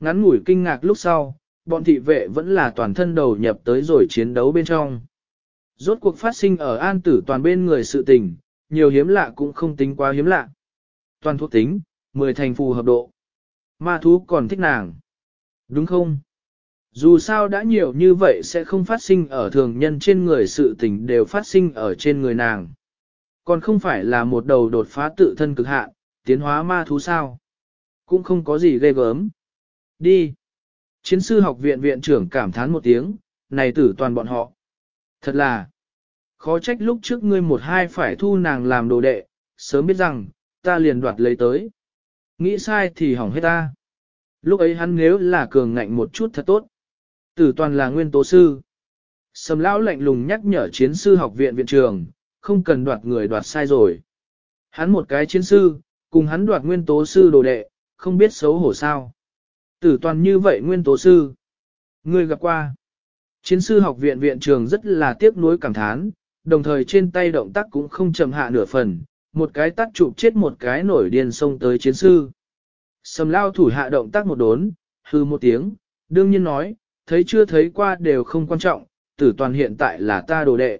Ngắn ngủi kinh ngạc lúc sau, bọn thị vệ vẫn là toàn thân đầu nhập tới rồi chiến đấu bên trong. Rốt cuộc phát sinh ở an tử toàn bên người sự tình, nhiều hiếm lạ cũng không tính quá hiếm lạ. Toàn thuộc tính, 10 thành phù hợp độ. Ma thú còn thích nàng. Đúng không? Dù sao đã nhiều như vậy sẽ không phát sinh ở thường nhân trên người sự tình đều phát sinh ở trên người nàng. Còn không phải là một đầu đột phá tự thân cực hạn, tiến hóa ma thú sao. Cũng không có gì ghê gớm. Đi. Chiến sư học viện viện trưởng cảm thán một tiếng, này tử toàn bọn họ. Thật là, khó trách lúc trước ngươi một hai phải thu nàng làm đồ đệ, sớm biết rằng, ta liền đoạt lấy tới. Nghĩ sai thì hỏng hết ta. Lúc ấy hắn nếu là cường ngạnh một chút thật tốt. Tử toàn là nguyên tố sư. Sầm lão lạnh lùng nhắc nhở chiến sư học viện viện trường, không cần đoạt người đoạt sai rồi. Hắn một cái chiến sư, cùng hắn đoạt nguyên tố sư đồ đệ, không biết xấu hổ sao. Tử toàn như vậy nguyên tố sư. Người gặp qua. Chiến sư học viện viện trường rất là tiếc nuối cảm thán, đồng thời trên tay động tác cũng không chậm hạ nửa phần, một cái tắt chụp chết một cái nổi điên xông tới chiến sư. Sầm lao thủ hạ động tác một đốn, hư một tiếng, đương nhiên nói, thấy chưa thấy qua đều không quan trọng, tử toàn hiện tại là ta đồ đệ.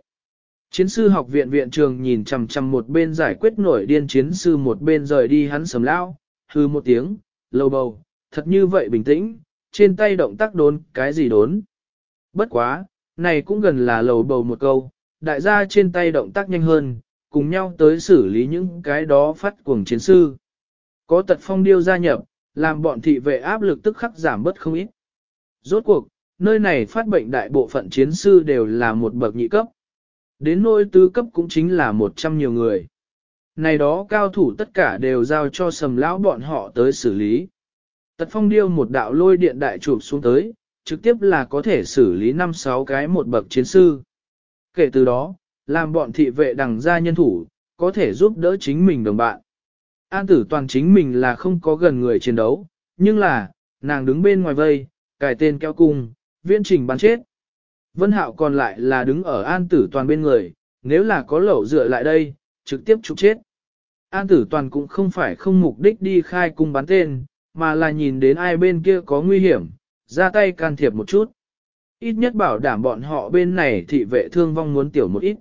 Chiến sư học viện viện trường nhìn chằm chằm một bên giải quyết nổi điên chiến sư một bên rời đi hắn sầm lao, hư một tiếng, lâu bầu, thật như vậy bình tĩnh, trên tay động tác đốn cái gì đốn. Bất quá, này cũng gần là lầu bầu một câu, đại gia trên tay động tác nhanh hơn, cùng nhau tới xử lý những cái đó phát cuồng chiến sư. Có tật phong điêu gia nhập, làm bọn thị vệ áp lực tức khắc giảm bớt không ít. Rốt cuộc, nơi này phát bệnh đại bộ phận chiến sư đều là một bậc nhị cấp. Đến nôi tứ cấp cũng chính là một trăm nhiều người. Này đó cao thủ tất cả đều giao cho sầm lão bọn họ tới xử lý. Tật phong điêu một đạo lôi điện đại chụp xuống tới, trực tiếp là có thể xử lý 5-6 cái một bậc chiến sư. Kể từ đó, làm bọn thị vệ đằng ra nhân thủ, có thể giúp đỡ chính mình đồng bạn. An tử toàn chính mình là không có gần người chiến đấu, nhưng là, nàng đứng bên ngoài vây, cài tên keo cung, viên trình bắn chết. Vân hạo còn lại là đứng ở an tử toàn bên người, nếu là có lẩu dựa lại đây, trực tiếp trục chết. An tử toàn cũng không phải không mục đích đi khai cung bắn tên, mà là nhìn đến ai bên kia có nguy hiểm, ra tay can thiệp một chút. Ít nhất bảo đảm bọn họ bên này thị vệ thương vong muốn tiểu một ít.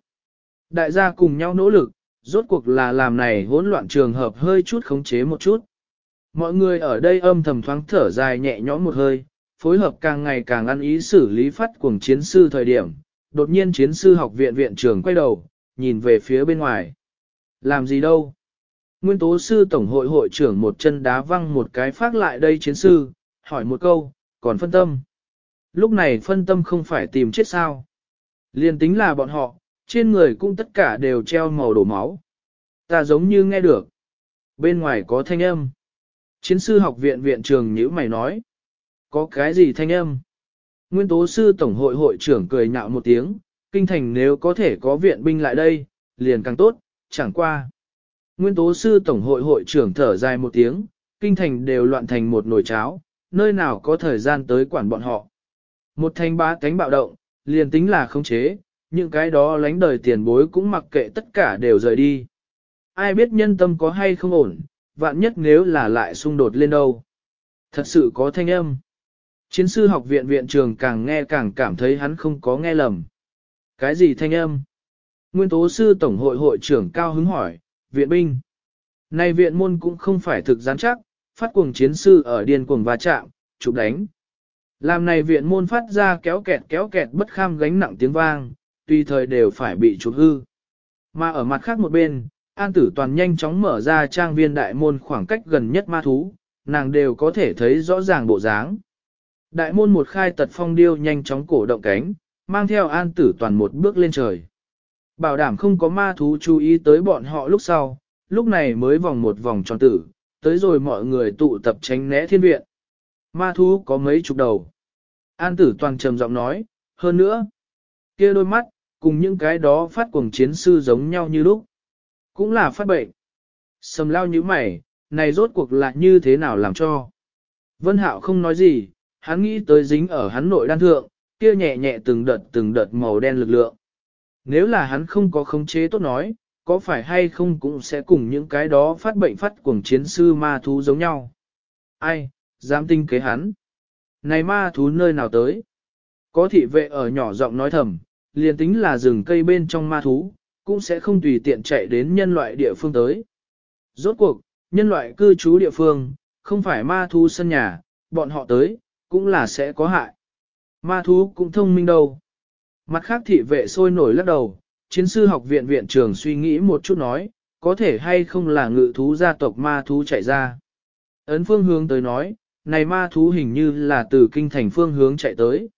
Đại gia cùng nhau nỗ lực, rốt cuộc là làm này hỗn loạn trường hợp hơi chút khống chế một chút. Mọi người ở đây âm thầm thoáng thở dài nhẹ nhõm một hơi, phối hợp càng ngày càng ăn ý xử lý phát cuồng chiến sư thời điểm. Đột nhiên chiến sư học viện viện trưởng quay đầu, nhìn về phía bên ngoài. Làm gì đâu? Nguyên tố sư tổng hội hội trưởng một chân đá văng một cái phát lại đây chiến sư, hỏi một câu, còn phân tâm. Lúc này phân tâm không phải tìm chết sao. Liên tính là bọn họ, trên người cũng tất cả đều treo màu đổ máu. Ta giống như nghe được. Bên ngoài có thanh âm. Chiến sư học viện viện trường nhữ mày nói. Có cái gì thanh âm? Nguyên tố sư tổng hội hội trưởng cười nhạo một tiếng, kinh thành nếu có thể có viện binh lại đây, liền càng tốt, chẳng qua. Nguyên tố sư tổng hội hội trưởng thở dài một tiếng, kinh thành đều loạn thành một nồi cháo, nơi nào có thời gian tới quản bọn họ. Một thành bá cánh bạo động, liền tính là không chế, những cái đó lánh đời tiền bối cũng mặc kệ tất cả đều rời đi. Ai biết nhân tâm có hay không ổn, vạn nhất nếu là lại xung đột lên đâu. Thật sự có thanh âm. Chiến sư học viện viện trường càng nghe càng cảm thấy hắn không có nghe lầm. Cái gì thanh âm? Nguyên tố sư tổng hội hội trưởng cao hứng hỏi, viện binh. Này viện môn cũng không phải thực gián chắc, phát cuồng chiến sư ở điên cuồng va chạm, chụp đánh. Làm này viện môn phát ra kéo kẹt kéo kẹt bất kham gánh nặng tiếng vang, tùy thời đều phải bị chụp hư. Mà ở mặt khác một bên, An Tử Toàn nhanh chóng mở ra trang viên đại môn khoảng cách gần nhất ma thú, nàng đều có thể thấy rõ ràng bộ dáng. Đại môn một khai tật phong điêu nhanh chóng cổ động cánh, mang theo An Tử Toàn một bước lên trời. Bảo đảm không có ma thú chú ý tới bọn họ lúc sau, lúc này mới vòng một vòng tròn tử, tới rồi mọi người tụ tập tránh né thiên viện. Ma thú có mấy chục đầu. An tử toàn trầm giọng nói, hơn nữa, kia đôi mắt, cùng những cái đó phát cuồng chiến sư giống nhau như lúc. Cũng là phát bệnh. Sầm lao như mày, này rốt cuộc là như thế nào làm cho. Vân Hạo không nói gì, hắn nghĩ tới dính ở hắn nội đan thượng, kia nhẹ nhẹ từng đợt từng đợt màu đen lực lượng. Nếu là hắn không có khống chế tốt nói, có phải hay không cũng sẽ cùng những cái đó phát bệnh phát cuồng chiến sư ma thú giống nhau. Ai, dám tinh kế hắn. này ma thú nơi nào tới? Có thị vệ ở nhỏ giọng nói thầm, liền tính là rừng cây bên trong ma thú, cũng sẽ không tùy tiện chạy đến nhân loại địa phương tới. Rốt cuộc, nhân loại cư trú địa phương, không phải ma thú sân nhà, bọn họ tới, cũng là sẽ có hại. Ma thú cũng thông minh đâu. Mặt khác thị vệ sôi nổi lắc đầu, chiến sư học viện viện trưởng suy nghĩ một chút nói, có thể hay không là ngự thú gia tộc ma thú chạy ra. Ấn phương hướng tới nói, này ma thú hình như là từ kinh thành phương hướng chạy tới.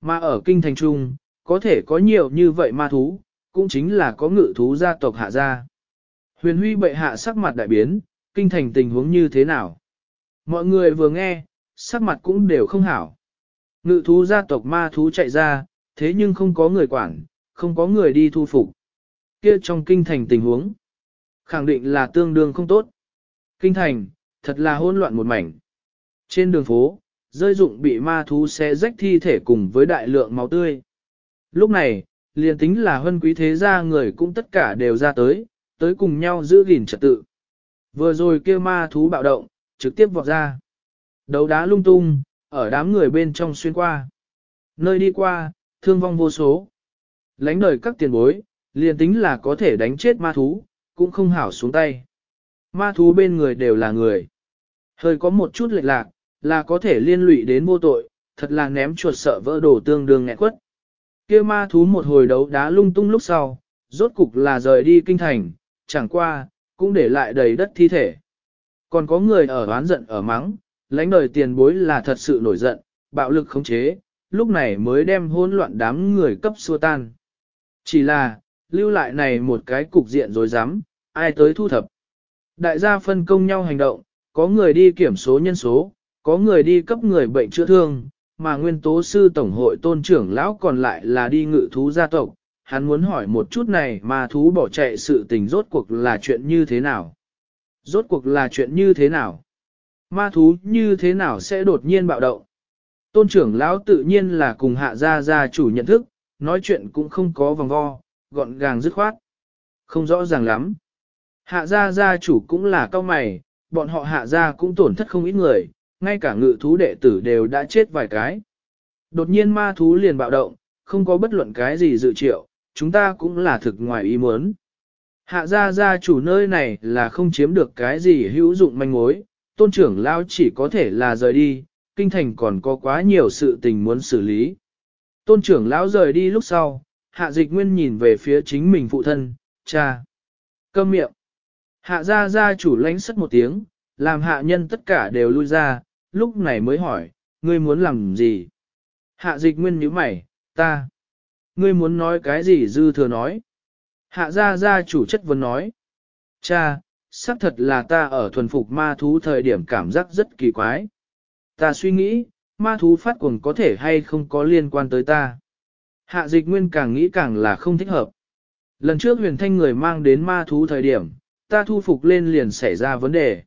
Mà ở kinh thành trung, có thể có nhiều như vậy ma thú, cũng chính là có ngự thú gia tộc hạ gia. Huyền huy bệ hạ sắc mặt đại biến, kinh thành tình huống như thế nào? Mọi người vừa nghe, sắc mặt cũng đều không hảo. Ngự thú gia tộc ma thú chạy ra, thế nhưng không có người quản, không có người đi thu phục. Kia trong kinh thành tình huống, khẳng định là tương đương không tốt. Kinh thành, thật là hỗn loạn một mảnh. Trên đường phố, rơi dụng bị ma thú xé rách thi thể cùng với đại lượng máu tươi. Lúc này, liền tính là hân quý thế gia người cũng tất cả đều ra tới, tới cùng nhau giữ gìn trật tự. Vừa rồi kia ma thú bạo động, trực tiếp vọt ra. Đấu đá lung tung, ở đám người bên trong xuyên qua. Nơi đi qua, thương vong vô số. Lánh đời các tiền bối, liền tính là có thể đánh chết ma thú, cũng không hảo xuống tay. Ma thú bên người đều là người. Hơi có một chút lệch lạc, là có thể liên lụy đến vô tội, thật là ném chuột sợ vỡ đổ tương đương nghẹn quất. kia ma thú một hồi đấu đá lung tung lúc sau, rốt cục là rời đi kinh thành, chẳng qua, cũng để lại đầy đất thi thể. Còn có người ở oán giận ở mắng, lãnh đời tiền bối là thật sự nổi giận, bạo lực khống chế, lúc này mới đem hỗn loạn đám người cấp xua tan. Chỉ là, lưu lại này một cái cục diện rồi dám, ai tới thu thập. Đại gia phân công nhau hành động, có người đi kiểm số nhân số, có người đi cấp người bệnh chữa thương, mà nguyên tố sư tổng hội tôn trưởng lão còn lại là đi ngự thú gia tộc. Hắn muốn hỏi một chút này mà thú bỏ chạy sự tình rốt cuộc là chuyện như thế nào? Rốt cuộc là chuyện như thế nào? Ma thú như thế nào sẽ đột nhiên bạo động? Tôn trưởng lão tự nhiên là cùng hạ gia gia chủ nhận thức, nói chuyện cũng không có vòng vo, gọn gàng dứt khoát. Không rõ ràng lắm. Hạ gia gia chủ cũng là cao mày, bọn họ hạ gia cũng tổn thất không ít người, ngay cả ngự thú đệ tử đều đã chết vài cái. Đột nhiên ma thú liền bạo động, không có bất luận cái gì dự triệu, chúng ta cũng là thực ngoài ý muốn. Hạ gia gia chủ nơi này là không chiếm được cái gì hữu dụng manh mối, tôn trưởng lao chỉ có thể là rời đi, kinh thành còn có quá nhiều sự tình muốn xử lý. Tôn trưởng lão rời đi lúc sau, hạ dịch nguyên nhìn về phía chính mình phụ thân, cha. Câm miệng. Hạ gia gia chủ lãnh sất một tiếng, làm hạ nhân tất cả đều lui ra, lúc này mới hỏi, ngươi muốn làm gì? Hạ dịch nguyên nhíu mày, ta. Ngươi muốn nói cái gì dư thừa nói? Hạ gia gia chủ chất vấn nói. Cha, xác thật là ta ở thuần phục ma thú thời điểm cảm giác rất kỳ quái. Ta suy nghĩ, ma thú phát cuồng có thể hay không có liên quan tới ta. Hạ dịch nguyên càng nghĩ càng là không thích hợp. Lần trước huyền thanh người mang đến ma thú thời điểm, ta thu phục lên liền xảy ra vấn đề.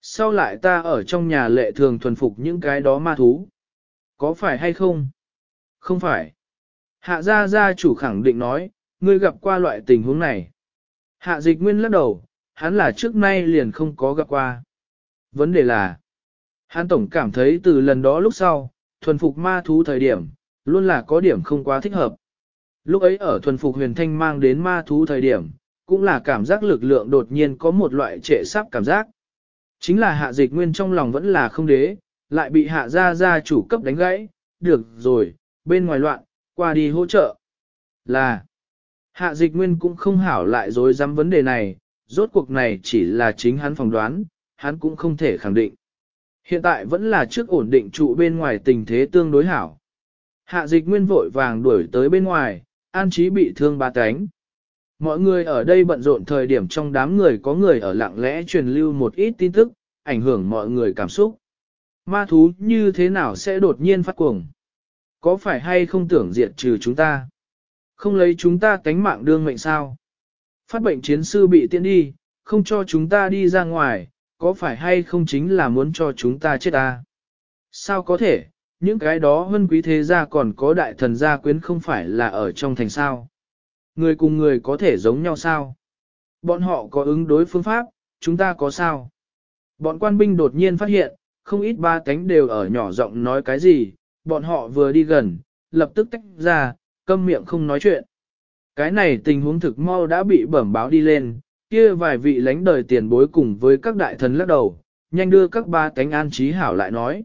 Sau lại ta ở trong nhà lệ thường thuần phục những cái đó ma thú. Có phải hay không? Không phải. Hạ gia gia chủ khẳng định nói, ngươi gặp qua loại tình huống này. Hạ dịch nguyên lắc đầu, hắn là trước nay liền không có gặp qua. Vấn đề là, Hán tổng cảm thấy từ lần đó lúc sau, thuần phục ma thú thời điểm, luôn là có điểm không quá thích hợp. Lúc ấy ở thuần phục huyền thanh mang đến ma thú thời điểm, cũng là cảm giác lực lượng đột nhiên có một loại trệ sắp cảm giác. Chính là hạ dịch nguyên trong lòng vẫn là không đế, lại bị hạ gia gia chủ cấp đánh gãy, được rồi, bên ngoài loạn, qua đi hỗ trợ. Là, hạ dịch nguyên cũng không hảo lại dối dám vấn đề này, rốt cuộc này chỉ là chính hắn phỏng đoán, hắn cũng không thể khẳng định. Hiện tại vẫn là trước ổn định trụ bên ngoài tình thế tương đối hảo. Hạ dịch nguyên vội vàng đuổi tới bên ngoài, an trí bị thương ba cánh. Mọi người ở đây bận rộn thời điểm trong đám người có người ở lặng lẽ truyền lưu một ít tin tức, ảnh hưởng mọi người cảm xúc. Ma thú như thế nào sẽ đột nhiên phát cuồng? Có phải hay không tưởng diệt trừ chúng ta? Không lấy chúng ta cánh mạng đương mệnh sao? Phát bệnh chiến sư bị tiễn đi, không cho chúng ta đi ra ngoài, có phải hay không chính là muốn cho chúng ta chết ta? Sao có thể, những cái đó hơn quý thế gia còn có đại thần gia quyến không phải là ở trong thành sao? Người cùng người có thể giống nhau sao? Bọn họ có ứng đối phương pháp, chúng ta có sao? Bọn quan binh đột nhiên phát hiện, không ít ba cánh đều ở nhỏ giọng nói cái gì, bọn họ vừa đi gần, lập tức tách ra, câm miệng không nói chuyện. Cái này tình huống thực mau đã bị bẩm báo đi lên, kia vài vị lãnh đời tiền bối cùng với các đại thần lắc đầu, nhanh đưa các ba cánh an trí hảo lại nói.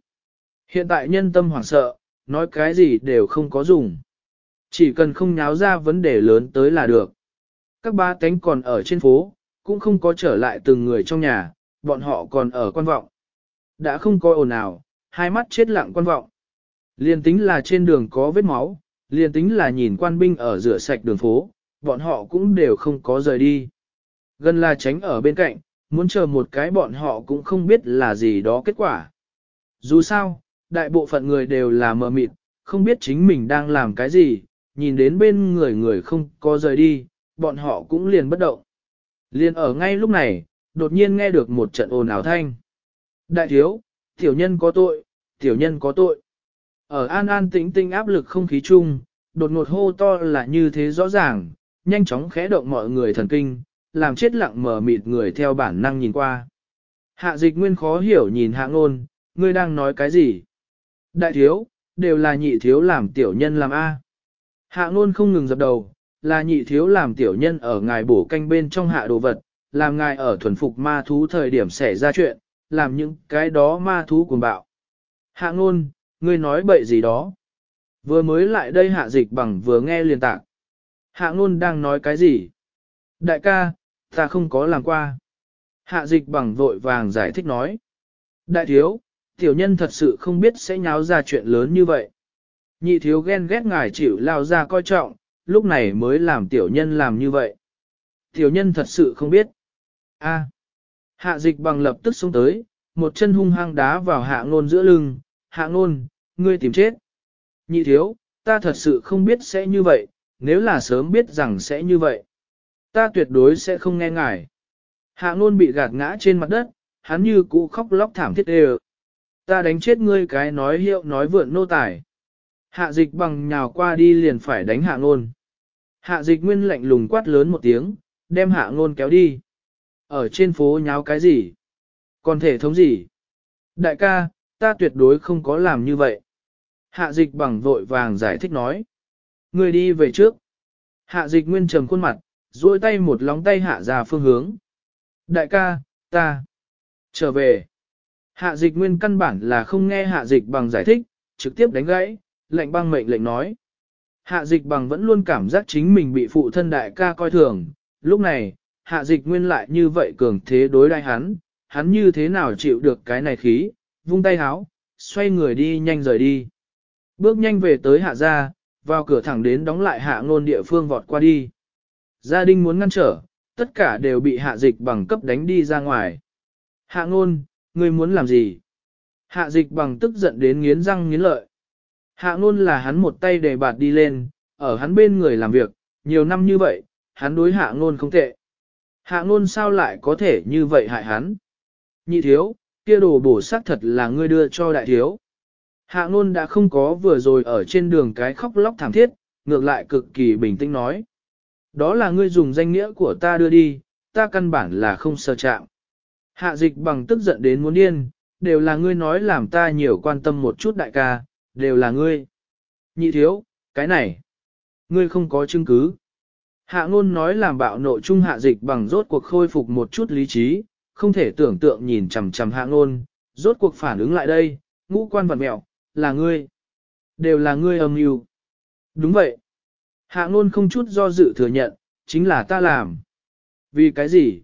Hiện tại nhân tâm hoảng sợ, nói cái gì đều không có dùng. Chỉ cần không nháo ra vấn đề lớn tới là được. Các ba cánh còn ở trên phố, cũng không có trở lại từng người trong nhà, bọn họ còn ở quan vọng. Đã không có ồn nào, hai mắt chết lặng quan vọng. Liên tính là trên đường có vết máu, liên tính là nhìn quan binh ở rửa sạch đường phố, bọn họ cũng đều không có rời đi. Gần là tránh ở bên cạnh, muốn chờ một cái bọn họ cũng không biết là gì đó kết quả. Dù sao, đại bộ phận người đều là mờ mịt, không biết chính mình đang làm cái gì, nhìn đến bên người người không có rời đi, bọn họ cũng liền bất động. Liền ở ngay lúc này, đột nhiên nghe được một trận ồn ào thanh. Đại thiếu, tiểu nhân có tội, tiểu nhân có tội. Ở an an tĩnh tinh áp lực không khí chung, đột ngột hô to là như thế rõ ràng, nhanh chóng khẽ động mọi người thần kinh, làm chết lặng mờ mịt người theo bản năng nhìn qua. Hạ dịch nguyên khó hiểu nhìn hạ ngôn, ngươi đang nói cái gì? Đại thiếu, đều là nhị thiếu làm tiểu nhân làm A. Hạ ngôn không ngừng dập đầu, là nhị thiếu làm tiểu nhân ở ngài bổ canh bên trong hạ đồ vật, làm ngài ở thuần phục ma thú thời điểm xảy ra chuyện, làm những cái đó ma thú cuồng bạo. Hạ ngôn, ngươi nói bậy gì đó? Vừa mới lại đây hạ dịch bằng vừa nghe liền tạc. Hạ ngôn đang nói cái gì? Đại ca, ta không có làm qua. Hạ dịch bằng vội vàng giải thích nói. Đại thiếu, tiểu nhân thật sự không biết sẽ nháo ra chuyện lớn như vậy. Nhị thiếu ghen ghét ngài chịu lao ra coi trọng, lúc này mới làm tiểu nhân làm như vậy. Tiểu nhân thật sự không biết. A. Hạ dịch bằng lập tức xuống tới, một chân hung hăng đá vào hạ ngôn giữa lưng. Hạ ngôn, ngươi tìm chết. Nhị thiếu, ta thật sự không biết sẽ như vậy, nếu là sớm biết rằng sẽ như vậy. Ta tuyệt đối sẽ không nghe ngài. Hạ ngôn bị gạt ngã trên mặt đất, hắn như cũ khóc lóc thảm thiết đều. Ta đánh chết ngươi cái nói hiệu nói vượn nô tài. Hạ dịch bằng nhào qua đi liền phải đánh hạ ngôn. Hạ dịch nguyên lạnh lùng quát lớn một tiếng, đem hạ ngôn kéo đi. Ở trên phố nháo cái gì? Còn thể thống gì? Đại ca, ta tuyệt đối không có làm như vậy. Hạ dịch bằng vội vàng giải thích nói. Người đi về trước. Hạ dịch nguyên trầm khuôn mặt, duỗi tay một lóng tay hạ ra phương hướng. Đại ca, ta. Trở về. Hạ dịch nguyên căn bản là không nghe hạ dịch bằng giải thích, trực tiếp đánh gãy, lệnh băng mệnh lệnh nói. Hạ dịch bằng vẫn luôn cảm giác chính mình bị phụ thân đại ca coi thường, lúc này, hạ dịch nguyên lại như vậy cường thế đối đai hắn, hắn như thế nào chịu được cái này khí, vung tay háo, xoay người đi nhanh rời đi. Bước nhanh về tới hạ gia, vào cửa thẳng đến đóng lại hạ ngôn địa phương vọt qua đi. Gia đình muốn ngăn trở, tất cả đều bị hạ dịch bằng cấp đánh đi ra ngoài. Hạ ngôn, ngươi muốn làm gì? Hạ dịch bằng tức giận đến nghiến răng nghiến lợi. Hạ ngôn là hắn một tay để bạt đi lên, ở hắn bên người làm việc, nhiều năm như vậy, hắn đối hạ ngôn không tệ. Hạ ngôn sao lại có thể như vậy hại hắn? Nhị thiếu, kia đồ bổ xác thật là ngươi đưa cho đại thiếu. Hạ ngôn đã không có vừa rồi ở trên đường cái khóc lóc thảm thiết, ngược lại cực kỳ bình tĩnh nói. Đó là ngươi dùng danh nghĩa của ta đưa đi, ta căn bản là không sơ chạm. Hạ dịch bằng tức giận đến muốn điên, đều là ngươi nói làm ta nhiều quan tâm một chút đại ca, đều là ngươi. Nhị thiếu, cái này, ngươi không có chứng cứ. Hạ ngôn nói làm bạo nộ trung hạ dịch bằng rốt cuộc khôi phục một chút lý trí, không thể tưởng tượng nhìn chằm chằm hạ ngôn, rốt cuộc phản ứng lại đây, ngũ quan vật mẹo, là ngươi. Đều là ngươi âm mưu. Đúng vậy. Hạ ngôn không chút do dự thừa nhận, chính là ta làm. Vì cái gì?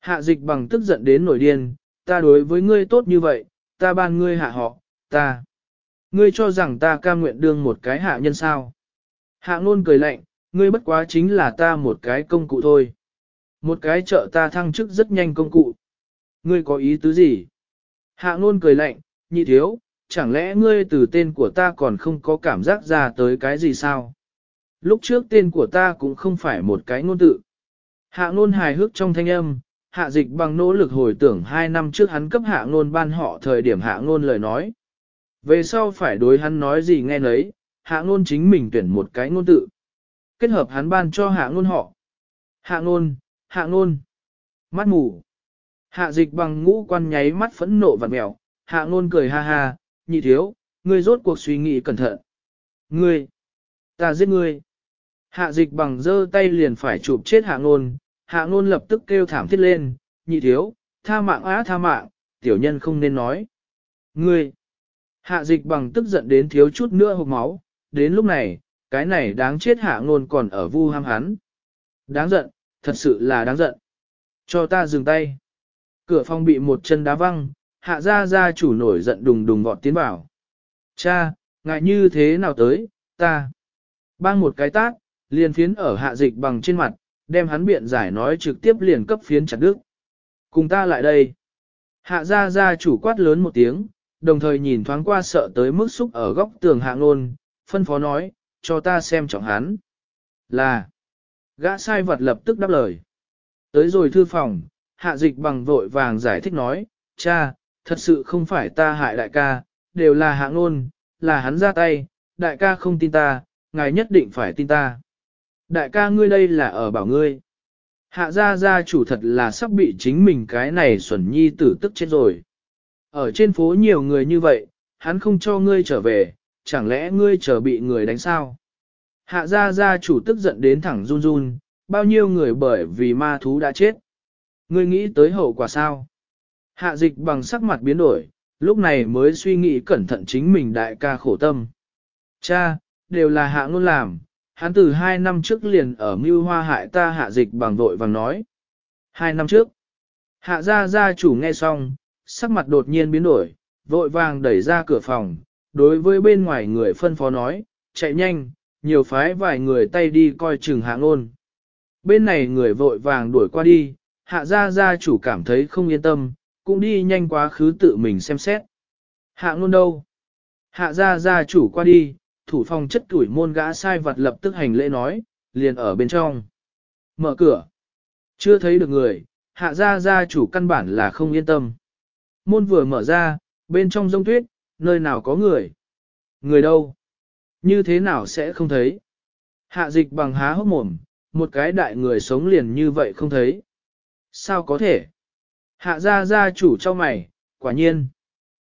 Hạ dịch bằng tức giận đến nổi điên, ta đối với ngươi tốt như vậy, ta ban ngươi hạ họ, ta. Ngươi cho rằng ta cam nguyện đương một cái hạ nhân sao. Hạ ngôn cười lạnh, ngươi bất quá chính là ta một cái công cụ thôi. Một cái trợ ta thăng chức rất nhanh công cụ. Ngươi có ý tứ gì? Hạ ngôn cười lạnh, nhị thiếu, chẳng lẽ ngươi từ tên của ta còn không có cảm giác ra tới cái gì sao? Lúc trước tên của ta cũng không phải một cái ngôn tự. Hạ ngôn hài hước trong thanh âm, hạ dịch bằng nỗ lực hồi tưởng hai năm trước hắn cấp hạ ngôn ban họ thời điểm hạ ngôn lời nói. Về sau phải đối hắn nói gì nghe nấy, hạ ngôn chính mình tuyển một cái ngôn tự. Kết hợp hắn ban cho hạ ngôn họ. Hạ ngôn, hạ ngôn. Mắt mù. Hạ dịch bằng ngũ quan nháy mắt phẫn nộ và mèo, Hạ ngôn cười ha ha, nhị thiếu, ngươi rốt cuộc suy nghĩ cẩn thận. Ngươi, ta giết ngươi. Hạ dịch bằng giơ tay liền phải chụp chết hạ ngôn, hạ ngôn lập tức kêu thảm thiết lên, nhị thiếu, tha mạng á tha mạng, tiểu nhân không nên nói. Ngươi, hạ dịch bằng tức giận đến thiếu chút nữa hộp máu, đến lúc này, cái này đáng chết hạ ngôn còn ở vu ham hắn. Đáng giận, thật sự là đáng giận. Cho ta dừng tay. Cửa phòng bị một chân đá văng, hạ ra ra chủ nổi giận đùng đùng vọt tiến vào. Cha, ngại như thế nào tới, ta. Bang một cái tát, liền phiến ở hạ dịch bằng trên mặt, đem hắn biện giải nói trực tiếp liền cấp phiến chặt đứt. Cùng ta lại đây. Hạ ra ra chủ quát lớn một tiếng, đồng thời nhìn thoáng qua sợ tới mức xúc ở góc tường hạ ngôn, phân phó nói, cho ta xem trọng hắn. Là, gã sai vật lập tức đáp lời. Tới rồi thư phòng, hạ dịch bằng vội vàng giải thích nói, cha, thật sự không phải ta hại đại ca, đều là hạ ngôn, là hắn ra tay, đại ca không tin ta, ngài nhất định phải tin ta. Đại ca ngươi đây là ở bảo ngươi. Hạ gia gia chủ thật là sắp bị chính mình cái này xuẩn nhi tử tức chết rồi. Ở trên phố nhiều người như vậy, hắn không cho ngươi trở về, chẳng lẽ ngươi chờ bị người đánh sao? Hạ gia gia chủ tức giận đến thẳng run run, bao nhiêu người bởi vì ma thú đã chết. Ngươi nghĩ tới hậu quả sao? Hạ dịch bằng sắc mặt biến đổi, lúc này mới suy nghĩ cẩn thận chính mình đại ca khổ tâm. Cha, đều là hạ ngôn làm, hắn từ hai năm trước liền ở mưu hoa hại ta hạ dịch bằng vội vàng nói. Hai năm trước, hạ gia gia chủ nghe xong, sắc mặt đột nhiên biến đổi, vội vàng đẩy ra cửa phòng, đối với bên ngoài người phân phó nói, chạy nhanh, nhiều phái vài người tay đi coi chừng hạ ngôn. Bên này người vội vàng đuổi qua đi, hạ gia gia chủ cảm thấy không yên tâm, cũng đi nhanh quá khứ tự mình xem xét. Hạ ngôn đâu? Hạ gia gia chủ qua đi, thủ phòng chất tuổi môn gã sai vật lập tức hành lễ nói, liền ở bên trong. Mở cửa. Chưa thấy được người, hạ gia gia chủ căn bản là không yên tâm. Môn vừa mở ra, bên trong rông tuyết, nơi nào có người? Người đâu? Như thế nào sẽ không thấy? Hạ dịch bằng há hốc mồm, một cái đại người sống liền như vậy không thấy. Sao có thể? Hạ gia gia chủ cho mày, quả nhiên.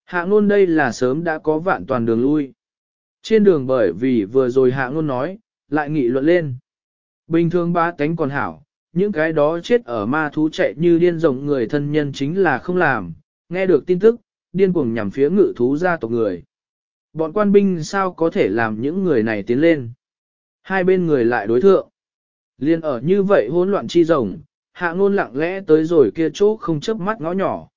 Hạ ngôn đây là sớm đã có vạn toàn đường lui. Trên đường bởi vì vừa rồi hạ ngôn nói, lại nghị luận lên. Bình thường ba tánh còn hảo, những cái đó chết ở ma thú chạy như điên rộng người thân nhân chính là không làm, nghe được tin tức, điên cuồng nhằm phía ngự thú gia tộc người. Bọn quan binh sao có thể làm những người này tiến lên? Hai bên người lại đối thượng. Liên ở như vậy hỗn loạn chi rồng, hạ ngôn lặng lẽ tới rồi kia chỗ không chớp mắt ngõ nhỏ.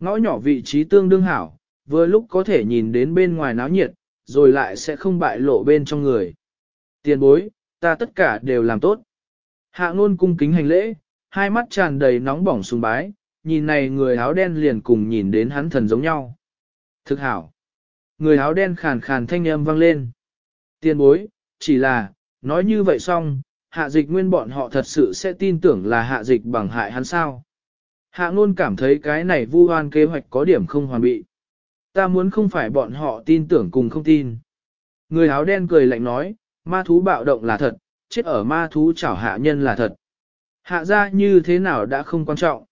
Ngõ nhỏ vị trí tương đương hảo, vừa lúc có thể nhìn đến bên ngoài náo nhiệt, rồi lại sẽ không bại lộ bên trong người. Tiền bối, ta tất cả đều làm tốt. Hạ ngôn cung kính hành lễ, hai mắt tràn đầy nóng bỏng sùng bái, nhìn này người áo đen liền cùng nhìn đến hắn thần giống nhau. Thực hảo. Người áo đen khàn khàn thanh âm vang lên. Tiền bối, chỉ là, nói như vậy xong, hạ dịch nguyên bọn họ thật sự sẽ tin tưởng là hạ dịch bằng hại hắn sao. Hạ ngôn cảm thấy cái này vu hoan kế hoạch có điểm không hoàn bị. Ta muốn không phải bọn họ tin tưởng cùng không tin. Người áo đen cười lạnh nói, ma thú bạo động là thật, chết ở ma thú chảo hạ nhân là thật. Hạ ra như thế nào đã không quan trọng.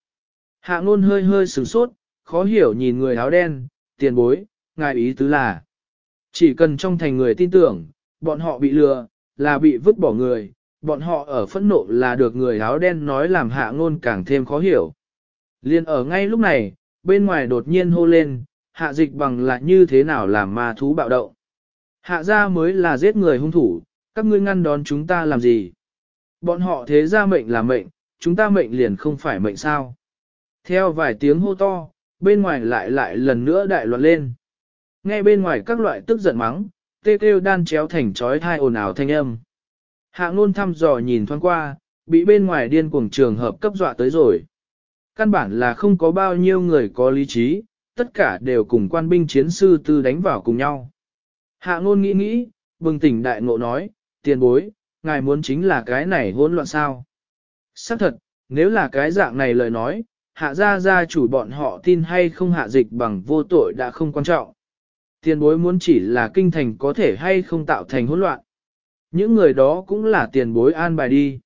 Hạ ngôn hơi hơi sửng sốt, khó hiểu nhìn người áo đen, tiền bối, ngài ý tứ là. Chỉ cần trong thành người tin tưởng, bọn họ bị lừa, là bị vứt bỏ người, bọn họ ở phẫn nộ là được người áo đen nói làm hạ ngôn càng thêm khó hiểu. Liên ở ngay lúc này, bên ngoài đột nhiên hô lên, hạ dịch bằng là như thế nào làm ma thú bạo động. Hạ ra mới là giết người hung thủ, các ngươi ngăn đón chúng ta làm gì? Bọn họ thế ra mệnh là mệnh, chúng ta mệnh liền không phải mệnh sao. Theo vài tiếng hô to, bên ngoài lại lại lần nữa đại loạn lên. Nghe bên ngoài các loại tức giận mắng, tê kêu đan chéo thành trói thai ồn ào thanh âm. Hạ ngôn thăm dò nhìn thoáng qua, bị bên ngoài điên cuồng trường hợp cấp dọa tới rồi. Căn bản là không có bao nhiêu người có lý trí, tất cả đều cùng quan binh chiến sư tư đánh vào cùng nhau. Hạ ngôn nghĩ nghĩ, bừng tỉnh đại ngộ nói, tiền bối, ngài muốn chính là cái này hỗn loạn sao. Xác thật, nếu là cái dạng này lời nói, hạ gia gia chủ bọn họ tin hay không hạ dịch bằng vô tội đã không quan trọng. Tiền bối muốn chỉ là kinh thành có thể hay không tạo thành hỗn loạn. Những người đó cũng là tiền bối an bài đi.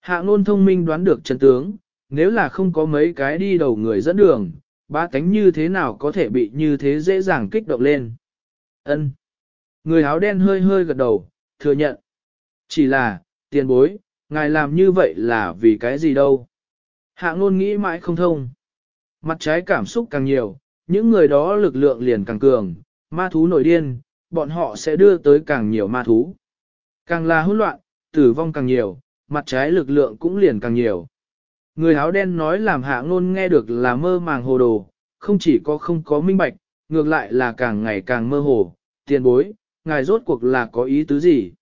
Hạ ngôn thông minh đoán được chân tướng, nếu là không có mấy cái đi đầu người dẫn đường, ba tánh như thế nào có thể bị như thế dễ dàng kích động lên. Ân. Người áo đen hơi hơi gật đầu, thừa nhận. Chỉ là, tiền bối, ngài làm như vậy là vì cái gì đâu. Hạ ngôn nghĩ mãi không thông. Mặt trái cảm xúc càng nhiều, những người đó lực lượng liền càng cường, ma thú nổi điên, bọn họ sẽ đưa tới càng nhiều ma thú. Càng là hỗn loạn, tử vong càng nhiều, mặt trái lực lượng cũng liền càng nhiều. Người áo đen nói làm hạ ngôn nghe được là mơ màng hồ đồ, không chỉ có không có minh bạch, ngược lại là càng ngày càng mơ hồ, tiền bối, ngài rốt cuộc là có ý tứ gì?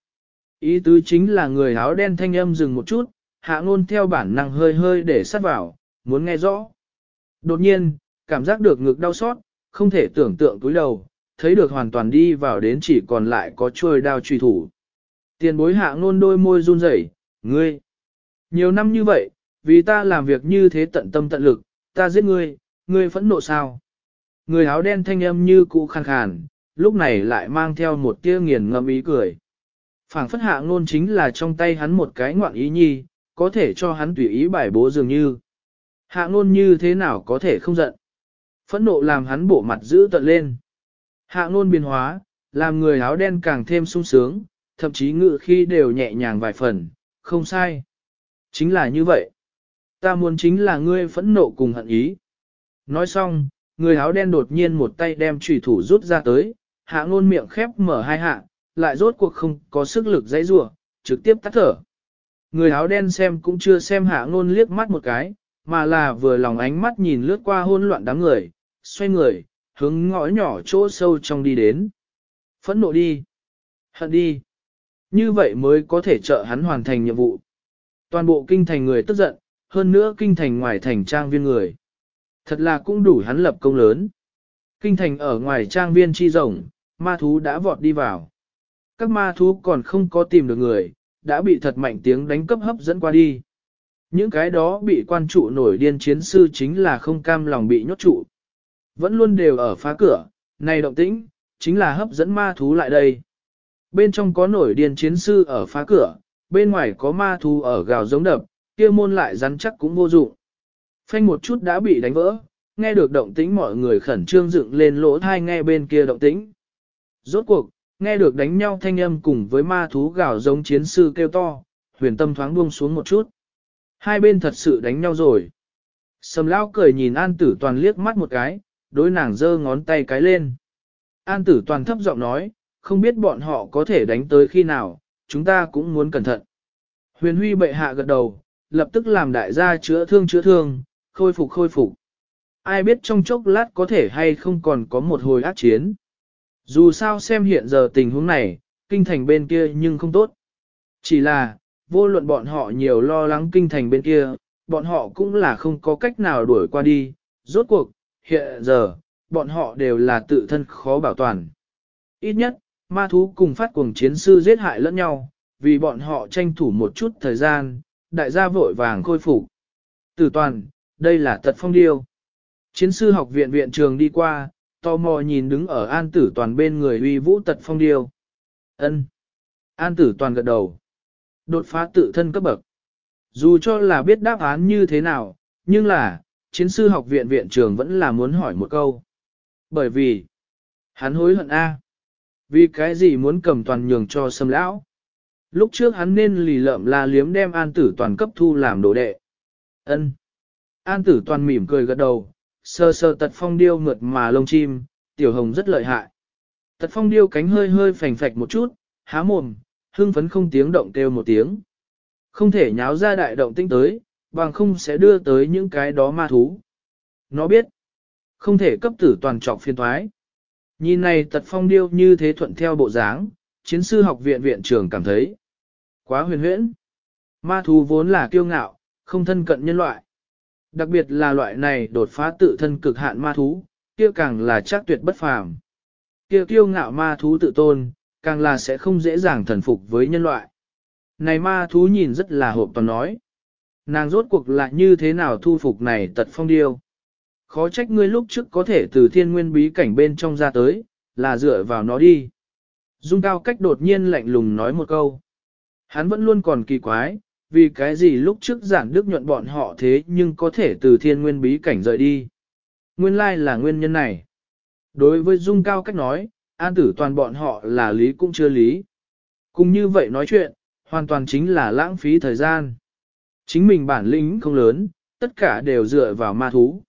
Ý tứ chính là người áo đen thanh âm dừng một chút, hạ ngôn theo bản năng hơi hơi để sát vào, muốn nghe rõ. Đột nhiên, cảm giác được ngực đau xót, không thể tưởng tượng túi đầu, thấy được hoàn toàn đi vào đến chỉ còn lại có trôi đao truy thủ. Tiền bối hạ ngôn đôi môi run rẩy, ngươi. Nhiều năm như vậy, vì ta làm việc như thế tận tâm tận lực, ta giết ngươi, ngươi phẫn nộ sao? Người áo đen thanh âm như cũ khàn khàn, lúc này lại mang theo một tia nghiền ngẫm ý cười. phảng phất hạ ngôn chính là trong tay hắn một cái ngoạn ý nhi, có thể cho hắn tùy ý bài bố dường như. Hạ ngôn như thế nào có thể không giận? Phẫn nộ làm hắn bộ mặt giữ tận lên. Hạ ngôn biến hóa, làm người áo đen càng thêm sung sướng, thậm chí ngự khi đều nhẹ nhàng vài phần, không sai. Chính là như vậy. Ta muốn chính là ngươi phẫn nộ cùng hận ý. Nói xong, người áo đen đột nhiên một tay đem trùy thủ rút ra tới, hạ ngôn miệng khép mở hai hạ, lại rốt cuộc không có sức lực dãy rủa trực tiếp tắt thở. Người áo đen xem cũng chưa xem hạ ngôn liếc mắt một cái, mà là vừa lòng ánh mắt nhìn lướt qua hôn loạn đám người, xoay người, hướng ngõ nhỏ chỗ sâu trong đi đến. Phẫn nộ đi. Hận đi. Như vậy mới có thể trợ hắn hoàn thành nhiệm vụ. Toàn bộ kinh thành người tức giận, hơn nữa kinh thành ngoài thành trang viên người. Thật là cũng đủ hắn lập công lớn. Kinh thành ở ngoài trang viên chi rộng ma thú đã vọt đi vào. Các ma thú còn không có tìm được người, đã bị thật mạnh tiếng đánh cấp hấp dẫn qua đi. Những cái đó bị quan trụ nổi điên chiến sư chính là không cam lòng bị nhốt trụ. Vẫn luôn đều ở phá cửa, này động tĩnh, chính là hấp dẫn ma thú lại đây. Bên trong có nổi điên chiến sư ở phá cửa, bên ngoài có ma thú ở gào giống đập, kia môn lại rắn chắc cũng vô dụng. Phanh một chút đã bị đánh vỡ, nghe được động tĩnh mọi người khẩn trương dựng lên lỗ thai nghe bên kia động tĩnh. Rốt cuộc, nghe được đánh nhau thanh âm cùng với ma thú gào giống chiến sư kêu to, huyền tâm thoáng buông xuống một chút. Hai bên thật sự đánh nhau rồi. Sầm lao cười nhìn an tử toàn liếc mắt một cái, đối nàng giơ ngón tay cái lên. An tử toàn thấp giọng nói, không biết bọn họ có thể đánh tới khi nào, chúng ta cũng muốn cẩn thận. Huyền huy bệ hạ gật đầu, lập tức làm đại gia chữa thương chữa thương, khôi phục khôi phục. Ai biết trong chốc lát có thể hay không còn có một hồi ác chiến. Dù sao xem hiện giờ tình huống này, kinh thành bên kia nhưng không tốt. Chỉ là, vô luận bọn họ nhiều lo lắng kinh thành bên kia, bọn họ cũng là không có cách nào đuổi qua đi. Rốt cuộc, hiện giờ, bọn họ đều là tự thân khó bảo toàn. Ít nhất, ma thú cùng phát cuồng chiến sư giết hại lẫn nhau, vì bọn họ tranh thủ một chút thời gian, đại gia vội vàng khôi phục. Tử toàn, đây là tật phong điêu. Chiến sư học viện viện trường đi qua, tò mò nhìn đứng ở an tử toàn bên người uy vũ tật phong điêu. ân An tử toàn gật đầu. Đột phá tự thân cấp bậc. Dù cho là biết đáp án như thế nào, nhưng là, chiến sư học viện viện trường vẫn là muốn hỏi một câu. Bởi vì, hắn hối hận A. Vì cái gì muốn cầm toàn nhường cho sâm lão? Lúc trước hắn nên lì lợm la liếm đem an tử toàn cấp thu làm đồ đệ. ân An tử toàn mỉm cười gật đầu, sơ sơ tật phong điêu mượt mà lông chim, tiểu hồng rất lợi hại. Tật phong điêu cánh hơi hơi phành phạch một chút, há mồm, hương phấn không tiếng động kêu một tiếng. Không thể nháo ra đại động tinh tới, bằng không sẽ đưa tới những cái đó ma thú. Nó biết, không thể cấp tử toàn trọc phiên thoái. Nhìn này tật phong điêu như thế thuận theo bộ dáng, chiến sư học viện viện trưởng cảm thấy quá huyền huyễn. Ma thú vốn là kiêu ngạo, không thân cận nhân loại. Đặc biệt là loại này đột phá tự thân cực hạn ma thú, kia càng là chắc tuyệt bất phàm. Kia kiêu ngạo ma thú tự tôn, càng là sẽ không dễ dàng thần phục với nhân loại. Này ma thú nhìn rất là hộp toàn nói. Nàng rốt cuộc lại như thế nào thu phục này tật phong điêu. Khó trách ngươi lúc trước có thể từ thiên nguyên bí cảnh bên trong ra tới, là dựa vào nó đi. Dung cao cách đột nhiên lạnh lùng nói một câu. Hắn vẫn luôn còn kỳ quái, vì cái gì lúc trước giản đức nhuận bọn họ thế nhưng có thể từ thiên nguyên bí cảnh rời đi. Nguyên lai là nguyên nhân này. Đối với dung cao cách nói, an tử toàn bọn họ là lý cũng chưa lý. Cùng như vậy nói chuyện, hoàn toàn chính là lãng phí thời gian. Chính mình bản lĩnh không lớn, tất cả đều dựa vào ma thú.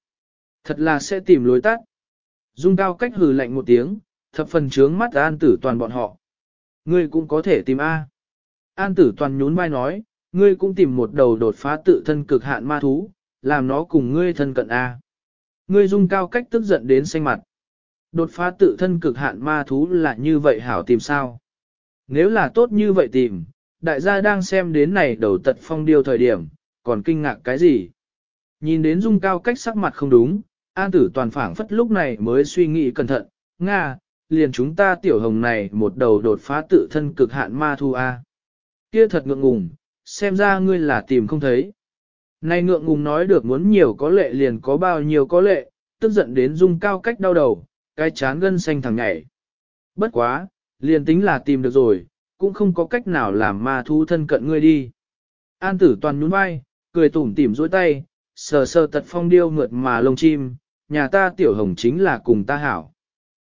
Thật là sẽ tìm lối tắt. Dung cao cách hừ lạnh một tiếng, thập phần trướng mắt an tử toàn bọn họ. Ngươi cũng có thể tìm A. An tử toàn nhún vai nói, ngươi cũng tìm một đầu đột phá tự thân cực hạn ma thú, làm nó cùng ngươi thân cận A. Ngươi dung cao cách tức giận đến xanh mặt. Đột phá tự thân cực hạn ma thú là như vậy hảo tìm sao? Nếu là tốt như vậy tìm, đại gia đang xem đến này đầu tật phong điêu thời điểm, còn kinh ngạc cái gì? Nhìn đến dung cao cách sắc mặt không đúng, an tử toàn phảng phất lúc này mới suy nghĩ cẩn thận, Nga, liền chúng ta tiểu hồng này một đầu đột phá tự thân cực hạn ma thu A. Kia thật ngượng ngùng, xem ra ngươi là tìm không thấy. nay ngượng ngùng nói được muốn nhiều có lệ liền có bao nhiêu có lệ, tức giận đến dung cao cách đau đầu, cái chán gân xanh thẳng nhảy. Bất quá, liền tính là tìm được rồi, cũng không có cách nào làm ma thu thân cận ngươi đi. An tử toàn nhún vai, cười tủm tỉm dối tay, sờ sờ tật phong điêu mượt mà lông chim, nhà ta tiểu hồng chính là cùng ta hảo.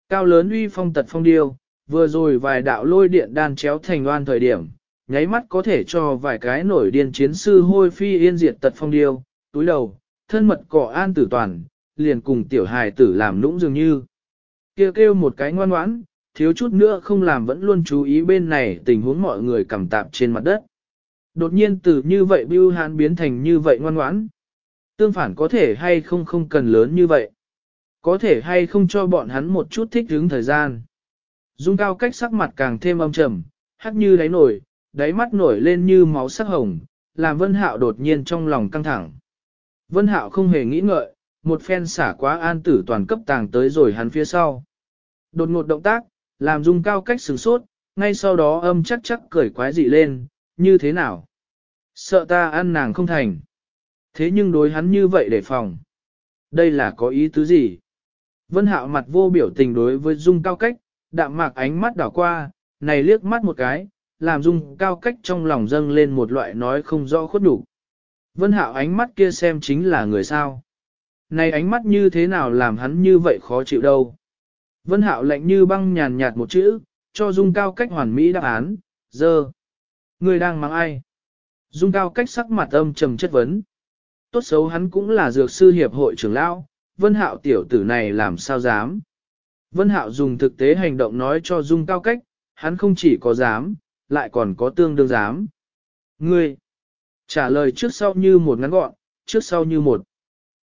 Cao lớn uy phong tật phong điêu, vừa rồi vài đạo lôi điện đan chéo thành oan thời điểm, nháy mắt có thể cho vài cái nổi điên chiến sư hôi phi yên diệt tật phong điêu, túi đầu, thân mật cỏ an tử toàn, liền cùng tiểu hài tử làm nũng dường như. Kêu kêu một cái ngoan ngoãn, thiếu chút nữa không làm vẫn luôn chú ý bên này tình huống mọi người cầm tạp trên mặt đất. Đột nhiên từ như vậy Bưu Hán biến thành như vậy ngoan ngoãn. Tương phản có thể hay không không cần lớn như vậy. Có thể hay không cho bọn hắn một chút thích hướng thời gian. Dung cao cách sắc mặt càng thêm âm trầm, hắc như đáy nổi, đáy mắt nổi lên như máu sắc hồng, làm Vân Hạo đột nhiên trong lòng căng thẳng. Vân Hạo không hề nghĩ ngợi, một phen xả quá an tử toàn cấp tàng tới rồi hắn phía sau. Đột ngột động tác, làm dung cao cách sửng sốt, ngay sau đó âm chắc chắc cười quái dị lên, như thế nào? Sợ ta ăn nàng không thành. Thế nhưng đối hắn như vậy để phòng. Đây là có ý tứ gì? Vân hạo mặt vô biểu tình đối với dung cao cách, đạm mạc ánh mắt đảo qua, này liếc mắt một cái, làm dung cao cách trong lòng dâng lên một loại nói không rõ khuất đủ. Vân hạo ánh mắt kia xem chính là người sao. Này ánh mắt như thế nào làm hắn như vậy khó chịu đâu. Vân hạo lạnh như băng nhàn nhạt một chữ, cho dung cao cách hoàn mỹ đáp án, dơ. Người đang mang ai? Dung cao cách sắc mặt âm trầm chất vấn. Tốt xấu hắn cũng là dược sư hiệp hội trưởng lão, vân hạo tiểu tử này làm sao dám. Vân hạo dùng thực tế hành động nói cho dung cao cách, hắn không chỉ có dám, lại còn có tương đương dám. Ngươi, trả lời trước sau như một ngắn gọn, trước sau như một.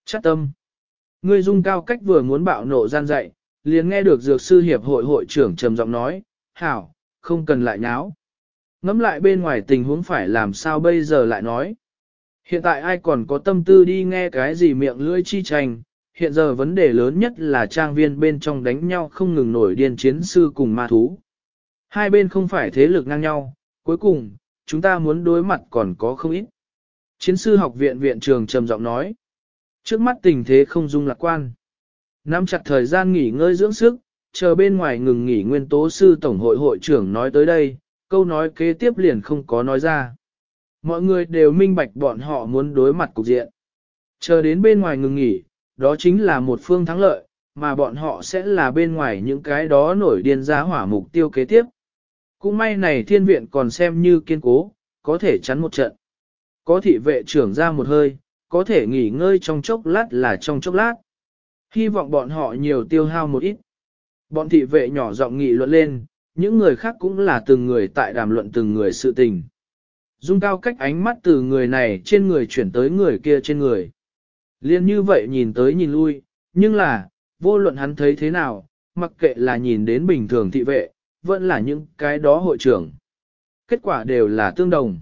Chắc tâm. Ngươi dung cao cách vừa muốn bạo nộ gian dạy, liền nghe được dược sư hiệp hội hội trưởng trầm giọng nói, hảo, không cần lại nháo. Ngắm lại bên ngoài tình huống phải làm sao bây giờ lại nói. Hiện tại ai còn có tâm tư đi nghe cái gì miệng lưỡi chi tranh, hiện giờ vấn đề lớn nhất là trang viên bên trong đánh nhau không ngừng nổi điên chiến sư cùng ma thú. Hai bên không phải thế lực ngang nhau, cuối cùng, chúng ta muốn đối mặt còn có không ít. Chiến sư học viện viện trường trầm giọng nói. Trước mắt tình thế không dung lạc quan. Nắm chặt thời gian nghỉ ngơi dưỡng sức, chờ bên ngoài ngừng nghỉ nguyên tố sư tổng hội hội trưởng nói tới đây, câu nói kế tiếp liền không có nói ra. Mọi người đều minh bạch bọn họ muốn đối mặt cục diện. Chờ đến bên ngoài ngừng nghỉ, đó chính là một phương thắng lợi, mà bọn họ sẽ là bên ngoài những cái đó nổi điên giá hỏa mục tiêu kế tiếp. Cũng may này thiên viện còn xem như kiên cố, có thể chắn một trận. Có thị vệ trưởng ra một hơi, có thể nghỉ ngơi trong chốc lát là trong chốc lát. Hy vọng bọn họ nhiều tiêu hao một ít. Bọn thị vệ nhỏ giọng nghị luận lên, những người khác cũng là từng người tại đàm luận từng người sự tình. Dung cao cách ánh mắt từ người này trên người chuyển tới người kia trên người. Liên như vậy nhìn tới nhìn lui, nhưng là, vô luận hắn thấy thế nào, mặc kệ là nhìn đến bình thường thị vệ, vẫn là những cái đó hội trưởng. Kết quả đều là tương đồng.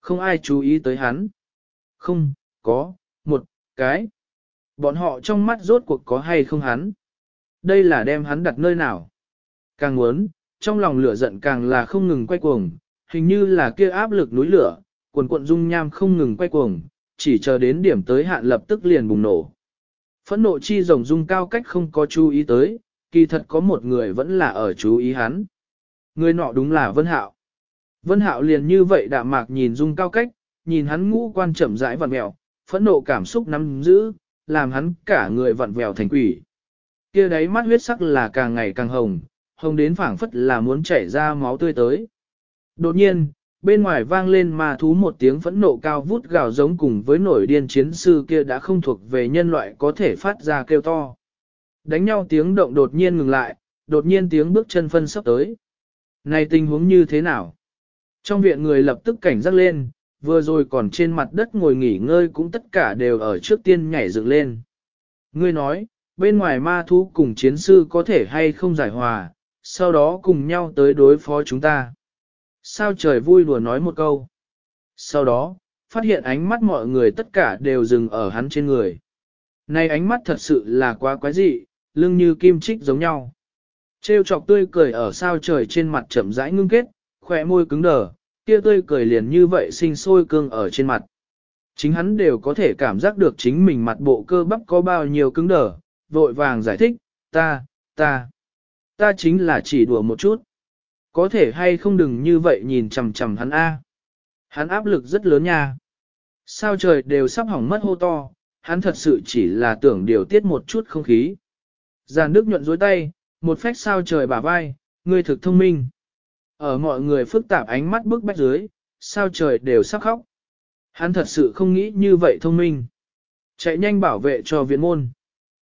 Không ai chú ý tới hắn. Không, có, một, cái. Bọn họ trong mắt rốt cuộc có hay không hắn. Đây là đem hắn đặt nơi nào. Càng muốn, trong lòng lửa giận càng là không ngừng quay cuồng, hình như là kia áp lực núi lửa, cuồn cuộn dung nham không ngừng quay cuồng, chỉ chờ đến điểm tới hạn lập tức liền bùng nổ. Phẫn nộ chi rồng dung cao cách không có chú ý tới, kỳ thật có một người vẫn là ở chú ý hắn. Người nọ đúng là Vân Hạo. Vân Hạo liền như vậy đạm mạc nhìn dung cao cách, nhìn hắn ngũ quan chậm rãi vặn mèo, phẫn nộ cảm xúc nắm giữ, làm hắn cả người vặn vẹo thành quỷ. Kia đáy mắt huyết sắc là càng ngày càng hồng, hồng đến phảng phất là muốn chảy ra máu tươi tới. Đột nhiên, bên ngoài vang lên ma thú một tiếng phẫn nộ cao vút gào giống cùng với nổi điên chiến sư kia đã không thuộc về nhân loại có thể phát ra kêu to. Đánh nhau tiếng động đột nhiên ngừng lại, đột nhiên tiếng bước chân phân sắp tới. Này tình huống như thế nào? Trong viện người lập tức cảnh giác lên, vừa rồi còn trên mặt đất ngồi nghỉ ngơi cũng tất cả đều ở trước tiên nhảy dựng lên. Ngươi nói, bên ngoài ma thú cùng chiến sư có thể hay không giải hòa, sau đó cùng nhau tới đối phó chúng ta. Sao trời vui đùa nói một câu. Sau đó, phát hiện ánh mắt mọi người tất cả đều dừng ở hắn trên người. Này ánh mắt thật sự là quá quái dị, lưng như kim chích giống nhau. Trêu chọc tươi cười ở sao trời trên mặt chậm rãi ngưng kết, khỏe môi cứng đờ, kia tươi cười liền như vậy sinh sôi cương ở trên mặt. Chính hắn đều có thể cảm giác được chính mình mặt bộ cơ bắp có bao nhiêu cứng đờ, vội vàng giải thích, ta, ta, ta chính là chỉ đùa một chút. Có thể hay không đừng như vậy nhìn chằm chằm hắn A. Hắn áp lực rất lớn nha. Sao trời đều sắp hỏng mất hô to, hắn thật sự chỉ là tưởng điều tiết một chút không khí. Giàn Đức nhuận dối tay, một phách sao trời bả vai, ngươi thực thông minh. Ở mọi người phức tạp ánh mắt bức bách dưới, sao trời đều sắp khóc. Hắn thật sự không nghĩ như vậy thông minh. Chạy nhanh bảo vệ cho viện môn.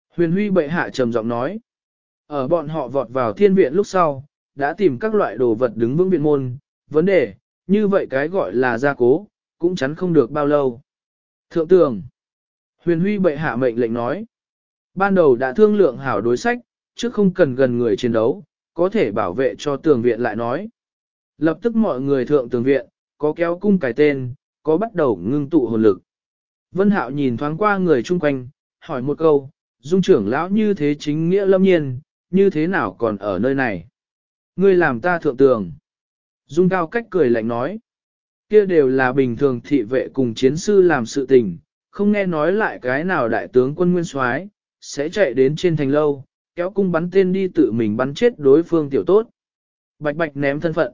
Huyền huy bệ hạ trầm giọng nói. Ở bọn họ vọt vào thiên viện lúc sau, đã tìm các loại đồ vật đứng vững viện môn. Vấn đề, như vậy cái gọi là gia cố, cũng chắn không được bao lâu. Thượng tường. Huyền huy bệ hạ mệnh lệnh nói. Ban đầu đã thương lượng hảo đối sách, chứ không cần gần người chiến đấu, có thể bảo vệ cho tường viện lại nói. Lập tức mọi người thượng tường viện, có kéo cung cài tên, có bắt đầu ngưng tụ hồn lực. Vân Hạo nhìn thoáng qua người chung quanh, hỏi một câu, dung trưởng lão như thế chính nghĩa lâm nhiên, như thế nào còn ở nơi này? Ngươi làm ta thượng tường. Dung cao cách cười lạnh nói, kia đều là bình thường thị vệ cùng chiến sư làm sự tình, không nghe nói lại cái nào đại tướng quân nguyên soái sẽ chạy đến trên thành lâu, kéo cung bắn tên đi tự mình bắn chết đối phương tiểu tốt. Bạch bạch ném thân phận.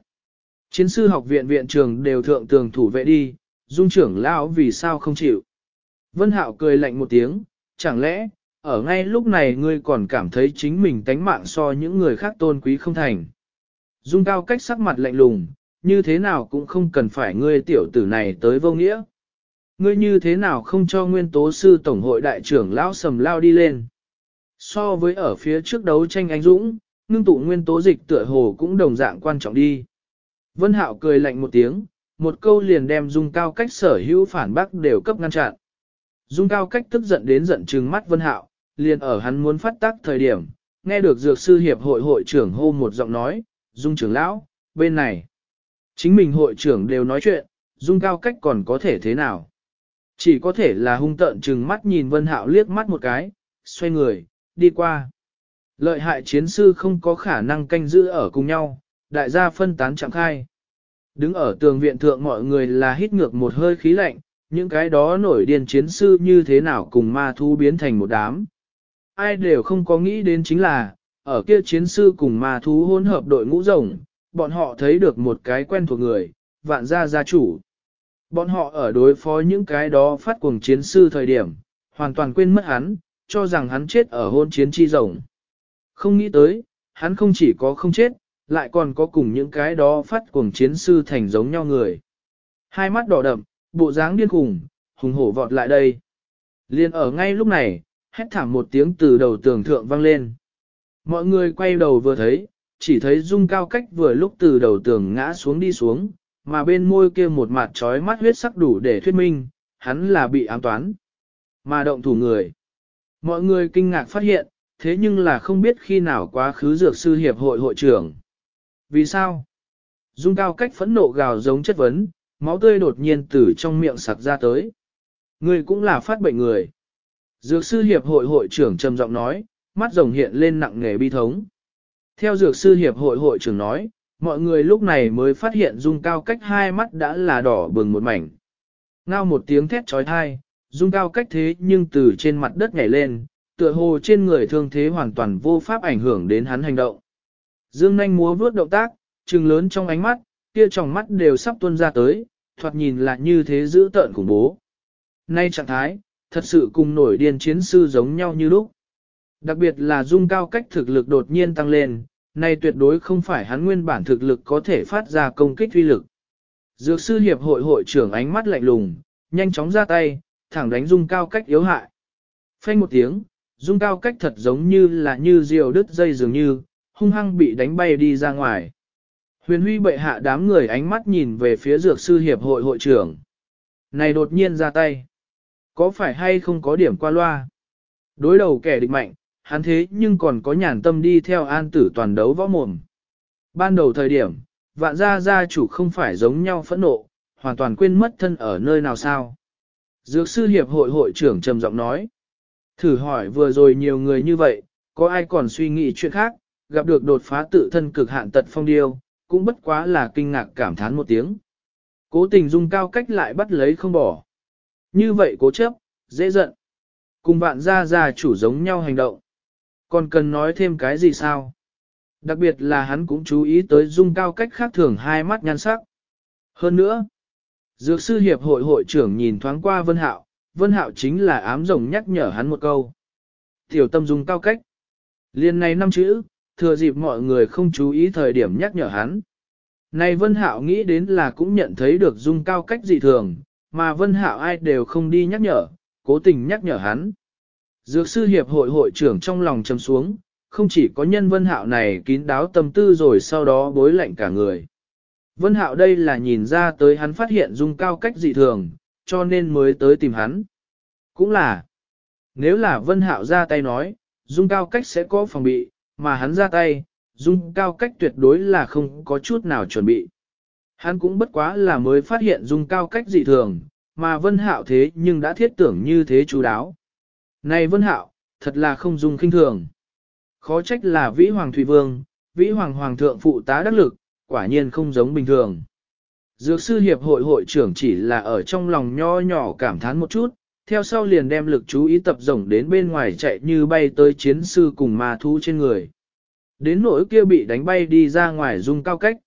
Chiến sư học viện viện trường đều thượng tường thủ vệ đi, dung trưởng lão vì sao không chịu. Vân Hạo cười lạnh một tiếng, chẳng lẽ, ở ngay lúc này ngươi còn cảm thấy chính mình tánh mạng so những người khác tôn quý không thành. Dung cao cách sắc mặt lạnh lùng, như thế nào cũng không cần phải ngươi tiểu tử này tới vô nghĩa. Ngươi như thế nào không cho nguyên tố sư tổng hội đại trưởng lão sầm lao đi lên. So với ở phía trước đấu tranh anh dũng, ngưng tụ nguyên tố dịch tựa hồ cũng đồng dạng quan trọng đi. Vân Hạo cười lạnh một tiếng, một câu liền đem Dung Cao Cách sở hữu phản bác đều cấp ngăn chặn. Dung Cao Cách tức giận đến giận trừng mắt Vân Hạo, liền ở hắn muốn phát tác thời điểm, nghe được Dược sư hiệp hội hội trưởng hô một giọng nói, Dung trưởng lão, bên này. Chính mình hội trưởng đều nói chuyện, Dung Cao Cách còn có thể thế nào? Chỉ có thể là hung tợn trừng mắt nhìn Vân Hạo liếc mắt một cái, xoay người, đi qua. Lợi hại chiến sư không có khả năng canh giữ ở cùng nhau, đại gia phân tán chẳng khai. Đứng ở tường viện thượng mọi người là hít ngược một hơi khí lạnh, những cái đó nổi điên chiến sư như thế nào cùng ma thu biến thành một đám. Ai đều không có nghĩ đến chính là, ở kia chiến sư cùng ma thú hỗn hợp đội ngũ rồng, bọn họ thấy được một cái quen thuộc người, vạn gia gia chủ. Bọn họ ở đối phó những cái đó phát cuồng chiến sư thời điểm, hoàn toàn quên mất hắn, cho rằng hắn chết ở hôn chiến chi rồng. Không nghĩ tới, hắn không chỉ có không chết, lại còn có cùng những cái đó phát cuồng chiến sư thành giống nhau người. Hai mắt đỏ đậm, bộ dáng điên khùng, hùng hổ vọt lại đây. Liên ở ngay lúc này, hét thảm một tiếng từ đầu tường thượng vang lên. Mọi người quay đầu vừa thấy, chỉ thấy dung cao cách vừa lúc từ đầu tường ngã xuống đi xuống, mà bên môi kia một mặt trói mắt huyết sắc đủ để thuyết minh, hắn là bị ám toán. Mà động thủ người. Mọi người kinh ngạc phát hiện, thế nhưng là không biết khi nào quá khứ dược sư hiệp hội hội trưởng. Vì sao? Dung cao cách phẫn nộ gào giống chất vấn, máu tươi đột nhiên từ trong miệng sặc ra tới. Người cũng là phát bệnh người. Dược sư hiệp hội hội trưởng trầm giọng nói, mắt rồng hiện lên nặng nghề bi thống. Theo dược sư hiệp hội hội trưởng nói, mọi người lúc này mới phát hiện dung cao cách hai mắt đã là đỏ bừng một mảnh. Ngao một tiếng thét trói thai, dung cao cách thế nhưng từ trên mặt đất nhảy lên, tựa hồ trên người thương thế hoàn toàn vô pháp ảnh hưởng đến hắn hành động. Dương nanh múa vướt động tác, trừng lớn trong ánh mắt, kia trong mắt đều sắp tuôn ra tới, thoạt nhìn là như thế giữ tợn khủng bố. Nay trạng thái, thật sự cùng nổi điên chiến sư giống nhau như lúc. Đặc biệt là dung cao cách thực lực đột nhiên tăng lên, này tuyệt đối không phải hắn nguyên bản thực lực có thể phát ra công kích uy lực. Dược sư hiệp hội hội trưởng ánh mắt lạnh lùng, nhanh chóng ra tay, thẳng đánh dung cao cách yếu hại. Phanh một tiếng, dung cao cách thật giống như là như diều đứt dây dường như, hung hăng bị đánh bay đi ra ngoài. Huyền huy bệ hạ đám người ánh mắt nhìn về phía dược sư hiệp hội hội trưởng. Này đột nhiên ra tay. Có phải hay không có điểm qua loa? Đối đầu kẻ địch mạnh, hắn thế nhưng còn có nhàn tâm đi theo an tử toàn đấu võ mồm. Ban đầu thời điểm, vạn gia gia chủ không phải giống nhau phẫn nộ, hoàn toàn quên mất thân ở nơi nào sao. Dược sư hiệp hội hội trưởng trầm giọng nói. Thử hỏi vừa rồi nhiều người như vậy, có ai còn suy nghĩ chuyện khác, gặp được đột phá tự thân cực hạn tật phong điêu, cũng bất quá là kinh ngạc cảm thán một tiếng. Cố tình dung cao cách lại bắt lấy không bỏ. Như vậy cố chấp, dễ giận. Cùng bạn ra ra chủ giống nhau hành động. Còn cần nói thêm cái gì sao? Đặc biệt là hắn cũng chú ý tới dung cao cách khác thường hai mắt nhan sắc. Hơn nữa, Dược sư hiệp hội hội trưởng nhìn thoáng qua Vân Hạo, Vân Hạo chính là ám rồng nhắc nhở hắn một câu. Tiểu tâm dung cao cách. Liên này năm chữ, thừa dịp mọi người không chú ý thời điểm nhắc nhở hắn. Này Vân Hạo nghĩ đến là cũng nhận thấy được dung cao cách dị thường, mà Vân Hạo ai đều không đi nhắc nhở, cố tình nhắc nhở hắn. Dược sư hiệp hội hội trưởng trong lòng trầm xuống, không chỉ có nhân Vân Hạo này kín đáo tâm tư rồi sau đó bối lạnh cả người. Vân Hạo đây là nhìn ra tới hắn phát hiện dung cao cách dị thường, cho nên mới tới tìm hắn. Cũng là, nếu là Vân Hạo ra tay nói, dung cao cách sẽ có phòng bị, mà hắn ra tay, dung cao cách tuyệt đối là không có chút nào chuẩn bị. Hắn cũng bất quá là mới phát hiện dung cao cách dị thường, mà Vân Hạo thế nhưng đã thiết tưởng như thế chú đáo. Này Vân Hạo, thật là không dung kinh thường. Khó trách là Vĩ Hoàng Thủy Vương, Vĩ Hoàng Hoàng thượng phụ tá đắc lực, quả nhiên không giống bình thường. Dược sư hiệp hội hội trưởng chỉ là ở trong lòng nho nhỏ cảm thán một chút, theo sau liền đem lực chú ý tập rộng đến bên ngoài chạy như bay tới chiến sư cùng ma thú trên người. Đến nỗi kia bị đánh bay đi ra ngoài dung cao cách.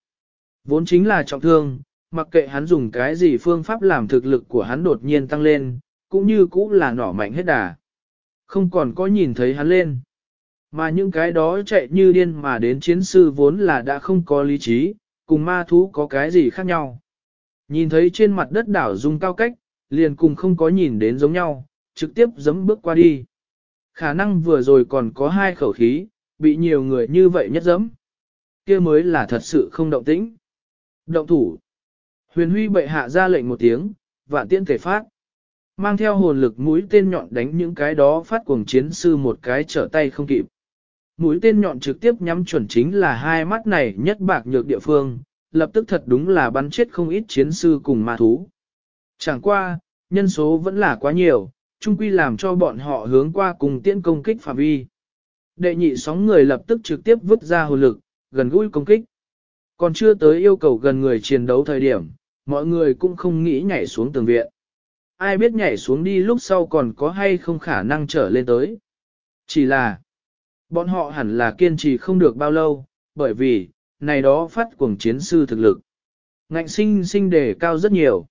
Vốn chính là trọng thương, mặc kệ hắn dùng cái gì phương pháp làm thực lực của hắn đột nhiên tăng lên, cũng như cũ là nỏ mạnh hết đà. Không còn có nhìn thấy hắn lên. Mà những cái đó chạy như điên mà đến chiến sư vốn là đã không có lý trí, cùng ma thú có cái gì khác nhau. Nhìn thấy trên mặt đất đảo dung cao cách, liền cùng không có nhìn đến giống nhau, trực tiếp giấm bước qua đi. Khả năng vừa rồi còn có hai khẩu khí, bị nhiều người như vậy nhất giấm. kia mới là thật sự không động tĩnh. Động thủ. Huyền huy bệ hạ ra lệnh một tiếng, vạn tiễn thể phát. Mang theo hồn lực mũi tên nhọn đánh những cái đó phát cuồng chiến sư một cái trở tay không kịp. Mũi tên nhọn trực tiếp nhắm chuẩn chính là hai mắt này nhất bạc nhược địa phương, lập tức thật đúng là bắn chết không ít chiến sư cùng ma thú. Chẳng qua, nhân số vẫn là quá nhiều, chung quy làm cho bọn họ hướng qua cùng tiễn công kích phạm vi. Đệ nhị sóng người lập tức trực tiếp vứt ra hồn lực, gần gũi công kích. Còn chưa tới yêu cầu gần người chiến đấu thời điểm, mọi người cũng không nghĩ nhảy xuống tường viện. Ai biết nhảy xuống đi lúc sau còn có hay không khả năng trở lên tới. Chỉ là, Bọn họ hẳn là kiên trì không được bao lâu, bởi vì, này đó phát cuồng chiến sư thực lực. Ngạnh sinh sinh đề cao rất nhiều.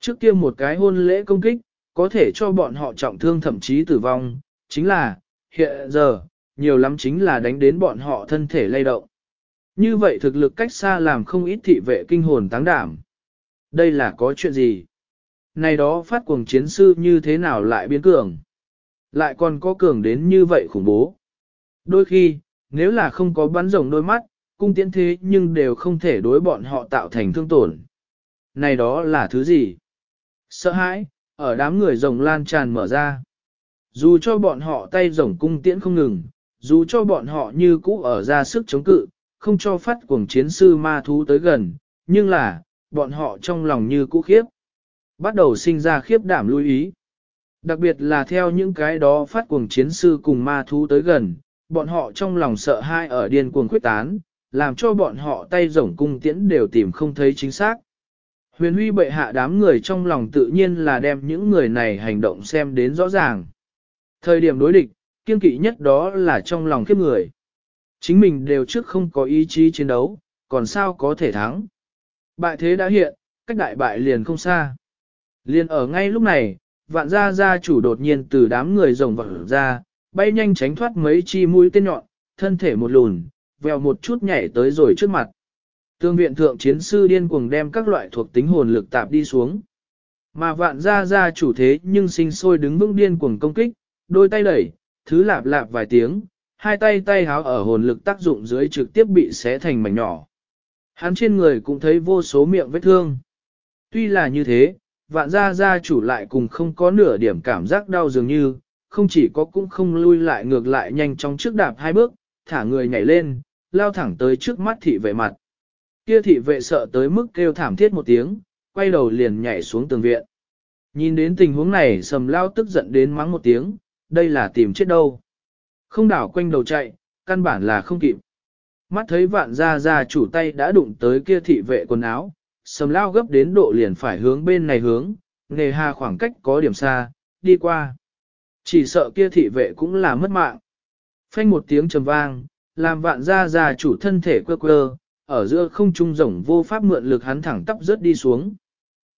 Trước kia một cái hôn lễ công kích, có thể cho bọn họ trọng thương thậm chí tử vong, chính là, hiện giờ, nhiều lắm chính là đánh đến bọn họ thân thể lay động. Như vậy thực lực cách xa làm không ít thị vệ kinh hồn táng đảm. Đây là có chuyện gì? Này đó phát cuồng chiến sư như thế nào lại biến cường? Lại còn có cường đến như vậy khủng bố. Đôi khi, nếu là không có bắn rồng đôi mắt, cung tiễn thế nhưng đều không thể đối bọn họ tạo thành thương tổn. Này đó là thứ gì? Sợ hãi, ở đám người rồng lan tràn mở ra. Dù cho bọn họ tay rồng cung tiễn không ngừng, dù cho bọn họ như cũ ở ra sức chống cự, không cho phát cuồng chiến sư ma thú tới gần, nhưng là, bọn họ trong lòng như cũ khiếp. Bắt đầu sinh ra khiếp đảm lưu ý. Đặc biệt là theo những cái đó phát cuồng chiến sư cùng ma thú tới gần, bọn họ trong lòng sợ hai ở điên cuồng khuyết tán, làm cho bọn họ tay rổng cung tiễn đều tìm không thấy chính xác. Huyền huy bệ hạ đám người trong lòng tự nhiên là đem những người này hành động xem đến rõ ràng. Thời điểm đối địch, kiên kỵ nhất đó là trong lòng khiếp người. Chính mình đều trước không có ý chí chiến đấu, còn sao có thể thắng. Bại thế đã hiện, cách đại bại liền không xa liên ở ngay lúc này, vạn gia gia chủ đột nhiên từ đám người rồng vỡ ra, bay nhanh tránh thoát mấy chi mũi tên nhọn, thân thể một lùn, vèo một chút nhảy tới rồi trước mặt. Tương viện thượng chiến sư điên cuồng đem các loại thuộc tính hồn lực tạp đi xuống. Mà vạn gia gia chủ thế nhưng sinh sôi đứng vững điên cuồng công kích, đôi tay đẩy, thứ lạp lạp vài tiếng, hai tay tay háo ở hồn lực tác dụng dưới trực tiếp bị xé thành mảnh nhỏ. Hắn trên người cũng thấy vô số miệng vết thương. Tuy là như thế, vạn gia gia chủ lại cùng không có nửa điểm cảm giác đau dường như, không chỉ có cũng không lui lại ngược lại nhanh chóng trước đạp hai bước, thả người nhảy lên, lao thẳng tới trước mắt thị vệ mặt. Kia thị vệ sợ tới mức kêu thảm thiết một tiếng, quay đầu liền nhảy xuống tường viện. Nhìn đến tình huống này sầm lao tức giận đến mắng một tiếng, đây là tìm chết đâu. Không đảo quanh đầu chạy, căn bản là không kịp. Mắt thấy vạn gia gia chủ tay đã đụng tới kia thị vệ quần áo, sầm lao gấp đến độ liền phải hướng bên này hướng, nề hà khoảng cách có điểm xa, đi qua. Chỉ sợ kia thị vệ cũng là mất mạng. Phanh một tiếng trầm vang, làm vạn gia gia chủ thân thể quơ quơ, ở giữa không trung rồng vô pháp mượn lực hắn thẳng tắp rớt đi xuống.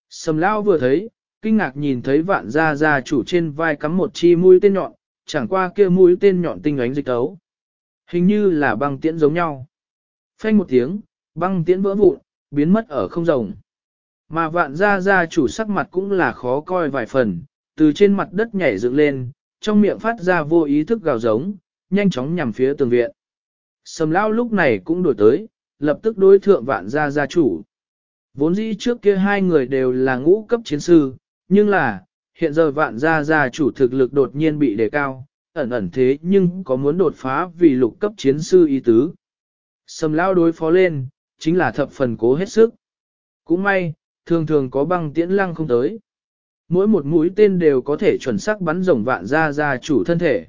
Sầm lao vừa thấy, kinh ngạc nhìn thấy vạn gia gia chủ trên vai cắm một chi mũi tên nhọn, chẳng qua kia mũi tên nhọn tinh ánh dịch tấu. Hình như là băng tiễn giống nhau. Phanh một tiếng, băng tiễn vỡ vụn, biến mất ở không rồng. Mà vạn gia gia chủ sắc mặt cũng là khó coi vài phần, từ trên mặt đất nhảy dựng lên, trong miệng phát ra vô ý thức gào giống, nhanh chóng nhằm phía tường viện. Sầm lao lúc này cũng đổi tới, lập tức đối thượng vạn gia gia chủ. Vốn dĩ trước kia hai người đều là ngũ cấp chiến sư, nhưng là, hiện giờ vạn gia gia chủ thực lực đột nhiên bị đề cao, ẩn ẩn thế nhưng có muốn đột phá vì lục cấp chiến sư y tứ. Sầm lao đối phó lên, chính là thập phần cố hết sức. Cũng may, thường thường có băng tiễn lăng không tới. Mỗi một mũi tên đều có thể chuẩn xác bắn rồng vạn gia gia chủ thân thể.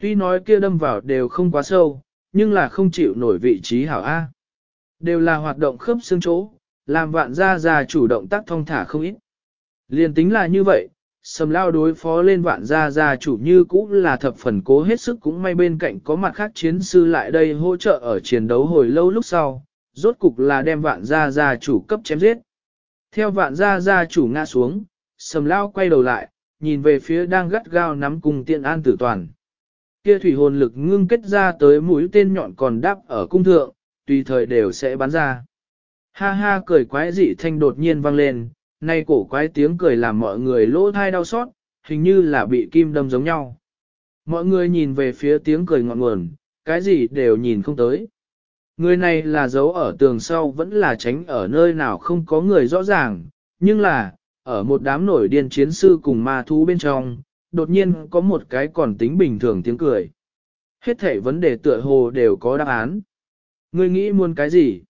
Tuy nói kia đâm vào đều không quá sâu, nhưng là không chịu nổi vị trí hảo A. Đều là hoạt động khớp xương chỗ, làm vạn gia gia chủ động tác thông thả không ít. Liên tính là như vậy, sầm lao đối phó lên vạn gia gia chủ như cũ là thập phần cố hết sức cũng may bên cạnh có mặt khác chiến sư lại đây hỗ trợ ở chiến đấu hồi lâu lúc sau, rốt cục là đem vạn gia gia chủ cấp chém giết. Theo vạn gia gia chủ ngã xuống, sầm lao quay đầu lại, nhìn về phía đang gắt gao nắm cung tiện an tử toàn. Kia thủy hồn lực ngưng kết ra tới mũi tên nhọn còn đáp ở cung thượng, tùy thời đều sẽ bắn ra. Ha ha cười quái dị thanh đột nhiên vang lên, nay cổ quái tiếng cười làm mọi người lỗ thai đau xót, hình như là bị kim đâm giống nhau. Mọi người nhìn về phía tiếng cười ngọn nguồn, cái gì đều nhìn không tới. Người này là giấu ở tường sau vẫn là tránh ở nơi nào không có người rõ ràng, nhưng là, ở một đám nổi điên chiến sư cùng ma thú bên trong, đột nhiên có một cái còn tính bình thường tiếng cười. Hết thể vấn đề tựa hồ đều có đáp án. Người nghĩ muốn cái gì?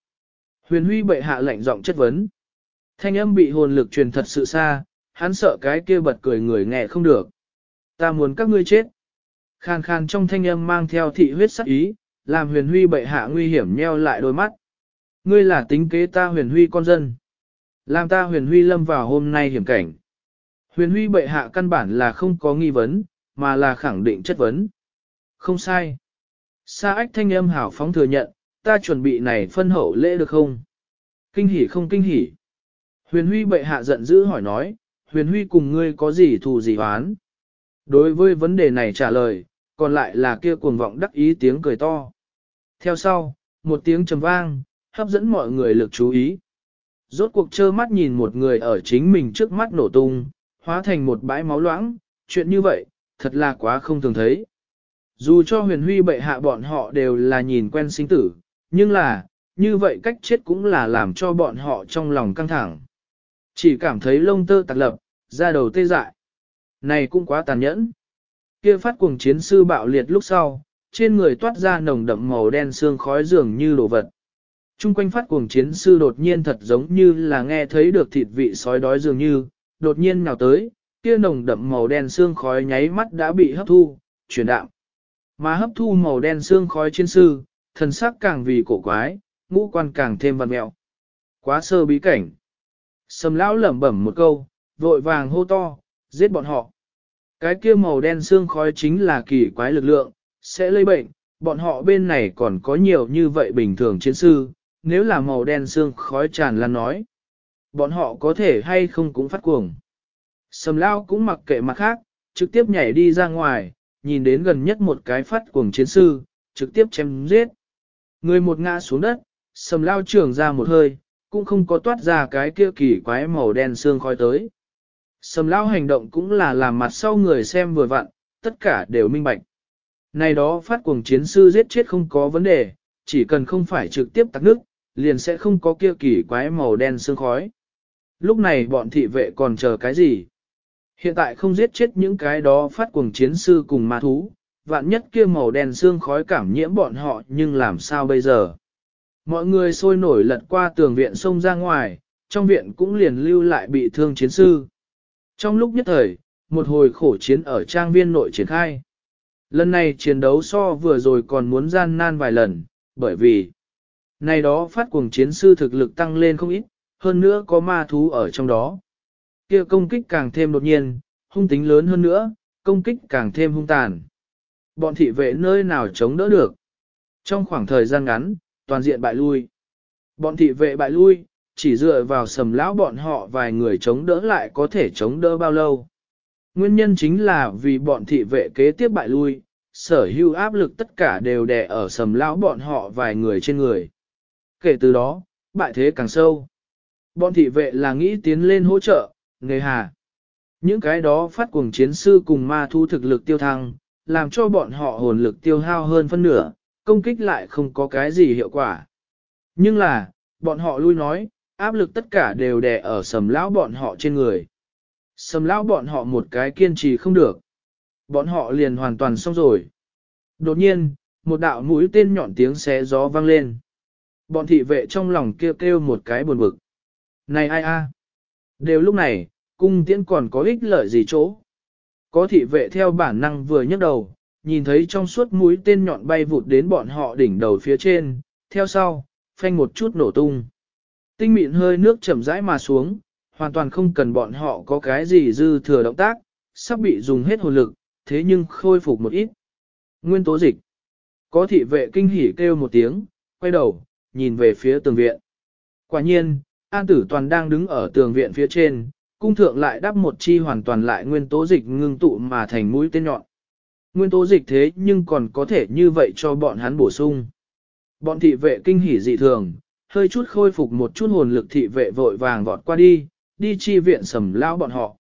Huyền Huy bệ hạ lệnh giọng chất vấn. Thanh âm bị hồn lực truyền thật sự xa, hắn sợ cái kia bật cười người nghe không được. Ta muốn các ngươi chết. Khan khan trong thanh âm mang theo thị huyết sắc ý, làm huyền huy bệ hạ nguy hiểm nheo lại đôi mắt. Ngươi là tính kế ta huyền huy con dân. Làm ta huyền huy lâm vào hôm nay hiểm cảnh. Huyền huy bệ hạ căn bản là không có nghi vấn, mà là khẳng định chất vấn. Không sai. Sa ách thanh âm hảo phóng thừa nhận, ta chuẩn bị này phân hậu lễ được không? Kinh hỉ không kinh hỉ. Huyền huy bệ hạ giận dữ hỏi nói, huyền huy cùng ngươi có gì thù gì oán? Đối với vấn đề này trả lời, còn lại là kia cuồng vọng đắc ý tiếng cười to. Theo sau, một tiếng trầm vang, hấp dẫn mọi người lực chú ý. Rốt cuộc trơ mắt nhìn một người ở chính mình trước mắt nổ tung, hóa thành một bãi máu loãng, chuyện như vậy, thật là quá không thường thấy. Dù cho huyền huy bệ hạ bọn họ đều là nhìn quen sinh tử, nhưng là, như vậy cách chết cũng là làm cho bọn họ trong lòng căng thẳng. Chỉ cảm thấy lông tơ tạc lập, da đầu tê dại. Này cũng quá tàn nhẫn. Kia phát cuồng chiến sư bạo liệt lúc sau, trên người toát ra nồng đậm màu đen xương khói dường như đồ vật. Trung quanh phát cuồng chiến sư đột nhiên thật giống như là nghe thấy được thịt vị sói đói dường như, đột nhiên nào tới, kia nồng đậm màu đen xương khói nháy mắt đã bị hấp thu, chuyển đạm. Mà hấp thu màu đen xương khói chiến sư, thần sắc càng vì cổ quái, ngũ quan càng thêm văn mẹo. Quá sơ bí cảnh. Sầm lão lẩm bẩm một câu, vội vàng hô to, giết bọn họ. Cái kia màu đen xương khói chính là kỳ quái lực lượng, sẽ lây bệnh, bọn họ bên này còn có nhiều như vậy bình thường chiến sư, nếu là màu đen xương khói tràn lan nói. Bọn họ có thể hay không cũng phát cuồng. Sầm lao cũng mặc kệ mặt khác, trực tiếp nhảy đi ra ngoài, nhìn đến gần nhất một cái phát cuồng chiến sư, trực tiếp chém giết. Người một ngã xuống đất, sầm lao trường ra một hơi, cũng không có toát ra cái kia kỳ quái màu đen xương khói tới. Sầm lao hành động cũng là làm mặt sau người xem vừa vặn, tất cả đều minh bạch. Này đó phát cuồng chiến sư giết chết không có vấn đề, chỉ cần không phải trực tiếp tắc nước, liền sẽ không có kia kỳ quái màu đen sương khói. Lúc này bọn thị vệ còn chờ cái gì? Hiện tại không giết chết những cái đó phát cuồng chiến sư cùng ma thú, vạn nhất kia màu đen sương khói cảm nhiễm bọn họ nhưng làm sao bây giờ? Mọi người sôi nổi lật qua tường viện xông ra ngoài, trong viện cũng liền lưu lại bị thương chiến sư. Trong lúc nhất thời, một hồi khổ chiến ở trang viên nội triển khai. Lần này chiến đấu so vừa rồi còn muốn gian nan vài lần, bởi vì này đó phát cuồng chiến sư thực lực tăng lên không ít, hơn nữa có ma thú ở trong đó. Kia công kích càng thêm đột nhiên, hung tính lớn hơn nữa, công kích càng thêm hung tàn. Bọn thị vệ nơi nào chống đỡ được. Trong khoảng thời gian ngắn, toàn diện bại lui. Bọn thị vệ bại lui, chỉ dựa vào sầm lão bọn họ vài người chống đỡ lại có thể chống đỡ bao lâu. Nguyên nhân chính là vì bọn thị vệ kế tiếp bại lui, sở hữu áp lực tất cả đều đè ở sầm lão bọn họ vài người trên người. Kể từ đó, bại thế càng sâu. Bọn thị vệ là nghĩ tiến lên hỗ trợ, nghề hà. Những cái đó phát cuồng chiến sư cùng ma thu thực lực tiêu thăng, làm cho bọn họ hồn lực tiêu hao hơn phân nửa, công kích lại không có cái gì hiệu quả. Nhưng là, bọn họ lui nói, áp lực tất cả đều đè ở sầm lão bọn họ trên người. Sầm lão bọn họ một cái kiên trì không được. Bọn họ liền hoàn toàn xong rồi. Đột nhiên, một đạo mũi tên nhọn tiếng xé gió vang lên. Bọn thị vệ trong lòng kêu kêu một cái buồn bực. Này ai a? Đều lúc này, cung tiễn còn có ích lợi gì chỗ? Có thị vệ theo bản năng vừa nhấc đầu, nhìn thấy trong suốt mũi tên nhọn bay vụt đến bọn họ đỉnh đầu phía trên, theo sau, phanh một chút nổ tung. Tinh mịn hơi nước chậm rãi mà xuống, hoàn toàn không cần bọn họ có cái gì dư thừa động tác, sắp bị dùng hết hồn lực, thế nhưng khôi phục một ít. Nguyên tố dịch. Có thị vệ kinh hỉ kêu một tiếng, quay đầu, nhìn về phía tường viện. Quả nhiên, An Tử Toàn đang đứng ở tường viện phía trên, cung thượng lại đắp một chi hoàn toàn lại nguyên tố dịch ngưng tụ mà thành mũi tên nhọn. Nguyên tố dịch thế nhưng còn có thể như vậy cho bọn hắn bổ sung. Bọn thị vệ kinh hỉ dị thường, hơi chút khôi phục một chút hồn lực thị vệ vội vàng vọt qua đi, đi chi viện sầm lao bọn họ.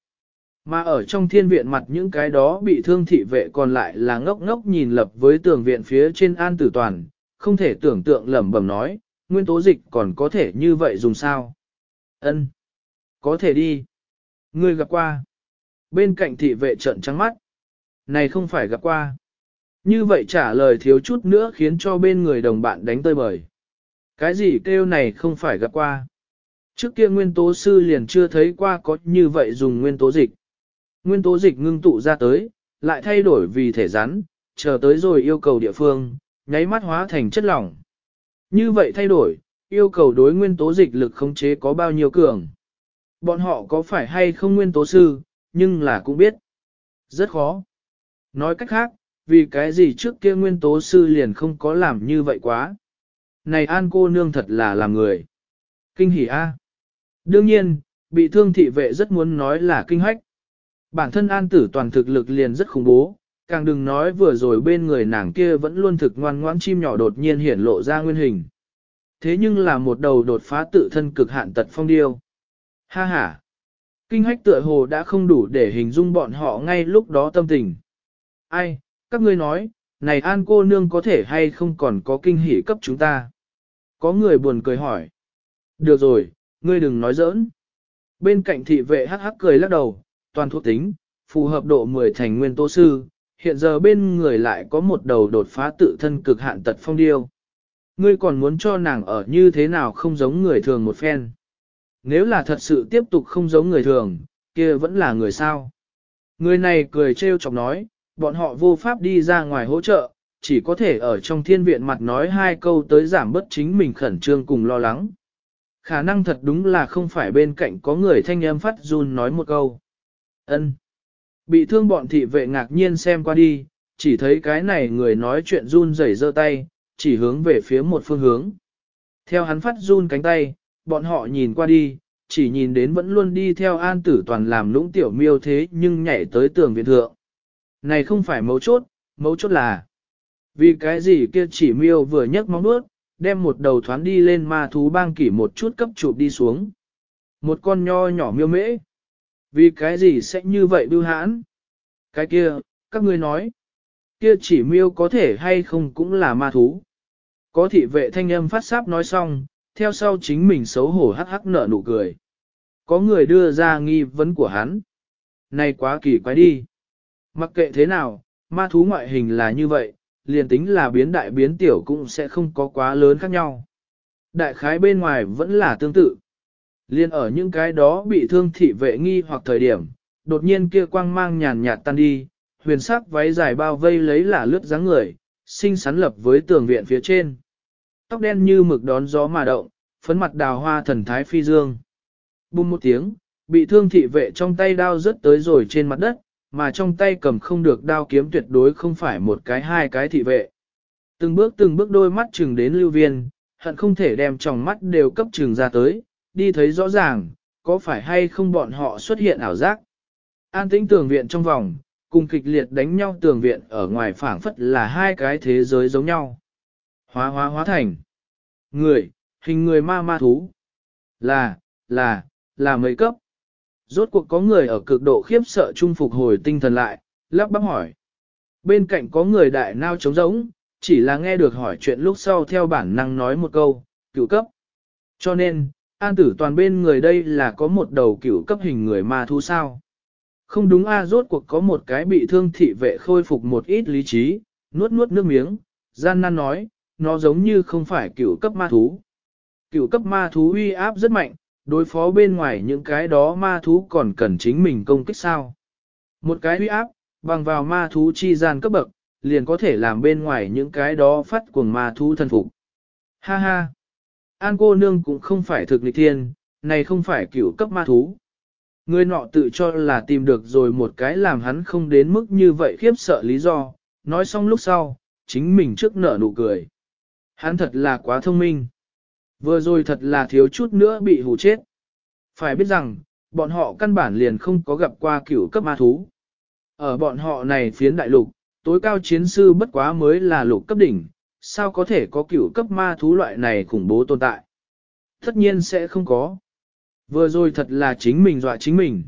Mà ở trong thiên viện mặt những cái đó bị thương thị vệ còn lại là ngốc ngốc nhìn lập với tường viện phía trên an tử toàn, không thể tưởng tượng lẩm bẩm nói, nguyên tố dịch còn có thể như vậy dùng sao. Ân, Có thể đi. Ngươi gặp qua. Bên cạnh thị vệ trợn trắng mắt. Này không phải gặp qua. Như vậy trả lời thiếu chút nữa khiến cho bên người đồng bạn đánh tơi bời. Cái gì kêu này không phải gặp qua. Trước kia nguyên tố sư liền chưa thấy qua có như vậy dùng nguyên tố dịch. Nguyên tố dịch ngưng tụ ra tới, lại thay đổi vì thể rắn, chờ tới rồi yêu cầu địa phương, nháy mắt hóa thành chất lỏng. Như vậy thay đổi, yêu cầu đối nguyên tố dịch lực khống chế có bao nhiêu cường. Bọn họ có phải hay không nguyên tố sư, nhưng là cũng biết. Rất khó. Nói cách khác, vì cái gì trước kia nguyên tố sư liền không có làm như vậy quá. Này an cô nương thật là làm người. Kinh hỉ a. Đương nhiên, bị thương thị vệ rất muốn nói là kinh hách. Bản thân an tử toàn thực lực liền rất khủng bố, càng đừng nói vừa rồi bên người nàng kia vẫn luôn thực ngoan ngoãn chim nhỏ đột nhiên hiển lộ ra nguyên hình. Thế nhưng là một đầu đột phá tự thân cực hạn tật phong điêu. Ha ha! Kinh hách tựa hồ đã không đủ để hình dung bọn họ ngay lúc đó tâm tình. Ai, các ngươi nói, này an cô nương có thể hay không còn có kinh hỉ cấp chúng ta? Có người buồn cười hỏi. Được rồi, ngươi đừng nói giỡn. Bên cạnh thị vệ hắc hắc cười lắc đầu, toàn thuộc tính, phù hợp độ 10 thành nguyên tố sư, hiện giờ bên người lại có một đầu đột phá tự thân cực hạn tật phong điêu. Ngươi còn muốn cho nàng ở như thế nào không giống người thường một phen. Nếu là thật sự tiếp tục không giống người thường, kia vẫn là người sao. Người này cười trêu chọc nói, bọn họ vô pháp đi ra ngoài hỗ trợ, chỉ có thể ở trong thiên viện mặt nói hai câu tới giảm bớt chính mình khẩn trương cùng lo lắng. Khả năng thật đúng là không phải bên cạnh có người thanh âm phát run nói một câu. ân Bị thương bọn thị vệ ngạc nhiên xem qua đi, chỉ thấy cái này người nói chuyện run rẩy giơ tay, chỉ hướng về phía một phương hướng. Theo hắn phát run cánh tay, bọn họ nhìn qua đi, chỉ nhìn đến vẫn luôn đi theo an tử toàn làm lũng tiểu miêu thế nhưng nhảy tới tường viện thượng. Này không phải mấu chốt, mấu chốt là vì cái gì kia chỉ miêu vừa nhấc móng nuốt, đem một đầu thoán đi lên ma thú bang kỷ một chút cấp chụp đi xuống. Một con nho nhỏ miêu mễ. Vì cái gì sẽ như vậy bưu hãn? Cái kia, các ngươi nói. Kia chỉ miêu có thể hay không cũng là ma thú. Có thị vệ thanh âm phát sáp nói xong, theo sau chính mình xấu hổ hắc hắc nở nụ cười. Có người đưa ra nghi vấn của hắn. Này quá kỳ quái đi. Mặc kệ thế nào, ma thú ngoại hình là như vậy, liền tính là biến đại biến tiểu cũng sẽ không có quá lớn khác nhau. Đại khái bên ngoài vẫn là tương tự. Liên ở những cái đó bị thương thị vệ nghi hoặc thời điểm, đột nhiên kia quang mang nhàn nhạt tan đi, huyền sắc váy dài bao vây lấy là lướt dáng người, xinh xắn lập với tường viện phía trên. Tóc đen như mực đón gió mà động, phấn mặt đào hoa thần thái phi dương. Bùng một tiếng, bị thương thị vệ trong tay đao rớt tới rồi trên mặt đất, mà trong tay cầm không được đao kiếm tuyệt đối không phải một cái hai cái thị vệ. Từng bước từng bước đôi mắt chừng đến lưu viên, hận không thể đem tròng mắt đều cấp chừng ra tới, đi thấy rõ ràng, có phải hay không bọn họ xuất hiện ảo giác. An tĩnh tường viện trong vòng, cùng kịch liệt đánh nhau tường viện ở ngoài phảng phất là hai cái thế giới giống nhau. Hóa hóa hóa thành. Người, hình người ma ma thú. Là, là, là mấy cấp. Rốt cuộc có người ở cực độ khiếp sợ trung phục hồi tinh thần lại, lắp bắp hỏi. Bên cạnh có người đại nao trống rỗng, chỉ là nghe được hỏi chuyện lúc sau theo bản năng nói một câu, cửu cấp. Cho nên, an tử toàn bên người đây là có một đầu cửu cấp hình người ma thú sao. Không đúng a rốt cuộc có một cái bị thương thị vệ khôi phục một ít lý trí, nuốt nuốt nước miếng, gian nan nói, nó giống như không phải cửu cấp ma thú. Cửu cấp ma thú uy áp rất mạnh, đối phó bên ngoài những cái đó ma thú còn cần chính mình công kích sao. Một cái uy áp, bằng vào ma thú chi gian cấp bậc, liền có thể làm bên ngoài những cái đó phát cuồng ma thú thân phục. Ha ha! An cô nương cũng không phải thực nghịch thiên, này không phải cửu cấp ma thú. Người nọ tự cho là tìm được rồi một cái làm hắn không đến mức như vậy khiếp sợ lý do, nói xong lúc sau, chính mình trước nở nụ cười. Hắn thật là quá thông minh. Vừa rồi thật là thiếu chút nữa bị hù chết. Phải biết rằng, bọn họ căn bản liền không có gặp qua cửu cấp ma thú. Ở bọn họ này phiến đại lục, tối cao chiến sư bất quá mới là lục cấp đỉnh, sao có thể có cửu cấp ma thú loại này khủng bố tồn tại. Tất nhiên sẽ không có. Vừa rồi thật là chính mình dọa chính mình.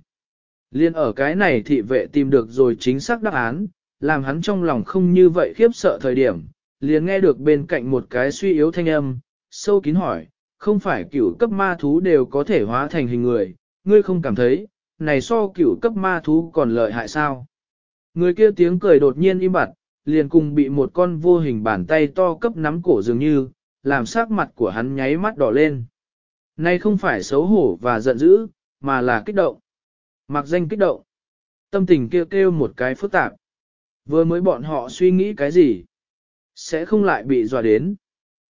Liên ở cái này thị vệ tìm được rồi chính xác đáp án, làm hắn trong lòng không như vậy khiếp sợ thời điểm, liền nghe được bên cạnh một cái suy yếu thanh âm, sâu kín hỏi, không phải cửu cấp ma thú đều có thể hóa thành hình người, ngươi không cảm thấy, này so cửu cấp ma thú còn lợi hại sao? Người kia tiếng cười đột nhiên im bặt, liền cùng bị một con vô hình bàn tay to cấp nắm cổ dường như, làm sắc mặt của hắn nháy mắt đỏ lên. Này không phải xấu hổ và giận dữ, mà là kích động. Mặc danh kích động. Tâm tình kêu kêu một cái phức tạp. Vừa mới bọn họ suy nghĩ cái gì? Sẽ không lại bị dọa đến.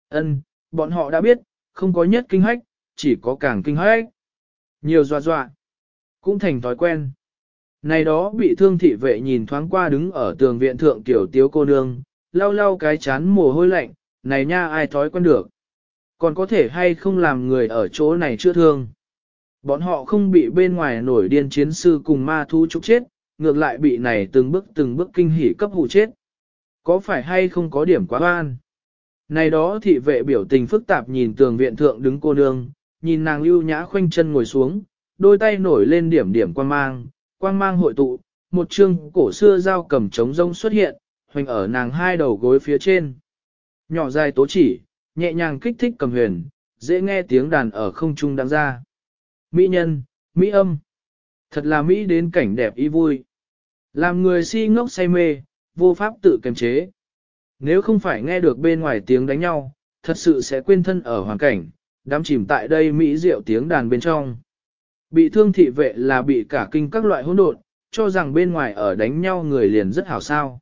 Ân, bọn họ đã biết, không có nhất kinh hách, chỉ có càng kinh hách. Nhiều dọa dọa. Cũng thành thói quen. Này đó bị thương thị vệ nhìn thoáng qua đứng ở tường viện thượng tiểu tiếu cô nương, lau lau cái chán mồ hôi lạnh, này nha ai thói quen được. Còn có thể hay không làm người ở chỗ này chưa thương. Bọn họ không bị bên ngoài nổi điên chiến sư cùng ma thú trục chết, ngược lại bị này từng bước từng bước kinh hỉ cấp hụ chết. Có phải hay không có điểm quá oan? Này đó thị vệ biểu tình phức tạp nhìn tường viện thượng đứng cô nương, nhìn nàng lưu nhã khoanh chân ngồi xuống, đôi tay nổi lên điểm điểm quang mang, quang mang hội tụ, một chương cổ xưa dao cầm trống rông xuất hiện, hoành ở nàng hai đầu gối phía trên. Nhỏ dài tố chỉ, nhẹ nhàng kích thích cầm huyền, dễ nghe tiếng đàn ở không trung đang ra. Mỹ nhân, Mỹ âm. Thật là Mỹ đến cảnh đẹp y vui. Làm người si ngốc say mê, vô pháp tự kiềm chế. Nếu không phải nghe được bên ngoài tiếng đánh nhau, thật sự sẽ quên thân ở hoàn cảnh, đám chìm tại đây Mỹ diệu tiếng đàn bên trong. Bị thương thị vệ là bị cả kinh các loại hỗn độn, cho rằng bên ngoài ở đánh nhau người liền rất hảo sao.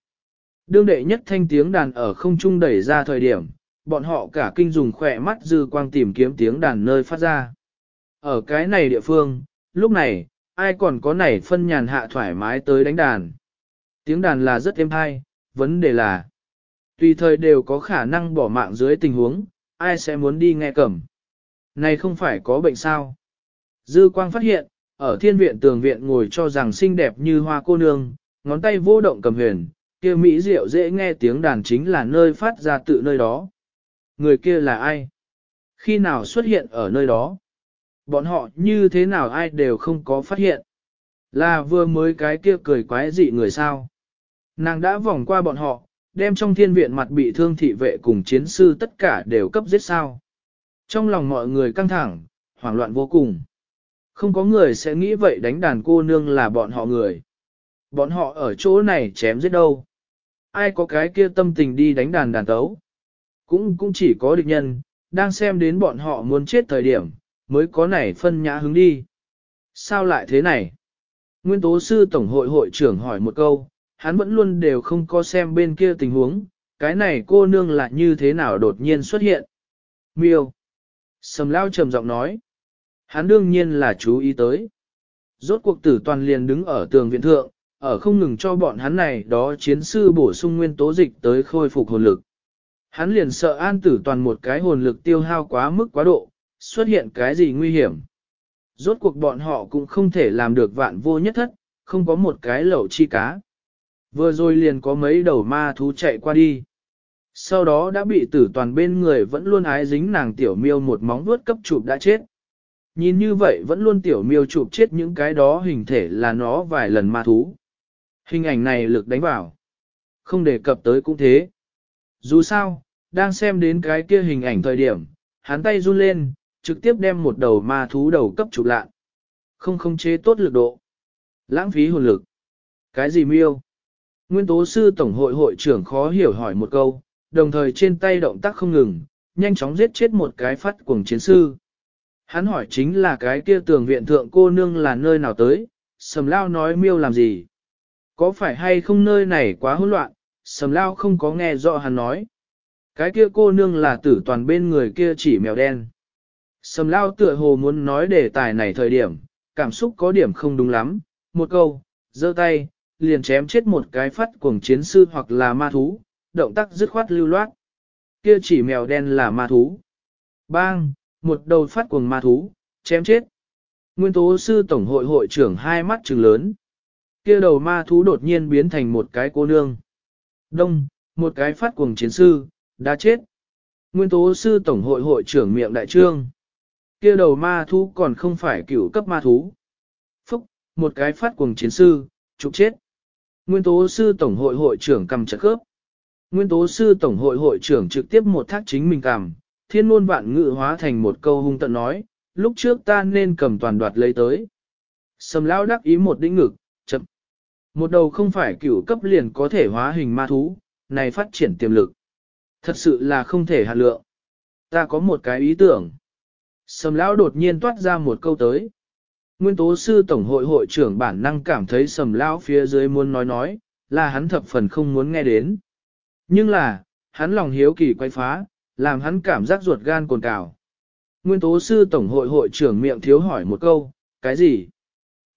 Đương đệ nhất thanh tiếng đàn ở không trung đẩy ra thời điểm, bọn họ cả kinh dùng khỏe mắt dư quang tìm kiếm tiếng đàn nơi phát ra. Ở cái này địa phương, lúc này, ai còn có nảy phân nhàn hạ thoải mái tới đánh đàn. Tiếng đàn là rất êm hay, vấn đề là tùy thời đều có khả năng bỏ mạng dưới tình huống, ai sẽ muốn đi nghe cẩm. Này không phải có bệnh sao? Dư quang phát hiện, ở thiên viện tường viện ngồi cho rằng xinh đẹp như hoa cô nương, ngón tay vô động cầm huyền, kia mỹ diệu dễ nghe tiếng đàn chính là nơi phát ra tự nơi đó. Người kia là ai? Khi nào xuất hiện ở nơi đó? Bọn họ như thế nào ai đều không có phát hiện. Là vừa mới cái kia cười quái dị người sao. Nàng đã vòng qua bọn họ, đem trong thiên viện mặt bị thương thị vệ cùng chiến sư tất cả đều cấp giết sao. Trong lòng mọi người căng thẳng, hoảng loạn vô cùng. Không có người sẽ nghĩ vậy đánh đàn cô nương là bọn họ người. Bọn họ ở chỗ này chém giết đâu. Ai có cái kia tâm tình đi đánh đàn đàn tấu. Cũng cũng chỉ có địch nhân, đang xem đến bọn họ muốn chết thời điểm, mới có nảy phân nhã hứng đi. Sao lại thế này? Nguyên tố sư tổng hội hội trưởng hỏi một câu, hắn vẫn luôn đều không có xem bên kia tình huống, cái này cô nương là như thế nào đột nhiên xuất hiện. Miêu. Sầm lao trầm giọng nói. Hắn đương nhiên là chú ý tới. Rốt cuộc tử toàn liền đứng ở tường viện thượng, ở không ngừng cho bọn hắn này đó chiến sư bổ sung nguyên tố dịch tới khôi phục hồn lực. Hắn liền sợ an tử toàn một cái hồn lực tiêu hao quá mức quá độ, xuất hiện cái gì nguy hiểm. Rốt cuộc bọn họ cũng không thể làm được vạn vô nhất thất, không có một cái lẩu chi cá. Vừa rồi liền có mấy đầu ma thú chạy qua đi. Sau đó đã bị tử toàn bên người vẫn luôn ái dính nàng tiểu miêu một móng vuốt cấp chụp đã chết. Nhìn như vậy vẫn luôn tiểu miêu chụp chết những cái đó hình thể là nó vài lần ma thú. Hình ảnh này lực đánh vào. Không đề cập tới cũng thế. Dù sao, đang xem đến cái kia hình ảnh thời điểm, hắn tay run lên, trực tiếp đem một đầu ma thú đầu cấp chụp lạ. Không không chế tốt lực độ. Lãng phí hồn lực. Cái gì miêu? Nguyên tố sư tổng hội hội trưởng khó hiểu hỏi một câu, đồng thời trên tay động tác không ngừng, nhanh chóng giết chết một cái phát cuồng chiến sư. Hắn hỏi chính là cái kia tường viện thượng cô nương là nơi nào tới, sầm lao nói miêu làm gì. Có phải hay không nơi này quá hỗn loạn, sầm lao không có nghe rõ hắn nói. Cái kia cô nương là tử toàn bên người kia chỉ mèo đen. Sầm lao tựa hồ muốn nói đề tài này thời điểm, cảm xúc có điểm không đúng lắm, một câu, giơ tay, liền chém chết một cái phát cuồng chiến sư hoặc là ma thú, động tác dứt khoát lưu loát. Kia chỉ mèo đen là ma thú. Bang, một đầu phát cuồng ma thú, chém chết. Nguyên tố sư tổng hội hội trưởng hai mắt trừng lớn. Kia đầu ma thú đột nhiên biến thành một cái cô nương. Đông, một cái phát cuồng chiến sư, đã chết. Nguyên tố sư tổng hội hội trưởng miệng đại trương. Kia đầu ma thú còn không phải cửu cấp ma thú. Phúc, một cái phát cuồng chiến sư, trục chết. Nguyên tố sư tổng hội hội trưởng cầm chặt khớp. Nguyên tố sư tổng hội hội trưởng trực tiếp một thác chính mình cầm, thiên ngôn vạn ngự hóa thành một câu hung tận nói, lúc trước ta nên cầm toàn đoạt lấy tới. Sầm lao đắc ý một đĩnh ngực, chậm. Một đầu không phải cửu cấp liền có thể hóa hình ma thú, này phát triển tiềm lực. Thật sự là không thể hạt lượng. Ta có một cái ý tưởng. Sầm lão đột nhiên toát ra một câu tới. Nguyên tố sư tổng hội hội trưởng bản năng cảm thấy sầm lão phía dưới muốn nói nói, là hắn thập phần không muốn nghe đến. Nhưng là, hắn lòng hiếu kỳ quay phá, làm hắn cảm giác ruột gan cồn cào. Nguyên tố sư tổng hội hội trưởng miệng thiếu hỏi một câu, cái gì?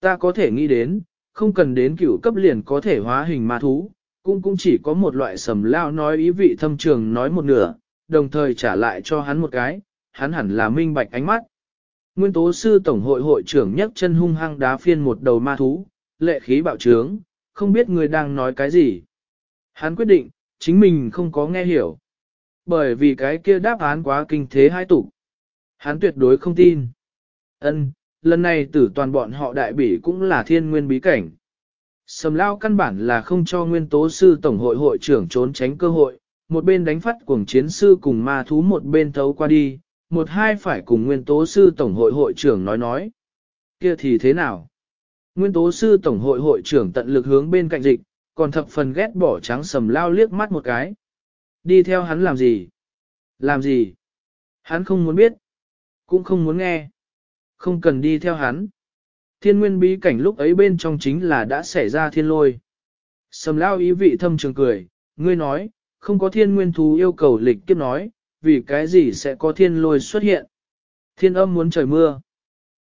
Ta có thể nghĩ đến, không cần đến cửu cấp liền có thể hóa hình ma thú, cũng cũng chỉ có một loại sầm lao nói ý vị thâm trường nói một nửa, đồng thời trả lại cho hắn một cái, hắn hẳn là minh bạch ánh mắt. Nguyên tố sư tổng hội hội trưởng nhấc chân hung hăng đá phiên một đầu ma thú, lệ khí bạo trướng, không biết người đang nói cái gì. Hắn quyết định, chính mình không có nghe hiểu. Bởi vì cái kia đáp án quá kinh thế hai tục. Hắn tuyệt đối không tin. Ân, lần này tử toàn bọn họ đại bỉ cũng là thiên nguyên bí cảnh. Sầm lao căn bản là không cho nguyên tố sư tổng hội hội trưởng trốn tránh cơ hội, một bên đánh phát cuồng chiến sư cùng ma thú một bên thấu qua đi, một hai phải cùng nguyên tố sư tổng hội hội trưởng nói nói. Kia thì thế nào? Nguyên tố sư tổng hội hội trưởng tận lực hướng bên cạnh dịch, còn thập phần ghét bỏ trắng sầm lao liếc mắt một cái. Đi theo hắn làm gì? Làm gì? Hắn không muốn biết, cũng không muốn nghe. Không cần đi theo hắn. Thiên nguyên bí cảnh lúc ấy bên trong chính là đã xảy ra thiên lôi. Sầm lao ý vị thâm trường cười, ngươi nói, không có thiên nguyên thú yêu cầu lịch kiếp nói, vì cái gì sẽ có thiên lôi xuất hiện. Thiên âm muốn trời mưa.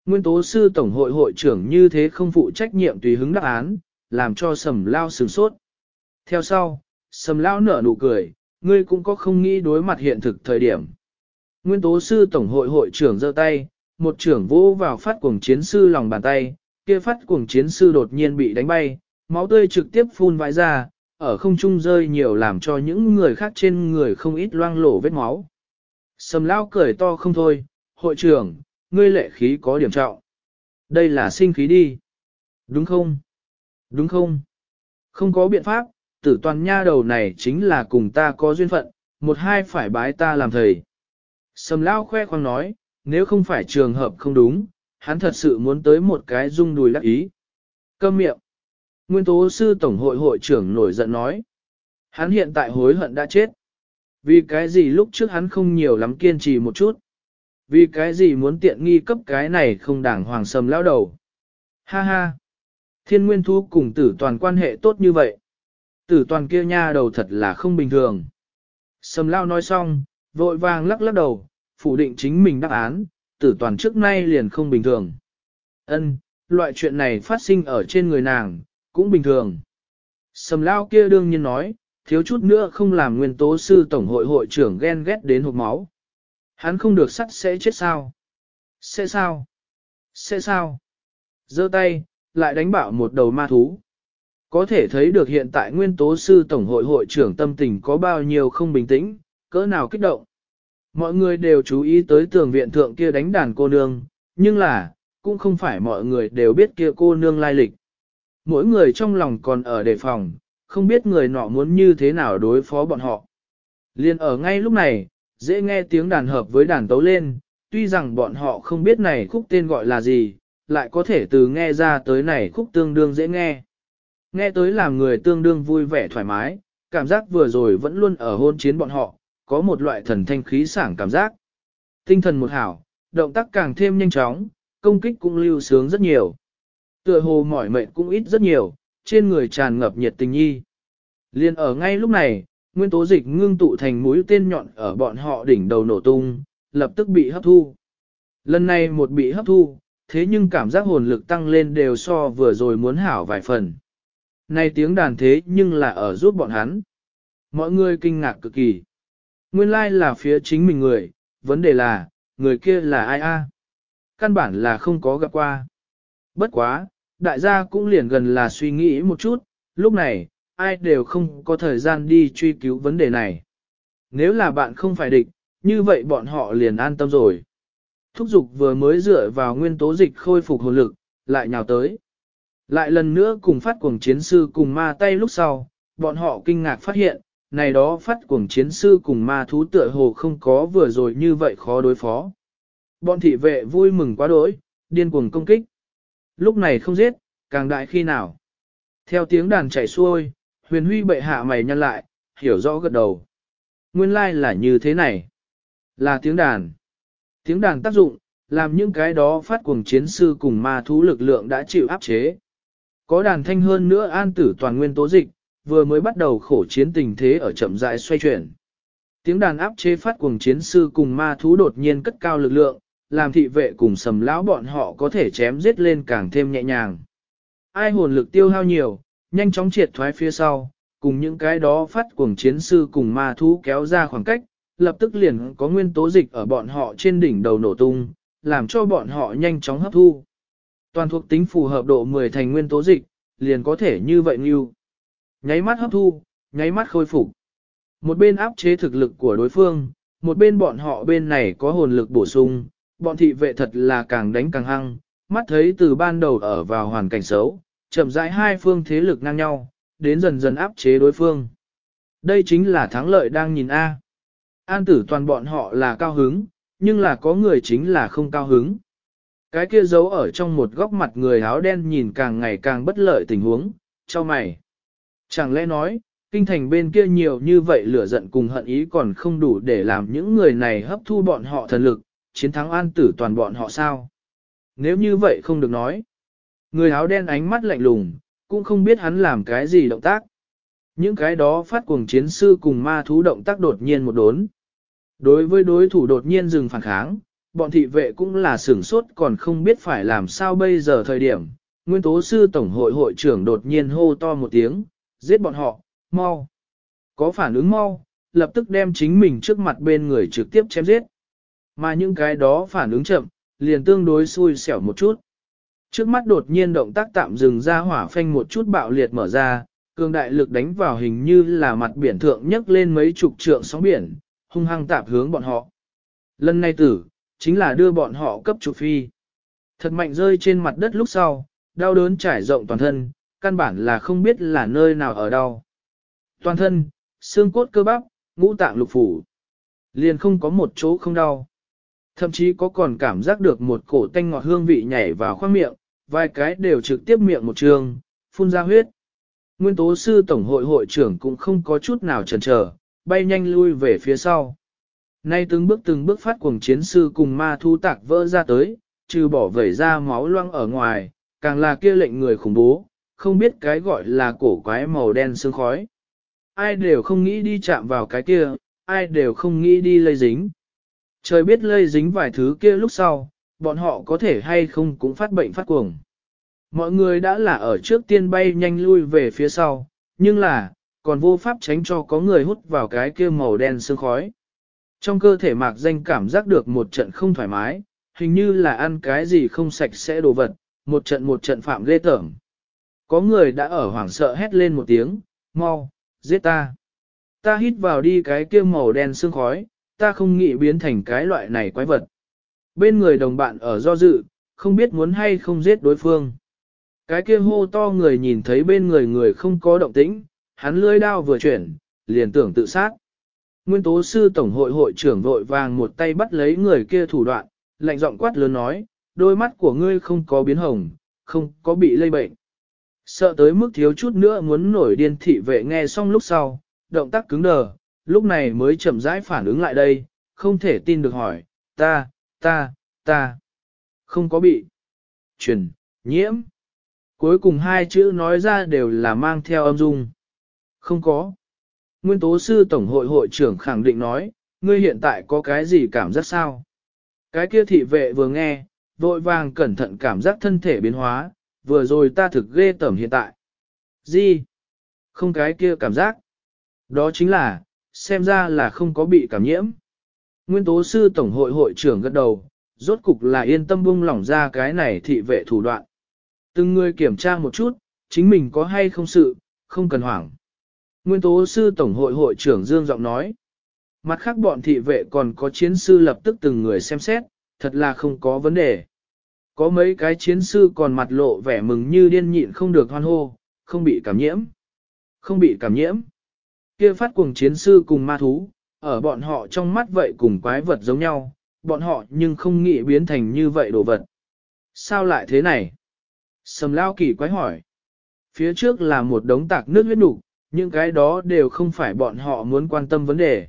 Nguyên tố sư tổng hội hội trưởng như thế không phụ trách nhiệm tùy hứng đáp án, làm cho sầm lao sừng sốt. Theo sau, sầm lao nở nụ cười, ngươi cũng có không nghĩ đối mặt hiện thực thời điểm. Nguyên tố sư tổng hội hội trưởng giơ tay, một trưởng vỗ vào phát cuồng chiến sư lòng bàn tay, kia phát cuồng chiến sư đột nhiên bị đánh bay, máu tươi trực tiếp phun vãi ra, ở không trung rơi nhiều làm cho những người khác trên người không ít loang lổ vết máu. Sầm lao cười to không thôi, hội trưởng, ngươi lệ khí có điểm trọng. Đây là sinh khí đi. Đúng không? Đúng không? Không có biện pháp, tử toàn nha đầu này chính là cùng ta có duyên phận, một hai phải bái ta làm thầy. Sầm lao khoe khoang nói, nếu không phải trường hợp không đúng, hắn thật sự muốn tới một cái rung đùi lắc ý. Câm miệng. Nguyên tố sư tổng hội hội trưởng nổi giận nói. Hắn hiện tại hối hận đã chết. Vì cái gì lúc trước hắn không nhiều lắm kiên trì một chút. Vì cái gì muốn tiện nghi cấp cái này không đảng hoàng sầm lao đầu. Ha ha. Thiên nguyên thú cùng tử toàn quan hệ tốt như vậy. Tử toàn kia nha đầu thật là không bình thường. Sầm lao nói xong, vội vàng lắc lắc đầu, phủ định chính mình đáp án, tử toàn trước nay liền không bình thường. Ân, loại chuyện này phát sinh ở trên người nàng, cũng bình thường. Sầm lao kia đương nhiên nói, thiếu chút nữa không làm nguyên tố sư tổng hội hội trưởng ghen ghét đến hộp máu. Hắn không được sắt sẽ chết sao? Sẽ sao? Sẽ sao? giơ tay, lại đánh bạo một đầu ma thú. Có thể thấy được hiện tại nguyên tố sư tổng hội hội trưởng tâm tình có bao nhiêu không bình tĩnh, cỡ nào kích động. Mọi người đều chú ý tới tường viện thượng kia đánh đàn cô nương, nhưng là, cũng không phải mọi người đều biết kia cô nương lai lịch. Mỗi người trong lòng còn ở đề phòng, không biết người nọ muốn như thế nào đối phó bọn họ. Liên ở ngay lúc này, dễ nghe tiếng đàn hợp với đàn tấu lên, tuy rằng bọn họ không biết này khúc tên gọi là gì, lại có thể từ nghe ra tới này khúc tương đương dễ nghe. Nghe tới làm người tương đương vui vẻ thoải mái, cảm giác vừa rồi vẫn luôn ở hôn chiến bọn họ, có một loại thần thanh khí sảng cảm giác. Tinh thần một hảo, động tác càng thêm nhanh chóng, công kích cũng lưu sướng rất nhiều. Tựa hồ mỏi mệt cũng ít rất nhiều, trên người tràn ngập nhiệt tình nhi. Liên ở ngay lúc này, nguyên tố dịch ngưng tụ thành mũi tên nhọn ở bọn họ đỉnh đầu nổ tung, lập tức bị hấp thu. Lần này một bị hấp thu, thế nhưng cảm giác hồn lực tăng lên đều so vừa rồi muốn hảo vài phần. Này tiếng đàn thế nhưng là ở giúp bọn hắn. Mọi người kinh ngạc cực kỳ. Nguyên lai like là phía chính mình người, vấn đề là, người kia là ai a? Căn bản là không có gặp qua. Bất quá, đại gia cũng liền gần là suy nghĩ một chút, lúc này, ai đều không có thời gian đi truy cứu vấn đề này. Nếu là bạn không phải địch, như vậy bọn họ liền an tâm rồi. Thúc dục vừa mới dựa vào nguyên tố dịch khôi phục hồn lực, lại nhào tới. Lại lần nữa cùng phát cuồng chiến sư cùng ma tay lúc sau, bọn họ kinh ngạc phát hiện, này đó phát cuồng chiến sư cùng ma thú tựa hồ không có vừa rồi như vậy khó đối phó. Bọn thị vệ vui mừng quá đỗi, điên cuồng công kích. Lúc này không giết, càng đại khi nào. Theo tiếng đàn chảy xuôi, huyền huy bệ hạ mày nhăn lại, hiểu rõ gật đầu. Nguyên lai like là như thế này. Là tiếng đàn. Tiếng đàn tác dụng, làm những cái đó phát cuồng chiến sư cùng ma thú lực lượng đã chịu áp chế. Có đàn thanh hơn nữa an tử toàn nguyên tố dịch, vừa mới bắt đầu khổ chiến tình thế ở chậm rãi xoay chuyển. Tiếng đàn áp chế phát cuồng chiến sư cùng ma thú đột nhiên cất cao lực lượng, làm thị vệ cùng sầm lão bọn họ có thể chém giết lên càng thêm nhẹ nhàng. Ai hồn lực tiêu hao nhiều, nhanh chóng triệt thoái phía sau, cùng những cái đó phát cuồng chiến sư cùng ma thú kéo ra khoảng cách, lập tức liền có nguyên tố dịch ở bọn họ trên đỉnh đầu nổ tung, làm cho bọn họ nhanh chóng hấp thu. Toàn thuộc tính phù hợp độ 10 thành nguyên tố dịch, liền có thể như vậy như. Nháy mắt hấp thu, nháy mắt khôi phục. Một bên áp chế thực lực của đối phương, một bên bọn họ bên này có hồn lực bổ sung, bọn thị vệ thật là càng đánh càng hăng, mắt thấy từ ban đầu ở vào hoàn cảnh xấu, chậm rãi hai phương thế lực ngang nhau, đến dần dần áp chế đối phương. Đây chính là thắng lợi đang nhìn A. An tử toàn bọn họ là cao hứng, nhưng là có người chính là không cao hứng. Cái kia giấu ở trong một góc mặt người áo đen nhìn càng ngày càng bất lợi tình huống, cho mày. Chẳng lẽ nói, kinh thành bên kia nhiều như vậy lửa giận cùng hận ý còn không đủ để làm những người này hấp thu bọn họ thần lực, chiến thắng an tử toàn bọn họ sao? Nếu như vậy không được nói. Người áo đen ánh mắt lạnh lùng, cũng không biết hắn làm cái gì động tác. Những cái đó phát cuồng chiến sư cùng ma thú động tác đột nhiên một đốn. Đối với đối thủ đột nhiên dừng phản kháng, bọn thị vệ cũng là sửng sốt còn không biết phải làm sao bây giờ thời điểm. Nguyên tố sư tổng hội hội trưởng đột nhiên hô to một tiếng, giết bọn họ, mau. Có phản ứng mau, lập tức đem chính mình trước mặt bên người trực tiếp chém giết. Mà những cái đó phản ứng chậm, liền tương đối xui xẻo một chút. Trước mắt đột nhiên động tác tạm dừng ra hỏa phanh một chút bạo liệt mở ra, cường đại lực đánh vào hình như là mặt biển thượng nhấc lên mấy chục trượng sóng biển, hung hăng tạp hướng bọn họ. Lần này tử, chính là đưa bọn họ cấp trục phi. Thật mạnh rơi trên mặt đất lúc sau, đau đớn trải rộng toàn thân, căn bản là không biết là nơi nào ở đâu. Toàn thân, xương cốt cơ bắp, ngũ tạng lục phủ. Liền không có một chỗ không đau. Thậm chí có còn cảm giác được một cổ tanh ngọt hương vị nhảy vào khoang miệng, vài cái đều trực tiếp miệng một trường, phun ra huyết. Nguyên tố sư tổng hội hội trưởng cũng không có chút nào chần chờ, bay nhanh lui về phía sau. Nay từng bước từng bước phát cuồng chiến sư cùng ma thu tạc vỡ ra tới, trừ bỏ vẩy ra máu loang ở ngoài, càng là kia lệnh người khủng bố, không biết cái gọi là cổ quái màu đen sương khói. Ai đều không nghĩ đi chạm vào cái kia, ai đều không nghĩ đi lây dính. Trời biết lây dính vài thứ kia lúc sau, bọn họ có thể hay không cũng phát bệnh phát cuồng. Mọi người đã là ở trước tiên bay nhanh lui về phía sau, nhưng là, còn vô pháp tránh cho có người hút vào cái kia màu đen sương khói. Trong cơ thể mạc danh cảm giác được một trận không thoải mái, hình như là ăn cái gì không sạch sẽ đồ vật, một trận một trận phạm ghê tởm. Có người đã ở hoảng sợ hét lên một tiếng, mau, giết ta. Ta hít vào đi cái kia màu đen sương khói, ta không nghĩ biến thành cái loại này quái vật. Bên người đồng bạn ở do dự, không biết muốn hay không giết đối phương. Cái kia hô to người nhìn thấy bên người người không có động tĩnh, hắn lưỡi đao vừa chuyển, liền tưởng tự sát. Nguyên tố sư tổng hội hội trưởng vội vàng một tay bắt lấy người kia thủ đoạn, lạnh giọng quát lớn nói, đôi mắt của ngươi không có biến hồng, không có bị lây bệnh. Sợ tới mức thiếu chút nữa muốn nổi điên thị vệ nghe xong lúc sau, động tác cứng đờ, lúc này mới chậm rãi phản ứng lại đây, không thể tin được hỏi, ta, ta, ta, không có bị truyền, nhiễm. Cuối cùng hai chữ nói ra đều là mang theo âm dung. Không có. Nguyên tố sư tổng hội hội trưởng khẳng định nói, ngươi hiện tại có cái gì cảm giác sao? Cái kia thị vệ vừa nghe, vội vàng cẩn thận cảm giác thân thể biến hóa, vừa rồi ta thực ghê tởm hiện tại. Gì? Không cái kia cảm giác. Đó chính là, xem ra là không có bị cảm nhiễm. Nguyên tố sư tổng hội hội trưởng gật đầu, rốt cục là yên tâm bung lỏng ra cái này thị vệ thủ đoạn. Từng người kiểm tra một chút, chính mình có hay không sự, không cần hoảng. Nguyên tố sư tổng hội hội trưởng Dương Giọng nói. Mặt khác bọn thị vệ còn có chiến sư lập tức từng người xem xét, thật là không có vấn đề. Có mấy cái chiến sư còn mặt lộ vẻ mừng như điên nhịn không được hoan hô, không bị cảm nhiễm. Không bị cảm nhiễm. Kia phát cuồng chiến sư cùng ma thú, ở bọn họ trong mắt vậy cùng quái vật giống nhau, bọn họ nhưng không nghĩ biến thành như vậy đồ vật. Sao lại thế này? Sầm lao kỳ quái hỏi. Phía trước là một đống tạc nước huyết nục, những cái đó đều không phải bọn họ muốn quan tâm vấn đề.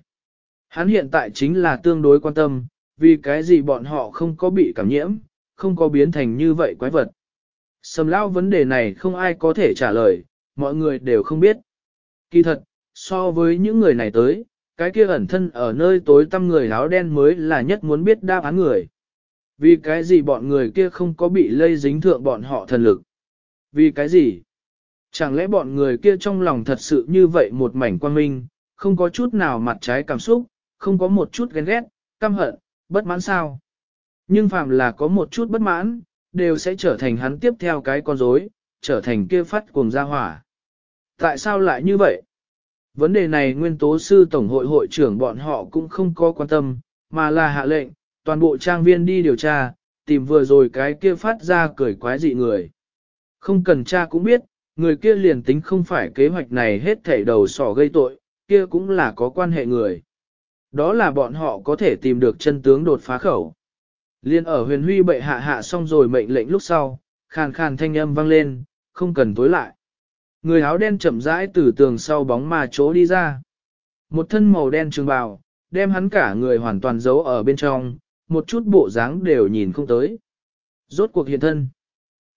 Hắn hiện tại chính là tương đối quan tâm, vì cái gì bọn họ không có bị cảm nhiễm, không có biến thành như vậy quái vật. Sầm lao vấn đề này không ai có thể trả lời, mọi người đều không biết. Kỳ thật, so với những người này tới, cái kia ẩn thân ở nơi tối tăm người áo đen mới là nhất muốn biết đáp án người. Vì cái gì bọn người kia không có bị lây dính thượng bọn họ thần lực? Vì cái gì? Chẳng lẽ bọn người kia trong lòng thật sự như vậy một mảnh quan minh, không có chút nào mặt trái cảm xúc, không có một chút ghen ghét, căm hận, bất mãn sao? Nhưng phàm là có một chút bất mãn, đều sẽ trở thành hắn tiếp theo cái con rối, trở thành kia phát cuồng gia hỏa. Tại sao lại như vậy? Vấn đề này nguyên tố sư tổng hội hội trưởng bọn họ cũng không có quan tâm, mà là hạ lệnh, toàn bộ trang viên đi điều tra, tìm vừa rồi cái kia phát ra cười quái dị người. Không cần tra cũng biết, người kia liền tính không phải kế hoạch này hết thảy đầu sỏ gây tội, kia cũng là có quan hệ người. Đó là bọn họ có thể tìm được chân tướng đột phá khẩu. Liên ở huyền huy bệ hạ hạ xong rồi mệnh lệnh lúc sau, khàn khàn thanh âm vang lên, không cần tối lại. Người áo đen chậm rãi từ tường sau bóng mà chỗ đi ra. Một thân màu đen trường bào, đem hắn cả người hoàn toàn giấu ở bên trong, một chút bộ dáng đều nhìn không tới. Rốt cuộc hiện thân.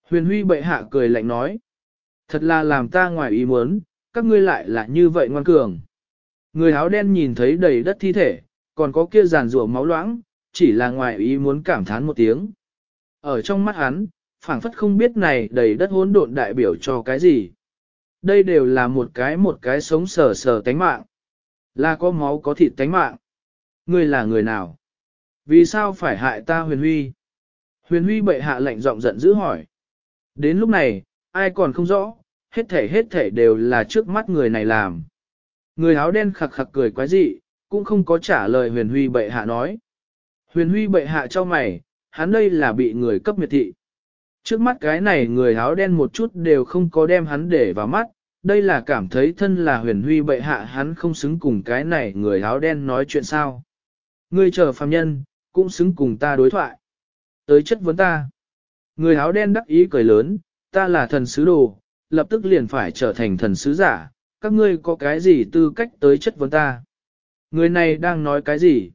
Huyền huy bệ hạ cười lạnh nói. Thật là làm ta ngoài ý muốn, các ngươi lại là như vậy ngoan cường. Người áo đen nhìn thấy đầy đất thi thể, còn có kia giàn rủa máu loãng, chỉ là ngoài ý muốn cảm thán một tiếng. Ở trong mắt hắn, phảng phất không biết này đầy đất hỗn độn đại biểu cho cái gì. Đây đều là một cái một cái sống sờ sờ tánh mạng. Là có máu có thịt tánh mạng. Ngươi là người nào? Vì sao phải hại ta huyền huy? Huyền huy bệ hạ lệnh giọng giận dữ hỏi. Đến lúc này, ai còn không rõ, hết thể hết thể đều là trước mắt người này làm. Người áo đen khặc khặc cười quái dị, cũng không có trả lời huyền huy bệ hạ nói. Huyền huy bệ hạ cho mày, hắn đây là bị người cấp miệt thị. Trước mắt cái này người áo đen một chút đều không có đem hắn để vào mắt, đây là cảm thấy thân là huyền huy bệ hạ hắn không xứng cùng cái này người áo đen nói chuyện sao. Ngươi chờ phàm nhân, cũng xứng cùng ta đối thoại. Tới chất vấn ta. Người áo đen đắc ý cười lớn, ta là thần sứ đồ, lập tức liền phải trở thành thần sứ giả, các ngươi có cái gì tư cách tới chất vấn ta. Người này đang nói cái gì?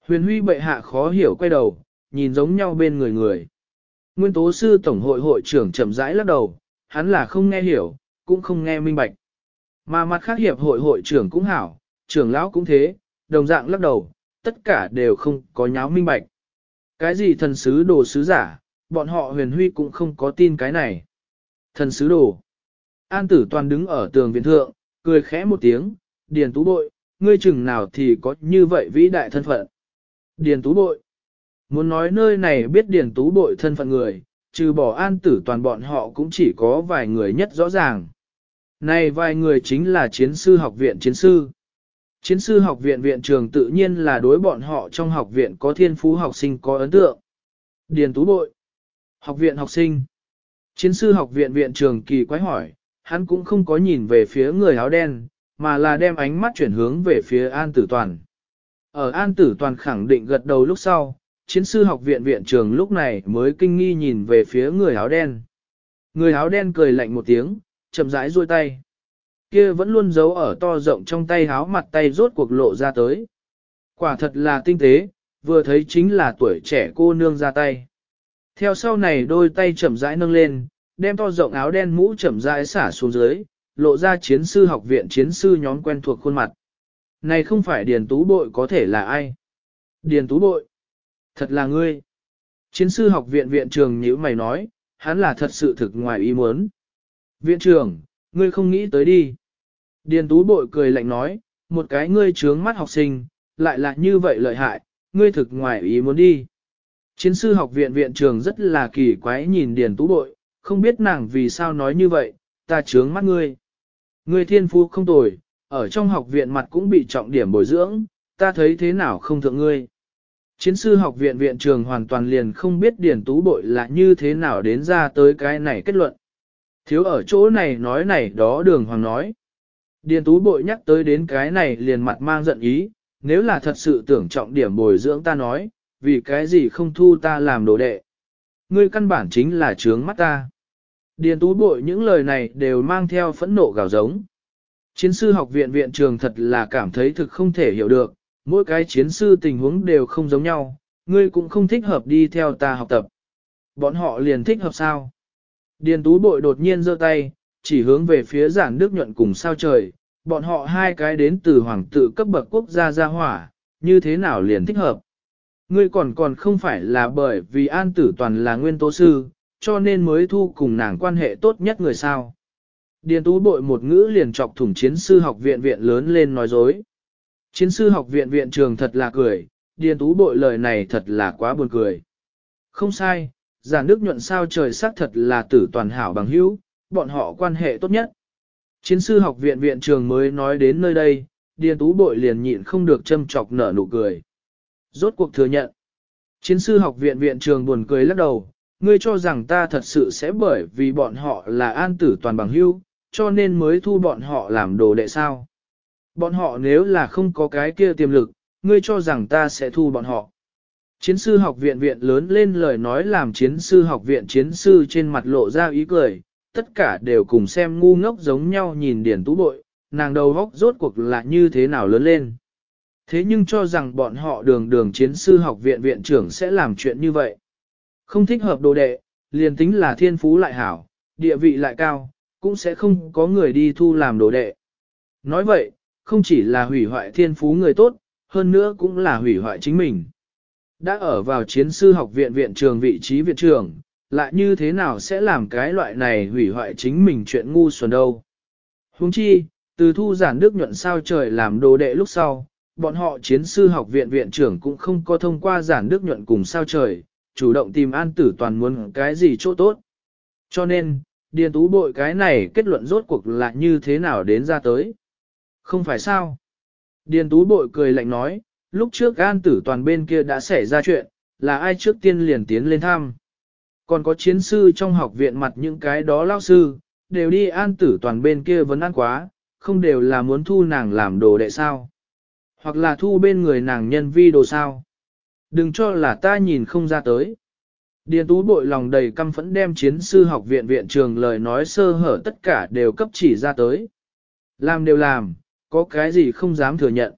Huyền huy bệ hạ khó hiểu quay đầu, nhìn giống nhau bên người người. Nguyên tố sư tổng hội hội trưởng chậm rãi lắc đầu, hắn là không nghe hiểu, cũng không nghe minh bạch. Mà mặt khác hiệp hội hội trưởng cũng hảo, trưởng lão cũng thế, đồng dạng lắc đầu, tất cả đều không có nháo minh bạch. Cái gì thần sứ đồ sứ giả, bọn họ huyền huy cũng không có tin cái này. Thần sứ đồ. An tử toàn đứng ở tường viện thượng, cười khẽ một tiếng, điền tú bội, ngươi chừng nào thì có như vậy vĩ đại thân phận. Điền tú bội. Muốn nói nơi này biết điền tú bội thân phận người, trừ bỏ an tử toàn bọn họ cũng chỉ có vài người nhất rõ ràng. Này vài người chính là chiến sư học viện chiến sư. Chiến sư học viện viện trường tự nhiên là đối bọn họ trong học viện có thiên phú học sinh có ấn tượng. Điền tú bội. Học viện học sinh. Chiến sư học viện viện trường kỳ quái hỏi, hắn cũng không có nhìn về phía người áo đen, mà là đem ánh mắt chuyển hướng về phía An Tử Toàn. Ở An Tử Toàn khẳng định gật đầu lúc sau, chiến sư học viện viện trường lúc này mới kinh nghi nhìn về phía người áo đen. Người áo đen cười lạnh một tiếng, chậm rãi duỗi tay. Kia vẫn luôn giấu ở to rộng trong tay háo mặt tay rốt cuộc lộ ra tới. Quả thật là tinh tế, vừa thấy chính là tuổi trẻ cô nương ra tay. Theo sau này đôi tay chậm rãi nâng lên, đem to rộng áo đen mũ chậm rãi xả xuống dưới, lộ ra chiến sư học viện chiến sư nhóm quen thuộc khuôn mặt. Này không phải Điền Tú Bội có thể là ai? Điền Tú Bội? Thật là ngươi. Chiến sư học viện viện trường như mày nói, hắn là thật sự thực ngoài ý muốn. Viện trưởng, ngươi không nghĩ tới đi. Điền Tú Bội cười lạnh nói, một cái ngươi trướng mắt học sinh, lại là như vậy lợi hại, ngươi thực ngoài ý muốn đi. Chiến sư học viện viện trường rất là kỳ quái nhìn Điền Tú Bội, không biết nàng vì sao nói như vậy, ta trướng mắt ngươi. Ngươi thiên phú không tồi, ở trong học viện mặt cũng bị trọng điểm bồi dưỡng, ta thấy thế nào không thượng ngươi. Chiến sư học viện viện trường hoàn toàn liền không biết Điền Tú Bội là như thế nào đến ra tới cái này kết luận. Thiếu ở chỗ này nói này đó đường hoàng nói. Điền Tú Bội nhắc tới đến cái này liền mặt mang giận ý, nếu là thật sự tưởng trọng điểm bồi dưỡng ta nói, vì cái gì không thu ta làm đồ đệ. Ngươi căn bản chính là trướng mắt ta. Điền Tú Bội những lời này đều mang theo phẫn nộ gào giống. Chiến sư học viện viện trường thật là cảm thấy thực không thể hiểu được, mỗi cái chiến sư tình huống đều không giống nhau, ngươi cũng không thích hợp đi theo ta học tập. Bọn họ liền thích hợp sao? Điền Tú Bội đột nhiên giơ tay, chỉ hướng về phía giản đức nhuận cùng sao trời, bọn họ hai cái đến từ hoàng tự cấp bậc quốc gia gia hỏa, như thế nào liền thích hợp. Ngươi còn còn không phải là bởi vì an tử toàn là nguyên tố sư, cho nên mới thu cùng nàng quan hệ tốt nhất người sao. Điền tú bội một ngữ liền chọc thủng chiến sư học viện viện lớn lên nói dối. Chiến sư học viện viện trường thật là cười, điền tú bội lời này thật là quá buồn cười. Không sai, giản đức nhuận sao trời sắc thật là tử toàn hảo bằng hữu, bọn họ quan hệ tốt nhất. Chiến sư học viện viện trường mới nói đến nơi đây, điền tú bội liền nhịn không được châm chọc nở nụ cười. Rốt cuộc thừa nhận. Chiến sư học viện viện trường buồn cười lắc đầu, ngươi cho rằng ta thật sự sẽ bởi vì bọn họ là an tử toàn bằng hữu, cho nên mới thu bọn họ làm đồ đệ sao. Bọn họ nếu là không có cái kia tiềm lực, ngươi cho rằng ta sẽ thu bọn họ. Chiến sư học viện viện lớn lên lời nói làm chiến sư học viện chiến sư trên mặt lộ ra ý cười, tất cả đều cùng xem ngu ngốc giống nhau nhìn điển tú bội, nàng đầu góc rốt cuộc là như thế nào lớn lên. Thế nhưng cho rằng bọn họ đường đường chiến sư học viện viện trưởng sẽ làm chuyện như vậy. Không thích hợp đồ đệ, liền tính là thiên phú lại hảo, địa vị lại cao, cũng sẽ không có người đi thu làm đồ đệ. Nói vậy, không chỉ là hủy hoại thiên phú người tốt, hơn nữa cũng là hủy hoại chính mình. Đã ở vào chiến sư học viện viện trường vị trí viện trưởng, lại như thế nào sẽ làm cái loại này hủy hoại chính mình chuyện ngu xuẩn đâu. Huống chi, từ thu giản đức nhuận sao trời làm đồ đệ lúc sau, bọn họ chiến sư học viện viện trưởng cũng không có thông qua giản đức nhuận cùng sao trời, chủ động tìm an tử toàn muốn cái gì chỗ tốt. Cho nên, điền tú bội cái này kết luận rốt cuộc là như thế nào đến ra tới. Không phải sao? Điền tú bội cười lạnh nói, lúc trước an tử toàn bên kia đã xảy ra chuyện, là ai trước tiên liền tiến lên thăm. Còn có chiến sư trong học viện mặt những cái đó lao sư, đều đi an tử toàn bên kia vẫn ăn quá, không đều là muốn thu nàng làm đồ đệ sao. Hoặc là thu bên người nàng nhân vi đồ sao. Đừng cho là ta nhìn không ra tới. Điền tú bội lòng đầy căm phẫn đem chiến sư học viện viện trường lời nói sơ hở tất cả đều cấp chỉ ra tới. Làm đều làm, có cái gì không dám thừa nhận.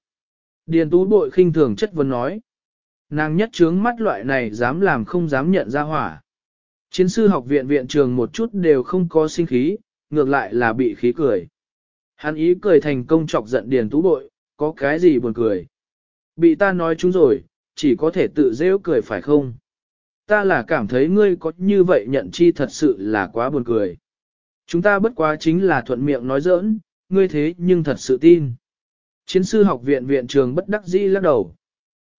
Điền tú bội khinh thường chất vấn nói. Nàng nhất trướng mắt loại này dám làm không dám nhận ra hỏa. Chiến sư học viện viện trường một chút đều không có sinh khí, ngược lại là bị khí cười. Hắn ý cười thành công chọc giận điền tú bội, có cái gì buồn cười. Bị ta nói chúng rồi, chỉ có thể tự rêu cười phải không? Ta là cảm thấy ngươi có như vậy nhận chi thật sự là quá buồn cười. Chúng ta bất quá chính là thuận miệng nói giỡn, ngươi thế nhưng thật sự tin. Chiến sư học viện viện trường bất đắc dĩ lắc đầu.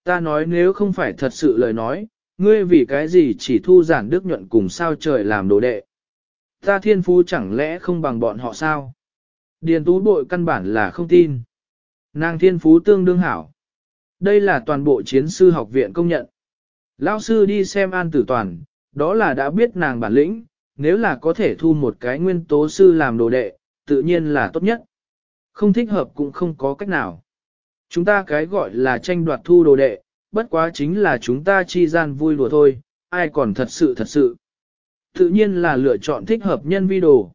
Ta nói nếu không phải thật sự lời nói, ngươi vì cái gì chỉ thu giản đức nhuận cùng sao trời làm đồ đệ. Ta thiên phú chẳng lẽ không bằng bọn họ sao? Điền tú bội căn bản là không tin. Nàng thiên phú tương đương hảo. Đây là toàn bộ chiến sư học viện công nhận. Lão sư đi xem an tử toàn, đó là đã biết nàng bản lĩnh, nếu là có thể thu một cái nguyên tố sư làm đồ đệ, tự nhiên là tốt nhất. Không thích hợp cũng không có cách nào. Chúng ta cái gọi là tranh đoạt thu đồ đệ, bất quá chính là chúng ta chi gian vui đùa thôi, ai còn thật sự thật sự. Tự nhiên là lựa chọn thích hợp nhân vi đồ.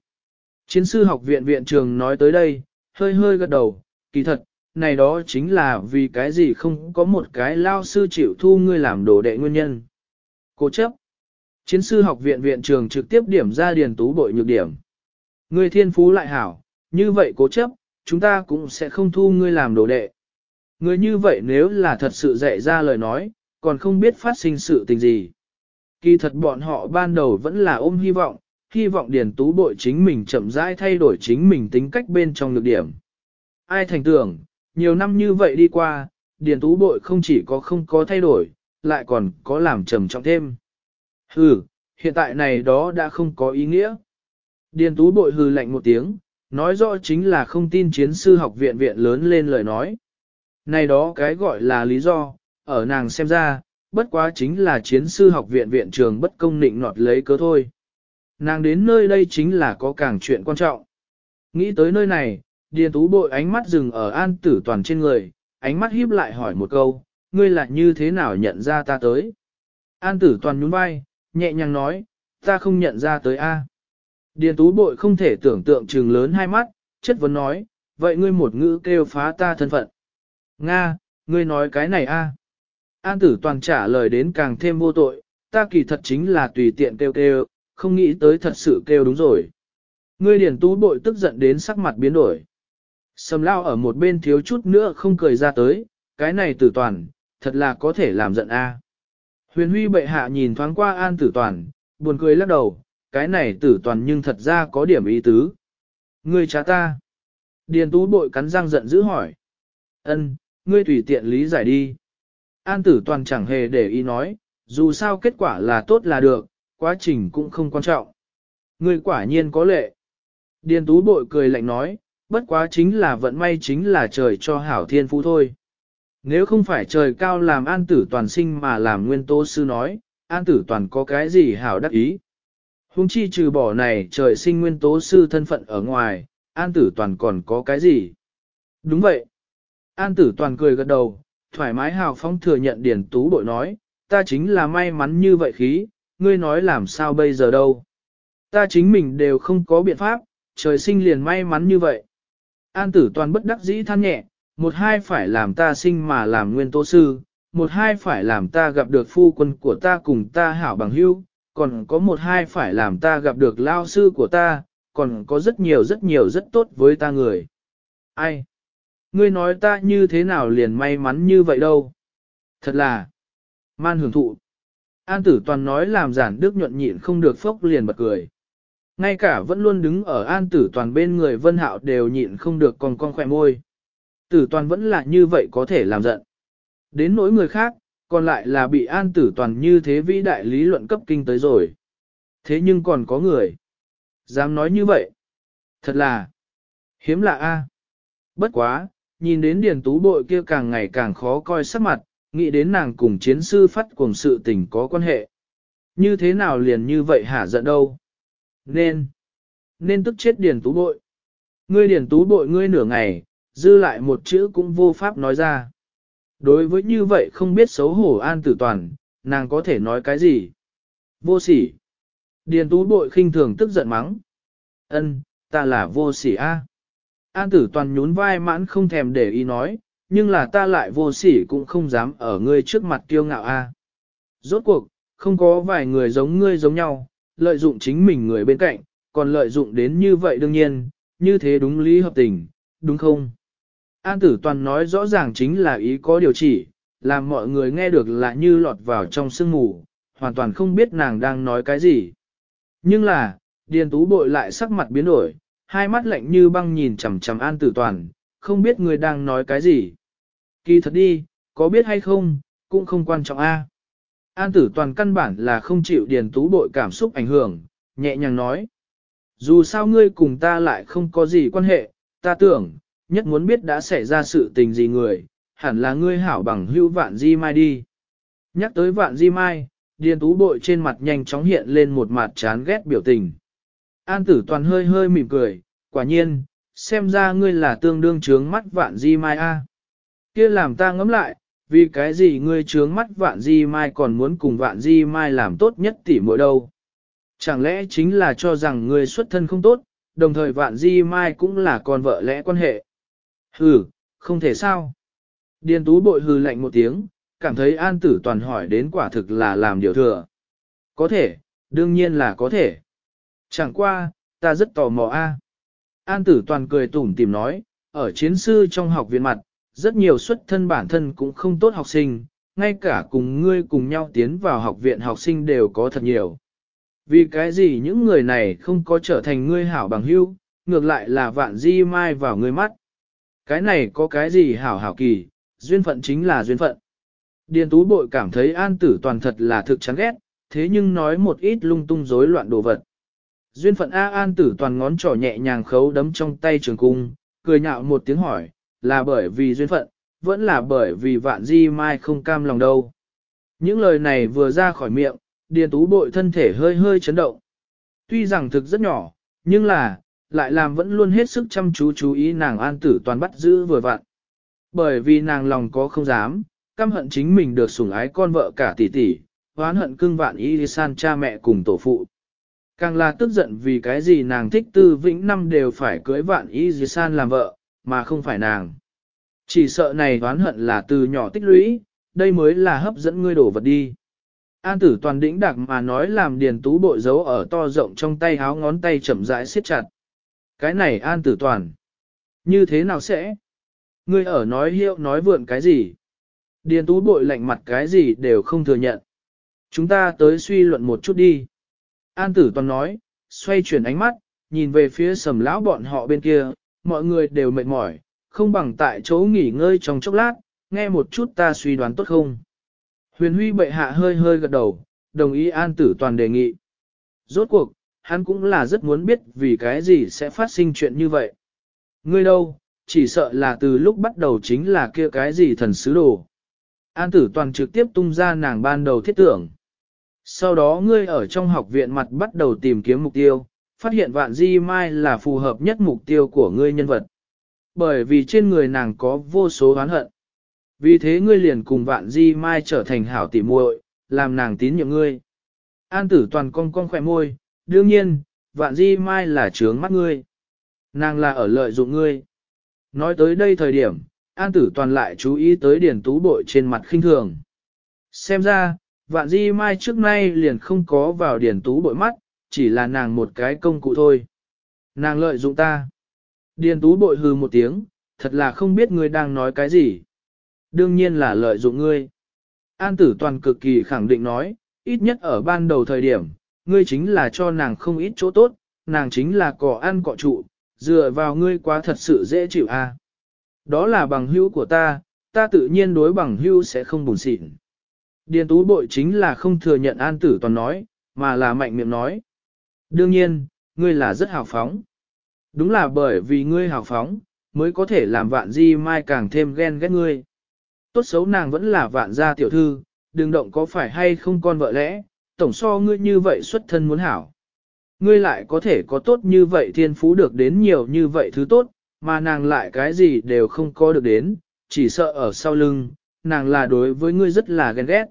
Chiến sư học viện viện trường nói tới đây, hơi hơi gật đầu, kỳ thật, này đó chính là vì cái gì không có một cái lao sư chịu thu ngươi làm đồ đệ nguyên nhân. Cố chấp. Chiến sư học viện viện trường trực tiếp điểm ra điền tú bội nhược điểm. Ngươi thiên phú lại hảo, như vậy cố chấp, chúng ta cũng sẽ không thu ngươi làm đồ đệ. Ngươi như vậy nếu là thật sự dạy ra lời nói, còn không biết phát sinh sự tình gì. Kỳ thật bọn họ ban đầu vẫn là ôm hy vọng, hy vọng điền tú bội chính mình chậm rãi thay đổi chính mình tính cách bên trong nhược điểm. Ai thành tưởng, nhiều năm như vậy đi qua, điền tú bội không chỉ có không có thay đổi, lại còn có làm trầm trọng thêm. Hừ, hiện tại này đó đã không có ý nghĩa. Điền tú bội hừ lạnh một tiếng, nói rõ chính là không tin chiến sư học viện viện lớn lên lời nói. Này đó cái gọi là lý do, ở nàng xem ra, bất quá chính là chiến sư học viện viện trường bất công nịnh nọt lấy cớ thôi. Nàng đến nơi đây chính là có càng chuyện quan trọng. Nghĩ tới nơi này, Điền Tú bội ánh mắt dừng ở an tử toàn trên người, ánh mắt híp lại hỏi một câu, ngươi là như thế nào nhận ra ta tới? An tử toàn nhún vai, nhẹ nhàng nói, ta không nhận ra tới A. Điền Tú bội không thể tưởng tượng trừng lớn hai mắt, chất vấn nói, vậy ngươi một ngữ kêu phá ta thân phận. Nga, ngươi nói cái này A. An tử toàn trả lời đến càng thêm vô tội, ta kỳ thật chính là tùy tiện kêu kêu, không nghĩ tới thật sự kêu đúng rồi. Ngươi điển tú bội tức giận đến sắc mặt biến đổi. Sầm lao ở một bên thiếu chút nữa không cười ra tới, cái này tử toàn, thật là có thể làm giận a. Huyền huy bệ hạ nhìn thoáng qua an tử toàn, buồn cười lắc đầu, cái này tử toàn nhưng thật ra có điểm ý tứ. Ngươi trả ta. Điền tú bội cắn răng giận dữ hỏi. Ân, ngươi tùy tiện lý giải đi. An tử toàn chẳng hề để ý nói, dù sao kết quả là tốt là được, quá trình cũng không quan trọng. Ngươi quả nhiên có lệ. Điền tú bội cười lạnh nói, bất quá chính là vận may chính là trời cho hảo thiên phú thôi. Nếu không phải trời cao làm an tử toàn sinh mà làm nguyên tố sư nói, an tử toàn có cái gì hảo đắc ý. Hùng chi trừ bỏ này trời sinh nguyên tố sư thân phận ở ngoài, an tử toàn còn có cái gì? Đúng vậy. An tử toàn cười gật đầu, thoải mái hào phóng thừa nhận điển tú bội nói, ta chính là may mắn như vậy khí, ngươi nói làm sao bây giờ đâu. Ta chính mình đều không có biện pháp, trời sinh liền may mắn như vậy. An tử toàn bất đắc dĩ than nhẹ, một hai phải làm ta sinh mà làm nguyên tố sư, một hai phải làm ta gặp được phu quân của ta cùng ta hảo bằng hữu, còn có một hai phải làm ta gặp được lao sư của ta, còn có rất nhiều rất nhiều rất tốt với ta người. Ai? Ngươi nói ta như thế nào liền may mắn như vậy đâu? Thật là man hưởng thụ. An tử toàn nói làm giản đức nhuận nhịn không được phốc liền bật cười. Ngay cả vẫn luôn đứng ở an tử toàn bên người vân hạo đều nhịn không được còn con khỏe môi. Tử toàn vẫn là như vậy có thể làm giận. Đến nỗi người khác, còn lại là bị an tử toàn như thế vĩ đại lý luận cấp kinh tới rồi. Thế nhưng còn có người. Dám nói như vậy. Thật là hiếm lạ a. Bất quá, nhìn đến điền tú bội kia càng ngày càng khó coi sắc mặt, nghĩ đến nàng cùng chiến sư phát cùng sự tình có quan hệ. Như thế nào liền như vậy hả giận đâu? Nên, nên tức chết điền tú bội. Ngươi điền tú bội ngươi nửa ngày, dư lại một chữ cũng vô pháp nói ra. Đối với như vậy không biết xấu hổ an tử toàn, nàng có thể nói cái gì? Vô sỉ. Điền tú bội khinh thường tức giận mắng. Ân, ta là vô sỉ a. An tử toàn nhún vai mãn không thèm để ý nói, nhưng là ta lại vô sỉ cũng không dám ở ngươi trước mặt kiêu ngạo a. Rốt cuộc, không có vài người giống ngươi giống nhau, lợi dụng chính mình người bên cạnh, còn lợi dụng đến như vậy đương nhiên, như thế đúng lý hợp tình, đúng không? An tử toàn nói rõ ràng chính là ý có điều chỉ, làm mọi người nghe được là như lọt vào trong sương mù, hoàn toàn không biết nàng đang nói cái gì. Nhưng là, Điền Tú bội lại sắc mặt biến đổi, hai mắt lạnh như băng nhìn chằm chằm An Tử Toàn, không biết người đang nói cái gì. Kỳ thật đi, có biết hay không, cũng không quan trọng a. An Tử Toàn căn bản là không chịu Điền Tú bội cảm xúc ảnh hưởng, nhẹ nhàng nói. Dù sao ngươi cùng ta lại không có gì quan hệ, ta tưởng, nhất muốn biết đã xảy ra sự tình gì người, hẳn là ngươi hảo bằng hữu vạn di mai đi. Nhắc tới vạn di mai, Điền Tú bội trên mặt nhanh chóng hiện lên một mặt chán ghét biểu tình. An tử toàn hơi hơi mỉm cười, quả nhiên, xem ra ngươi là tương đương trướng mắt vạn di mai a. Kia làm ta ngẫm lại, vì cái gì ngươi trướng mắt vạn di mai còn muốn cùng vạn di mai làm tốt nhất tỉ mỗi đâu. Chẳng lẽ chính là cho rằng ngươi xuất thân không tốt, đồng thời vạn di mai cũng là con vợ lẽ quan hệ. Hừ, không thể sao. Điền tú bội hừ lạnh một tiếng, cảm thấy an tử toàn hỏi đến quả thực là làm điều thừa. Có thể, đương nhiên là có thể. Chẳng qua, ta rất tò mò a. An tử toàn cười tủm tìm nói, ở chiến sư trong học viện mặt, rất nhiều xuất thân bản thân cũng không tốt học sinh, ngay cả cùng ngươi cùng nhau tiến vào học viện học sinh đều có thật nhiều. Vì cái gì những người này không có trở thành ngươi hảo bằng hữu, ngược lại là vạn di mai vào ngươi mắt. Cái này có cái gì hảo hảo kỳ, duyên phận chính là duyên phận. Điền tú bội cảm thấy an tử toàn thật là thực chán ghét, thế nhưng nói một ít lung tung rối loạn đồ vật. Duyên phận A An tử toàn ngón trỏ nhẹ nhàng khấu đấm trong tay trường cung, cười nhạo một tiếng hỏi, là bởi vì duyên phận, vẫn là bởi vì vạn di mai không cam lòng đâu. Những lời này vừa ra khỏi miệng, điền tú bội thân thể hơi hơi chấn động. Tuy rằng thực rất nhỏ, nhưng là, lại làm vẫn luôn hết sức chăm chú chú ý nàng an tử toàn bắt giữ vừa vặn. Bởi vì nàng lòng có không dám, căm hận chính mình được sủng ái con vợ cả tỷ tỷ, hoán hận cưng vạn y san cha mẹ cùng tổ phụ. Càng là tức giận vì cái gì nàng thích tư vĩnh năm đều phải cưới vạn y san làm vợ, mà không phải nàng. Chỉ sợ này oán hận là từ nhỏ tích lũy, đây mới là hấp dẫn ngươi đổ vật đi. An tử toàn đĩnh đặc mà nói làm điền tú bội dấu ở to rộng trong tay háo ngón tay chậm rãi siết chặt. Cái này an tử toàn. Như thế nào sẽ? Ngươi ở nói hiệu nói vượn cái gì? Điền tú bội lạnh mặt cái gì đều không thừa nhận. Chúng ta tới suy luận một chút đi. An tử toàn nói, xoay chuyển ánh mắt, nhìn về phía sầm lão bọn họ bên kia, mọi người đều mệt mỏi, không bằng tại chỗ nghỉ ngơi trong chốc lát, nghe một chút ta suy đoán tốt không. Huyền huy bệ hạ hơi hơi gật đầu, đồng ý an tử toàn đề nghị. Rốt cuộc, hắn cũng là rất muốn biết vì cái gì sẽ phát sinh chuyện như vậy. Ngươi đâu, chỉ sợ là từ lúc bắt đầu chính là kia cái gì thần sứ đồ. An tử toàn trực tiếp tung ra nàng ban đầu thiết tưởng. Sau đó ngươi ở trong học viện mặt bắt đầu tìm kiếm mục tiêu, phát hiện vạn di mai là phù hợp nhất mục tiêu của ngươi nhân vật. Bởi vì trên người nàng có vô số oán hận. Vì thế ngươi liền cùng vạn di mai trở thành hảo tỉ muội, làm nàng tín nhiệm ngươi. An tử toàn cong cong khỏe môi, đương nhiên, vạn di mai là trướng mắt ngươi. Nàng là ở lợi dụng ngươi. Nói tới đây thời điểm, an tử toàn lại chú ý tới điển tú bội trên mặt khinh thường. Xem ra, vạn di mai trước nay liền không có vào điển tú bội mắt, chỉ là nàng một cái công cụ thôi. Nàng lợi dụng ta. Điền tú bội hừ một tiếng, thật là không biết ngươi đang nói cái gì. Đương nhiên là lợi dụng ngươi. An tử toàn cực kỳ khẳng định nói, ít nhất ở ban đầu thời điểm, ngươi chính là cho nàng không ít chỗ tốt, nàng chính là cỏ ăn cọ trụ, dựa vào ngươi quá thật sự dễ chịu a. À. Đó là bằng hữu của ta, ta tự nhiên đối bằng hữu sẽ không buồn xịn. Điền tú bội chính là không thừa nhận an tử toàn nói, mà là mạnh miệng nói. Đương nhiên, ngươi là rất hào phóng. Đúng là bởi vì ngươi hào phóng, mới có thể làm vạn di mai càng thêm ghen ghét ngươi. Tốt xấu nàng vẫn là vạn gia tiểu thư, đừng động có phải hay không con vợ lẽ, tổng so ngươi như vậy xuất thân muốn hảo. Ngươi lại có thể có tốt như vậy thiên phú được đến nhiều như vậy thứ tốt, mà nàng lại cái gì đều không có được đến, chỉ sợ ở sau lưng, nàng là đối với ngươi rất là ghen ghét.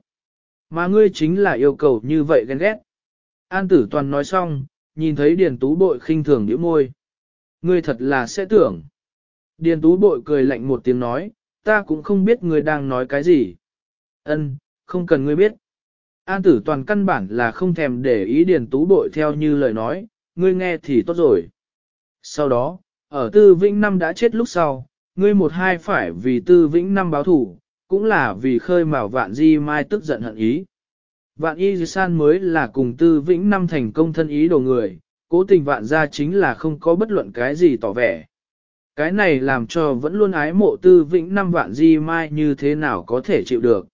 Mà ngươi chính là yêu cầu như vậy ghen ghét. An tử toàn nói xong, nhìn thấy Điền Tú Bội khinh thường nhíu môi. Ngươi thật là sẽ tưởng. Điền Tú Bội cười lạnh một tiếng nói, ta cũng không biết ngươi đang nói cái gì. Ân, không cần ngươi biết. An tử toàn căn bản là không thèm để ý Điền Tú Bội theo như lời nói, ngươi nghe thì tốt rồi. Sau đó, ở Tư Vĩnh Năm đã chết lúc sau, ngươi một hai phải vì Tư Vĩnh Năm báo thủ, cũng là vì khơi mào vạn di mai tức giận hận ý. Vạn y san mới là cùng tư vĩnh năm thành công thân ý đồ người, cố tình vạn ra chính là không có bất luận cái gì tỏ vẻ. Cái này làm cho vẫn luôn ái mộ tư vĩnh năm vạn di mai như thế nào có thể chịu được.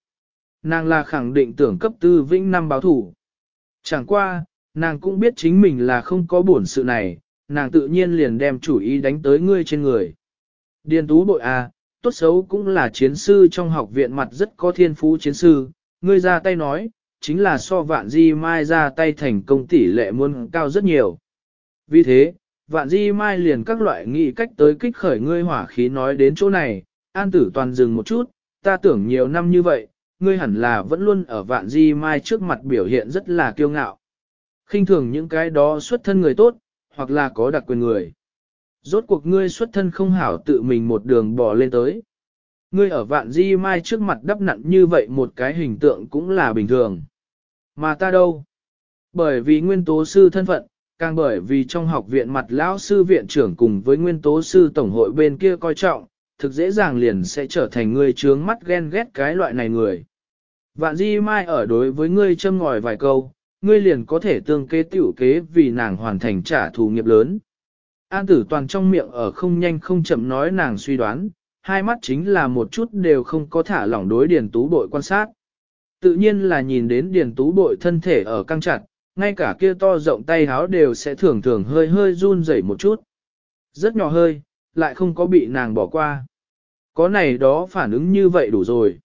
Nàng là khẳng định tưởng cấp tư vĩnh năm báo thủ. Chẳng qua, nàng cũng biết chính mình là không có buồn sự này, nàng tự nhiên liền đem chủ ý đánh tới ngươi trên người. Điền tú bội a, à, tốt xấu cũng là chiến sư trong học viện mặt rất có thiên phú chiến sư, ngươi ra tay nói, chính là so vạn di mai ra tay thành công tỷ lệ muôn cao rất nhiều. Vì thế, vạn di mai liền các loại nghị cách tới kích khởi ngươi hỏa khí nói đến chỗ này, an tử toàn dừng một chút, ta tưởng nhiều năm như vậy, ngươi hẳn là vẫn luôn ở vạn di mai trước mặt biểu hiện rất là kiêu ngạo. khinh thường những cái đó xuất thân người tốt, hoặc là có đặc quyền người. Rốt cuộc ngươi xuất thân không hảo tự mình một đường bò lên tới. Ngươi ở vạn di mai trước mặt đắp nặn như vậy một cái hình tượng cũng là bình thường. Mà ta đâu? Bởi vì nguyên tố sư thân phận, càng bởi vì trong học viện mặt lão sư viện trưởng cùng với nguyên tố sư tổng hội bên kia coi trọng, thực dễ dàng liền sẽ trở thành người trướng mắt ghen ghét cái loại này người. Vạn di mai ở đối với ngươi châm ngòi vài câu, ngươi liền có thể tương kế tiểu kế vì nàng hoàn thành trả thù nghiệp lớn. An tử toàn trong miệng ở không nhanh không chậm nói nàng suy đoán, hai mắt chính là một chút đều không có thả lỏng đối điền tú bội quan sát. Tự nhiên là nhìn đến điền tú bội thân thể ở căng chặt, ngay cả kia to rộng tay háo đều sẽ thường thường hơi hơi run rẩy một chút. Rất nhỏ hơi, lại không có bị nàng bỏ qua. Có này đó phản ứng như vậy đủ rồi.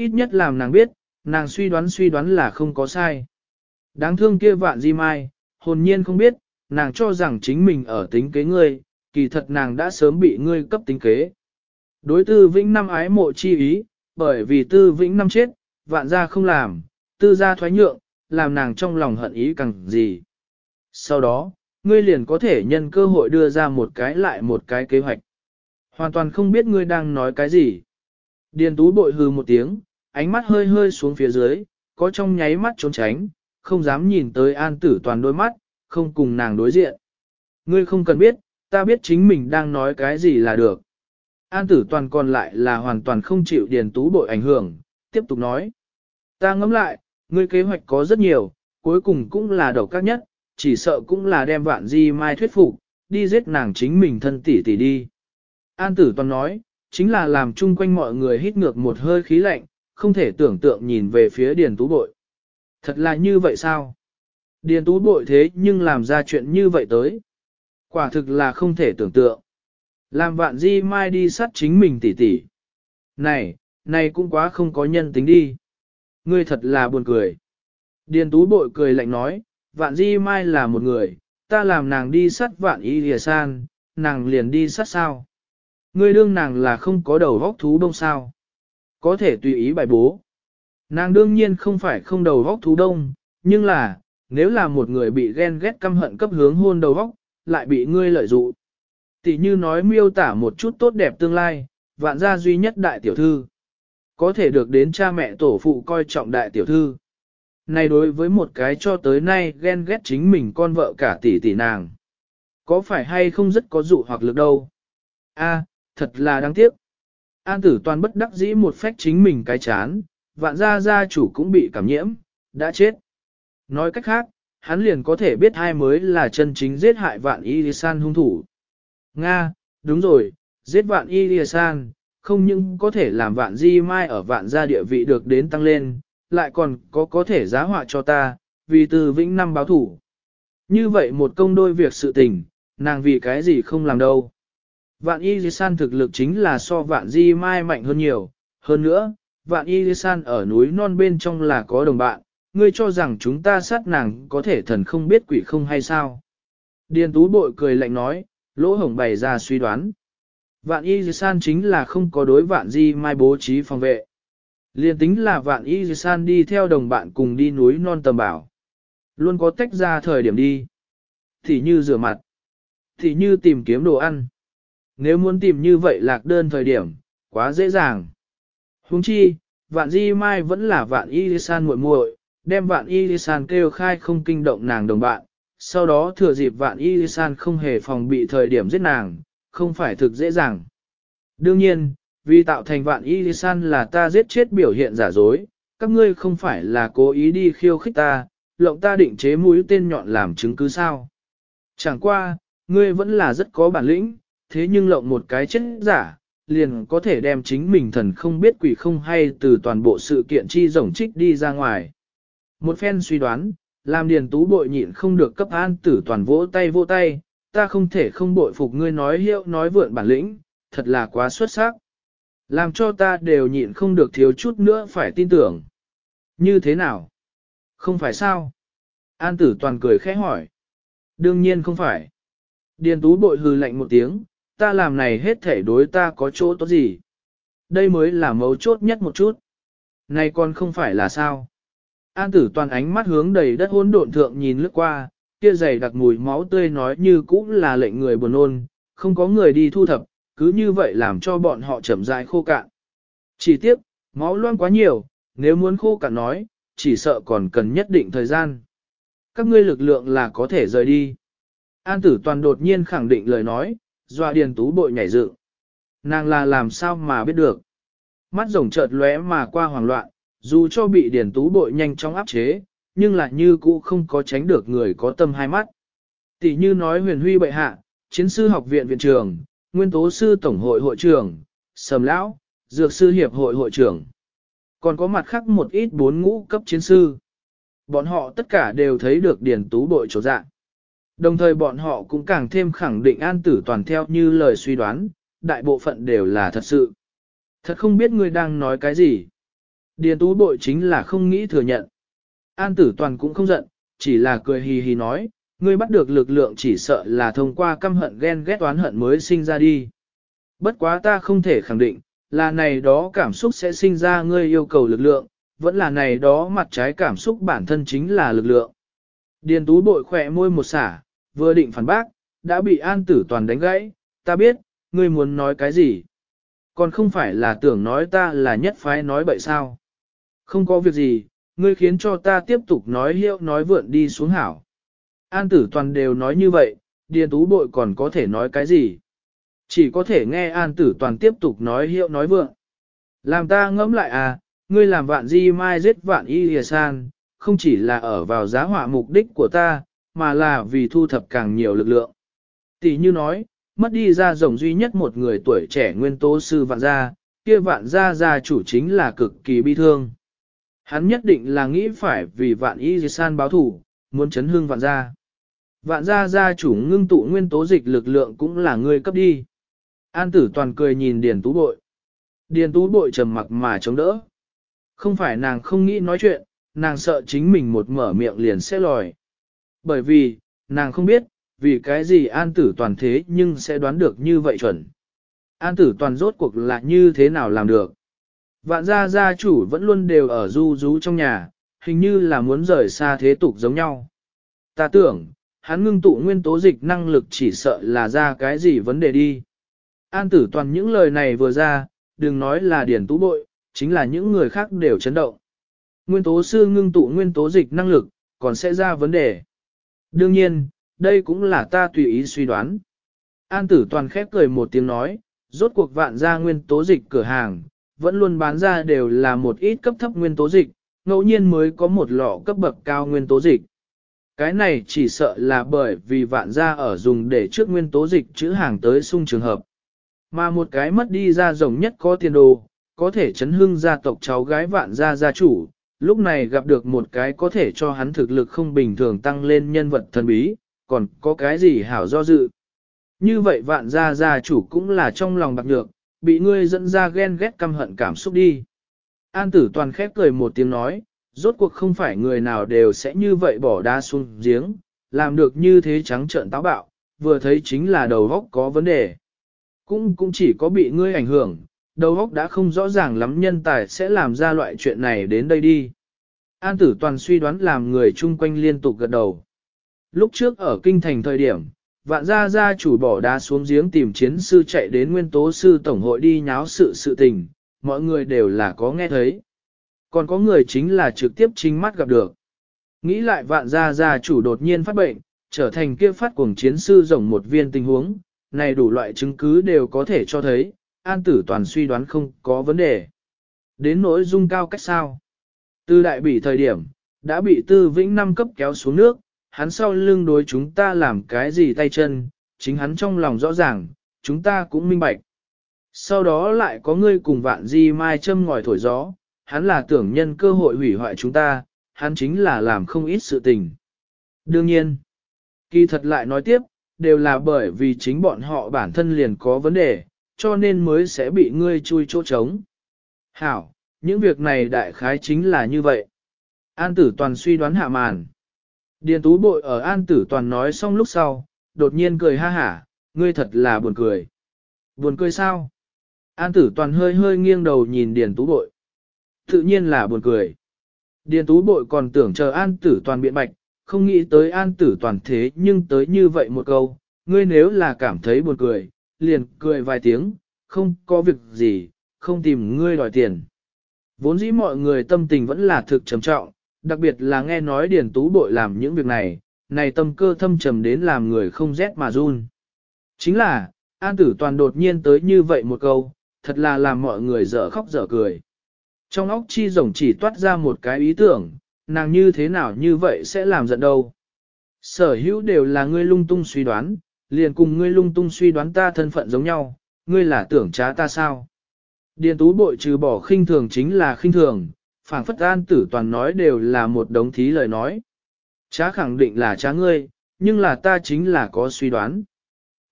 Ít nhất làm nàng biết, nàng suy đoán suy đoán là không có sai. Đáng thương kia vạn di mai, hồn nhiên không biết, nàng cho rằng chính mình ở tính kế ngươi, kỳ thật nàng đã sớm bị ngươi cấp tính kế. Đối tư vĩnh năm ái mộ chi ý, bởi vì tư vĩnh năm chết, vạn gia không làm, tư gia thoái nhượng, làm nàng trong lòng hận ý càng gì. Sau đó, ngươi liền có thể nhân cơ hội đưa ra một cái lại một cái kế hoạch. Hoàn toàn không biết ngươi đang nói cái gì. Điền tú bội hư một tiếng, ánh mắt hơi hơi xuống phía dưới, có trong nháy mắt trốn tránh, không dám nhìn tới an tử toàn đôi mắt, không cùng nàng đối diện. Ngươi không cần biết, ta biết chính mình đang nói cái gì là được. An tử toàn còn lại là hoàn toàn không chịu điền tú bội ảnh hưởng, tiếp tục nói. Ta ngẫm lại, ngươi kế hoạch có rất nhiều, cuối cùng cũng là đầu các nhất, chỉ sợ cũng là đem vạn di mai thuyết phục, đi giết nàng chính mình thân tỷ tỷ đi. An tử toàn nói, chính là làm chung quanh mọi người hít ngược một hơi khí lạnh, không thể tưởng tượng nhìn về phía điền tú bội. Thật là như vậy sao? Điền tú bội thế nhưng làm ra chuyện như vậy tới. Quả thực là không thể tưởng tượng. Làm vạn di mai đi sát chính mình tỉ tỉ. Này, này cũng quá không có nhân tính đi. Ngươi thật là buồn cười. Điền tú bội cười lạnh nói, vạn di mai là một người, ta làm nàng đi sát vạn y lìa san, nàng liền đi sát sao. Ngươi đương nàng là không có đầu vóc thú đông sao. Có thể tùy ý bài bố. Nàng đương nhiên không phải không đầu vóc thú đông, nhưng là, nếu là một người bị ghen ghét căm hận cấp hướng hôn đầu vóc, lại bị ngươi lợi dụng. Tỷ như nói miêu tả một chút tốt đẹp tương lai, vạn gia duy nhất đại tiểu thư. Có thể được đến cha mẹ tổ phụ coi trọng đại tiểu thư. Này đối với một cái cho tới nay ghen ghét chính mình con vợ cả tỷ tỷ nàng. Có phải hay không rất có dụ hoặc lực đâu. a thật là đáng tiếc. An tử toàn bất đắc dĩ một phách chính mình cái chán, vạn gia gia chủ cũng bị cảm nhiễm, đã chết. Nói cách khác, hắn liền có thể biết hai mới là chân chính giết hại vạn y san hung thủ. Nga, đúng rồi, giết vạn y san, không những có thể làm vạn di mai ở vạn gia địa vị được đến tăng lên, lại còn có có thể giá họa cho ta, vì từ vĩnh năm báo thủ. Như vậy một công đôi việc sự tình, nàng vì cái gì không làm đâu. Vạn y di san thực lực chính là so vạn di mai mạnh hơn nhiều, hơn nữa, vạn y di san ở núi non bên trong là có đồng bạn, ngươi cho rằng chúng ta sát nàng có thể thần không biết quỷ không hay sao. Điền tú bội cười lạnh nói, lỗ hổng bày ra suy đoán. Vạn y di san chính là không có đối vạn di mai bố trí phòng vệ. Liên tính là vạn y di san đi theo đồng bạn cùng đi núi non tầm bảo. Luôn có tách ra thời điểm đi. Thì như rửa mặt. Thì như tìm kiếm đồ ăn. Nếu muốn tìm như vậy lạc đơn thời điểm, quá dễ dàng. Huống chi, vạn di mai vẫn là vạn y san muội muội, đem vạn y san kêu khai không kinh động nàng đồng bạn, sau đó thừa dịp vạn y san không hề phòng bị thời điểm giết nàng, không phải thực dễ dàng. Đương nhiên, vì tạo thành vạn y san là ta giết chết biểu hiện giả dối, các ngươi không phải là cố ý đi khiêu khích ta, lộng ta định chế mũi tên nhọn làm chứng cứ sao. Chẳng qua, ngươi vẫn là rất có bản lĩnh, thế nhưng lộng một cái chết giả, liền có thể đem chính mình thần không biết quỷ không hay từ toàn bộ sự kiện chi rồng trích đi ra ngoài. Một phen suy đoán, làm điền tú bội nhịn không được cấp an tử toàn vỗ tay vỗ tay, ta không thể không bội phục ngươi nói hiệu nói vượn bản lĩnh, thật là quá xuất sắc. Làm cho ta đều nhịn không được thiếu chút nữa phải tin tưởng. Như thế nào? Không phải sao? An tử toàn cười khẽ hỏi. Đương nhiên không phải. Điền tú bội hừ lạnh một tiếng, ta làm này hết thể đối ta có chỗ tốt gì. Đây mới là mấu chốt nhất một chút. Này còn không phải là sao. An tử toàn ánh mắt hướng đầy đất hỗn độn thượng nhìn lướt qua, kia dày đặc mùi máu tươi nói như cũng là lệnh người buồn ôn, không có người đi thu thập, cứ như vậy làm cho bọn họ chậm rãi khô cạn. Chỉ tiếc, máu loang quá nhiều, nếu muốn khô cạn nói, chỉ sợ còn cần nhất định thời gian. Các ngươi lực lượng là có thể rời đi. An tử toàn đột nhiên khẳng định lời nói, Doa điền tú bội nhảy dựng. Nàng là làm sao mà biết được. Mắt rồng chợt lóe mà qua hoảng loạn, dù cho bị điền tú bội nhanh chóng áp chế, nhưng lại như cũ không có tránh được người có tâm hai mắt. Tỷ như nói huyền huy bệ hạ, chiến sư học viện viện trường, nguyên tố sư tổng hội hội trưởng, sầm lão, dược sư hiệp hội hội trưởng. Còn có mặt khác một ít bốn ngũ cấp chiến sư. Bọn họ tất cả đều thấy được điền tú bội chỗ dạng. Đồng thời bọn họ cũng càng thêm khẳng định an tử toàn theo như lời suy đoán, đại bộ phận đều là thật sự. Thật không biết ngươi đang nói cái gì. Điền tú bội chính là không nghĩ thừa nhận. An tử toàn cũng không giận, chỉ là cười hì hì nói, ngươi bắt được lực lượng chỉ sợ là thông qua căm hận ghen ghét oán hận mới sinh ra đi. Bất quá ta không thể khẳng định, là này đó cảm xúc sẽ sinh ra ngươi yêu cầu lực lượng, vẫn là này đó mặt trái cảm xúc bản thân chính là lực lượng. Điền tú bội khỏe môi một xả, vừa định phản bác, đã bị an tử toàn đánh gãy, ta biết, ngươi muốn nói cái gì. Còn không phải là tưởng nói ta là nhất phái nói bậy sao. Không có việc gì, ngươi khiến cho ta tiếp tục nói hiệu nói vượn đi xuống hảo. An tử toàn đều nói như vậy, điền tú bội còn có thể nói cái gì. Chỉ có thể nghe an tử toàn tiếp tục nói hiệu nói vượng Làm ta ngẫm lại à, ngươi làm vạn di mai giết vạn y lìa san, không chỉ là ở vào giá họa mục đích của ta, mà là vì thu thập càng nhiều lực lượng. Tỷ như nói, mất đi ra rồng duy nhất một người tuổi trẻ nguyên tố sư vạn gia, kia vạn gia gia chủ chính là cực kỳ bi thương. Hắn nhất định là nghĩ phải vì vạn y san báo thủ, muốn chấn hương vạn gia. Vạn gia gia chủ ngưng tụ nguyên tố dịch lực lượng cũng là người cấp đi. An tử toàn cười nhìn Điền Tú Bội. Điền Tú Bội trầm mặc mà chống đỡ. Không phải nàng không nghĩ nói chuyện, nàng sợ chính mình một mở miệng liền sẽ lòi. Bởi vì, nàng không biết, vì cái gì an tử toàn thế nhưng sẽ đoán được như vậy chuẩn. An tử toàn rốt cuộc là như thế nào làm được. Vạn gia gia chủ vẫn luôn đều ở du rú trong nhà, hình như là muốn rời xa thế tục giống nhau. Ta tưởng, hắn ngưng tụ nguyên tố dịch năng lực chỉ sợ là ra cái gì vấn đề đi. An tử toàn những lời này vừa ra, đừng nói là điển tú bội, chính là những người khác đều chấn động. Nguyên tố sư ngưng tụ nguyên tố dịch năng lực, còn sẽ ra vấn đề. Đương nhiên, đây cũng là ta tùy ý suy đoán. An tử toàn khép cười một tiếng nói, rốt cuộc vạn gia nguyên tố dịch cửa hàng, vẫn luôn bán ra đều là một ít cấp thấp nguyên tố dịch, ngẫu nhiên mới có một lọ cấp bậc cao nguyên tố dịch. Cái này chỉ sợ là bởi vì vạn gia ở dùng để trước nguyên tố dịch chữ hàng tới sung trường hợp. Mà một cái mất đi ra rồng nhất có tiền đồ, có thể chấn hưng gia tộc cháu gái vạn gia gia chủ, lúc này gặp được một cái có thể cho hắn thực lực không bình thường tăng lên nhân vật thần bí, còn có cái gì hảo do dự. Như vậy vạn gia gia chủ cũng là trong lòng bạc nhược, bị ngươi dẫn ra ghen ghét căm hận cảm xúc đi. An tử toàn khép cười một tiếng nói, rốt cuộc không phải người nào đều sẽ như vậy bỏ đá xuống giếng, làm được như thế trắng trợn táo bạo, vừa thấy chính là đầu góc có vấn đề. Cũng cũng chỉ có bị ngươi ảnh hưởng, đầu óc đã không rõ ràng lắm nhân tài sẽ làm ra loại chuyện này đến đây đi. An tử toàn suy đoán làm người chung quanh liên tục gật đầu. Lúc trước ở kinh thành thời điểm, vạn gia gia chủ bỏ đá xuống giếng tìm chiến sư chạy đến nguyên tố sư tổng hội đi nháo sự sự tình, mọi người đều là có nghe thấy. Còn có người chính là trực tiếp chính mắt gặp được. Nghĩ lại vạn gia gia chủ đột nhiên phát bệnh, trở thành kia phát cuồng chiến sư rồng một viên tình huống, này đủ loại chứng cứ đều có thể cho thấy, an tử toàn suy đoán không có vấn đề. Đến nỗi dung cao cách sao? Từ đại bị thời điểm, đã bị tư vĩnh năm cấp kéo xuống nước, hắn sau lưng đối chúng ta làm cái gì tay chân, chính hắn trong lòng rõ ràng, chúng ta cũng minh bạch. Sau đó lại có ngươi cùng vạn di mai châm ngòi thổi gió, hắn là tưởng nhân cơ hội hủy hoại chúng ta, hắn chính là làm không ít sự tình. Đương nhiên, kỳ thật lại nói tiếp, đều là bởi vì chính bọn họ bản thân liền có vấn đề, cho nên mới sẽ bị ngươi chui chỗ trống. Hảo, những việc này đại khái chính là như vậy. An tử toàn suy đoán hạ màn. Điền tú bội ở an tử toàn nói xong lúc sau, đột nhiên cười ha hả, ngươi thật là buồn cười. Buồn cười sao? An tử toàn hơi hơi nghiêng đầu nhìn điền tú bội. Tự nhiên là buồn cười. Điền tú bội còn tưởng chờ an tử toàn biện bạch, không nghĩ tới an tử toàn thế nhưng tới như vậy một câu, ngươi nếu là cảm thấy buồn cười, liền cười vài tiếng, không có việc gì, không tìm ngươi đòi tiền. Vốn dĩ mọi người tâm tình vẫn là thực trầm trọng, đặc biệt là nghe nói Điền Tú Bội làm những việc này, này tâm cơ thâm trầm đến làm người không rét mà run. Chính là, An Tử Toàn đột nhiên tới như vậy một câu, thật là làm mọi người dở khóc dở cười. Trong óc chi rồng chỉ toát ra một cái ý tưởng, nàng như thế nào như vậy sẽ làm giận đâu. Sở hữu đều là ngươi lung tung suy đoán, liền cùng ngươi lung tung suy đoán ta thân phận giống nhau, ngươi là tưởng trá ta sao. Điền tú bội trừ bỏ khinh thường chính là khinh thường, phảng phất an tử toàn nói đều là một đống thí lời nói. Trá khẳng định là trá ngươi, nhưng là ta chính là có suy đoán.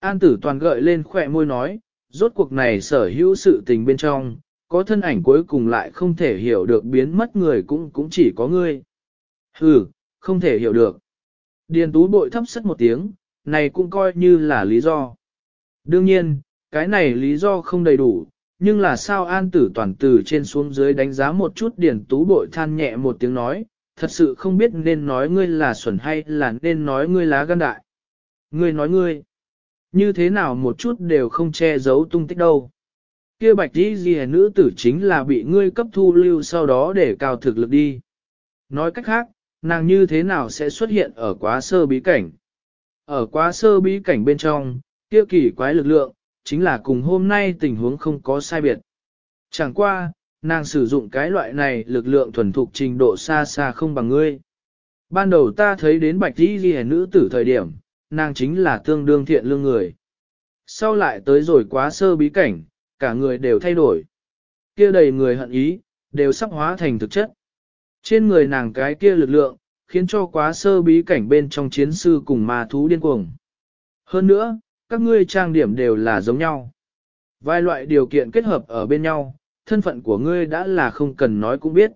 An tử toàn gợi lên khỏe môi nói, rốt cuộc này sở hữu sự tình bên trong, có thân ảnh cuối cùng lại không thể hiểu được biến mất người cũng cũng chỉ có ngươi. Hừ, không thể hiểu được. Điền tú bội thấp sất một tiếng, này cũng coi như là lý do. Đương nhiên, cái này lý do không đầy đủ, nhưng là sao an tử toàn từ trên xuống dưới đánh giá một chút điển tú bội than nhẹ một tiếng nói, thật sự không biết nên nói ngươi là xuẩn hay là nên nói ngươi lá gan đại. Ngươi nói ngươi, như thế nào một chút đều không che giấu tung tích đâu. Kia bạch đi gì nữ tử chính là bị ngươi cấp thu lưu sau đó để cao thực lực đi. Nói cách khác, nàng như thế nào sẽ xuất hiện ở quá sơ bí cảnh. Ở quá sơ bí cảnh bên trong, kia kỳ quái lực lượng, chính là cùng hôm nay tình huống không có sai biệt. Chẳng qua, nàng sử dụng cái loại này lực lượng thuần thục trình độ xa xa không bằng ngươi. Ban đầu ta thấy đến bạch đi ghi nữ tử thời điểm, nàng chính là tương đương thiện lương người. Sau lại tới rồi quá sơ bí cảnh, cả người đều thay đổi. Kia đầy người hận ý, đều sắp hóa thành thực chất. Trên người nàng cái kia lực lượng, khiến cho quá sơ bí cảnh bên trong chiến sư cùng ma thú điên cuồng. Hơn nữa, các ngươi trang điểm đều là giống nhau. Vài loại điều kiện kết hợp ở bên nhau, thân phận của ngươi đã là không cần nói cũng biết.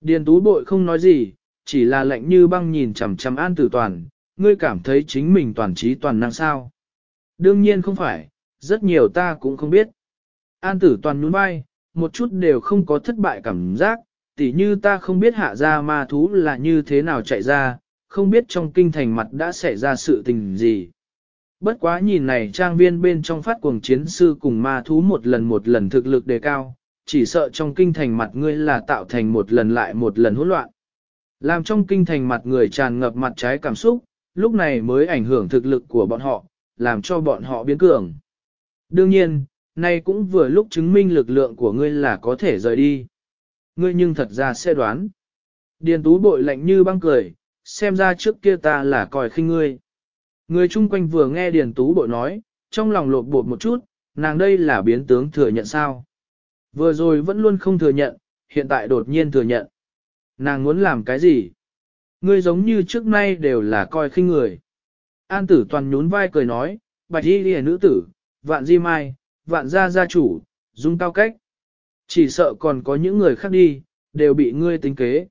Điền tú bội không nói gì, chỉ là lạnh như băng nhìn chằm chằm an tử toàn, ngươi cảm thấy chính mình toàn trí toàn năng sao. Đương nhiên không phải, rất nhiều ta cũng không biết. An tử toàn nhún vai, một chút đều không có thất bại cảm giác, tỉ như ta không biết hạ ra ma thú là như thế nào chạy ra, không biết trong kinh thành mặt đã xảy ra sự tình gì. Bất quá nhìn này trang viên bên trong phát cuồng chiến sư cùng ma thú một lần một lần thực lực đề cao, chỉ sợ trong kinh thành mặt ngươi là tạo thành một lần lại một lần hỗn loạn. Làm trong kinh thành mặt người tràn ngập mặt trái cảm xúc, lúc này mới ảnh hưởng thực lực của bọn họ, làm cho bọn họ biến cường. Đương nhiên, nay cũng vừa lúc chứng minh lực lượng của ngươi là có thể rời đi. Ngươi nhưng thật ra sẽ đoán. Điền tú bội lạnh như băng cười, xem ra trước kia ta là còi khinh ngươi. Người chung quanh vừa nghe Điền tú bội nói, trong lòng lột bột một chút, nàng đây là biến tướng thừa nhận sao. Vừa rồi vẫn luôn không thừa nhận, hiện tại đột nhiên thừa nhận. Nàng muốn làm cái gì? Ngươi giống như trước nay đều là coi khinh người. An tử toàn nhún vai cười nói, bạch y lìa nữ tử, vạn di mai, vạn gia gia chủ, dung cao cách. Chỉ sợ còn có những người khác đi, đều bị ngươi tính kế.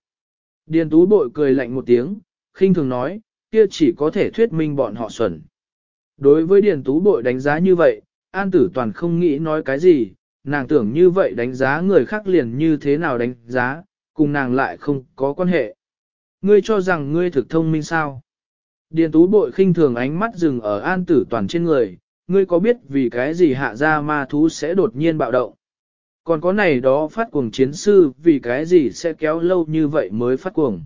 Điền tú bội cười lạnh một tiếng, khinh thường nói, kia chỉ có thể thuyết minh bọn họ xuẩn. Đối với điền tú bội đánh giá như vậy, an tử toàn không nghĩ nói cái gì, nàng tưởng như vậy đánh giá người khác liền như thế nào đánh giá, cùng nàng lại không có quan hệ. Ngươi cho rằng ngươi thực thông minh sao? Điền tú bội khinh thường ánh mắt dừng ở an tử toàn trên người, ngươi có biết vì cái gì hạ ra ma thú sẽ đột nhiên bạo động? Còn có này đó phát cuồng chiến sư vì cái gì sẽ kéo lâu như vậy mới phát cuồng?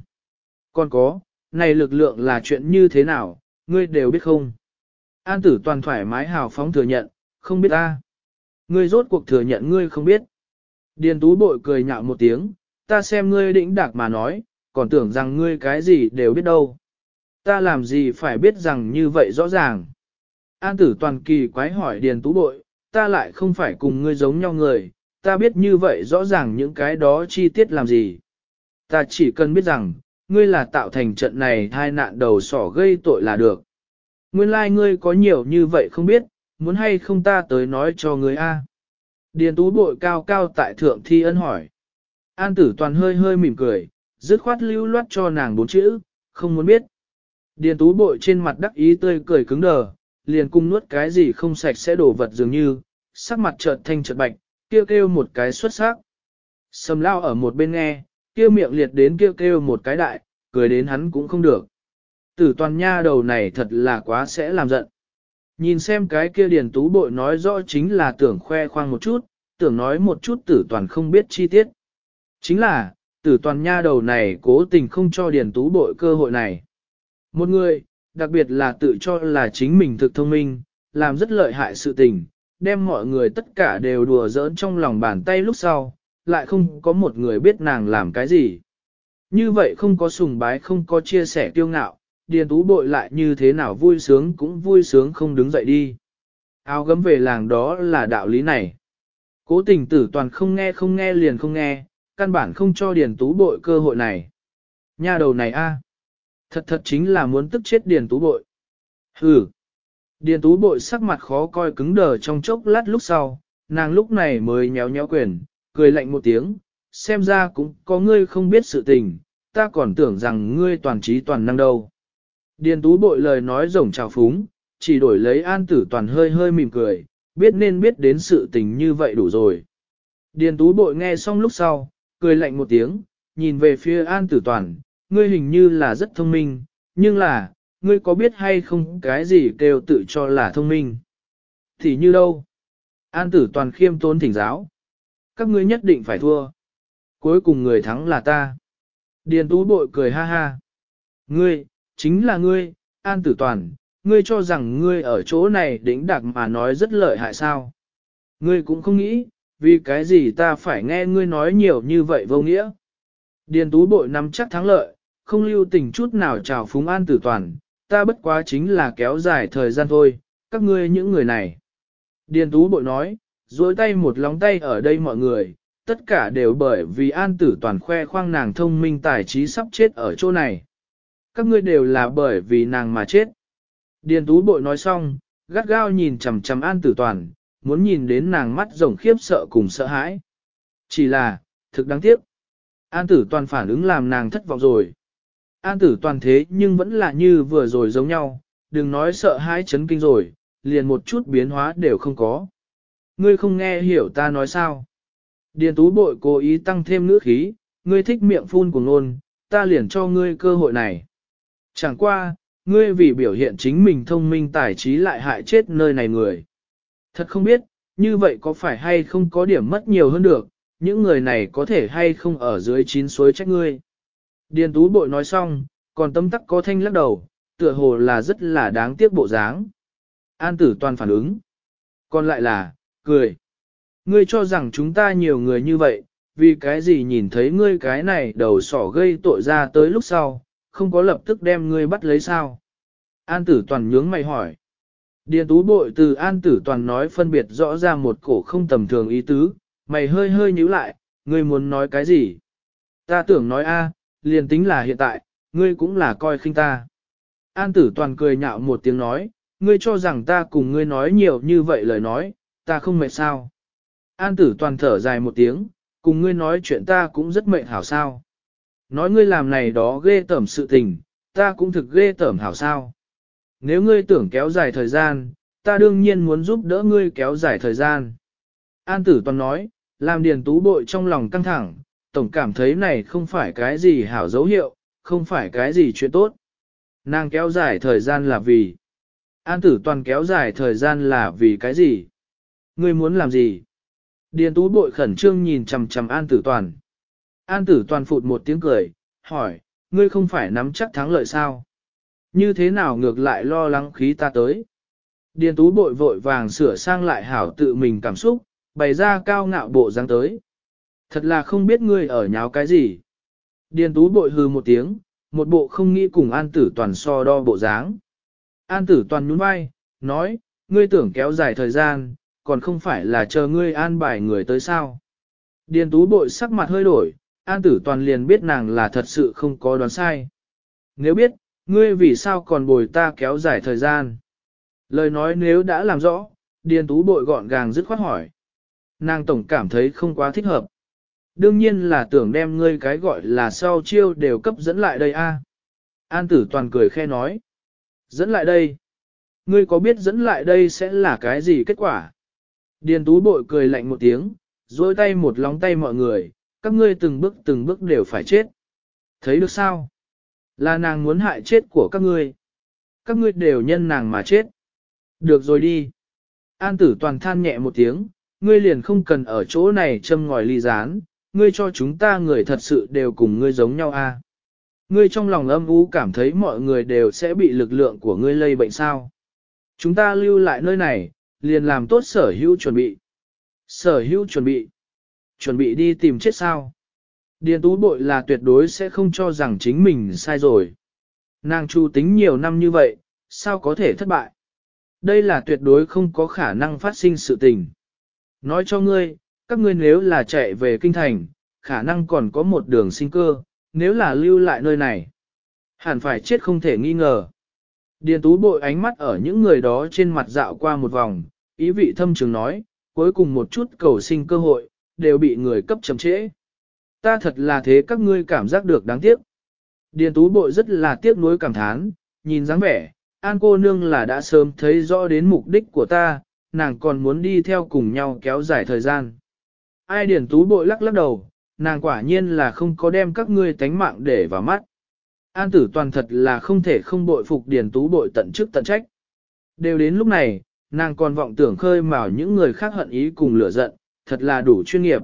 Còn có, này lực lượng là chuyện như thế nào, ngươi đều biết không? An tử toàn thoải mái hào phóng thừa nhận, không biết ta. Ngươi rốt cuộc thừa nhận ngươi không biết. Điền tú bội cười nhạo một tiếng, ta xem ngươi đĩnh đạc mà nói, còn tưởng rằng ngươi cái gì đều biết đâu. Ta làm gì phải biết rằng như vậy rõ ràng. An tử toàn kỳ quái hỏi điền tú bội, ta lại không phải cùng ngươi giống nhau người, ta biết như vậy rõ ràng những cái đó chi tiết làm gì. Ta chỉ cần biết rằng, ngươi là tạo thành trận này hai nạn đầu sỏ gây tội là được. Nguyên lai like ngươi có nhiều như vậy không biết, muốn hay không ta tới nói cho ngươi a? Điền tú bội cao cao tại thượng thi ân hỏi. An tử toàn hơi hơi mỉm cười, dứt khoát lưu loát cho nàng bốn chữ, không muốn biết. Điền tú bội trên mặt đắc ý tươi cười cứng đờ, liền cung nuốt cái gì không sạch sẽ đổ vật dường như, sắc mặt chợt thanh chợt bạch, kêu kêu một cái xuất sắc. Sầm lao ở một bên nghe, kêu miệng liệt đến kêu kêu một cái đại, cười đến hắn cũng không được. Tử toàn nha đầu này thật là quá sẽ làm giận. Nhìn xem cái kia điền tú bội nói rõ chính là tưởng khoe khoang một chút, tưởng nói một chút tử toàn không biết chi tiết. Chính là, tử toàn nha đầu này cố tình không cho điền tú bội cơ hội này. Một người, đặc biệt là tự cho là chính mình thực thông minh, làm rất lợi hại sự tình, đem mọi người tất cả đều đùa giỡn trong lòng bàn tay lúc sau, lại không có một người biết nàng làm cái gì. Như vậy không có sùng bái không có chia sẻ tiêu ngạo, điền tú bội lại như thế nào vui sướng cũng vui sướng không đứng dậy đi. Áo gấm về làng đó là đạo lý này. Cố tình tử toàn không nghe không nghe liền không nghe, căn bản không cho điền tú bội cơ hội này. Nha đầu này a, Thật thật chính là muốn tức chết điền tú bội. Hừ. Điền tú bội sắc mặt khó coi cứng đờ trong chốc lát lúc sau, nàng lúc này mới nhéo nhéo quyền, cười lạnh một tiếng, xem ra cũng có ngươi không biết sự tình, ta còn tưởng rằng ngươi toàn trí toàn năng đâu. Điền tú bội lời nói rồng trào phúng, chỉ đổi lấy an tử toàn hơi hơi mỉm cười, biết nên biết đến sự tình như vậy đủ rồi. Điền tú bội nghe xong lúc sau, cười lạnh một tiếng, nhìn về phía an tử toàn, ngươi hình như là rất thông minh, nhưng là, ngươi có biết hay không cái gì kêu tự cho là thông minh? Thì như đâu? An tử toàn khiêm tốn thỉnh giáo. Các ngươi nhất định phải thua. Cuối cùng người thắng là ta. Điền tú bội cười ha ha. Ngươi, chính là ngươi, an tử toàn, ngươi cho rằng ngươi ở chỗ này đỉnh đặc mà nói rất lợi hại sao. Ngươi cũng không nghĩ, vì cái gì ta phải nghe ngươi nói nhiều như vậy vô nghĩa. Điền tú bội nắm chắc thắng lợi, không lưu tình chút nào chào phúng an tử toàn, ta bất quá chính là kéo dài thời gian thôi, các ngươi những người này. Điền tú bội nói, duỗi tay một lóng tay ở đây mọi người, tất cả đều bởi vì an tử toàn khoe khoang nàng thông minh tài trí sắp chết ở chỗ này. Các ngươi đều là bởi vì nàng mà chết. Điền tú bội nói xong, gắt gao nhìn chằm chằm an tử toàn, muốn nhìn đến nàng mắt rồng khiếp sợ cùng sợ hãi. Chỉ là, thực đáng tiếc. An tử toàn phản ứng làm nàng thất vọng rồi. An tử toàn thế nhưng vẫn là như vừa rồi giống nhau, đừng nói sợ hãi chấn kinh rồi, liền một chút biến hóa đều không có. Ngươi không nghe hiểu ta nói sao? Điền tú bội cố ý tăng thêm ngữ khí, ngươi thích miệng phun của ngôn, ta liền cho ngươi cơ hội này. Chẳng qua, ngươi vì biểu hiện chính mình thông minh tài trí lại hại chết nơi này người. Thật không biết, như vậy có phải hay không có điểm mất nhiều hơn được, những người này có thể hay không ở dưới chín suối trách ngươi. Điền tú bội nói xong, còn tâm tắc có thanh lắc đầu, tựa hồ là rất là đáng tiếc bộ dáng. An tử toàn phản ứng. Còn lại là, cười. Ngươi cho rằng chúng ta nhiều người như vậy, vì cái gì nhìn thấy ngươi cái này đầu sỏ gây tội ra tới lúc sau, không có lập tức đem ngươi bắt lấy sao? An tử toàn nhướng mày hỏi. Điền tú bội từ an tử toàn nói phân biệt rõ ra một cổ không tầm thường ý tứ, mày hơi hơi nhíu lại, ngươi muốn nói cái gì? Ta tưởng nói a, liền tính là hiện tại, ngươi cũng là coi khinh ta. An tử toàn cười nhạo một tiếng nói, ngươi cho rằng ta cùng ngươi nói nhiều như vậy lời nói, ta không mệt sao. An tử toàn thở dài một tiếng, cùng ngươi nói chuyện ta cũng rất mệt hảo sao. Nói ngươi làm này đó ghê tởm sự tình, ta cũng thực ghê tởm hảo sao. Nếu ngươi tưởng kéo dài thời gian, ta đương nhiên muốn giúp đỡ ngươi kéo dài thời gian. An tử toàn nói, làm điền tú bội trong lòng căng thẳng, tổng cảm thấy này không phải cái gì hảo dấu hiệu, không phải cái gì chuyện tốt. Nàng kéo dài thời gian là vì... An tử toàn kéo dài thời gian là vì cái gì? Ngươi muốn làm gì? Điền tú bội khẩn trương nhìn chằm chằm an tử toàn. An tử toàn phụt một tiếng cười, hỏi, ngươi không phải nắm chắc thắng lợi sao? Như thế nào ngược lại lo lắng khí ta tới? Điền tú bội vội vàng sửa sang lại hảo tự mình cảm xúc, bày ra cao ngạo bộ dáng tới. Thật là không biết ngươi ở nháo cái gì. Điền tú bội hừ một tiếng, một bộ không nghĩ cùng an tử toàn so đo bộ dáng. An tử toàn nhún vai, nói, ngươi tưởng kéo dài thời gian, còn không phải là chờ ngươi an bài người tới sao. Điền tú bội sắc mặt hơi đổi, an tử toàn liền biết nàng là thật sự không có đoán sai. Nếu biết, ngươi vì sao còn bồi ta kéo dài thời gian? Lời nói nếu đã làm rõ, điền tú bội gọn gàng dứt khoát hỏi. Nàng tổng cảm thấy không quá thích hợp. Đương nhiên là tưởng đem ngươi cái gọi là sau chiêu đều cấp dẫn lại đây a. An tử toàn cười khe nói. Dẫn lại đây. Ngươi có biết dẫn lại đây sẽ là cái gì kết quả? Điền tú bội cười lạnh một tiếng, dôi tay một lóng tay mọi người, các ngươi từng bước từng bước đều phải chết. Thấy được sao? Là nàng muốn hại chết của các ngươi. Các ngươi đều nhân nàng mà chết. Được rồi đi. An tử toàn than nhẹ một tiếng, ngươi liền không cần ở chỗ này châm ngòi ly rán, ngươi cho chúng ta người thật sự đều cùng ngươi giống nhau a. À? Ngươi trong lòng âm u cảm thấy mọi người đều sẽ bị lực lượng của ngươi lây bệnh sao. Chúng ta lưu lại nơi này, liền làm tốt sở hữu chuẩn bị. Sở hữu chuẩn bị. Chuẩn bị đi tìm chết sao. Điền tú bội là tuyệt đối sẽ không cho rằng chính mình sai rồi. Nàng chu tính nhiều năm như vậy, sao có thể thất bại? Đây là tuyệt đối không có khả năng phát sinh sự tình. Nói cho ngươi, các ngươi nếu là chạy về kinh thành, khả năng còn có một đường sinh cơ, nếu là lưu lại nơi này. Hẳn phải chết không thể nghi ngờ. Điền tú bội ánh mắt ở những người đó trên mặt dạo qua một vòng, ý vị thâm trường nói, cuối cùng một chút cầu sinh cơ hội, đều bị người cấp chậm trễ. Ta thật là thế các ngươi cảm giác được đáng tiếc. Điền tú bội rất là tiếc nuối cảm thán, nhìn dáng vẻ, an cô nương là đã sớm thấy rõ đến mục đích của ta, nàng còn muốn đi theo cùng nhau kéo dài thời gian. Ai điền tú bội lắc lắc đầu, nàng quả nhiên là không có đem các ngươi tánh mạng để vào mắt. An tử toàn thật là không thể không bội phục điền tú bội tận chức tận trách. Đều đến lúc này, nàng còn vọng tưởng khơi mào những người khác hận ý cùng lửa giận, thật là đủ chuyên nghiệp.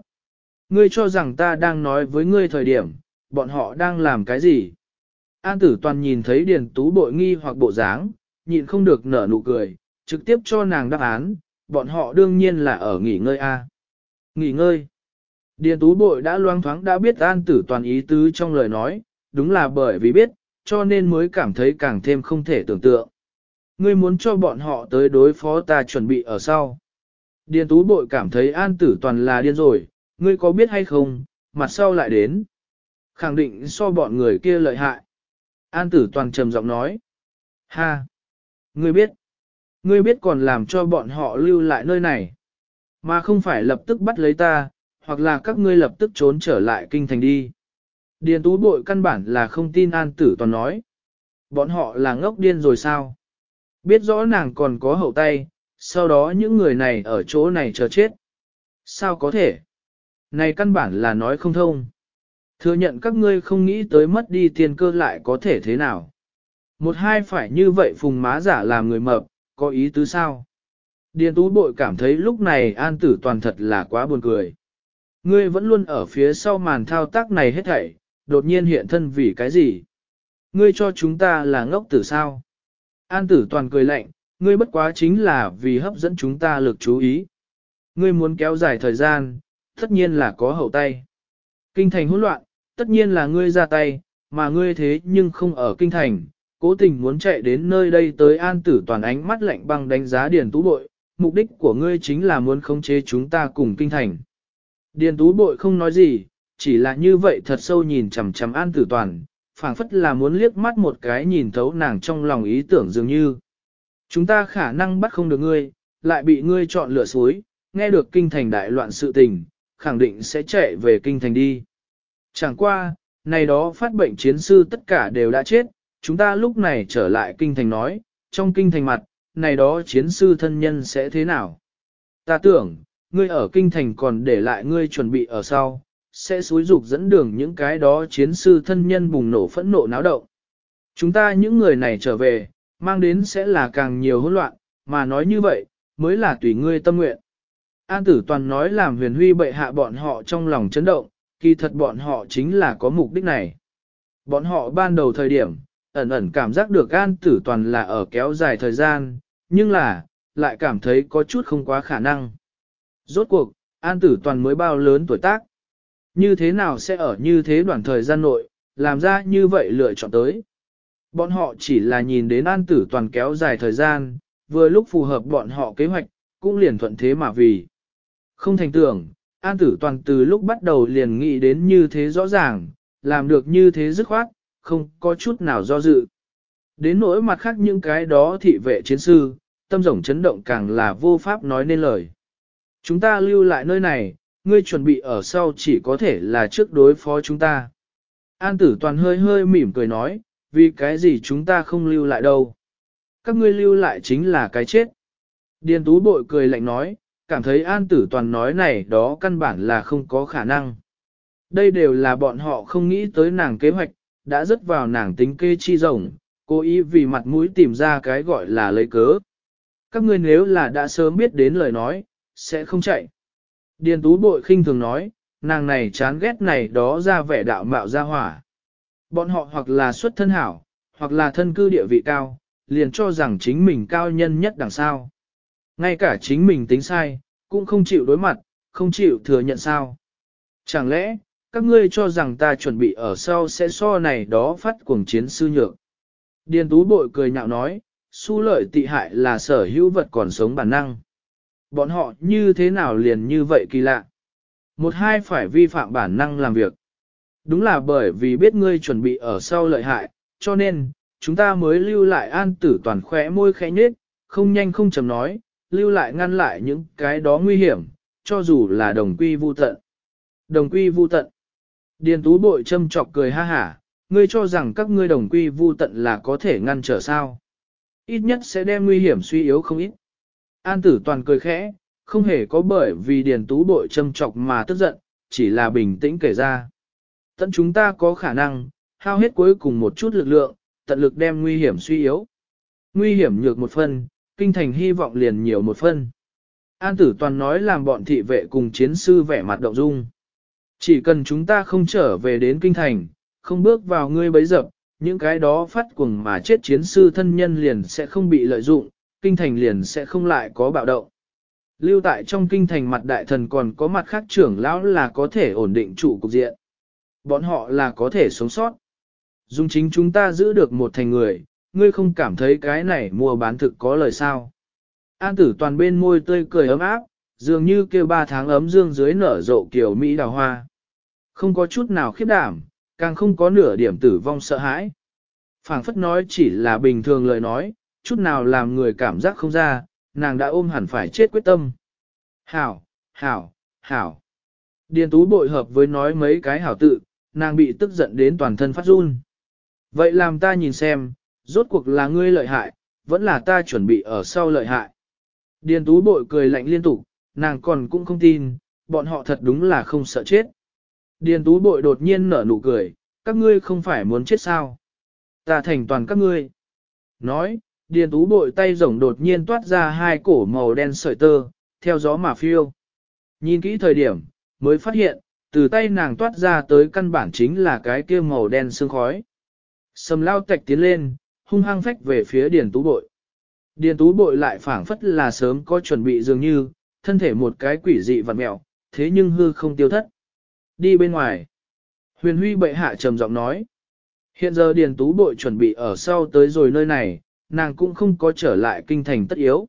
Ngươi cho rằng ta đang nói với ngươi thời điểm, bọn họ đang làm cái gì? An tử toàn nhìn thấy điền tú bội nghi hoặc bộ dáng, nhịn không được nở nụ cười, trực tiếp cho nàng đáp án, bọn họ đương nhiên là ở nghỉ ngơi a. Nghỉ ngơi. Điền tú bội đã loang thoáng đã biết an tử toàn ý tứ trong lời nói, đúng là bởi vì biết, cho nên mới cảm thấy càng thêm không thể tưởng tượng. Ngươi muốn cho bọn họ tới đối phó ta chuẩn bị ở sau. Điền tú bội cảm thấy an tử toàn là điên rồi, ngươi có biết hay không, mặt sau lại đến. Khẳng định so bọn người kia lợi hại. An tử toàn trầm giọng nói. Ha! Ngươi biết. Ngươi biết còn làm cho bọn họ lưu lại nơi này. Mà không phải lập tức bắt lấy ta, hoặc là các ngươi lập tức trốn trở lại kinh thành đi. Điền tú bội căn bản là không tin an tử toàn nói. Bọn họ là ngốc điên rồi sao? Biết rõ nàng còn có hậu tay, sau đó những người này ở chỗ này chờ chết. Sao có thể? Này căn bản là nói không thông. Thừa nhận các ngươi không nghĩ tới mất đi tiền cơ lại có thể thế nào. Một hai phải như vậy phùng má giả làm người mập, có ý tứ sao? Điền tú bội cảm thấy lúc này an tử toàn thật là quá buồn cười. Ngươi vẫn luôn ở phía sau màn thao tác này hết thảy, đột nhiên hiện thân vì cái gì? Ngươi cho chúng ta là ngốc tử sao? An tử toàn cười lạnh, ngươi bất quá chính là vì hấp dẫn chúng ta lực chú ý. Ngươi muốn kéo dài thời gian, tất nhiên là có hậu tay. Kinh thành hỗn loạn, tất nhiên là ngươi ra tay, mà ngươi thế nhưng không ở kinh thành, cố tình muốn chạy đến nơi đây tới an tử toàn ánh mắt lạnh băng đánh giá điền tú bội, mục đích của ngươi chính là muốn khống chế chúng ta cùng kinh thành. Điền tú bội không nói gì, chỉ là như vậy thật sâu nhìn chằm chằm an tử toàn, phảng phất là muốn liếc mắt một cái nhìn thấu nàng trong lòng ý tưởng dường như. Chúng ta khả năng bắt không được ngươi, lại bị ngươi chọn lựa suối, nghe được kinh thành đại loạn sự tình, khẳng định sẽ chạy về kinh thành đi. Chẳng qua, này đó phát bệnh chiến sư tất cả đều đã chết, chúng ta lúc này trở lại kinh thành nói, trong kinh thành mặt, này đó chiến sư thân nhân sẽ thế nào? Ta tưởng, ngươi ở kinh thành còn để lại ngươi chuẩn bị ở sau, sẽ xúi dục dẫn đường những cái đó chiến sư thân nhân bùng nổ phẫn nộ náo động. Chúng ta những người này trở về, mang đến sẽ là càng nhiều hỗn loạn, mà nói như vậy, mới là tùy ngươi tâm nguyện. An tử toàn nói làm huyền huy bệ hạ bọn họ trong lòng chấn động, kỳ thật bọn họ chính là có mục đích này. Bọn họ ban đầu thời điểm, ẩn ẩn cảm giác được an tử toàn là ở kéo dài thời gian, nhưng là, lại cảm thấy có chút không quá khả năng. Rốt cuộc, an tử toàn mới bao lớn tuổi tác. Như thế nào sẽ ở như thế đoạn thời gian nội, làm ra như vậy lựa chọn tới. Bọn họ chỉ là nhìn đến an tử toàn kéo dài thời gian, vừa lúc phù hợp bọn họ kế hoạch, cũng liền thuận thế mà vì. Không thành tưởng, an tử toàn từ lúc bắt đầu liền nghĩ đến như thế rõ ràng, làm được như thế dứt khoát, không có chút nào do dự. Đến nỗi mặt khác những cái đó thị vệ chiến sư, tâm rồng chấn động càng là vô pháp nói nên lời. Chúng ta lưu lại nơi này, ngươi chuẩn bị ở sau chỉ có thể là trước đối phó chúng ta. An tử toàn hơi hơi mỉm cười nói, vì cái gì chúng ta không lưu lại đâu. Các ngươi lưu lại chính là cái chết. Điền tú bội cười lạnh nói, cảm thấy an tử toàn nói này đó căn bản là không có khả năng. Đây đều là bọn họ không nghĩ tới nàng kế hoạch, đã rất vào nàng tính kê chi rồng, cố ý vì mặt mũi tìm ra cái gọi là lấy cớ. Các ngươi nếu là đã sớm biết đến lời nói, sẽ không chạy. Điền tú bội khinh thường nói, nàng này chán ghét này đó ra vẻ đạo mạo ra hỏa. Bọn họ hoặc là xuất thân hảo, hoặc là thân cư địa vị cao, liền cho rằng chính mình cao nhân nhất đằng sau. Ngay cả chính mình tính sai, cũng không chịu đối mặt, không chịu thừa nhận sao. Chẳng lẽ, các ngươi cho rằng ta chuẩn bị ở sau sẽ so này đó phát cuồng chiến sư nhược. Điền tú bội cười nhạo nói, su lợi tị hại là sở hữu vật còn sống bản năng. Bọn họ như thế nào liền như vậy kỳ lạ. Một hai phải vi phạm bản năng làm việc. Đúng là bởi vì biết ngươi chuẩn bị ở sau lợi hại, cho nên, chúng ta mới lưu lại an tử toàn khỏe môi khẽ nhết, không nhanh không chầm nói, lưu lại ngăn lại những cái đó nguy hiểm, cho dù là đồng quy vu tận. Đồng quy vu tận. Điền tú bội châm chọc cười ha hả, ngươi cho rằng các ngươi đồng quy vu tận là có thể ngăn trở sao. Ít nhất sẽ đem nguy hiểm suy yếu không ít. An tử toàn cười khẽ, không hề có bởi vì điền tú bội châm trọc mà tức giận, chỉ là bình tĩnh kể ra. Tận chúng ta có khả năng, hao hết cuối cùng một chút lực lượng, tận lực đem nguy hiểm suy yếu. Nguy hiểm nhược một phân, kinh thành hy vọng liền nhiều một phân. An tử toàn nói làm bọn thị vệ cùng chiến sư vẻ mặt động dung. Chỉ cần chúng ta không trở về đến kinh thành, không bước vào ngươi bấy dập, những cái đó phát cuồng mà chết chiến sư thân nhân liền sẽ không bị lợi dụng, kinh thành liền sẽ không lại có bạo động. Lưu tại trong kinh thành mặt đại thần còn có mặt khác trưởng lão là có thể ổn định trụ cục diện. Bọn họ là có thể sống sót. dung chính chúng ta giữ được một thành người, ngươi không cảm thấy cái này mua bán thực có lời sao. An tử toàn bên môi tươi cười ấm áp, dường như kêu ba tháng ấm dương dưới nở rộ kiểu Mỹ đào hoa. Không có chút nào khiếp đảm, càng không có nửa điểm tử vong sợ hãi. phảng phất nói chỉ là bình thường lời nói, chút nào làm người cảm giác không ra, nàng đã ôm hẳn phải chết quyết tâm. Hảo, hảo, hảo. Điền tú bội hợp với nói mấy cái hảo tự, nàng bị tức giận đến toàn thân phát run. Vậy làm ta nhìn xem, rốt cuộc là ngươi lợi hại, vẫn là ta chuẩn bị ở sau lợi hại. Điền tú bội cười lạnh liên tục, nàng còn cũng không tin, bọn họ thật đúng là không sợ chết. Điền tú bội đột nhiên nở nụ cười, các ngươi không phải muốn chết sao. Ta thành toàn các ngươi. Nói, điền tú bội tay rồng đột nhiên toát ra hai cổ màu đen sợi tơ, theo gió mà phiêu. Nhìn kỹ thời điểm, mới phát hiện, từ tay nàng toát ra tới căn bản chính là cái kia màu đen sương khói. Sầm lao tạch tiến lên, hung hăng phách về phía điền tú bội. Điền tú bội lại phảng phất là sớm có chuẩn bị dường như, thân thể một cái quỷ dị vặn mẹo, thế nhưng hư không tiêu thất. Đi bên ngoài. Huyền huy bệ hạ trầm giọng nói. Hiện giờ điền tú bội chuẩn bị ở sau tới rồi nơi này, nàng cũng không có trở lại kinh thành tất yếu.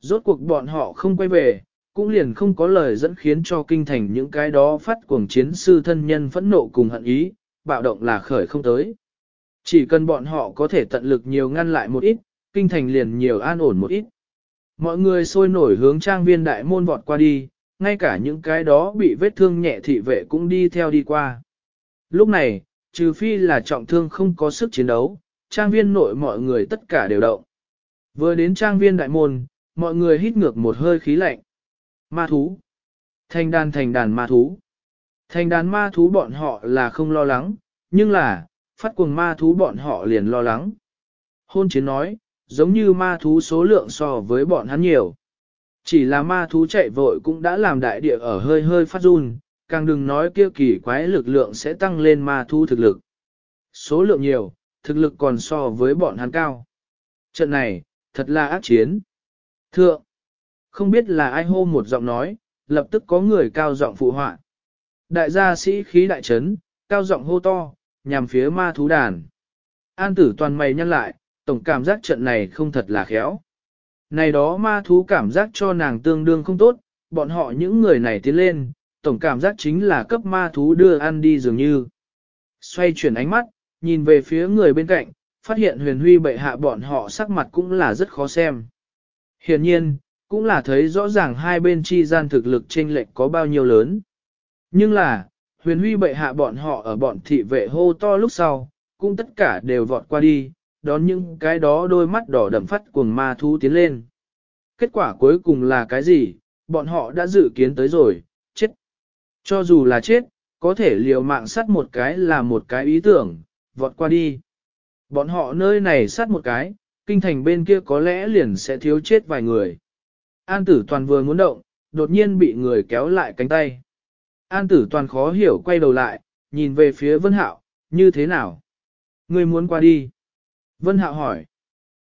Rốt cuộc bọn họ không quay về, cũng liền không có lời dẫn khiến cho kinh thành những cái đó phát cuồng chiến sư thân nhân phẫn nộ cùng hận ý, bạo động là khởi không tới. Chỉ cần bọn họ có thể tận lực nhiều ngăn lại một ít, kinh thành liền nhiều an ổn một ít. Mọi người sôi nổi hướng trang viên đại môn vọt qua đi, ngay cả những cái đó bị vết thương nhẹ thị vệ cũng đi theo đi qua. Lúc này, trừ phi là trọng thương không có sức chiến đấu, trang viên nội mọi người tất cả đều động. Vừa đến trang viên đại môn, mọi người hít ngược một hơi khí lạnh. Ma thú. Thành đàn thành đàn ma thú. Thành đàn ma thú bọn họ là không lo lắng, nhưng là, phát cuồng ma thú bọn họ liền lo lắng. Hôn chiến nói, giống như ma thú số lượng so với bọn hắn nhiều. Chỉ là ma thú chạy vội cũng đã làm đại địa ở hơi hơi phát run, càng đừng nói kia kỳ quái lực lượng sẽ tăng lên ma thú thực lực. Số lượng nhiều, thực lực còn so với bọn hắn cao. Trận này, thật là ác chiến. Thượng, không biết là ai hô một giọng nói, lập tức có người cao giọng phụ họa. Đại gia sĩ khí đại trấn, cao giọng hô to, nhằm phía ma thú đàn. An tử toàn mày nhăn lại, tổng cảm giác trận này không thật là khéo. Này đó ma thú cảm giác cho nàng tương đương không tốt, bọn họ những người này tiến lên, tổng cảm giác chính là cấp ma thú đưa ăn đi dường như. Xoay chuyển ánh mắt, nhìn về phía người bên cạnh, phát hiện huyền huy bệ hạ bọn họ sắc mặt cũng là rất khó xem. Hiển nhiên, cũng là thấy rõ ràng hai bên chi gian thực lực chênh lệch có bao nhiêu lớn. Nhưng là, huyền huy bệ hạ bọn họ ở bọn thị vệ hô to lúc sau, cũng tất cả đều vọt qua đi, đón những cái đó đôi mắt đỏ đậm phát cuồng ma thú tiến lên. Kết quả cuối cùng là cái gì, bọn họ đã dự kiến tới rồi, chết. Cho dù là chết, có thể liều mạng sát một cái là một cái ý tưởng, vọt qua đi. Bọn họ nơi này sát một cái, kinh thành bên kia có lẽ liền sẽ thiếu chết vài người. An tử toàn vừa muốn động, đột nhiên bị người kéo lại cánh tay. An tử toàn khó hiểu quay đầu lại, nhìn về phía Vân Hạo, như thế nào? Người muốn qua đi. Vân Hạo hỏi.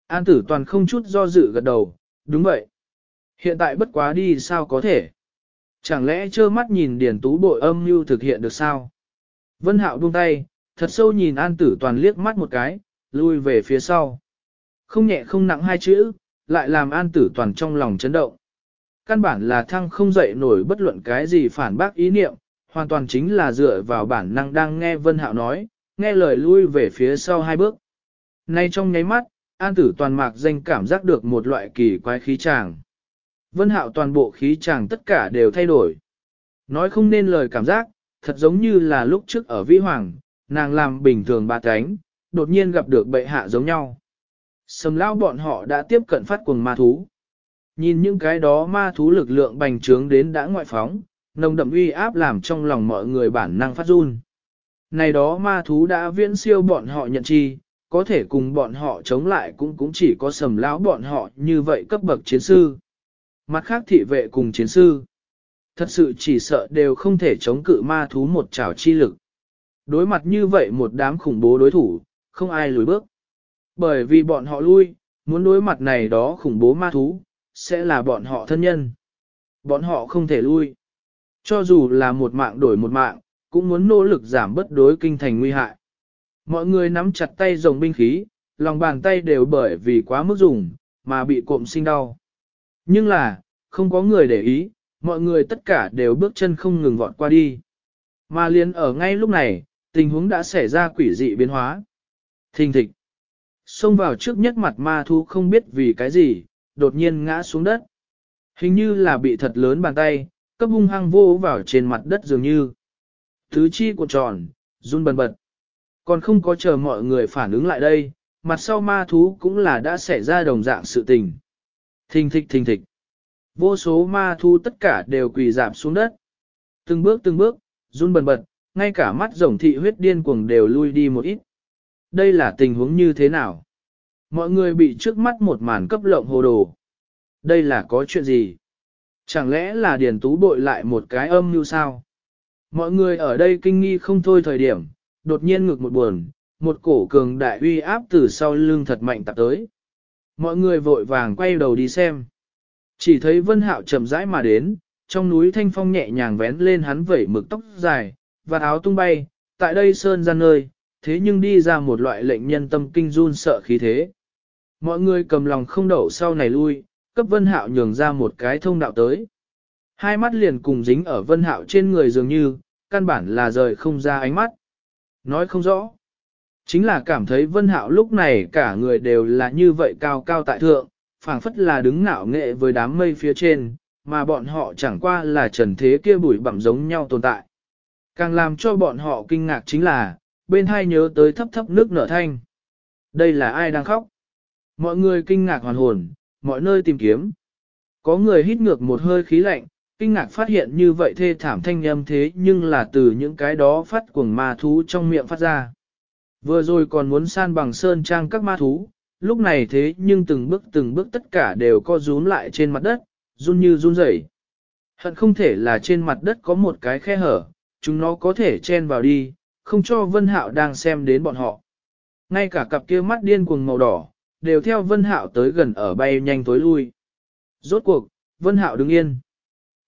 An tử toàn không chút do dự gật đầu, đúng vậy. Hiện tại bất quá đi sao có thể? Chẳng lẽ trơ mắt nhìn điển tú bội âm mưu thực hiện được sao? Vân Hạo buông tay, thật sâu nhìn An tử toàn liếc mắt một cái, lui về phía sau. Không nhẹ không nặng hai chữ, lại làm An tử toàn trong lòng chấn động. Căn bản là thăng không dậy nổi bất luận cái gì phản bác ý niệm, hoàn toàn chính là dựa vào bản năng đang nghe Vân Hạo nói, nghe lời lui về phía sau hai bước. Nay trong nháy mắt, An tử toàn mạc danh cảm giác được một loại kỳ quái khí tràng. Vân hạo toàn bộ khí tràng tất cả đều thay đổi. Nói không nên lời cảm giác, thật giống như là lúc trước ở Vĩ Hoàng, nàng làm bình thường ba cánh, đột nhiên gặp được bệ hạ giống nhau. Sầm lao bọn họ đã tiếp cận phát cuồng ma thú. Nhìn những cái đó ma thú lực lượng bành trướng đến đã ngoại phóng, nồng đậm uy áp làm trong lòng mọi người bản năng phát run. Này đó ma thú đã viễn siêu bọn họ nhận chi, có thể cùng bọn họ chống lại cũng cũng chỉ có sầm lão bọn họ như vậy cấp bậc chiến sư. Mặt khác thị vệ cùng chiến sư. Thật sự chỉ sợ đều không thể chống cự ma thú một trảo chi lực. Đối mặt như vậy một đám khủng bố đối thủ, không ai lùi bước. Bởi vì bọn họ lui, muốn đối mặt này đó khủng bố ma thú, sẽ là bọn họ thân nhân. Bọn họ không thể lui. Cho dù là một mạng đổi một mạng, cũng muốn nỗ lực giảm bất đối kinh thành nguy hại. Mọi người nắm chặt tay rồng binh khí, lòng bàn tay đều bởi vì quá mức dùng, mà bị cộm sinh đau. Nhưng là, không có người để ý, mọi người tất cả đều bước chân không ngừng vọt qua đi. Mà liền ở ngay lúc này, tình huống đã xảy ra quỷ dị biến hóa. Thình thịch. Xông vào trước nhất mặt ma thú không biết vì cái gì, đột nhiên ngã xuống đất. Hình như là bị thật lớn bàn tay, cấp hung hăng vô vào trên mặt đất dường như. Thứ chi cuộn tròn, run bần bật. Còn không có chờ mọi người phản ứng lại đây, mặt sau ma thú cũng là đã xảy ra đồng dạng sự tình. Thình thịch thình thịch. Vô số ma thú tất cả đều quỳ giảm xuống đất. Từng bước từng bước, run bần bật, ngay cả mắt rồng thị huyết điên cuồng đều lui đi một ít. Đây là tình huống như thế nào? Mọi người bị trước mắt một màn cấp lộng hồ đồ. Đây là có chuyện gì? Chẳng lẽ là điền tú bội lại một cái âm như sao? Mọi người ở đây kinh nghi không thôi thời điểm, đột nhiên ngực một buồn, một cổ cường đại uy áp từ sau lưng thật mạnh tập tới. Mọi người vội vàng quay đầu đi xem. Chỉ thấy vân hạo chậm rãi mà đến, trong núi thanh phong nhẹ nhàng vén lên hắn vẩy mực tóc dài, và áo tung bay, tại đây sơn gian nơi, thế nhưng đi ra một loại lệnh nhân tâm kinh run sợ khí thế. Mọi người cầm lòng không đậu sau này lui, cấp vân hạo nhường ra một cái thông đạo tới. Hai mắt liền cùng dính ở vân hạo trên người dường như, căn bản là rời không ra ánh mắt. Nói không rõ. Chính là cảm thấy vân hạo lúc này cả người đều là như vậy cao cao tại thượng, phảng phất là đứng ngạo nghệ với đám mây phía trên, mà bọn họ chẳng qua là trần thế kia bụi bặm giống nhau tồn tại. Càng làm cho bọn họ kinh ngạc chính là, bên hai nhớ tới thấp thấp nước nở thanh. Đây là ai đang khóc? Mọi người kinh ngạc hoàn hồn, mọi nơi tìm kiếm. Có người hít ngược một hơi khí lạnh, kinh ngạc phát hiện như vậy thê thảm thanh âm thế nhưng là từ những cái đó phát cuồng ma thú trong miệng phát ra. Vừa rồi còn muốn san bằng sơn trang các ma thú, lúc này thế nhưng từng bước từng bước tất cả đều co rúm lại trên mặt đất, run như run rẩy. Hận không thể là trên mặt đất có một cái khe hở, chúng nó có thể chen vào đi, không cho Vân Hạo đang xem đến bọn họ. Ngay cả cặp kia mắt điên cuồng màu đỏ, đều theo Vân Hạo tới gần ở bay nhanh tối lui. Rốt cuộc, Vân Hạo đứng yên.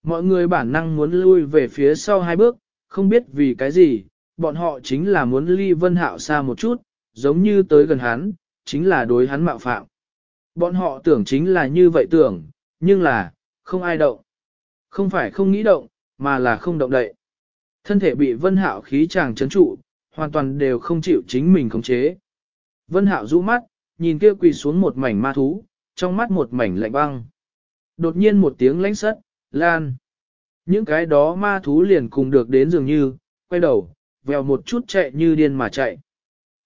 Mọi người bản năng muốn lui về phía sau hai bước, không biết vì cái gì, bọn họ chính là muốn ly Vân Hạo xa một chút, giống như tới gần hắn, chính là đối hắn mạo phạm. Bọn họ tưởng chính là như vậy tưởng, nhưng là, không ai động. Không phải không nghĩ động, mà là không động đậy. Thân thể bị Vân Hạo khí chàng chấn trụ, hoàn toàn đều không chịu chính mình khống chế. Vân Hạo rũ mắt, nhìn kia quỳ xuống một mảnh ma thú, trong mắt một mảnh lạnh băng. Đột nhiên một tiếng lãnh sất, lan. Những cái đó ma thú liền cùng được đến dường như, quay đầu, vèo một chút chạy như điên mà chạy.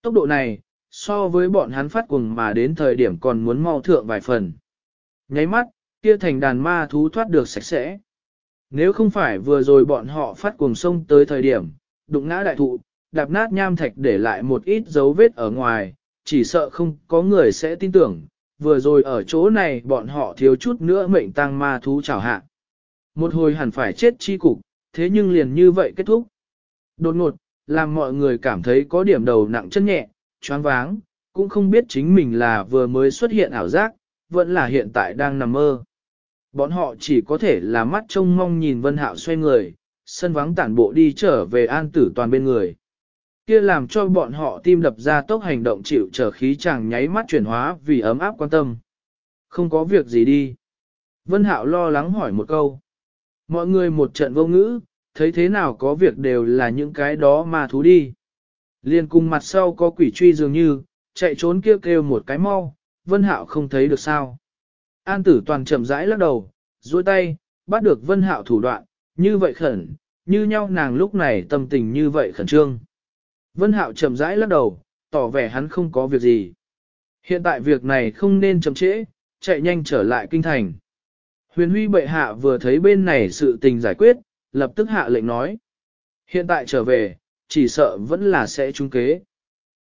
Tốc độ này, so với bọn hắn phát cuồng mà đến thời điểm còn muốn mau thượng vài phần. Nháy mắt, kia thành đàn ma thú thoát được sạch sẽ. Nếu không phải vừa rồi bọn họ phát cuồng sông tới thời điểm, đụng ngã đại thụ, đạp nát nham thạch để lại một ít dấu vết ở ngoài, chỉ sợ không có người sẽ tin tưởng, vừa rồi ở chỗ này bọn họ thiếu chút nữa mệnh tăng ma thú chào hạ. Một hồi hẳn phải chết chi cục, thế nhưng liền như vậy kết thúc. Đột ngột, làm mọi người cảm thấy có điểm đầu nặng chân nhẹ, choáng váng, cũng không biết chính mình là vừa mới xuất hiện ảo giác, vẫn là hiện tại đang nằm mơ. Bọn họ chỉ có thể là mắt trông mong nhìn Vân Hạo xoay người, sân vắng tản bộ đi trở về an tử toàn bên người. Kia làm cho bọn họ tim đập ra tốc hành động chịu trở khí chàng nháy mắt chuyển hóa vì ấm áp quan tâm. Không có việc gì đi. Vân Hạo lo lắng hỏi một câu. Mọi người một trận vô ngữ, thấy thế nào có việc đều là những cái đó mà thú đi. Liên cùng mặt sau có quỷ truy dường như, chạy trốn kêu kêu một cái mau, Vân Hạo không thấy được sao. An tử toàn chậm rãi lắc đầu, duỗi tay, bắt được Vân Hạo thủ đoạn, như vậy khẩn, như nhau nàng lúc này tâm tình như vậy khẩn trương. Vân Hạo chậm rãi lắc đầu, tỏ vẻ hắn không có việc gì. Hiện tại việc này không nên chậm trễ, chạy nhanh trở lại kinh thành. Huyền huy bệ hạ vừa thấy bên này sự tình giải quyết, lập tức hạ lệnh nói. Hiện tại trở về, chỉ sợ vẫn là sẽ trúng kế.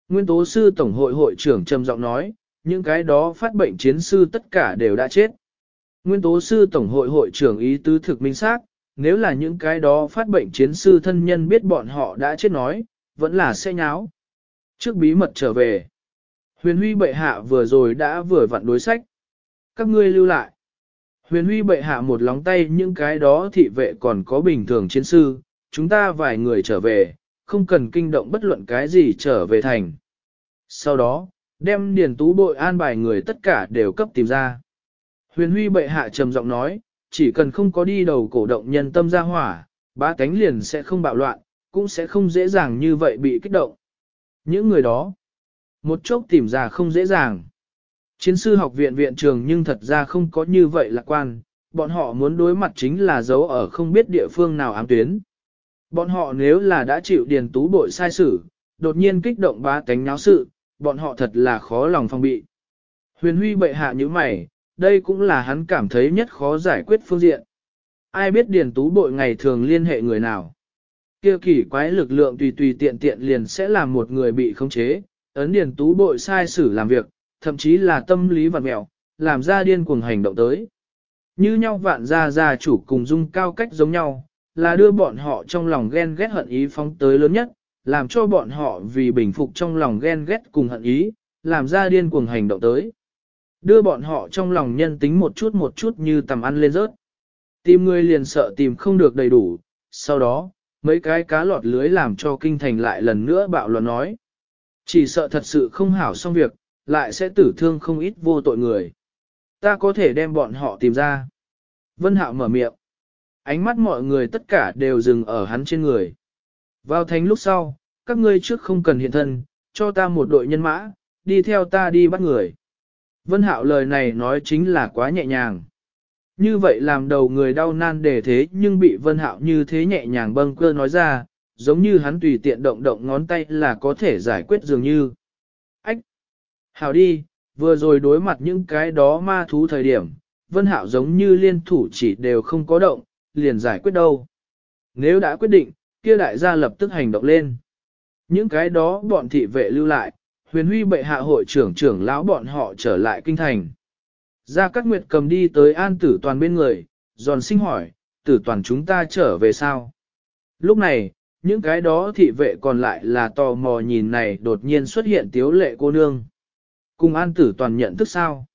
Nguyên tố sư tổng hội hội trưởng trầm giọng nói, những cái đó phát bệnh chiến sư tất cả đều đã chết. Nguyên tố sư tổng hội hội trưởng ý tứ thực minh xác, nếu là những cái đó phát bệnh chiến sư thân nhân biết bọn họ đã chết nói, vẫn là sẽ nháo. Trước bí mật trở về, huyền huy bệ hạ vừa rồi đã vừa vặn đối sách. Các ngươi lưu lại. Huyền huy bệ hạ một lóng tay những cái đó thị vệ còn có bình thường chiến sư, chúng ta vài người trở về, không cần kinh động bất luận cái gì trở về thành. Sau đó, đem điền tú bội an bài người tất cả đều cấp tìm ra. Huyền huy bệ hạ trầm giọng nói, chỉ cần không có đi đầu cổ động nhân tâm ra hỏa, ba cánh liền sẽ không bạo loạn, cũng sẽ không dễ dàng như vậy bị kích động. Những người đó, một chốc tìm ra không dễ dàng. Chiến sư học viện viện trường nhưng thật ra không có như vậy lạc quan, bọn họ muốn đối mặt chính là dấu ở không biết địa phương nào ám tuyến. Bọn họ nếu là đã chịu điền tú bội sai xử, đột nhiên kích động ba tánh náo sự, bọn họ thật là khó lòng phong bị. Huyền huy bệ hạ như mày, đây cũng là hắn cảm thấy nhất khó giải quyết phương diện. Ai biết điền tú bội ngày thường liên hệ người nào. Kia kỳ quái lực lượng tùy tùy tiện tiện liền sẽ làm một người bị khống chế, ấn điền tú bội sai xử làm việc, thậm chí là tâm lý vật mẹo, làm ra điên cuồng hành động tới. Như nhau vạn gia gia chủ cùng dung cao cách giống nhau, là đưa bọn họ trong lòng ghen ghét hận ý phóng tới lớn nhất, làm cho bọn họ vì bình phục trong lòng ghen ghét cùng hận ý, làm ra điên cuồng hành động tới. Đưa bọn họ trong lòng nhân tính một chút một chút như tầm ăn lên rớt. Tìm người liền sợ tìm không được đầy đủ, sau đó, mấy cái cá lọt lưới làm cho kinh thành lại lần nữa bạo luận nói. Chỉ sợ thật sự không hảo xong việc, lại sẽ tử thương không ít vô tội người. Ta có thể đem bọn họ tìm ra. Vân Hạo mở miệng. Ánh mắt mọi người tất cả đều dừng ở hắn trên người. Vào thánh lúc sau, các ngươi trước không cần hiện thân, cho ta một đội nhân mã, đi theo ta đi bắt người. Vân Hạo lời này nói chính là quá nhẹ nhàng. Như vậy làm đầu người đau nan để thế nhưng bị Vân Hạo như thế nhẹ nhàng bâng cơ nói ra, giống như hắn tùy tiện động động ngón tay là có thể giải quyết dường như. Hảo đi, vừa rồi đối mặt những cái đó ma thú thời điểm, Vân Hạo giống như liên thủ chỉ đều không có động, liền giải quyết đâu. Nếu đã quyết định, kia đại gia lập tức hành động lên. Những cái đó bọn thị vệ lưu lại, huyền huy bệ hạ hội trưởng trưởng lão bọn họ trở lại kinh thành. Gia Cát Nguyệt cầm đi tới an tử toàn bên người, giòn sinh hỏi, tử toàn chúng ta trở về sao? Lúc này, những cái đó thị vệ còn lại là tò mò nhìn này đột nhiên xuất hiện tiếu lệ cô nương. Cùng an tử toàn nhận thức sao?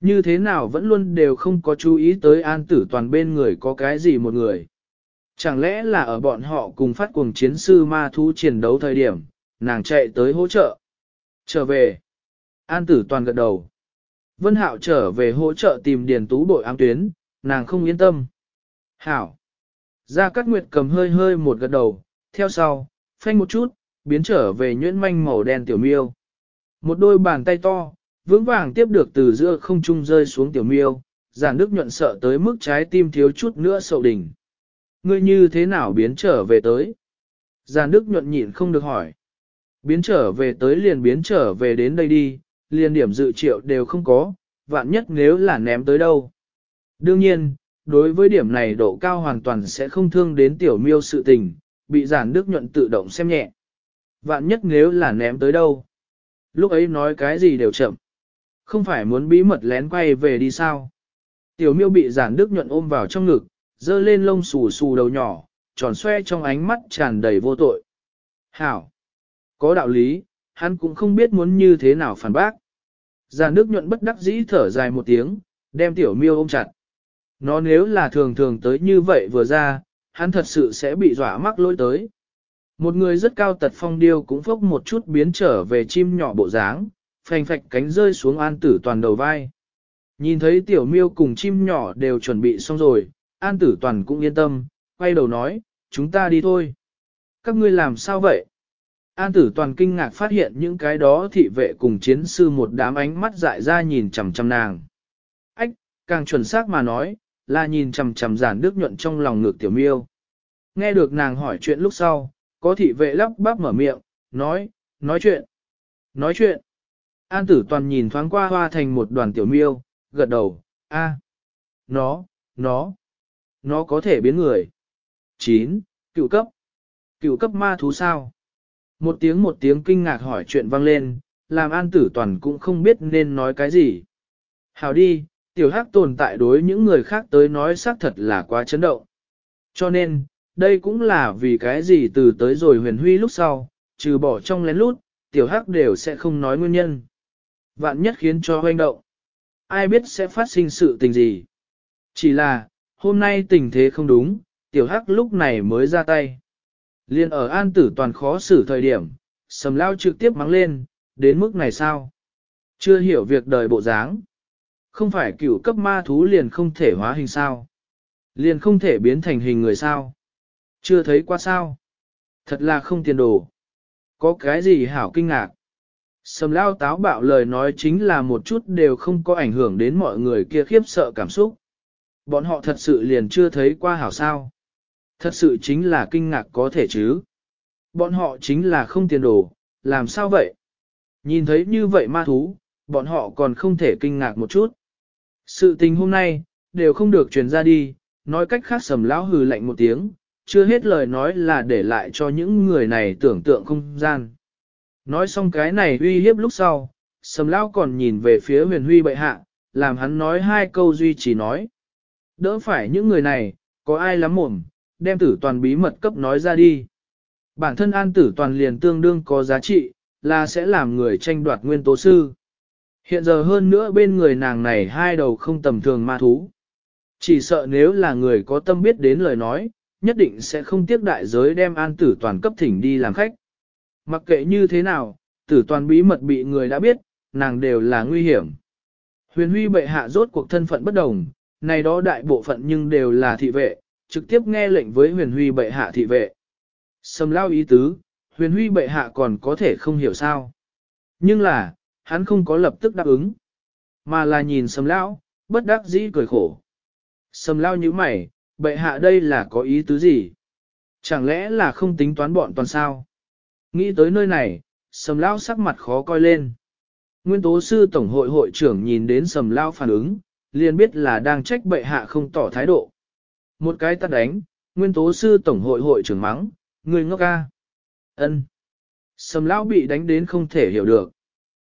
Như thế nào vẫn luôn đều không có chú ý tới an tử toàn bên người có cái gì một người. Chẳng lẽ là ở bọn họ cùng phát cuồng chiến sư ma thú chiến đấu thời điểm, nàng chạy tới hỗ trợ. Trở về. An tử toàn gật đầu. Vân Hạo trở về hỗ trợ tìm điền tú bội ám tuyến, nàng không yên tâm. Hảo. Gia Cát Nguyệt cầm hơi hơi một gật đầu, theo sau, phanh một chút, biến trở về nhuyễn manh màu đen tiểu miêu. Một đôi bàn tay to, vững vàng tiếp được từ giữa không trung rơi xuống tiểu miêu, giản đức nhuận sợ tới mức trái tim thiếu chút nữa sậu đỉnh. Ngươi như thế nào biến trở về tới? Giản đức nhuận nhịn không được hỏi. Biến trở về tới liền biến trở về đến đây đi, liền điểm dự triệu đều không có, vạn nhất nếu là ném tới đâu. Đương nhiên, đối với điểm này độ cao hoàn toàn sẽ không thương đến tiểu miêu sự tình, bị giản đức nhuận tự động xem nhẹ. Vạn nhất nếu là ném tới đâu. Lúc ấy nói cái gì đều chậm. Không phải muốn bí mật lén quay về đi sao. Tiểu miêu bị giản đức nhuận ôm vào trong ngực, dơ lên lông xù xù đầu nhỏ, tròn xoe trong ánh mắt tràn đầy vô tội. Hảo! Có đạo lý, hắn cũng không biết muốn như thế nào phản bác. Giản đức nhuận bất đắc dĩ thở dài một tiếng, đem tiểu miêu ôm chặt. Nó nếu là thường thường tới như vậy vừa ra, hắn thật sự sẽ bị dọa mắc lỗi tới. Một người rất cao tật phong điêu cũng phốc một chút biến trở về chim nhỏ bộ dáng, phành phạch cánh rơi xuống an tử toàn đầu vai. Nhìn thấy tiểu miêu cùng chim nhỏ đều chuẩn bị xong rồi, an tử toàn cũng yên tâm, quay đầu nói, chúng ta đi thôi. Các ngươi làm sao vậy? An tử toàn kinh ngạc phát hiện những cái đó thị vệ cùng chiến sư một đám ánh mắt dại ra nhìn chằm chằm nàng. Ách, càng chuẩn xác mà nói, là nhìn chằm chằm giản đức nhuận trong lòng ngược tiểu miêu. Nghe được nàng hỏi chuyện lúc sau, có thị vệ lắp bắp mở miệng, nói, nói chuyện, nói chuyện. An tử toàn nhìn thoáng qua hoa thành một đoàn tiểu miêu, gật đầu, a, nó, nó, nó có thể biến người. 9. Cựu cấp. Cựu cấp ma thú sao? Một tiếng một tiếng kinh ngạc hỏi chuyện vang lên, làm an tử toàn cũng không biết nên nói cái gì. Hào đi, tiểu hắc tồn tại đối những người khác tới nói xác thật là quá chấn động. Cho nên, đây cũng là vì cái gì từ tới rồi huyền huy lúc sau, trừ bỏ trong lén lút, tiểu hắc đều sẽ không nói nguyên nhân. Vạn nhất khiến cho hoành động. Ai biết sẽ phát sinh sự tình gì. Chỉ là, hôm nay tình thế không đúng, tiểu hắc lúc này mới ra tay. Liên ở an tử toàn khó xử thời điểm, sầm lao trực tiếp mắng lên, đến mức này sao? Chưa hiểu việc đời bộ dáng. Không phải cựu cấp ma thú liền không thể hóa hình sao? Liền không thể biến thành hình người sao? Chưa thấy qua sao? Thật là không tiền đồ. Có cái gì hảo kinh ngạc? Sầm lao táo bạo lời nói chính là một chút đều không có ảnh hưởng đến mọi người kia khiếp sợ cảm xúc. Bọn họ thật sự liền chưa thấy qua hảo sao. Thật sự chính là kinh ngạc có thể chứ. Bọn họ chính là không tiền đồ, làm sao vậy? Nhìn thấy như vậy ma thú, bọn họ còn không thể kinh ngạc một chút. Sự tình hôm nay, đều không được truyền ra đi, nói cách khác sầm lão hừ lạnh một tiếng, chưa hết lời nói là để lại cho những người này tưởng tượng không gian. Nói xong cái này uy hiếp lúc sau, sầm lão còn nhìn về phía huyền huy bệ hạ, làm hắn nói hai câu duy chỉ nói. Đỡ phải những người này, có ai lắm mồm, đem tử toàn bí mật cấp nói ra đi. Bản thân an tử toàn liền tương đương có giá trị, là sẽ làm người tranh đoạt nguyên tố sư. Hiện giờ hơn nữa bên người nàng này hai đầu không tầm thường ma thú. Chỉ sợ nếu là người có tâm biết đến lời nói, nhất định sẽ không tiếc đại giới đem an tử toàn cấp thỉnh đi làm khách. Mặc kệ như thế nào, tử toàn bí mật bị người đã biết, nàng đều là nguy hiểm. Huyền huy bệ hạ rốt cuộc thân phận bất đồng, này đó đại bộ phận nhưng đều là thị vệ, trực tiếp nghe lệnh với huyền huy bệ hạ thị vệ. Sầm lao ý tứ, huyền huy bệ hạ còn có thể không hiểu sao. Nhưng là, hắn không có lập tức đáp ứng, mà là nhìn sầm lao, bất đắc dĩ cười khổ. Sầm lao như mày, bệ hạ đây là có ý tứ gì? Chẳng lẽ là không tính toán bọn toàn sao? Nghĩ tới nơi này, sầm lao sắc mặt khó coi lên. Nguyên tố sư tổng hội hội trưởng nhìn đến sầm lao phản ứng, liền biết là đang trách bệ hạ không tỏ thái độ. Một cái tắt đánh, nguyên tố sư tổng hội hội trưởng mắng, người ngốc ca. ân Sầm lao bị đánh đến không thể hiểu được.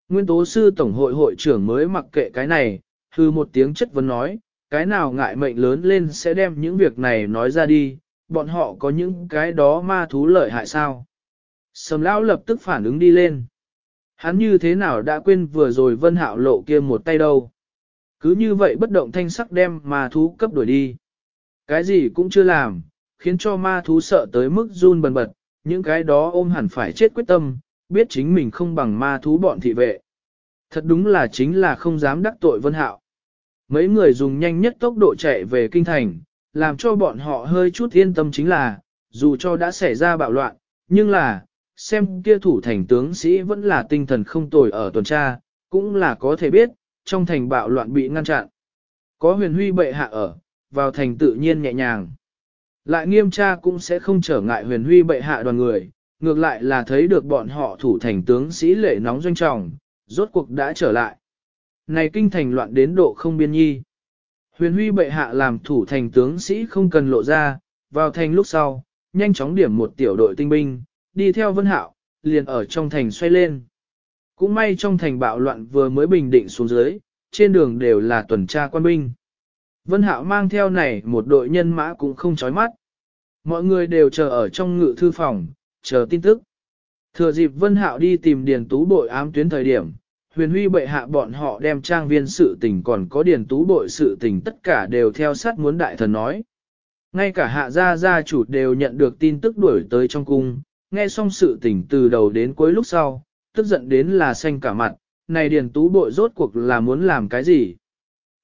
Nguyên tố sư tổng hội hội trưởng mới mặc kệ cái này, hư một tiếng chất vấn nói, cái nào ngại mệnh lớn lên sẽ đem những việc này nói ra đi, bọn họ có những cái đó ma thú lợi hại sao. Sầm lão lập tức phản ứng đi lên. Hắn như thế nào đã quên vừa rồi vân hạo lộ kia một tay đâu. Cứ như vậy bất động thanh sắc đem ma thú cấp đuổi đi. Cái gì cũng chưa làm, khiến cho ma thú sợ tới mức run bần bật, những cái đó ôm hẳn phải chết quyết tâm, biết chính mình không bằng ma thú bọn thị vệ. Thật đúng là chính là không dám đắc tội vân hạo. Mấy người dùng nhanh nhất tốc độ chạy về kinh thành, làm cho bọn họ hơi chút yên tâm chính là, dù cho đã xảy ra bạo loạn, nhưng là, xem kia thủ thành tướng sĩ vẫn là tinh thần không tồi ở tuần tra, cũng là có thể biết, trong thành bạo loạn bị ngăn chặn. Có huyền huy bệ hạ ở, vào thành tự nhiên nhẹ nhàng. Lại nghiêm tra cũng sẽ không trở ngại huyền huy bệ hạ đoàn người, ngược lại là thấy được bọn họ thủ thành tướng sĩ lệ nóng doanh trọng, rốt cuộc đã trở lại. Này kinh thành loạn đến độ không biên nhi. Huyền huy bệ hạ làm thủ thành tướng sĩ không cần lộ ra, vào thành lúc sau, nhanh chóng điểm một tiểu đội tinh binh, đi theo vân hạo, liền ở trong thành xoay lên. Cũng may trong thành bạo loạn vừa mới bình định xuống dưới, trên đường đều là tuần tra quan binh. Vân hạo mang theo này một đội nhân mã cũng không chói mắt. Mọi người đều chờ ở trong ngự thư phòng, chờ tin tức. Thừa dịp Vân Hạo đi tìm Điền Tú bội ám tuyến thời điểm, huyền huy bệ hạ bọn họ đem trang viên sự tình còn có Điền Tú bội sự tình tất cả đều theo sát muốn đại thần nói. Ngay cả hạ gia gia chủ đều nhận được tin tức đuổi tới trong cung, nghe xong sự tình từ đầu đến cuối lúc sau, tức giận đến là xanh cả mặt, này Điền Tú bội rốt cuộc là muốn làm cái gì?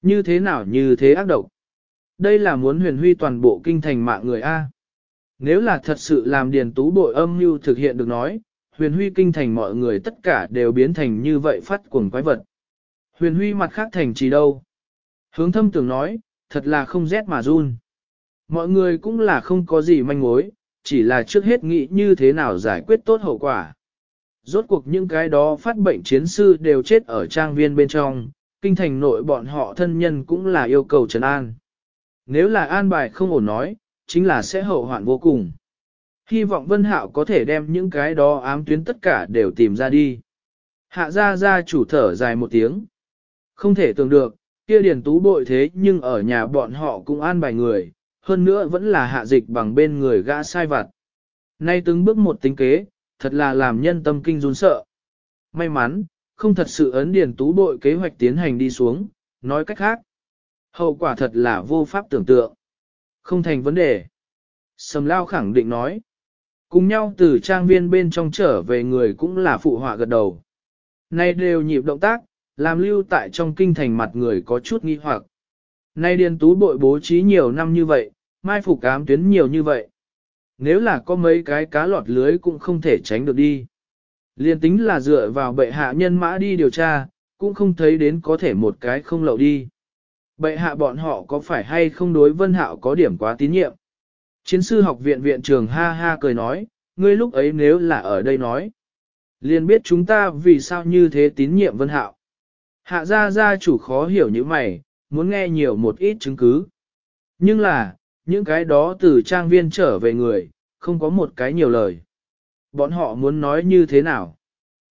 Như thế nào như thế ác độc? Đây là muốn huyền huy toàn bộ kinh thành mạng người A. Nếu là thật sự làm Điền Tú bội âm mưu thực hiện được nói, huyền huy kinh thành mọi người tất cả đều biến thành như vậy phát cuồng quái vật. Huyền huy mặt khác thành chỉ đâu? Hướng thâm tưởng nói, thật là không rét mà run. Mọi người cũng là không có gì manh mối, chỉ là trước hết nghĩ như thế nào giải quyết tốt hậu quả. Rốt cuộc những cái đó phát bệnh chiến sư đều chết ở trang viên bên trong, kinh thành nội bọn họ thân nhân cũng là yêu cầu trấn an. Nếu là an bài không ổn nói, chính là sẽ hậu hoạn vô cùng. Hy vọng Vân Hạo có thể đem những cái đó ám tuyến tất cả đều tìm ra đi. Hạ gia gia chủ thở dài một tiếng. Không thể tưởng được, kia điển tú bội thế nhưng ở nhà bọn họ cũng an bài người, hơn nữa vẫn là hạ dịch bằng bên người gã sai vặt. Nay từng bước một tính kế, thật là làm nhân tâm kinh run sợ. May mắn, không thật sự ấn điển tú bội kế hoạch tiến hành đi xuống, nói cách khác. Hậu quả thật là vô pháp tưởng tượng. Không thành vấn đề. Sầm lao khẳng định nói. Cùng nhau từ trang viên bên trong trở về người cũng là phụ họa gật đầu. Nay đều nhịp động tác, làm lưu tại trong kinh thành mặt người có chút nghi hoặc. Nay điền tú bội bố trí nhiều năm như vậy, mai phục cám tuyến nhiều như vậy. Nếu là có mấy cái cá lọt lưới cũng không thể tránh được đi. Liên tính là dựa vào bệ hạ nhân mã đi điều tra, cũng không thấy đến có thể một cái không lậu đi. Bệ hạ bọn họ có phải hay không đối vân hạo có điểm quá tín nhiệm? Chiến sư học viện viện trường ha ha cười nói, ngươi lúc ấy nếu là ở đây nói. liền biết chúng ta vì sao như thế tín nhiệm vân hạo. Hạ gia gia chủ khó hiểu như mày, muốn nghe nhiều một ít chứng cứ. Nhưng là, những cái đó từ trang viên trở về người, không có một cái nhiều lời. Bọn họ muốn nói như thế nào?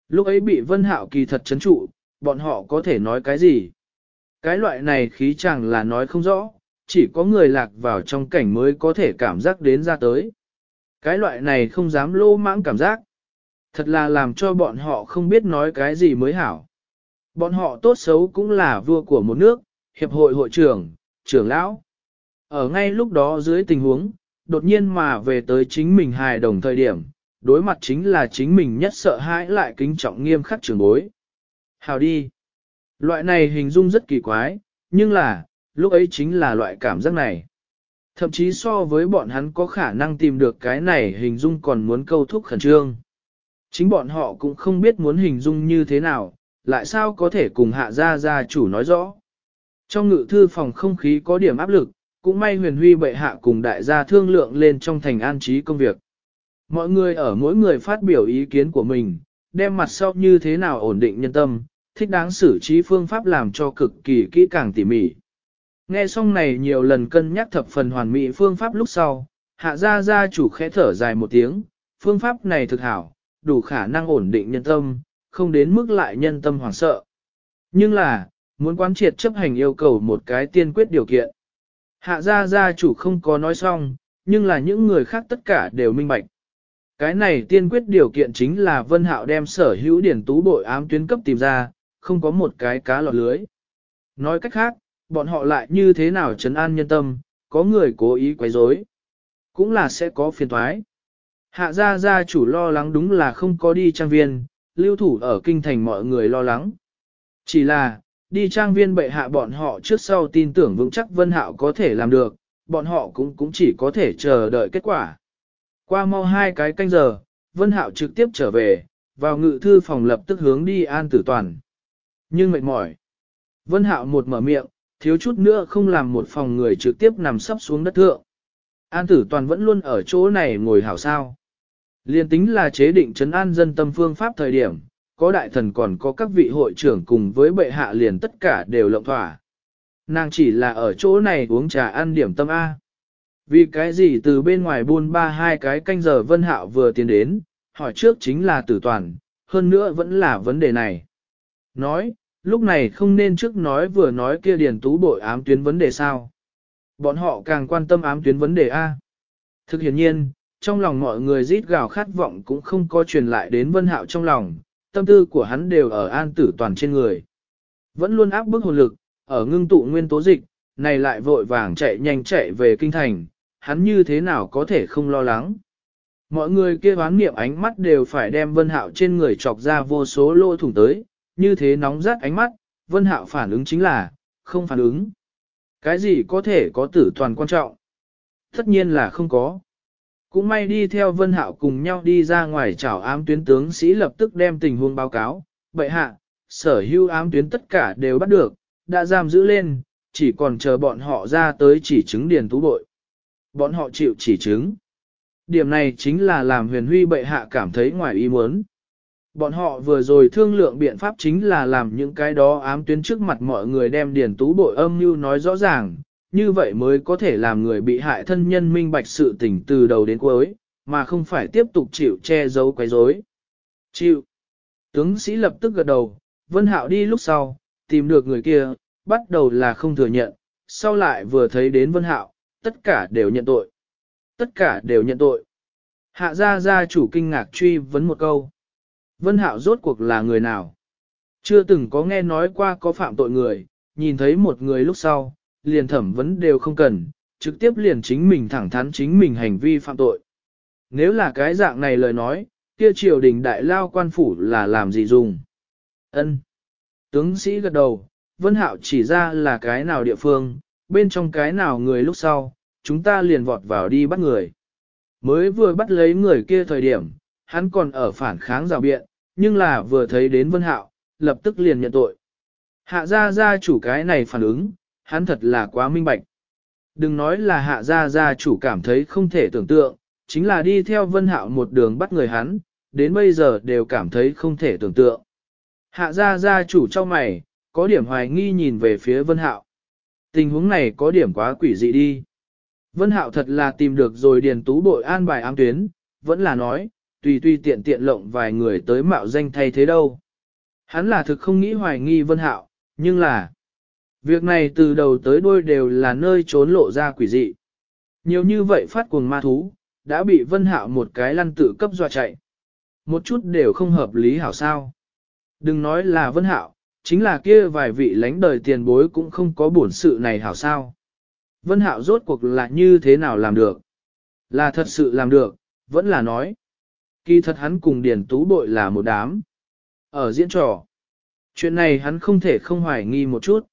Lúc ấy bị vân hạo kỳ thật chấn trụ, bọn họ có thể nói cái gì? Cái loại này khí chẳng là nói không rõ, chỉ có người lạc vào trong cảnh mới có thể cảm giác đến ra tới. Cái loại này không dám lô mãng cảm giác. Thật là làm cho bọn họ không biết nói cái gì mới hảo. Bọn họ tốt xấu cũng là vua của một nước, hiệp hội hội trưởng, trưởng lão. Ở ngay lúc đó dưới tình huống, đột nhiên mà về tới chính mình hài đồng thời điểm, đối mặt chính là chính mình nhất sợ hãi lại kính trọng nghiêm khắc trưởng bối. Hào đi. Loại này hình dung rất kỳ quái, nhưng là, lúc ấy chính là loại cảm giác này. Thậm chí so với bọn hắn có khả năng tìm được cái này hình dung còn muốn câu thúc khẩn trương. Chính bọn họ cũng không biết muốn hình dung như thế nào, lại sao có thể cùng hạ gia gia chủ nói rõ. Trong ngự thư phòng không khí có điểm áp lực, cũng may huyền huy bệ hạ cùng đại gia thương lượng lên trong thành an trí công việc. Mọi người ở mỗi người phát biểu ý kiến của mình, đem mặt sau như thế nào ổn định nhân tâm, thích đáng xử trí phương pháp làm cho cực kỳ kỹ càng tỉ mỉ. Nghe xong này nhiều lần cân nhắc thập phần hoàn mỹ phương pháp lúc sau, hạ gia gia chủ khẽ thở dài một tiếng, phương pháp này thực hảo, đủ khả năng ổn định nhân tâm, không đến mức lại nhân tâm hoảng sợ. Nhưng là, muốn quán triệt chấp hành yêu cầu một cái tiên quyết điều kiện. Hạ gia gia chủ không có nói xong, nhưng là những người khác tất cả đều minh bạch. Cái này tiên quyết điều kiện chính là Vân Hạo đem sở hữu điển tú bội ám tuyến cấp tìm ra, không có một cái cá lọt lưới. Nói cách khác, bọn họ lại như thế nào trấn an nhân tâm, có người cố ý quấy rối, cũng là sẽ có phiền toái. Hạ gia gia chủ lo lắng đúng là không có đi trang viên, lưu thủ ở kinh thành mọi người lo lắng. Chỉ là, đi trang viên bệ hạ bọn họ trước sau tin tưởng vững chắc Vân Hạo có thể làm được, bọn họ cũng cũng chỉ có thể chờ đợi kết quả. Qua mau hai cái canh giờ, Vân Hạo trực tiếp trở về, vào ngự thư phòng lập tức hướng đi an tử toàn. Nhưng mệt mỏi. Vân Hạo một mở miệng, thiếu chút nữa không làm một phòng người trực tiếp nằm sấp xuống đất thượng. An tử toàn vẫn luôn ở chỗ này ngồi hảo sao. Liên tính là chế định trấn an dân tâm phương pháp thời điểm, có đại thần còn có các vị hội trưởng cùng với bệ hạ liền tất cả đều lộng thỏa. Nàng chỉ là ở chỗ này uống trà ăn điểm tâm A. Vì cái gì từ bên ngoài buôn ba hai cái canh giờ Vân Hạo vừa tiến đến, hỏi trước chính là tử toàn, hơn nữa vẫn là vấn đề này. Nói, lúc này không nên trước nói vừa nói kia điền tú bội ám tuyến vấn đề sao. Bọn họ càng quan tâm ám tuyến vấn đề A. Thực hiện nhiên, trong lòng mọi người rít gào khát vọng cũng không có truyền lại đến Vân Hạo trong lòng, tâm tư của hắn đều ở an tử toàn trên người. Vẫn luôn áp bức hồn lực, ở ngưng tụ nguyên tố dịch, này lại vội vàng chạy nhanh chạy về kinh thành, hắn như thế nào có thể không lo lắng. Mọi người kia hoán niệm ánh mắt đều phải đem Vân Hạo trên người chọc ra vô số lỗ thủng tới, như thế nóng rát ánh mắt, Vân Hạo phản ứng chính là, không phản ứng. Cái gì có thể có tử toàn quan trọng? Tất nhiên là không có. Cũng may đi theo Vân Hạo cùng nhau đi ra ngoài chào ám tuyến tướng sĩ lập tức đem tình huống báo cáo, bệ hạ, sở hữu ám tuyến tất cả đều bắt được, đã giam giữ lên, chỉ còn chờ bọn họ ra tới chỉ chứng điền tú bội. Bọn họ chịu chỉ chứng. Điểm này chính là làm huyền huy bệ hạ cảm thấy ngoài ý muốn. Bọn họ vừa rồi thương lượng biện pháp chính là làm những cái đó ám tuyến trước mặt mọi người đem điển tú bội âm như nói rõ ràng, như vậy mới có thể làm người bị hại thân nhân minh bạch sự tình từ đầu đến cuối, mà không phải tiếp tục chịu che giấu quấy rối. Chịu. Tướng sĩ lập tức gật đầu, Vân Hạo đi lúc sau, tìm được người kia, bắt đầu là không thừa nhận, sau lại vừa thấy đến Vân Hạo, tất cả đều nhận tội. Tất cả đều nhận tội. Hạ gia gia chủ kinh ngạc truy vấn một câu. Vân Hạo rốt cuộc là người nào? Chưa từng có nghe nói qua có phạm tội người, nhìn thấy một người lúc sau, liền thẩm vấn đều không cần, trực tiếp liền chính mình thẳng thắn chính mình hành vi phạm tội. Nếu là cái dạng này lời nói, kia triều đình đại lao quan phủ là làm gì dùng? Ân. Tướng sĩ gật đầu, Vân Hạo chỉ ra là cái nào địa phương, bên trong cái nào người lúc sau, chúng ta liền vọt vào đi bắt người. Mới vừa bắt lấy người kia thời điểm, hắn còn ở phản kháng rào biện, nhưng là vừa thấy đến Vân Hạo, lập tức liền nhận tội. Hạ gia gia chủ cái này phản ứng, hắn thật là quá minh bạch. Đừng nói là hạ gia gia chủ cảm thấy không thể tưởng tượng, chính là đi theo Vân Hạo một đường bắt người hắn, đến bây giờ đều cảm thấy không thể tưởng tượng. Hạ gia gia chủ trong mày, có điểm hoài nghi nhìn về phía Vân Hạo. Tình huống này có điểm quá quỷ dị đi. Vân Hạo thật là tìm được rồi điền tú bội an bài ám tuyến, vẫn là nói, tùy tùy tiện tiện lộng vài người tới mạo danh thay thế đâu. Hắn là thực không nghĩ hoài nghi Vân Hạo, nhưng là, việc này từ đầu tới đuôi đều là nơi trốn lộ ra quỷ dị. Nhiều như vậy phát cuồng ma thú, đã bị Vân Hạo một cái lăn tự cấp dọa chạy. Một chút đều không hợp lý hảo sao. Đừng nói là Vân Hạo, chính là kia vài vị lãnh đời tiền bối cũng không có bổn sự này hảo sao. Vân Hạo rốt cuộc là như thế nào làm được? Là thật sự làm được, vẫn là nói. Kỳ thật hắn cùng Điền Tú Bội là một đám. Ở diễn trò. Chuyện này hắn không thể không hoài nghi một chút.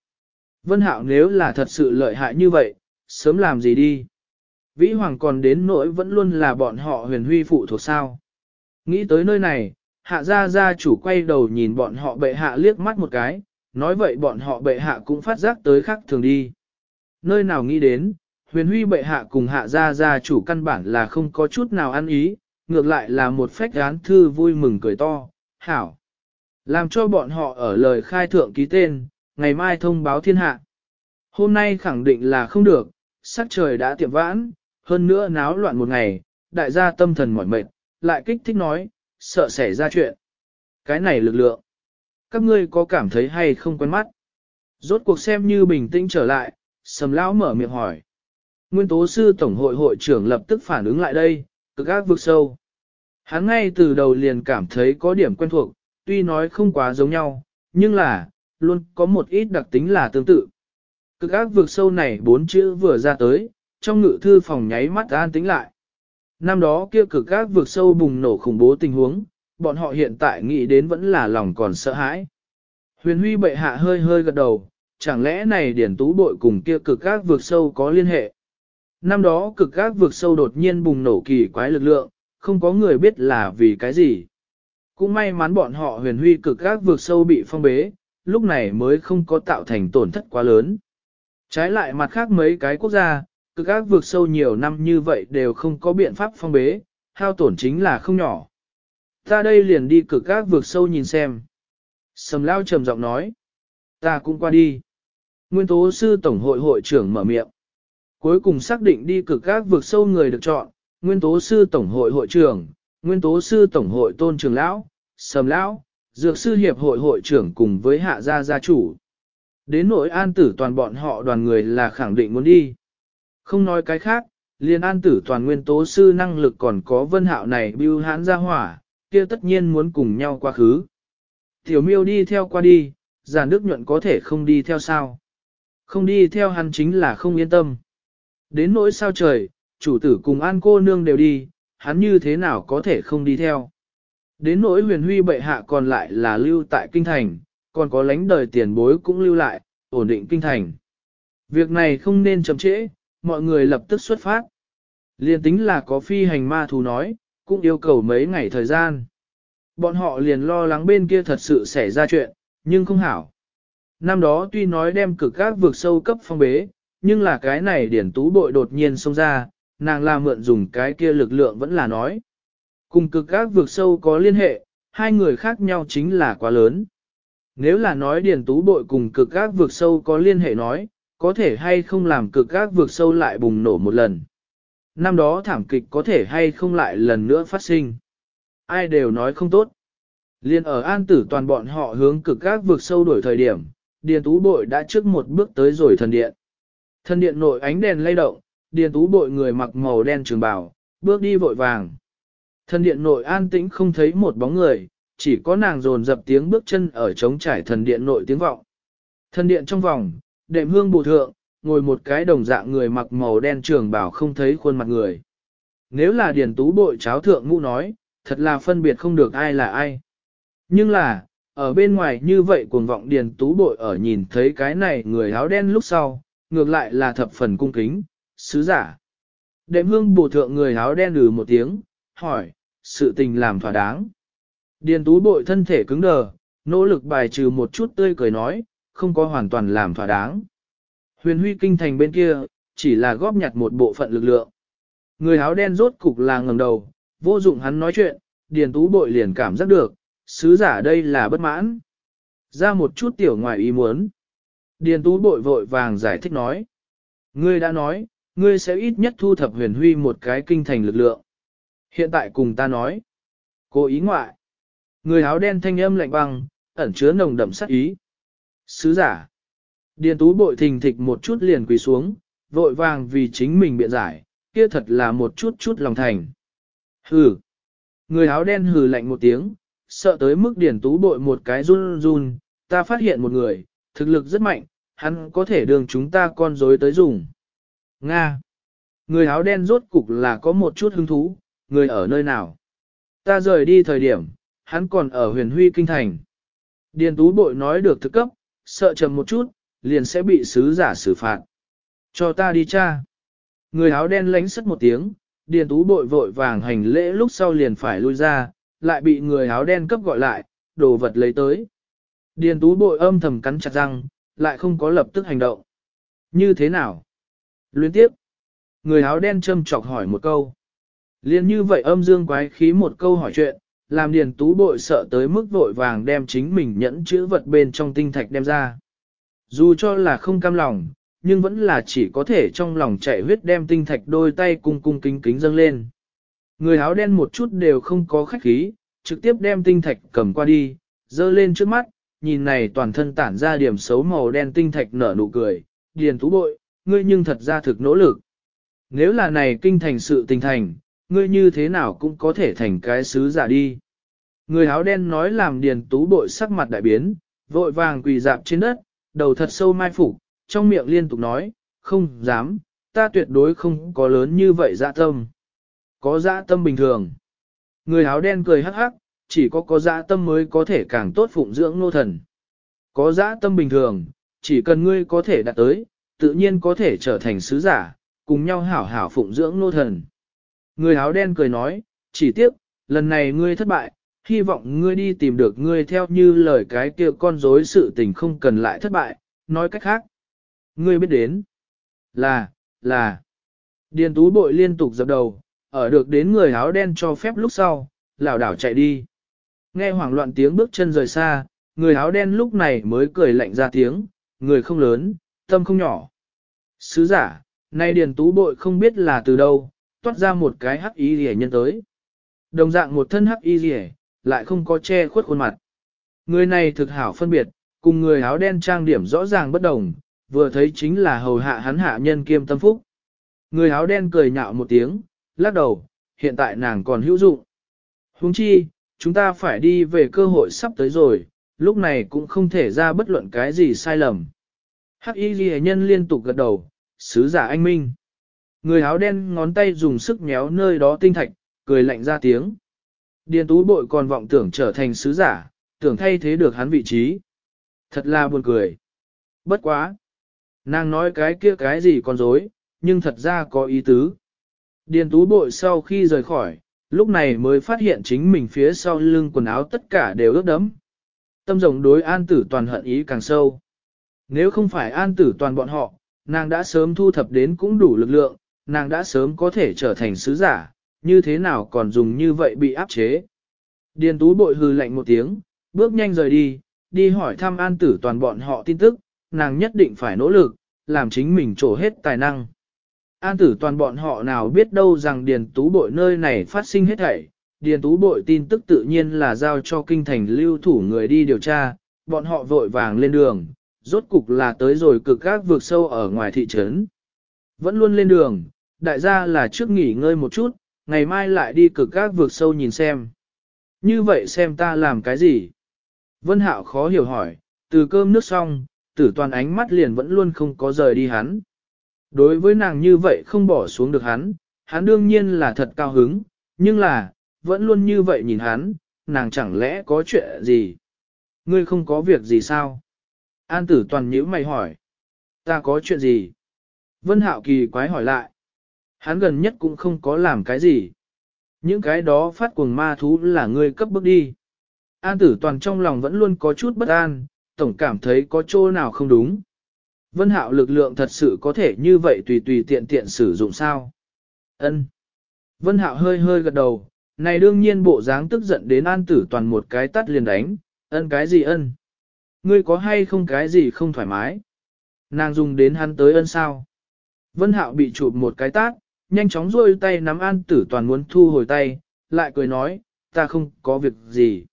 Vân Hạo nếu là thật sự lợi hại như vậy, sớm làm gì đi. Vĩ Hoàng còn đến nỗi vẫn luôn là bọn họ huyền huy phụ thuộc sao. Nghĩ tới nơi này, hạ gia gia chủ quay đầu nhìn bọn họ bệ hạ liếc mắt một cái, nói vậy bọn họ bệ hạ cũng phát giác tới khác thường đi. Nơi nào nghĩ đến, huyền huy bệ hạ cùng hạ gia gia chủ căn bản là không có chút nào ăn ý, ngược lại là một phách gán thư vui mừng cười to, hảo. Làm cho bọn họ ở lời khai thượng ký tên, ngày mai thông báo thiên hạ. Hôm nay khẳng định là không được, sắc trời đã tiệm vãn, hơn nữa náo loạn một ngày, đại gia tâm thần mỏi mệt, lại kích thích nói, sợ xảy ra chuyện. Cái này lực lượng. Các ngươi có cảm thấy hay không quen mắt? Rốt cuộc xem như bình tĩnh trở lại, sầm lão mở miệng hỏi. Nguyên tố sư tổng hội hội trưởng lập tức phản ứng lại đây, cực ác vực sâu. Hắn ngay từ đầu liền cảm thấy có điểm quen thuộc, tuy nói không quá giống nhau, nhưng là, luôn có một ít đặc tính là tương tự. Cực ác vực sâu này bốn chữ vừa ra tới, trong ngự thư phòng nháy mắt an tính lại. Năm đó kia cực ác vực sâu bùng nổ khủng bố tình huống, bọn họ hiện tại nghĩ đến vẫn là lòng còn sợ hãi. Huyền huy bệ hạ hơi hơi gật đầu, chẳng lẽ này điển tú bội cùng kia cực ác vực sâu có liên hệ. Năm đó cực gác vượt sâu đột nhiên bùng nổ kỳ quái lực lượng, không có người biết là vì cái gì. Cũng may mắn bọn họ huyền huy cực gác vượt sâu bị phong bế, lúc này mới không có tạo thành tổn thất quá lớn. Trái lại mặt khác mấy cái quốc gia, cực gác vượt sâu nhiều năm như vậy đều không có biện pháp phong bế, hao tổn chính là không nhỏ. Ta đây liền đi cực gác vượt sâu nhìn xem. Sầm lao trầm giọng nói. Ta cũng qua đi. Nguyên tố sư tổng hội hội trưởng mở miệng. Cuối cùng xác định đi cực các vực sâu người được chọn, nguyên tố sư tổng hội hội trưởng, nguyên tố sư tổng hội tôn trường lão, sầm lão, dược sư hiệp hội hội trưởng cùng với hạ gia gia chủ. Đến nội an tử toàn bọn họ đoàn người là khẳng định muốn đi. Không nói cái khác, liền an tử toàn nguyên tố sư năng lực còn có vân hạo này bưu hãn ra hỏa, kia tất nhiên muốn cùng nhau qua khứ. Tiểu miêu đi theo qua đi, giàn đức nhuận có thể không đi theo sao. Không đi theo hắn chính là không yên tâm. Đến nỗi sao trời, chủ tử cùng an cô nương đều đi, hắn như thế nào có thể không đi theo. Đến nỗi huyền huy bệ hạ còn lại là lưu tại kinh thành, còn có lánh đời tiền bối cũng lưu lại, ổn định kinh thành. Việc này không nên chậm trễ, mọi người lập tức xuất phát. Liên tính là có phi hành ma thú nói, cũng yêu cầu mấy ngày thời gian. Bọn họ liền lo lắng bên kia thật sự xảy ra chuyện, nhưng không hảo. Năm đó tuy nói đem cực các vượt sâu cấp phong bế, nhưng là cái này điển tú bội đột nhiên xông ra, nàng là mượn dùng cái kia lực lượng vẫn là nói. Cùng cực các vượt sâu có liên hệ, hai người khác nhau chính là quá lớn. Nếu là nói điển tú bội cùng cực các vượt sâu có liên hệ nói, có thể hay không làm cực các vượt sâu lại bùng nổ một lần. Năm đó thảm kịch có thể hay không lại lần nữa phát sinh. Ai đều nói không tốt. Liên ở an tử toàn bọn họ hướng cực các vượt sâu đổi thời điểm, Điền Tú Bội đã trước một bước tới rồi thần điện. Thần điện nội ánh đèn lay động, Điền Tú Bội người mặc màu đen trường bào, bước đi vội vàng. Thần điện nội an tĩnh không thấy một bóng người, chỉ có nàng dồn dập tiếng bước chân ở trống trải thần điện nội tiếng vọng. Thần điện trong vòng, đệm hương bổ thượng, ngồi một cái đồng dạng người mặc màu đen trường bào không thấy khuôn mặt người. Nếu là Điền Tú Bội cháo thượng ngũ nói, thật là phân biệt không được ai là ai. Nhưng là, ở bên ngoài như vậy cuồng vọng điền tú bội ở nhìn thấy cái này người áo đen lúc sau, ngược lại là thập phần cung kính, sứ giả. Đệm hương bổ thượng người áo đen lừ một tiếng, hỏi, sự tình làm thỏa đáng. Điền tú bội thân thể cứng đờ, nỗ lực bài trừ một chút tươi cười nói, không có hoàn toàn làm thỏa đáng. Huyền huy kinh thành bên kia, chỉ là góp nhặt một bộ phận lực lượng. Người áo đen rốt cục là ngầm đầu, vô dụng hắn nói chuyện, điền tú bội liền cảm giác được, sứ giả đây là bất mãn. Ra một chút tiểu ngoài ý muốn. Điền tú bội vội vàng giải thích nói. Ngươi đã nói, ngươi sẽ ít nhất thu thập huyền huy một cái kinh thành lực lượng. Hiện tại cùng ta nói. Cố ý ngoại. Người áo đen thanh âm lạnh băng, ẩn chứa nồng đậm sát ý. Sứ giả. Điền tú bội thình thịch một chút liền quỳ xuống, vội vàng vì chính mình biện giải, kia thật là một chút chút lòng thành. Hừ. Người áo đen hừ lạnh một tiếng, sợ tới mức Điền tú bội một cái run run, ta phát hiện một người, thực lực rất mạnh, hắn có thể đường chúng ta con rối tới dùng. Nga. Người áo đen rốt cục là có một chút hứng thú, người ở nơi nào. Ta rời đi thời điểm, hắn còn ở huyền huy kinh thành. Điền tú bội nói được thực cấp, sợ chậm một chút, liền sẽ bị sứ giả xử phạt. Cho ta đi cha. Người áo đen lánh sất một tiếng, điền tú bội vội vàng hành lễ lúc sau liền phải lui ra, lại bị người áo đen cấp gọi lại, đồ vật lấy tới. Điền tú bội âm thầm cắn chặt răng, lại không có lập tức hành động. Như thế nào? Luyến tiếp. Người áo đen châm chọc hỏi một câu. Liên như vậy âm dương quái khí một câu hỏi chuyện, làm điền tú bội sợ tới mức vội vàng đem chính mình nhẫn chữ vật bên trong tinh thạch đem ra. Dù cho là không cam lòng, nhưng vẫn là chỉ có thể trong lòng chạy huyết đem tinh thạch đôi tay cung cung kính kính dâng lên. Người áo đen một chút đều không có khách khí, trực tiếp đem tinh thạch cầm qua đi, dơ lên trước mắt, nhìn này toàn thân tản ra điểm xấu màu đen tinh thạch nở nụ cười, điền tú bội, ngươi nhưng thật ra thực nỗ lực. Nếu là này kinh thành sự tình thành, ngươi như thế nào cũng có thể thành cái sứ giả đi. Người áo đen nói làm điền tú bội sắc mặt đại biến, vội vàng quỳ dạp trên đất, đầu thật sâu mai phục, trong miệng liên tục nói, không dám, ta tuyệt đối không có lớn như vậy dạ tâm. Có dạ tâm bình thường. Người áo đen cười hắc hắc, chỉ có có dạ tâm mới có thể càng tốt phụng dưỡng nô thần. Có dạ tâm bình thường, chỉ cần ngươi có thể đạt tới, tự nhiên có thể trở thành sứ giả, cùng nhau hảo hảo phụng dưỡng nô thần. Người áo đen cười nói, chỉ tiếc, lần này ngươi thất bại, hy vọng ngươi đi tìm được ngươi theo như lời cái kia con dối sự tình không cần lại thất bại, nói cách khác. Ngươi biết đến, là, là, điền tú bội liên tục dập đầu, ở được đến người áo đen cho phép lúc sau, lảo đảo chạy đi. Nghe hoảng loạn tiếng bước chân rời xa, người áo đen lúc này mới cười lạnh ra tiếng, người không lớn, tâm không nhỏ. Sứ giả, nay điền tú bội không biết là từ đâu, toát ra một cái hắc y rỉa nhân tới. Đồng dạng một thân hắc y rỉa, lại không có che khuất khuôn mặt. Người này thực hảo phân biệt, cùng người áo đen trang điểm rõ ràng bất đồng, vừa thấy chính là hầu hạ hắn hạ nhân kiêm tâm phúc. Người áo đen cười nhạo một tiếng, lắc đầu, hiện tại nàng còn hữu dụng. Huống chi, chúng ta phải đi về cơ hội sắp tới rồi, lúc này cũng không thể ra bất luận cái gì sai lầm. Hắc y ghi nhân liên tục gật đầu, sứ giả anh minh. Người áo đen ngón tay dùng sức méo nơi đó tinh thạch, cười lạnh ra tiếng. Điền tú bội còn vọng tưởng trở thành sứ giả, tưởng thay thế được hắn vị trí. Thật là buồn cười. Bất quá. Nàng nói cái kia cái gì còn dối, nhưng thật ra có ý tứ. Điền tú bội sau khi rời khỏi, lúc này mới phát hiện chính mình phía sau lưng quần áo tất cả đều ướt đẫm. Tâm rồng đối an tử toàn hận ý càng sâu. Nếu không phải an tử toàn bọn họ, nàng đã sớm thu thập đến cũng đủ lực lượng, nàng đã sớm có thể trở thành sứ giả, như thế nào còn dùng như vậy bị áp chế. Điền tú bội hư lạnh một tiếng, bước nhanh rời đi, đi hỏi thăm an tử toàn bọn họ tin tức, nàng nhất định phải nỗ lực, làm chính mình trổ hết tài năng. An tử toàn bọn họ nào biết đâu rằng điền tú bội nơi này phát sinh hết thảy, điền tú bội tin tức tự nhiên là giao cho kinh thành lưu thủ người đi điều tra, bọn họ vội vàng lên đường, rốt cục là tới rồi cực các vượt sâu ở ngoài thị trấn. Vẫn luôn lên đường, đại gia là trước nghỉ ngơi một chút, ngày mai lại đi cực các vượt sâu nhìn xem. Như vậy xem ta làm cái gì? Vân Hạo khó hiểu hỏi, từ cơm nước xong, tử toàn ánh mắt liền vẫn luôn không có rời đi hắn. Đối với nàng như vậy không bỏ xuống được hắn, hắn đương nhiên là thật cao hứng, nhưng là, vẫn luôn như vậy nhìn hắn, nàng chẳng lẽ có chuyện gì? Ngươi không có việc gì sao? An tử toàn nhíu mày hỏi. Ta có chuyện gì? Vân Hạo kỳ quái hỏi lại. Hắn gần nhất cũng không có làm cái gì. Những cái đó phát cuồng ma thú là ngươi cấp bước đi. An tử toàn trong lòng vẫn luôn có chút bất an, tổng cảm thấy có chỗ nào không đúng. Vân hạo lực lượng thật sự có thể như vậy tùy tùy tiện tiện sử dụng sao? Ân. Vân hạo hơi hơi gật đầu, này đương nhiên bộ dáng tức giận đến an tử toàn một cái tắt liền đánh, ân cái gì ân? Ngươi có hay không cái gì không thoải mái? Nàng dùng đến hắn tới ân sao? Vân hạo bị chụp một cái tát, nhanh chóng rôi tay nắm an tử toàn muốn thu hồi tay, lại cười nói, ta không có việc gì.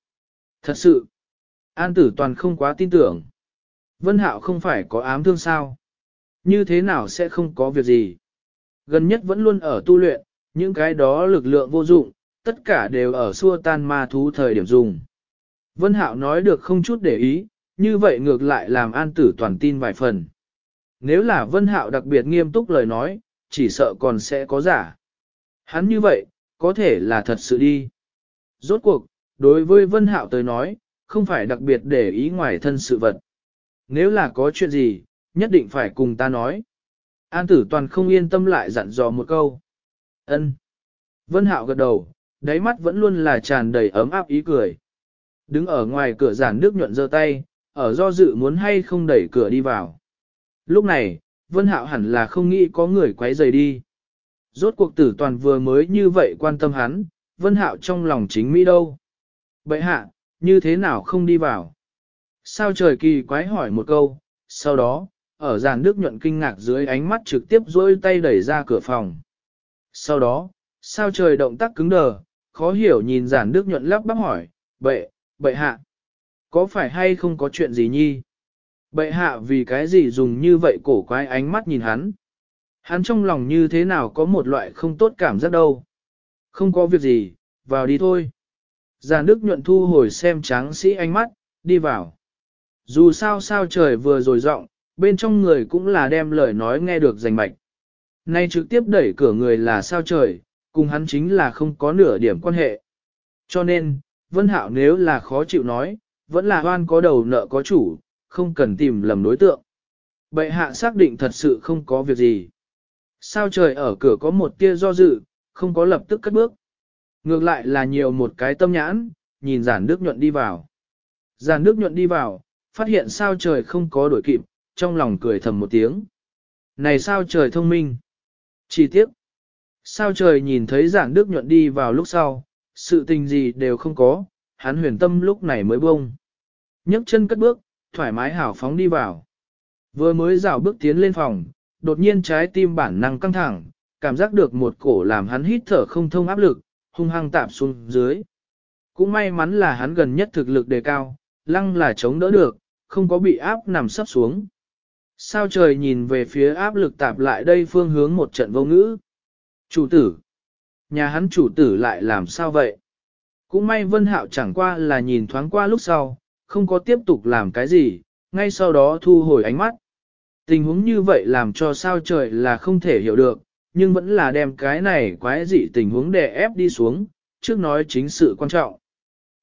Thật sự, an tử toàn không quá tin tưởng. Vân Hạo không phải có ám thương sao? Như thế nào sẽ không có việc gì? Gần nhất vẫn luôn ở tu luyện, những cái đó lực lượng vô dụng, tất cả đều ở xua tan ma thú thời điểm dùng. Vân Hạo nói được không chút để ý, như vậy ngược lại làm an tử toàn tin vài phần. Nếu là Vân Hạo đặc biệt nghiêm túc lời nói, chỉ sợ còn sẽ có giả. Hắn như vậy, có thể là thật sự đi. Rốt cuộc, đối với Vân Hạo tới nói, không phải đặc biệt để ý ngoài thân sự vật. Nếu là có chuyện gì, nhất định phải cùng ta nói. An tử toàn không yên tâm lại dặn dò một câu. ân Vân Hạo gật đầu, đáy mắt vẫn luôn là tràn đầy ấm áp ý cười. Đứng ở ngoài cửa giản nước nhuận giơ tay, ở do dự muốn hay không đẩy cửa đi vào. Lúc này, Vân Hạo hẳn là không nghĩ có người quấy rầy đi. Rốt cuộc tử toàn vừa mới như vậy quan tâm hắn, Vân Hạo trong lòng chính mỹ đâu. Bậy hạ, như thế nào không đi vào? Sao trời kỳ quái hỏi một câu, sau đó, ở giàn nước nhuận kinh ngạc dưới ánh mắt trực tiếp dối tay đẩy ra cửa phòng. Sau đó, sao trời động tác cứng đờ, khó hiểu nhìn giản nước nhuận lắp bắp hỏi, bệ, bệ hạ, có phải hay không có chuyện gì nhi? Bệ hạ vì cái gì dùng như vậy cổ quái ánh mắt nhìn hắn? Hắn trong lòng như thế nào có một loại không tốt cảm giác đâu? Không có việc gì, vào đi thôi. Giàn Đức nhuận thu hồi xem tráng sĩ ánh mắt, đi vào. Dù sao sao trời vừa rồi rộng, bên trong người cũng là đem lời nói nghe được rành mạch. Nay trực tiếp đẩy cửa người là sao trời, cùng hắn chính là không có nửa điểm quan hệ. Cho nên, Vân Hạo nếu là khó chịu nói, vẫn là hoan có đầu nợ có chủ, không cần tìm lầm đối tượng. Bệ hạ xác định thật sự không có việc gì. Sao trời ở cửa có một tia do dự, không có lập tức cất bước. Ngược lại là nhiều một cái tâm nhãn, nhìn giản nước nhuận đi vào. Giản nước nhuận đi vào, phát hiện sao trời không có đổi kịp, trong lòng cười thầm một tiếng. Này sao trời thông minh. Chỉ tiếc. Sao trời nhìn thấy giản đức nhuận đi vào lúc sau, sự tình gì đều không có, hắn huyền tâm lúc này mới bông. nhấc chân cất bước, thoải mái hảo phóng đi vào. Vừa mới dạo bước tiến lên phòng, đột nhiên trái tim bản năng căng thẳng, cảm giác được một cổ làm hắn hít thở không thông áp lực, hung hăng tạp xuống dưới. Cũng may mắn là hắn gần nhất thực lực đề cao, lăng là chống đỡ được, không có bị áp nằm sắp xuống. Sao trời nhìn về phía áp lực tạp lại đây phương hướng một trận vô ngữ. Chủ tử. Nhà hắn chủ tử lại làm sao vậy? Cũng may Vân Hạo chẳng qua là nhìn thoáng qua lúc sau, không có tiếp tục làm cái gì, ngay sau đó thu hồi ánh mắt. Tình huống như vậy làm cho sao trời là không thể hiểu được, nhưng vẫn là đem cái này quái dị tình huống đè ép đi xuống, trước nói chính sự quan trọng.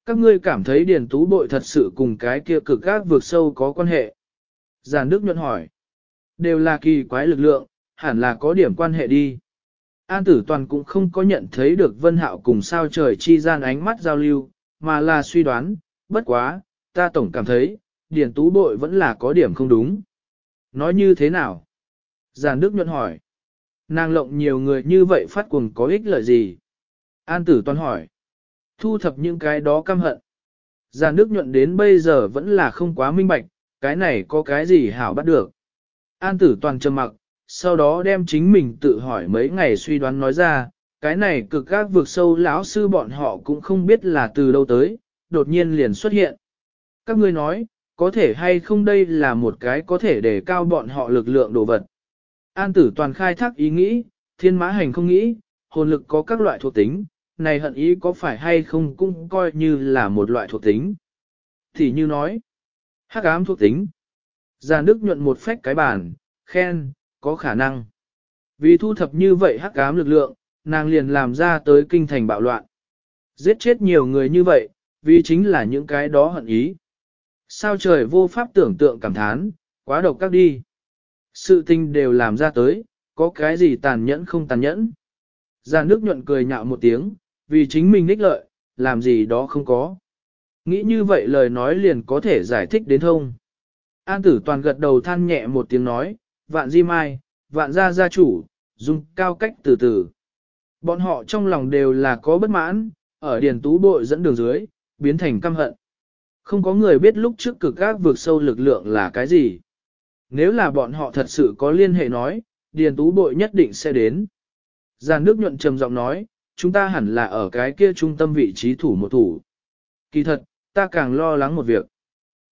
Các ngươi cảm thấy điền tú bội thật sự cùng cái kia cực gác vượt sâu có quan hệ. Giàn Đức nhuận hỏi. Đều là kỳ quái lực lượng, hẳn là có điểm quan hệ đi. An tử toàn cũng không có nhận thấy được vân hạo cùng sao trời chi gian ánh mắt giao lưu, mà là suy đoán, bất quá, ta tổng cảm thấy, điền tú bội vẫn là có điểm không đúng. Nói như thế nào? Giàn Đức nhuận hỏi. Nàng lộng nhiều người như vậy phát cuồng có ích lợi gì? An tử toàn hỏi. Thu thập những cái đó căm hận. Giàn Đức nhuận đến bây giờ vẫn là không quá minh bạch, cái này có cái gì hảo bắt được. An tử toàn trầm mặc, sau đó đem chính mình tự hỏi mấy ngày suy đoán nói ra, cái này cực các vượt sâu lão sư bọn họ cũng không biết là từ đâu tới, đột nhiên liền xuất hiện. Các ngươi nói, có thể hay không đây là một cái có thể để cao bọn họ lực lượng đồ vật. An tử toàn khai thác ý nghĩ, thiên mã hành không nghĩ, hồn lực có các loại thuộc tính, này hận ý có phải hay không cũng coi như là một loại thuộc tính. Thì như nói, hắc ám thuộc tính. Giàn Đức nhuận một phách cái bàn, khen, có khả năng. Vì thu thập như vậy hắc ám lực lượng, nàng liền làm ra tới kinh thành bạo loạn. Giết chết nhiều người như vậy, vì chính là những cái đó hận ý. Sao trời vô pháp tưởng tượng cảm thán, quá độc các đi. Sự tình đều làm ra tới, có cái gì tàn nhẫn không tàn nhẫn. Giàn nước nhuận cười nhạo một tiếng, vì chính mình ních lợi, làm gì đó không có. Nghĩ như vậy lời nói liền có thể giải thích đến thông. An tử toàn gật đầu than nhẹ một tiếng nói, vạn di mai, vạn gia gia chủ, dùng cao cách từ từ. Bọn họ trong lòng đều là có bất mãn, ở điền tú bội dẫn đường dưới, biến thành căm hận. Không có người biết lúc trước cực các vượt sâu lực lượng là cái gì. Nếu là bọn họ thật sự có liên hệ nói, điền tú bội nhất định sẽ đến. Giàn nước nhuận trầm giọng nói, chúng ta hẳn là ở cái kia trung tâm vị trí thủ một thủ. Kỳ thật, ta càng lo lắng một việc.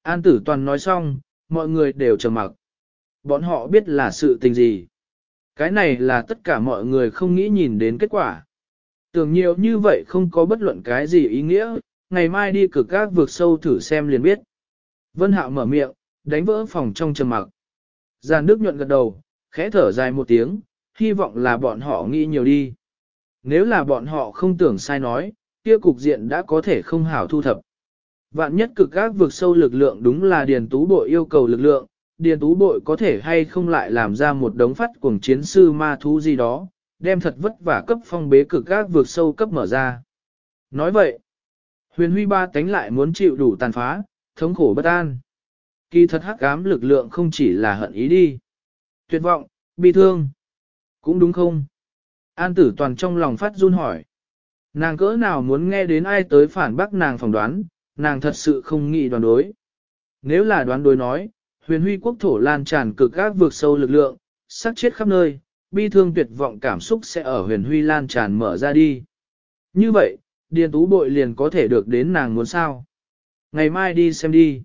An tử toàn nói xong, mọi người đều trầm mặc. Bọn họ biết là sự tình gì. Cái này là tất cả mọi người không nghĩ nhìn đến kết quả. Tưởng nhiều như vậy không có bất luận cái gì ý nghĩa, ngày mai đi cực các vượt sâu thử xem liền biết. Vân Hạo mở miệng, đánh vỡ phòng trong trầm mặc. Giàn Đức nhuận gật đầu, khẽ thở dài một tiếng, hy vọng là bọn họ nghĩ nhiều đi. Nếu là bọn họ không tưởng sai nói, kia cục diện đã có thể không hảo thu thập. Vạn nhất cực các vượt sâu lực lượng đúng là điền tú bội yêu cầu lực lượng, điền tú bội có thể hay không lại làm ra một đống phát cuồng chiến sư ma thú gì đó, đem thật vất vả cấp phong bế cực gác vượt sâu cấp mở ra. Nói vậy, huyền huy ba tánh lại muốn chịu đủ tàn phá, thống khổ bất an. Kỳ thật hắc ám lực lượng không chỉ là hận ý đi. Tuyệt vọng, bi thương. Cũng đúng không? An tử toàn trong lòng phát run hỏi. Nàng cỡ nào muốn nghe đến ai tới phản bác nàng phỏng đoán, nàng thật sự không nghĩ đoán đối. Nếu là đoán đối nói, huyền huy quốc thổ lan tràn cực các vượt sâu lực lượng, sắc chết khắp nơi, bi thương tuyệt vọng cảm xúc sẽ ở huyền huy lan tràn mở ra đi. Như vậy, điền tú bội liền có thể được đến nàng muốn sao. Ngày mai đi xem đi.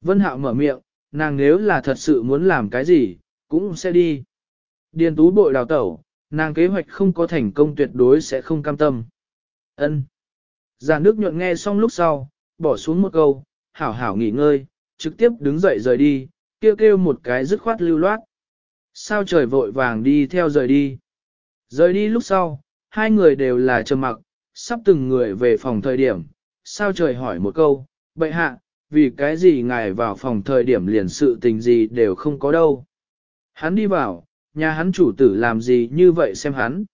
Vân hạo mở miệng, nàng nếu là thật sự muốn làm cái gì, cũng sẽ đi. Điền tú bội đào tẩu, nàng kế hoạch không có thành công tuyệt đối sẽ không cam tâm. Ân. Già nước nhuận nghe xong lúc sau, bỏ xuống một câu, hảo hảo nghỉ ngơi, trực tiếp đứng dậy rời đi, kêu kêu một cái dứt khoát lưu loát. Sao trời vội vàng đi theo rời đi. Rời đi lúc sau, hai người đều là trầm mặc, sắp từng người về phòng thời điểm. Sao trời hỏi một câu, bệ hạ, vì cái gì ngài vào phòng thời điểm liền sự tình gì đều không có đâu. Hắn đi vào, nhà hắn chủ tử làm gì như vậy xem hắn.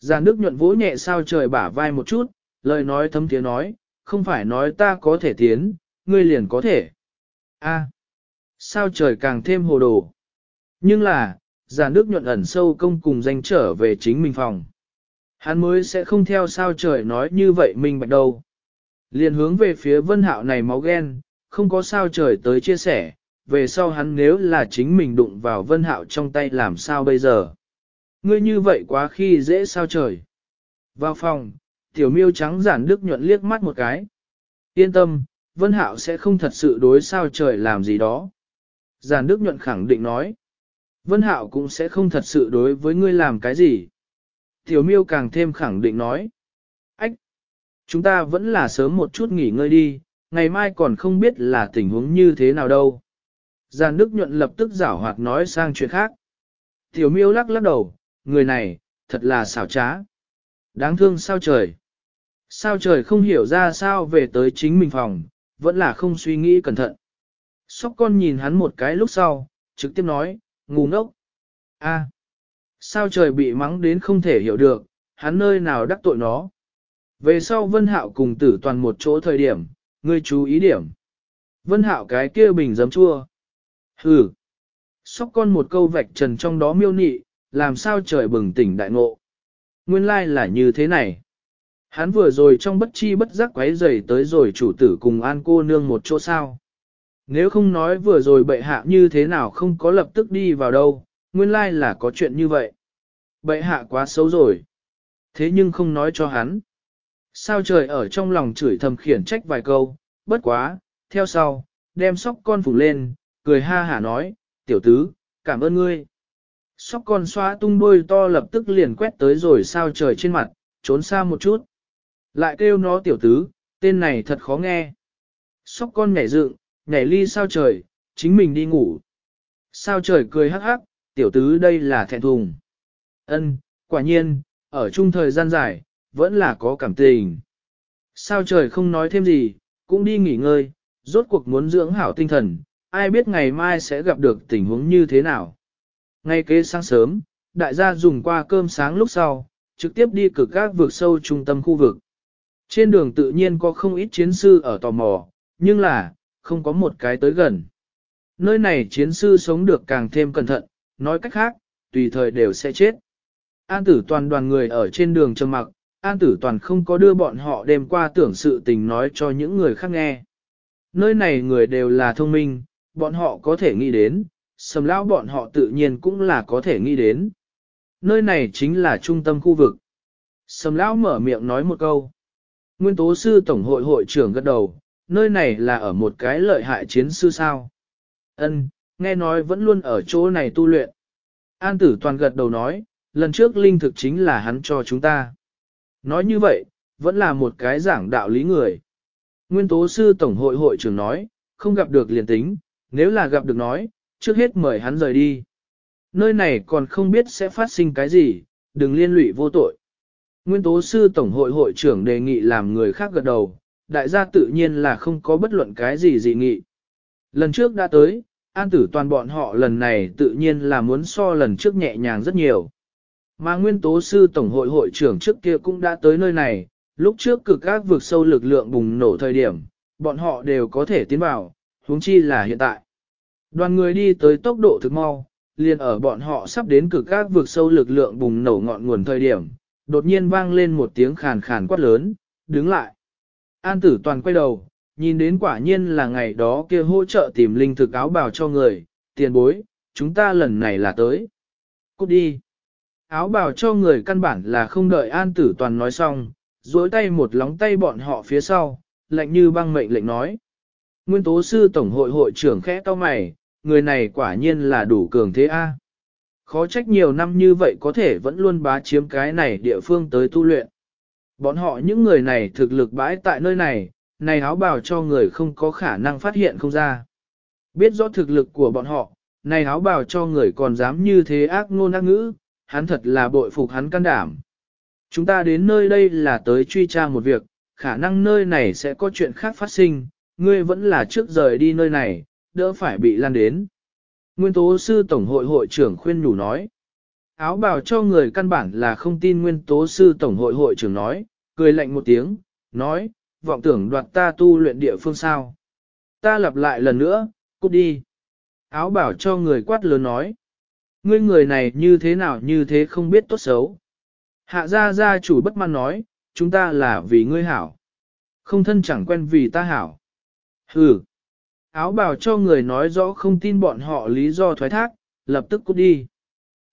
Giàn nước nhuận vỗ nhẹ sao trời bả vai một chút, lời nói thấm tiếng nói, không phải nói ta có thể tiến, ngươi liền có thể. A, sao trời càng thêm hồ đồ. Nhưng là, Giàn nước nhuận ẩn sâu công cùng danh trở về chính mình phòng. Hắn mới sẽ không theo sao trời nói như vậy mình bạch đâu. Liền hướng về phía vân hạo này máu ghen, không có sao trời tới chia sẻ, về sau hắn nếu là chính mình đụng vào vân hạo trong tay làm sao bây giờ. Ngươi như vậy quá khi dễ sao trời. Vào phòng, tiểu miêu trắng giản đức nhuận liếc mắt một cái. Yên tâm, vân hạo sẽ không thật sự đối sao trời làm gì đó. Giản đức nhuận khẳng định nói. Vân hạo cũng sẽ không thật sự đối với ngươi làm cái gì. Tiểu miêu càng thêm khẳng định nói. Ách! Chúng ta vẫn là sớm một chút nghỉ ngơi đi, ngày mai còn không biết là tình huống như thế nào đâu. Giàn Đức nhuận lập tức giảo hoạt nói sang chuyện khác. Tiểu miêu lắc lắc đầu, người này, thật là xảo trá. Đáng thương sao trời. Sao trời không hiểu ra sao về tới chính mình phòng, vẫn là không suy nghĩ cẩn thận. Sóc con nhìn hắn một cái lúc sau, trực tiếp nói, ngu ngốc. A, sao trời bị mắng đến không thể hiểu được, hắn nơi nào đắc tội nó. Về sau Vân Hạo cùng tử toàn một chỗ thời điểm, ngươi chú ý điểm. Vân Hạo cái kia bình giấm chua. Hừ. Sóc con một câu vạch trần trong đó miêu nị, làm sao trời bừng tỉnh đại ngộ. Nguyên lai like là như thế này. Hắn vừa rồi trong bất chi bất giác quấy rầy tới rồi chủ tử cùng an cô nương một chỗ sao. Nếu không nói vừa rồi bệ hạ như thế nào không có lập tức đi vào đâu, nguyên lai like là có chuyện như vậy. Bệ hạ quá xấu rồi. Thế nhưng không nói cho hắn. Sao trời ở trong lòng chửi thầm khiển trách vài câu, bất quá, theo sau, đem sóc con phủ lên, cười ha hả nói, tiểu tứ, cảm ơn ngươi. Sóc con xoa tung đôi to lập tức liền quét tới rồi sao trời trên mặt, trốn xa một chút. Lại kêu nó tiểu tứ, tên này thật khó nghe. Sóc con nhảy dựng, nhảy ly sao trời, chính mình đi ngủ. Sao trời cười hắc hắc, tiểu tứ đây là thẹn thùng. Ân, quả nhiên, ở chung thời gian dài, vẫn là có cảm tình. Sao trời không nói thêm gì, cũng đi nghỉ ngơi, rốt cuộc muốn dưỡng hảo tinh thần, ai biết ngày mai sẽ gặp được tình huống như thế nào. Ngay kế sáng sớm, đại gia dùng qua cơm sáng lúc sau, trực tiếp đi cực các vượt sâu trung tâm khu vực. Trên đường tự nhiên có không ít chiến sư ở tò mò, nhưng là, không có một cái tới gần. Nơi này chiến sư sống được càng thêm cẩn thận, nói cách khác, tùy thời đều sẽ chết. An tử toàn đoàn người ở trên đường trầm mặc, An tử toàn không có đưa bọn họ đêm qua tưởng sự tình nói cho những người khác nghe. Nơi này người đều là thông minh, bọn họ có thể nghĩ đến, sầm lão bọn họ tự nhiên cũng là có thể nghĩ đến. Nơi này chính là trung tâm khu vực. Sầm lão mở miệng nói một câu. Nguyên tố sư tổng hội hội trưởng gật đầu, nơi này là ở một cái lợi hại chiến sư sao. Ân, nghe nói vẫn luôn ở chỗ này tu luyện. An tử toàn gật đầu nói, lần trước linh thực chính là hắn cho chúng ta. Nói như vậy, vẫn là một cái giảng đạo lý người. Nguyên tố sư tổng hội hội trưởng nói, không gặp được liền tính, nếu là gặp được nói, trước hết mời hắn rời đi. Nơi này còn không biết sẽ phát sinh cái gì, đừng liên lụy vô tội. Nguyên tố sư tổng hội hội trưởng đề nghị làm người khác gật đầu, đại gia tự nhiên là không có bất luận cái gì dị nghị. Lần trước đã tới, an tử toàn bọn họ lần này tự nhiên là muốn so lần trước nhẹ nhàng rất nhiều. Mà nguyên tố sư tổng hội hội trưởng trước kia cũng đã tới nơi này, lúc trước cực các vượt sâu lực lượng bùng nổ thời điểm, bọn họ đều có thể tiến vào, huống chi là hiện tại. Đoàn người đi tới tốc độ thực mau, liền ở bọn họ sắp đến cực các vượt sâu lực lượng bùng nổ ngọn nguồn thời điểm, đột nhiên vang lên một tiếng khàn khàn quát lớn, đứng lại. An tử toàn quay đầu, nhìn đến quả nhiên là ngày đó kia hỗ trợ tìm linh thực áo bào cho người, tiền bối, chúng ta lần này là tới. Cút đi. Áo bào cho người căn bản là không đợi an tử toàn nói xong, duỗi tay một lóng tay bọn họ phía sau, lạnh như băng mệnh lệnh nói. Nguyên tố sư tổng hội hội trưởng khẽ to mày, người này quả nhiên là đủ cường thế A. À. Khó trách nhiều năm như vậy có thể vẫn luôn bá chiếm cái này địa phương tới tu luyện. Bọn họ những người này thực lực bãi tại nơi này, này áo bào cho người không có khả năng phát hiện không ra. Biết rõ thực lực của bọn họ, này áo bào cho người còn dám như thế ác ngôn ác ngữ, hắn thật là bội phục hắn can đảm. Chúng ta đến nơi đây là tới truy tra một việc, khả năng nơi này sẽ có chuyện khác phát sinh, ngươi vẫn là trước rời đi nơi này, đỡ phải bị lan đến. Nguyên tố sư tổng hội hội trưởng khuyên nhủ nói. Áo bào cho người căn bản là không tin nguyên tố sư tổng hội hội trưởng nói, cười lạnh một tiếng, nói, vọng tưởng đoạt ta tu luyện địa phương sao. Ta lặp lại lần nữa, cút đi. Áo bảo cho người quát lớn nói. Ngươi người này như thế nào như thế không biết tốt xấu. Hạ gia gia chủ bất mãn nói, chúng ta là vì ngươi hảo. Không thân chẳng quen vì ta hảo. Hừ. Áo bảo cho người nói rõ không tin bọn họ lý do thoái thác, lập tức cút đi.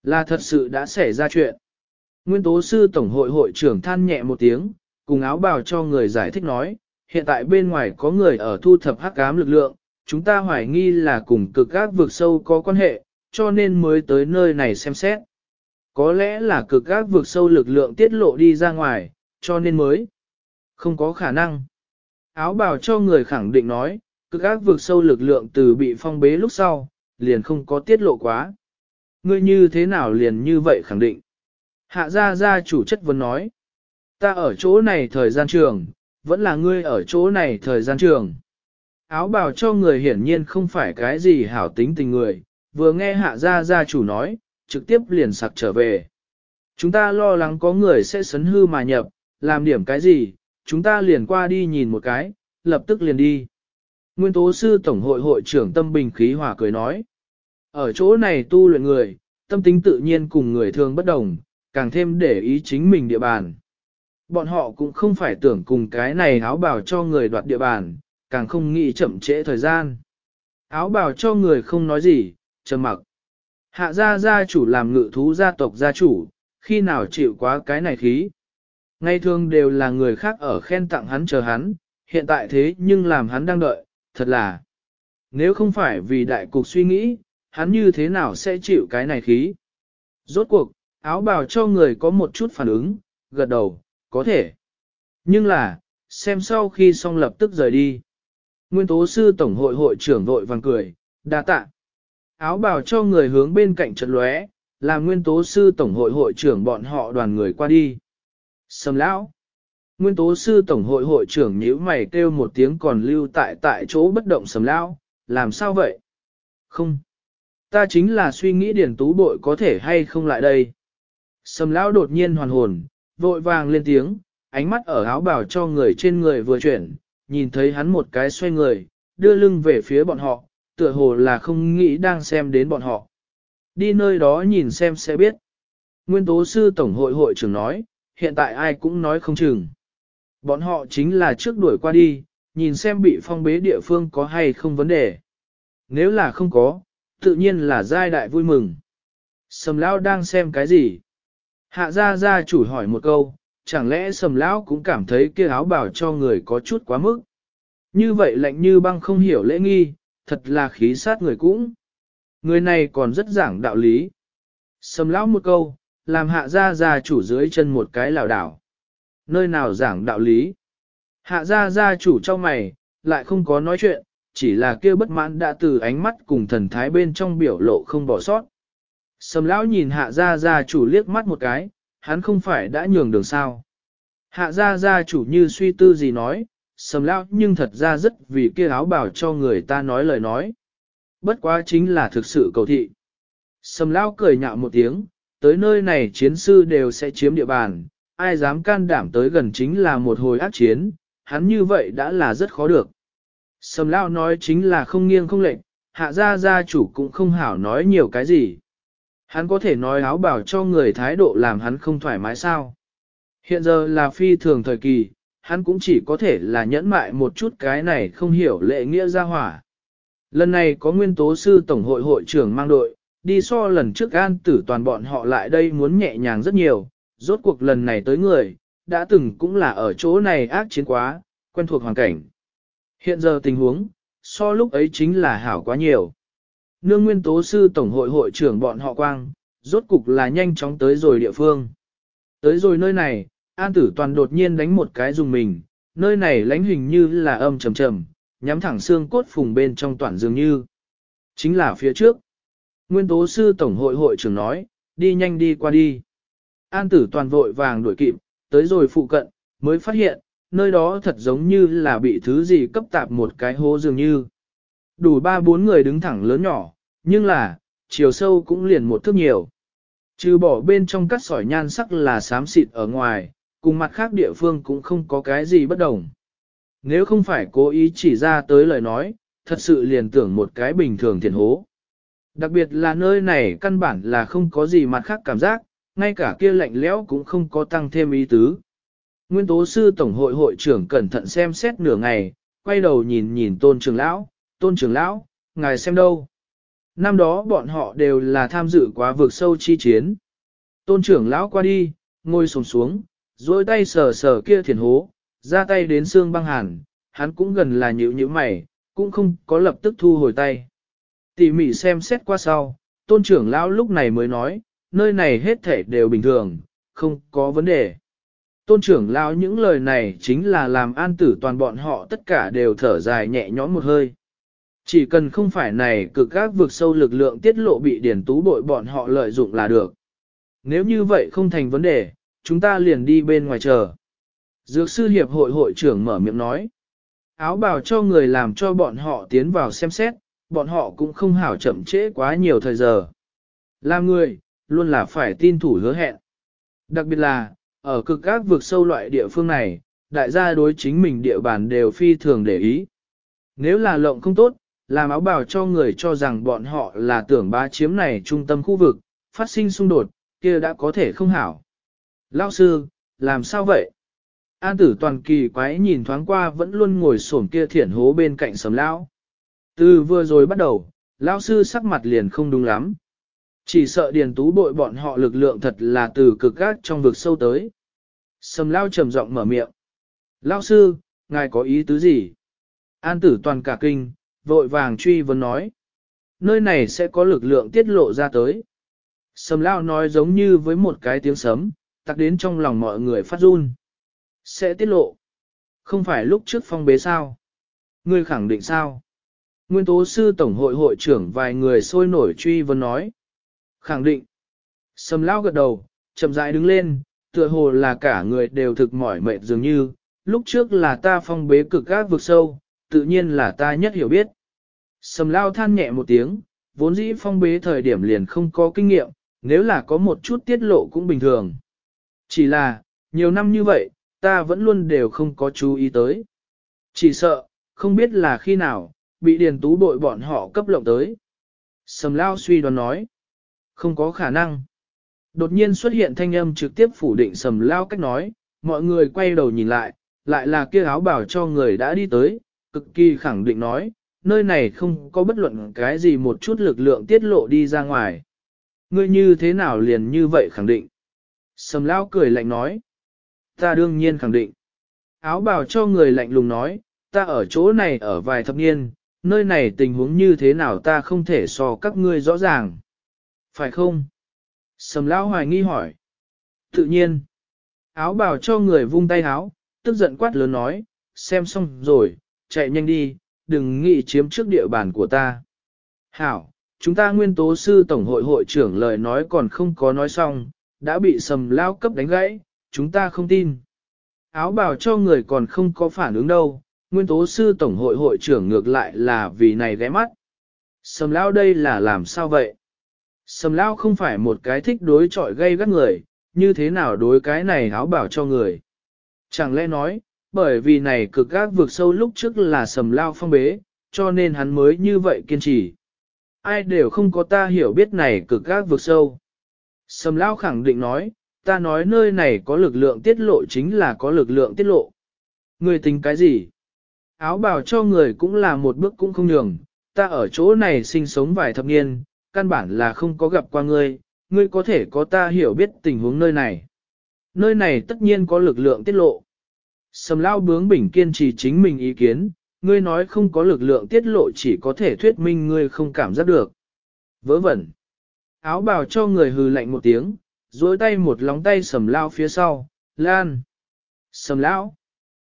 Là thật sự đã xảy ra chuyện. Nguyên tố sư tổng hội hội trưởng than nhẹ một tiếng, cùng áo bào cho người giải thích nói, hiện tại bên ngoài có người ở thu thập hắc ám lực lượng, chúng ta hoài nghi là cùng cực gác vực sâu có quan hệ, cho nên mới tới nơi này xem xét. Có lẽ là cực gác vực sâu lực lượng tiết lộ đi ra ngoài, cho nên mới không có khả năng. Áo bào cho người khẳng định nói, cực ác vượt sâu lực lượng từ bị phong bế lúc sau, liền không có tiết lộ quá. Ngươi như thế nào liền như vậy khẳng định? Hạ gia gia chủ chất vấn nói. Ta ở chỗ này thời gian trường, vẫn là ngươi ở chỗ này thời gian trường. Áo bào cho người hiển nhiên không phải cái gì hảo tính tình người, vừa nghe hạ gia gia chủ nói, trực tiếp liền sặc trở về. Chúng ta lo lắng có người sẽ sấn hư mà nhập, làm điểm cái gì, chúng ta liền qua đi nhìn một cái, lập tức liền đi. Nguyên tố sư tổng hội hội trưởng tâm bình khí hòa cười nói. Ở chỗ này tu luyện người, tâm tính tự nhiên cùng người thường bất đồng, càng thêm để ý chính mình địa bàn. Bọn họ cũng không phải tưởng cùng cái này áo bảo cho người đoạt địa bàn, càng không nghĩ chậm trễ thời gian. Áo bảo cho người không nói gì, trầm mặc. Hạ gia gia chủ làm ngự thú gia tộc gia chủ, khi nào chịu quá cái này khí. Ngay thường đều là người khác ở khen tặng hắn chờ hắn, hiện tại thế nhưng làm hắn đang đợi, thật là. Nếu không phải vì đại cục suy nghĩ, hắn như thế nào sẽ chịu cái này khí. Rốt cuộc, áo bào cho người có một chút phản ứng, gật đầu, có thể. Nhưng là, xem sau khi xong lập tức rời đi. Nguyên tố sư tổng hội hội trưởng vội vàng cười, đa tạ. Áo bào cho người hướng bên cạnh trận lóe, là nguyên tố sư tổng hội hội trưởng bọn họ đoàn người qua đi. Sầm lão. Nguyên tố sư tổng hội hội trưởng nhíu mày kêu một tiếng còn lưu tại tại chỗ bất động sầm lão, làm sao vậy? Không. Ta chính là suy nghĩ điển tú bội có thể hay không lại đây. Sầm lão đột nhiên hoàn hồn, vội vàng lên tiếng, ánh mắt ở áo bảo cho người trên người vừa chuyển, nhìn thấy hắn một cái xoay người, đưa lưng về phía bọn họ, tựa hồ là không nghĩ đang xem đến bọn họ. Đi nơi đó nhìn xem sẽ biết. Nguyên tố sư tổng hội hội trưởng nói, hiện tại ai cũng nói không chừng. Bọn họ chính là trước đuổi qua đi, nhìn xem bị phong bế địa phương có hay không vấn đề. Nếu là không có, tự nhiên là giai đại vui mừng. Sầm lão đang xem cái gì? Hạ gia gia chủ hỏi một câu, chẳng lẽ sầm lão cũng cảm thấy kia áo bảo cho người có chút quá mức. Như vậy lạnh như băng không hiểu lễ nghi, thật là khí sát người cũng. Người này còn rất giảng đạo lý. Sầm lão một câu, làm hạ gia gia chủ dưới chân một cái lảo đảo. Nơi nào giảng đạo lý. Hạ gia gia chủ trong mày, lại không có nói chuyện, chỉ là kia bất mãn đã từ ánh mắt cùng thần thái bên trong biểu lộ không bỏ sót. Sầm lão nhìn hạ gia gia chủ liếc mắt một cái, hắn không phải đã nhường đường sao. Hạ gia gia chủ như suy tư gì nói, sầm lão nhưng thật ra rất vì kia áo bảo cho người ta nói lời nói. bất quá chính là thực sự cầu thị. Sầm lão cười nhạo một tiếng, tới nơi này chiến sư đều sẽ chiếm địa bàn, ai dám can đảm tới gần chính là một hồi ác chiến, hắn như vậy đã là rất khó được. Sầm lão nói chính là không nghiêng không lệnh, hạ gia gia chủ cũng không hảo nói nhiều cái gì. Hắn có thể nói áo bảo cho người thái độ làm hắn không thoải mái sao. Hiện giờ là phi thường thời kỳ, hắn cũng chỉ có thể là nhẫn mại một chút cái này không hiểu lệ nghĩa ra hỏa. Lần này có nguyên tố sư tổng hội hội trưởng mang đội, đi so lần trước an tử toàn bọn họ lại đây muốn nhẹ nhàng rất nhiều, rốt cuộc lần này tới người, đã từng cũng là ở chỗ này ác chiến quá, quen thuộc hoàn cảnh. Hiện giờ tình huống, so lúc ấy chính là hảo quá nhiều. Nương nguyên tố sư tổng hội hội trưởng bọn họ quang, rốt cục là nhanh chóng tới rồi địa phương. Tới rồi nơi này, An tử toàn đột nhiên đánh một cái dùng mình, nơi này lánh hình như là âm trầm trầm, nhắm thẳng xương cốt phùng bên trong toàn dường như. Chính là phía trước. Nguyên tố sư tổng hội hội trưởng nói, đi nhanh đi qua đi. An tử toàn vội vàng đuổi kịp, tới rồi phụ cận, mới phát hiện, nơi đó thật giống như là bị thứ gì cấp tạp một cái hố dường như. Đủ ba bốn người đứng thẳng lớn nhỏ, nhưng là, chiều sâu cũng liền một thước nhiều. Trừ bỏ bên trong cắt sỏi nhan sắc là xám xịt ở ngoài, cùng mặt khác địa phương cũng không có cái gì bất đồng. Nếu không phải cố ý chỉ ra tới lời nói, thật sự liền tưởng một cái bình thường thiền hố. Đặc biệt là nơi này căn bản là không có gì mặt khác cảm giác, ngay cả kia lạnh lẽo cũng không có tăng thêm ý tứ. Nguyên tố sư tổng hội hội trưởng cẩn thận xem xét nửa ngày, quay đầu nhìn nhìn tôn trưởng lão, tôn trưởng lão, ngài xem đâu. Năm đó bọn họ đều là tham dự quá vực sâu chi chiến. Tôn trưởng lão qua đi, ngồi sồn xuống, duỗi tay sờ sờ kia thiền hố, ra tay đến xương băng hàn, hắn cũng gần là nhịu nhíu mày, cũng không có lập tức thu hồi tay. Tỉ mỉ xem xét qua sau, tôn trưởng lão lúc này mới nói, nơi này hết thể đều bình thường, không có vấn đề. Tôn trưởng lão những lời này chính là làm an tử toàn bọn họ tất cả đều thở dài nhẹ nhõm một hơi. Chỉ cần không phải này cực các vượt sâu lực lượng tiết lộ bị điển tú bội bọn họ lợi dụng là được. Nếu như vậy không thành vấn đề, chúng ta liền đi bên ngoài chờ. Dược sư hiệp hội hội trưởng mở miệng nói. Áo bào cho người làm cho bọn họ tiến vào xem xét, bọn họ cũng không hảo chậm trễ quá nhiều thời giờ. Làm người, luôn là phải tin thủ hứa hẹn. Đặc biệt là, ở cực các vực sâu loại địa phương này, đại gia đối chính mình địa bàn đều phi thường để ý. Nếu là lộng không tốt, làm áo bào cho người cho rằng bọn họ là tưởng bá chiếm này trung tâm khu vực, phát sinh xung đột, kia đã có thể không hảo. Lão sư, làm sao vậy? An tử toàn kỳ quái nhìn thoáng qua vẫn luôn ngồi xổm kia thiển hố bên cạnh sầm lão. Từ vừa rồi bắt đầu, lão sư sắc mặt liền không đúng lắm. Chỉ sợ điền tú bội bọn họ lực lượng thật là từ cực gác trong vực sâu tới. Sầm lão trầm giọng mở miệng. Lão sư, ngài có ý tứ gì? An tử toàn cả kinh, vội vàng truy vấn nói. Nơi này sẽ có lực lượng tiết lộ ra tới. Sầm lão nói giống như với một cái tiếng sấm, tặc đến trong lòng mọi người phát run. Sẽ tiết lộ. Không phải lúc trước phong bế sao? Ngươi khẳng định sao? Nguyên tố sư tổng hội hội trưởng vài người sôi nổi truy vấn nói. Khẳng định. Sầm lao gật đầu, chậm rãi đứng lên, tựa hồ là cả người đều thực mỏi mệt dường như, lúc trước là ta phong bế cực gác vực sâu, tự nhiên là ta nhất hiểu biết. Sầm lao than nhẹ một tiếng, vốn dĩ phong bế thời điểm liền không có kinh nghiệm, nếu là có một chút tiết lộ cũng bình thường. Chỉ là, nhiều năm như vậy, ta vẫn luôn đều không có chú ý tới. Chỉ sợ, không biết là khi nào, bị điền tú bội bọn họ cấp lộng tới. Sầm lao suy đoán nói, không có khả năng. Đột nhiên xuất hiện thanh âm trực tiếp phủ định sầm lao cách nói, mọi người quay đầu nhìn lại, lại là kia áo bảo cho người đã đi tới, cực kỳ khẳng định nói, nơi này không có bất luận cái gì một chút lực lượng tiết lộ đi ra ngoài. Ngươi như thế nào liền như vậy khẳng định? Sầm lao cười lạnh nói. Ta đương nhiên khẳng định. Áo bào cho người lạnh lùng nói, ta ở chỗ này ở vài thập niên, nơi này tình huống như thế nào ta không thể so các ngươi rõ ràng. Phải không? Sầm lão hoài nghi hỏi. Tự nhiên. Áo bào cho người vung tay áo, tức giận quát lớn nói, xem xong rồi, chạy nhanh đi, đừng nghĩ chiếm trước địa bàn của ta. Hảo, chúng ta nguyên tố sư tổng hội hội trưởng lời nói còn không có nói xong, đã bị sầm lao cấp đánh gãy, chúng ta không tin. Áo bào cho người còn không có phản ứng đâu, nguyên tố sư tổng hội hội trưởng ngược lại là vì này ghé mắt. Sầm lão đây là làm sao vậy? Sầm lão không phải một cái thích đối chọi gây gắt người, như thế nào đối cái này áo bảo cho người. Chẳng lẽ nói, bởi vì này cực gác vượt sâu lúc trước là sầm lao phong bế, cho nên hắn mới như vậy kiên trì. Ai đều không có ta hiểu biết này cực gác vượt sâu. Sầm lao khẳng định nói, ta nói nơi này có lực lượng tiết lộ chính là có lực lượng tiết lộ. Người tính cái gì? Áo bào cho người cũng là một bước cũng không nhường, ta ở chỗ này sinh sống vài thập niên, căn bản là không có gặp qua ngươi, ngươi có thể có ta hiểu biết tình huống nơi này. Nơi này tất nhiên có lực lượng tiết lộ. Sầm lao bướng bỉnh kiên trì chính mình ý kiến, ngươi nói không có lực lượng tiết lộ chỉ có thể thuyết minh ngươi không cảm giác được. Vớ vẩn. Áo bào cho người hừ lạnh một tiếng, duỗi tay một lóng tay sầm lao phía sau, lan. Sầm lão.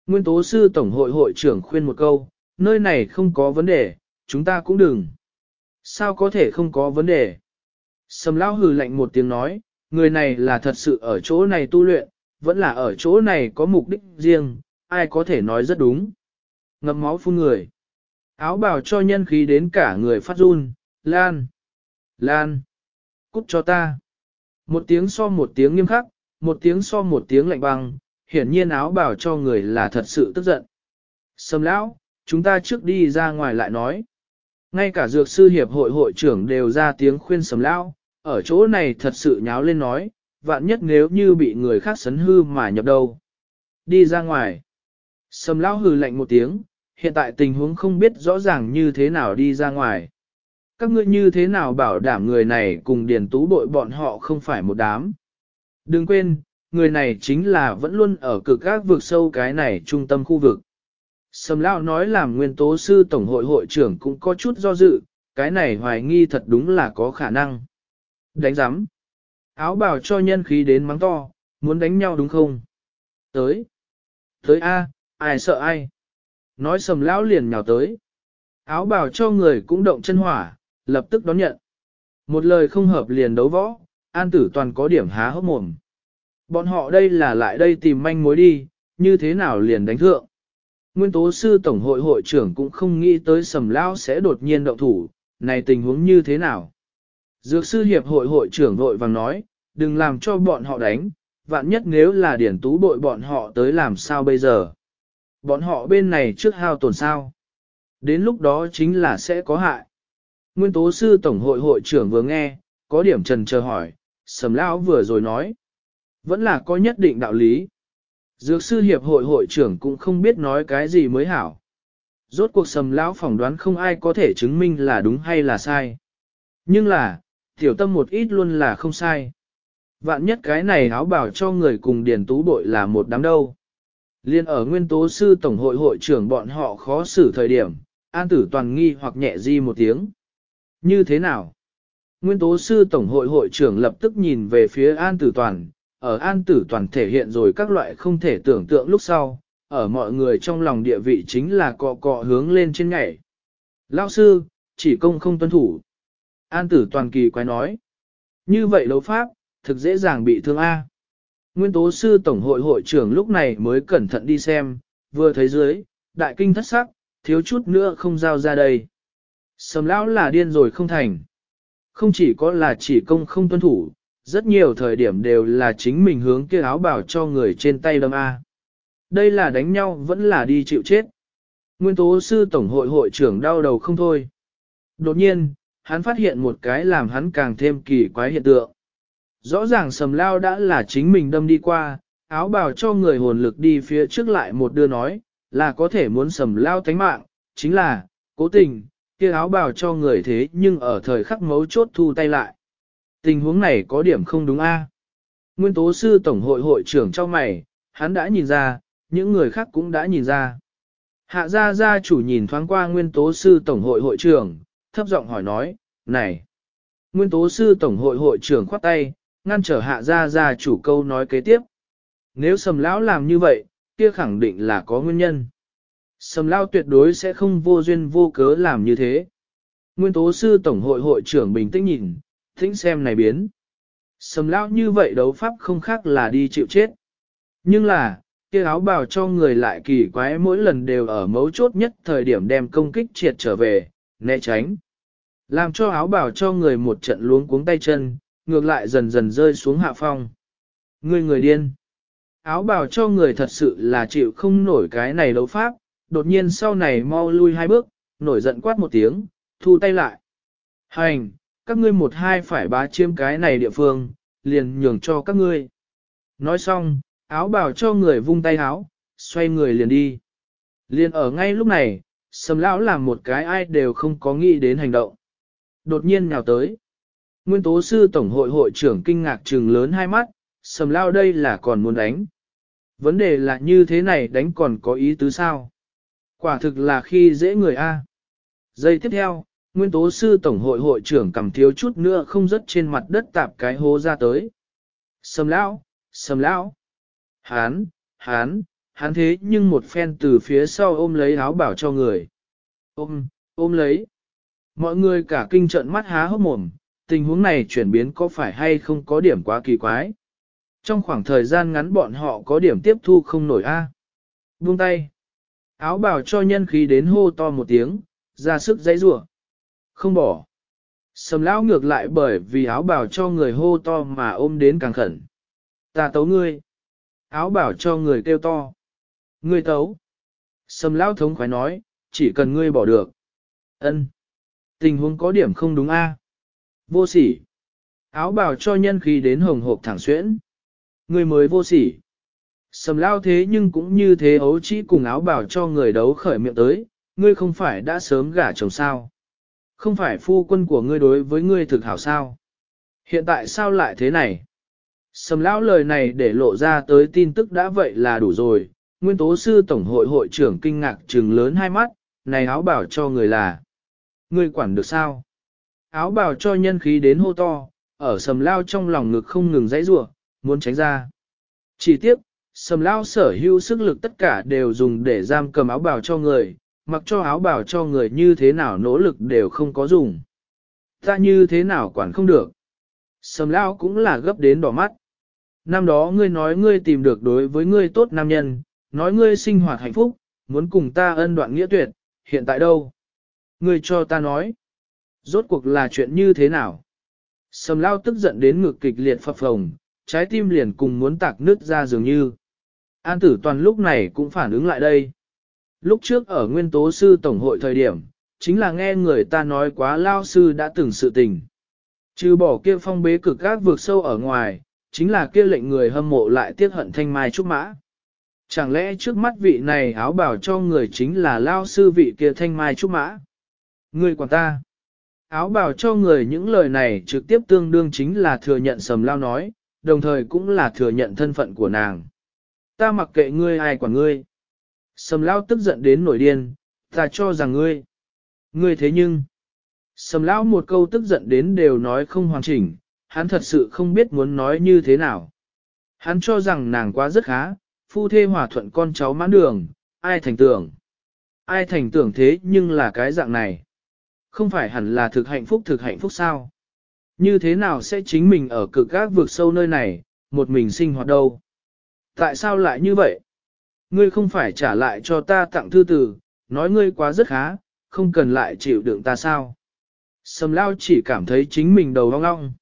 Nguyên tố sư tổng hội hội trưởng khuyên một câu, nơi này không có vấn đề, chúng ta cũng đừng. Sao có thể không có vấn đề? Sầm lão hừ lạnh một tiếng nói, người này là thật sự ở chỗ này tu luyện, vẫn là ở chỗ này có mục đích riêng, ai có thể nói rất đúng. Ngậm máu phun người. Áo bào cho nhân khí đến cả người phát run, Lan. Lan. Cút cho ta. Một tiếng so một tiếng nghiêm khắc, một tiếng so một tiếng lạnh băng, hiển nhiên áo bảo cho người là thật sự tức giận. Sầm lão, chúng ta trước đi ra ngoài lại nói. Ngay cả dược sư hiệp hội hội trưởng đều ra tiếng khuyên sầm lão, ở chỗ này thật sự nháo lên nói, vạn nhất nếu như bị người khác sấn hư mà nhập đầu. Đi ra ngoài. Sầm lão hừ lạnh một tiếng, hiện tại tình huống không biết rõ ràng như thế nào đi ra ngoài. Các ngươi như thế nào bảo đảm người này cùng điền tú bội bọn họ không phải một đám. Đừng quên, người này chính là vẫn luôn ở cực các vực sâu cái này trung tâm khu vực. Sầm lão nói làm nguyên tố sư tổng hội hội trưởng cũng có chút do dự, cái này hoài nghi thật đúng là có khả năng. Đánh giám. Áo bào cho nhân khí đến mắng to, muốn đánh nhau đúng không? Tới. Tới A, ai sợ ai? Nói sầm lão liền nhào tới. Áo bào cho người cũng động chân hỏa, lập tức đón nhận. Một lời không hợp liền đấu võ, an tử toàn có điểm há hốc mồm. Bọn họ đây là lại đây tìm manh mối đi, như thế nào liền đánh thượng. Nguyên tố sư tổng hội hội trưởng cũng không nghĩ tới sầm lão sẽ đột nhiên động thủ, này tình huống như thế nào. Dược sư hiệp hội hội trưởng vội vàng nói, đừng làm cho bọn họ đánh, vạn nhất nếu là điển tú bội bọn họ tới làm sao bây giờ. Bọn họ bên này trước hao tổn sao. Đến lúc đó chính là sẽ có hại. Nguyên tố sư tổng hội hội trưởng vừa nghe, có điểm trần chờ hỏi, sầm lão vừa rồi nói. Vẫn là có nhất định đạo lý. Dược sư hiệp hội hội trưởng cũng không biết nói cái gì mới hảo. Rốt cuộc sầm lão phỏng đoán không ai có thể chứng minh là đúng hay là sai. Nhưng là, tiểu tâm một ít luôn là không sai. Vạn nhất cái này áo bảo cho người cùng điền tú bội là một đám đâu. Liên ở nguyên tố sư tổng hội hội trưởng bọn họ khó xử thời điểm, an tử toàn nghi hoặc nhẹ di một tiếng. Như thế nào? Nguyên tố sư tổng hội hội trưởng lập tức nhìn về phía an tử toàn, ở an tử toàn thể hiện rồi các loại không thể tưởng tượng lúc sau, ở mọi người trong lòng địa vị chính là cọ cọ hướng lên trên ngày. Lao sư, chỉ công không tuân thủ. An tử toàn kỳ quái nói. Như vậy đấu pháp, thực dễ dàng bị thương A. Nguyên tố sư tổng hội hội trưởng lúc này mới cẩn thận đi xem, vừa thấy dưới, đại kinh thất sắc, thiếu chút nữa không giao ra đây. Sầm lão là điên rồi không thành. Không chỉ có là chỉ công không tuân thủ, rất nhiều thời điểm đều là chính mình hướng kia áo bảo cho người trên tay đâm A. Đây là đánh nhau vẫn là đi chịu chết. Nguyên tố sư tổng hội hội trưởng đau đầu không thôi. Đột nhiên, hắn phát hiện một cái làm hắn càng thêm kỳ quái hiện tượng. Rõ ràng sầm lao đã là chính mình đâm đi qua, áo bào cho người hồn lực đi phía trước lại một đưa nói, là có thể muốn sầm lao tánh mạng, chính là, cố tình, kia áo bào cho người thế nhưng ở thời khắc mấu chốt thu tay lại. Tình huống này có điểm không đúng a. Nguyên tố sư tổng hội hội trưởng cho mày, hắn đã nhìn ra, những người khác cũng đã nhìn ra. Hạ gia gia chủ nhìn thoáng qua nguyên tố sư tổng hội hội trưởng, thấp giọng hỏi nói, này. Nguyên tố sư tổng hội hội trưởng khoát tay, ngăn trở hạ gia gia chủ câu nói kế tiếp. Nếu sầm lão làm như vậy, kia khẳng định là có nguyên nhân. Sầm lão tuyệt đối sẽ không vô duyên vô cớ làm như thế. Nguyên tố sư tổng hội hội trưởng bình tĩnh nhìn, thính xem này biến. Sầm lão như vậy đấu pháp không khác là đi chịu chết. Nhưng là, kia áo bào cho người lại kỳ quái mỗi lần đều ở mấu chốt nhất thời điểm đem công kích triệt trở về, né tránh. Làm cho áo bào cho người một trận luống cuống tay chân, ngược lại dần dần rơi xuống hạ phong. người người điên. Áo bào cho người thật sự là chịu không nổi cái này đấu pháp, đột nhiên sau này mau lui hai bước, nổi giận quát một tiếng, thu tay lại. Hành, các ngươi một hai phải bá chiếm cái này địa phương, liền nhường cho các ngươi. Nói xong, áo bảo cho người vung tay áo, xoay người liền đi. Liền ở ngay lúc này, sầm lão làm một cái ai đều không có nghĩ đến hành động. Đột nhiên nhào tới. Nguyên tố sư tổng hội hội trưởng kinh ngạc trừng lớn hai mắt, sầm lão đây là còn muốn đánh. Vấn đề là như thế này đánh còn có ý tứ sao? Quả thực là khi dễ người A. Giây tiếp theo, nguyên tố sư tổng hội hội trưởng cầm thiếu chút nữa không rớt trên mặt đất tạp cái hố ra tới. Sầm lão, sầm lão. Hán, hán, hán thế nhưng một phen từ phía sau ôm lấy áo bảo cho người. Ôm, ôm lấy. Mọi người cả kinh trợn mắt há hốc mồm, tình huống này chuyển biến có phải hay không có điểm quá kỳ quái. Trong khoảng thời gian ngắn bọn họ có điểm tiếp thu không nổi a. Buông tay. Áo bảo cho nhân khí đến hô to một tiếng, ra sức dãy rủa. Không bỏ. Sầm lão ngược lại bởi vì áo bảo cho người hô to mà ôm đến càng khẩn. Ta tấu ngươi. Áo bảo cho người kêu to. Ngươi tấu. Sầm lão thống khoái nói, chỉ cần ngươi bỏ được. Ân. Tình huống có điểm không đúng a. Vô sỉ. Áo bảo cho nhân khí đến hồng hộp thẳng xuyễn. Ngươi mới vô sỉ. Sầm lão thế nhưng cũng như thế ấu chỉ cùng áo bảo cho người đấu khởi miệng tới, ngươi không phải đã sớm gả chồng sao. Không phải phu quân của ngươi đối với ngươi thực hảo sao. Hiện tại sao lại thế này? Sầm lão lời này để lộ ra tới tin tức đã vậy là đủ rồi, nguyên tố sư tổng hội hội trưởng kinh ngạc trừng lớn hai mắt, này áo bảo cho người là. Ngươi quản được sao? Áo bảo cho nhân khí đến hô to, ở sầm lao trong lòng ngực không ngừng dãy rủa, muốn tránh ra. Chỉ tiếp, sầm lao sở hữu sức lực tất cả đều dùng để giam cầm áo bảo cho người, mặc cho áo bảo cho người như thế nào nỗ lực đều không có dùng. Ta như thế nào quản không được. Sầm lao cũng là gấp đến đỏ mắt. Năm đó ngươi nói ngươi tìm được đối với ngươi tốt nam nhân, nói ngươi sinh hoạt hạnh phúc, muốn cùng ta ân đoạn nghĩa tuyệt, hiện tại đâu? Ngươi cho ta nói. Rốt cuộc là chuyện như thế nào? Sầm lao tức giận đến ngực kịch liệt phập phồng, trái tim liền cùng muốn tạc nứt ra dường như. An tử toàn lúc này cũng phản ứng lại đây. Lúc trước ở nguyên tố sư tổng hội thời điểm, chính là nghe người ta nói quá lao sư đã từng sự tình. Trừ bỏ kia phong bế cực gác vượt sâu ở ngoài, chính là kia lệnh người hâm mộ lại tiếc hận thanh mai trúc mã. Chẳng lẽ trước mắt vị này áo bảo cho người chính là lao sư vị kia thanh mai trúc mã? Người quản ta. Áo bảo cho người những lời này trực tiếp tương đương chính là thừa nhận sầm lao nói, đồng thời cũng là thừa nhận thân phận của nàng. Ta mặc kệ ngươi ai quản ngươi. Sầm Lão tức giận đến nổi điên, ta cho rằng ngươi. Ngươi thế nhưng. Sầm lão một câu tức giận đến đều nói không hoàn chỉnh, hắn thật sự không biết muốn nói như thế nào. Hắn cho rằng nàng quá rất khá, phu thê hòa thuận con cháu mãn đường, ai thành tưởng. Ai thành tưởng thế nhưng là cái dạng này. Không phải hẳn là thực hạnh phúc thực hạnh phúc sao? Như thế nào sẽ chính mình ở cực gác vượt sâu nơi này, một mình sinh hoạt đâu? Tại sao lại như vậy? Ngươi không phải trả lại cho ta tặng thư tử, nói ngươi quá rất khá, không cần lại chịu đựng ta sao? Sầm lao chỉ cảm thấy chính mình đầu ong ong.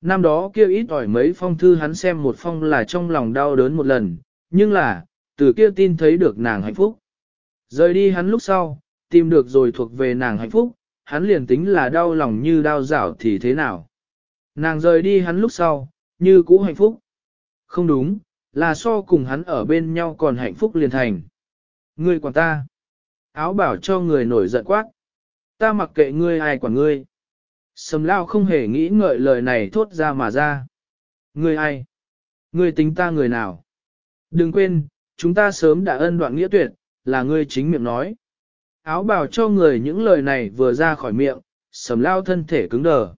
Năm đó kia ít ỏi mấy phong thư hắn xem một phong là trong lòng đau đớn một lần, nhưng là, từ kia tin thấy được nàng hạnh phúc. Rời đi hắn lúc sau, tìm được rồi thuộc về nàng hạnh phúc, hắn liền tính là đau lòng như đau rảo thì thế nào. Nàng rời đi hắn lúc sau, như cũ hạnh phúc. Không đúng, là so cùng hắn ở bên nhau còn hạnh phúc liền thành. Ngươi quản ta. Áo bảo cho người nổi giận quát. Ta mặc kệ ngươi ai quản ngươi. Sầm lao không hề nghĩ ngợi lời này thốt ra mà ra. Ngươi ai? Ngươi tính ta người nào? Đừng quên, chúng ta sớm đã ân đoạn nghĩa tuyệt, là ngươi chính miệng nói. Áo bảo cho người những lời này vừa ra khỏi miệng, sầm lao thân thể cứng đờ.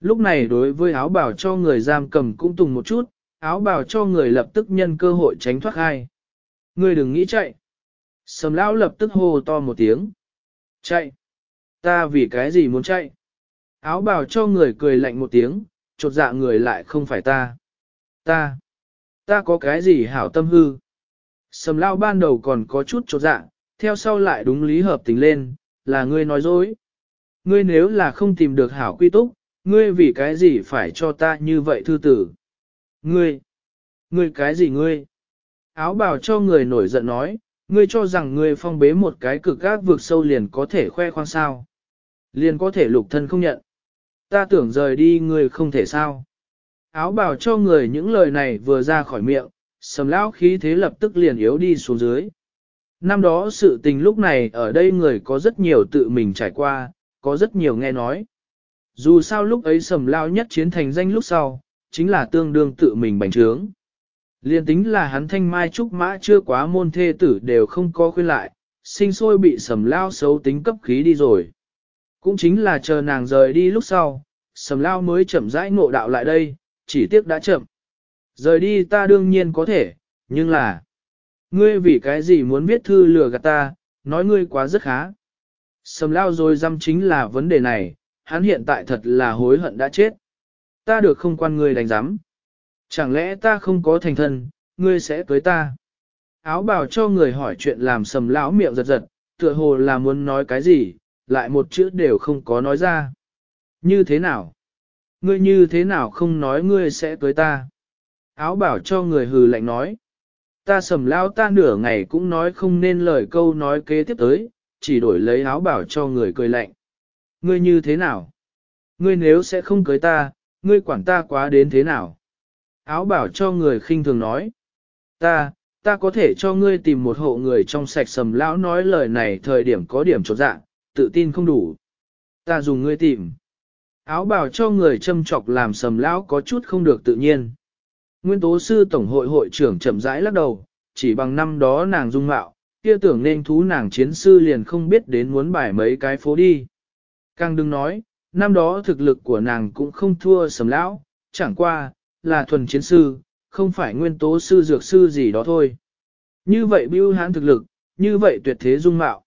Lúc này đối với áo bảo cho người giam cầm cũng tùng một chút, áo bào cho người lập tức nhân cơ hội tránh thoát hai. Người đừng nghĩ chạy. Sầm Lão lập tức hô to một tiếng. Chạy. Ta vì cái gì muốn chạy? Áo bào cho người cười lạnh một tiếng, chột dạ người lại không phải ta. Ta, ta có cái gì hảo tâm hư? Sầm Lão ban đầu còn có chút chột dạ, theo sau lại đúng lý hợp tình lên, là ngươi nói dối. Ngươi nếu là không tìm được hảo quy túc, ngươi vì cái gì phải cho ta như vậy thư tử? Ngươi, ngươi cái gì ngươi? Áo bào cho người nổi giận nói, ngươi cho rằng ngươi phong bế một cái cực gác vượt sâu liền có thể khoe khoang sao. Liền có thể lục thân không nhận. Ta tưởng rời đi ngươi không thể sao. Áo bào cho người những lời này vừa ra khỏi miệng, sầm lão khí thế lập tức liền yếu đi xuống dưới. Năm đó sự tình lúc này ở đây người có rất nhiều tự mình trải qua, có rất nhiều nghe nói. Dù sao lúc ấy sầm lao nhất chiến thành danh lúc sau, chính là tương đương tự mình bành trướng. Liên tính là hắn thanh mai trúc mã chưa quá môn thê tử đều không có khuyên lại, sinh sôi bị sầm lao xấu tính cấp khí đi rồi. Cũng chính là chờ nàng rời đi lúc sau, sầm lao mới chậm rãi ngộ đạo lại đây, chỉ tiếc đã chậm. Rời đi ta đương nhiên có thể, nhưng là, ngươi vì cái gì muốn viết thư lừa gạt ta, nói ngươi quá rất khá. Sầm lao rồi dăm chính là vấn đề này, hắn hiện tại thật là hối hận đã chết. Ta được không quan ngươi đánh giám. Chẳng lẽ ta không có thành thân, ngươi sẽ cưới ta? Áo bào cho người hỏi chuyện làm sầm lão miệng giật giật, tựa hồ là muốn nói cái gì, lại một chữ đều không có nói ra. Như thế nào? Ngươi như thế nào không nói ngươi sẽ cưới ta? Áo bảo cho người hừ lạnh nói. Ta sầm lão ta nửa ngày cũng nói không nên lời câu nói kế tiếp tới, chỉ đổi lấy áo bảo cho người cười lạnh. Ngươi như thế nào? Ngươi nếu sẽ không cưới ta, ngươi quản ta quá đến thế nào? Áo bảo cho người khinh thường nói. Ta, ta có thể cho ngươi tìm một hộ người trong sạch sầm lão nói lời này thời điểm có điểm trột dạng, tự tin không đủ. Ta dùng ngươi tìm. Áo bảo cho người châm chọc làm sầm lão có chút không được tự nhiên. Nguyên tố sư tổng hội hội trưởng chậm rãi lắc đầu, chỉ bằng năm đó nàng dung mạo, kia tưởng nên thú nàng chiến sư liền không biết đến muốn bài mấy cái phố đi. Càng đừng nói, năm đó thực lực của nàng cũng không thua sầm lão, chẳng qua, là thuần chiến sư, không phải nguyên tố sư dược sư gì đó thôi. Như vậy bưu hãn thực lực, như vậy tuyệt thế dung mạo.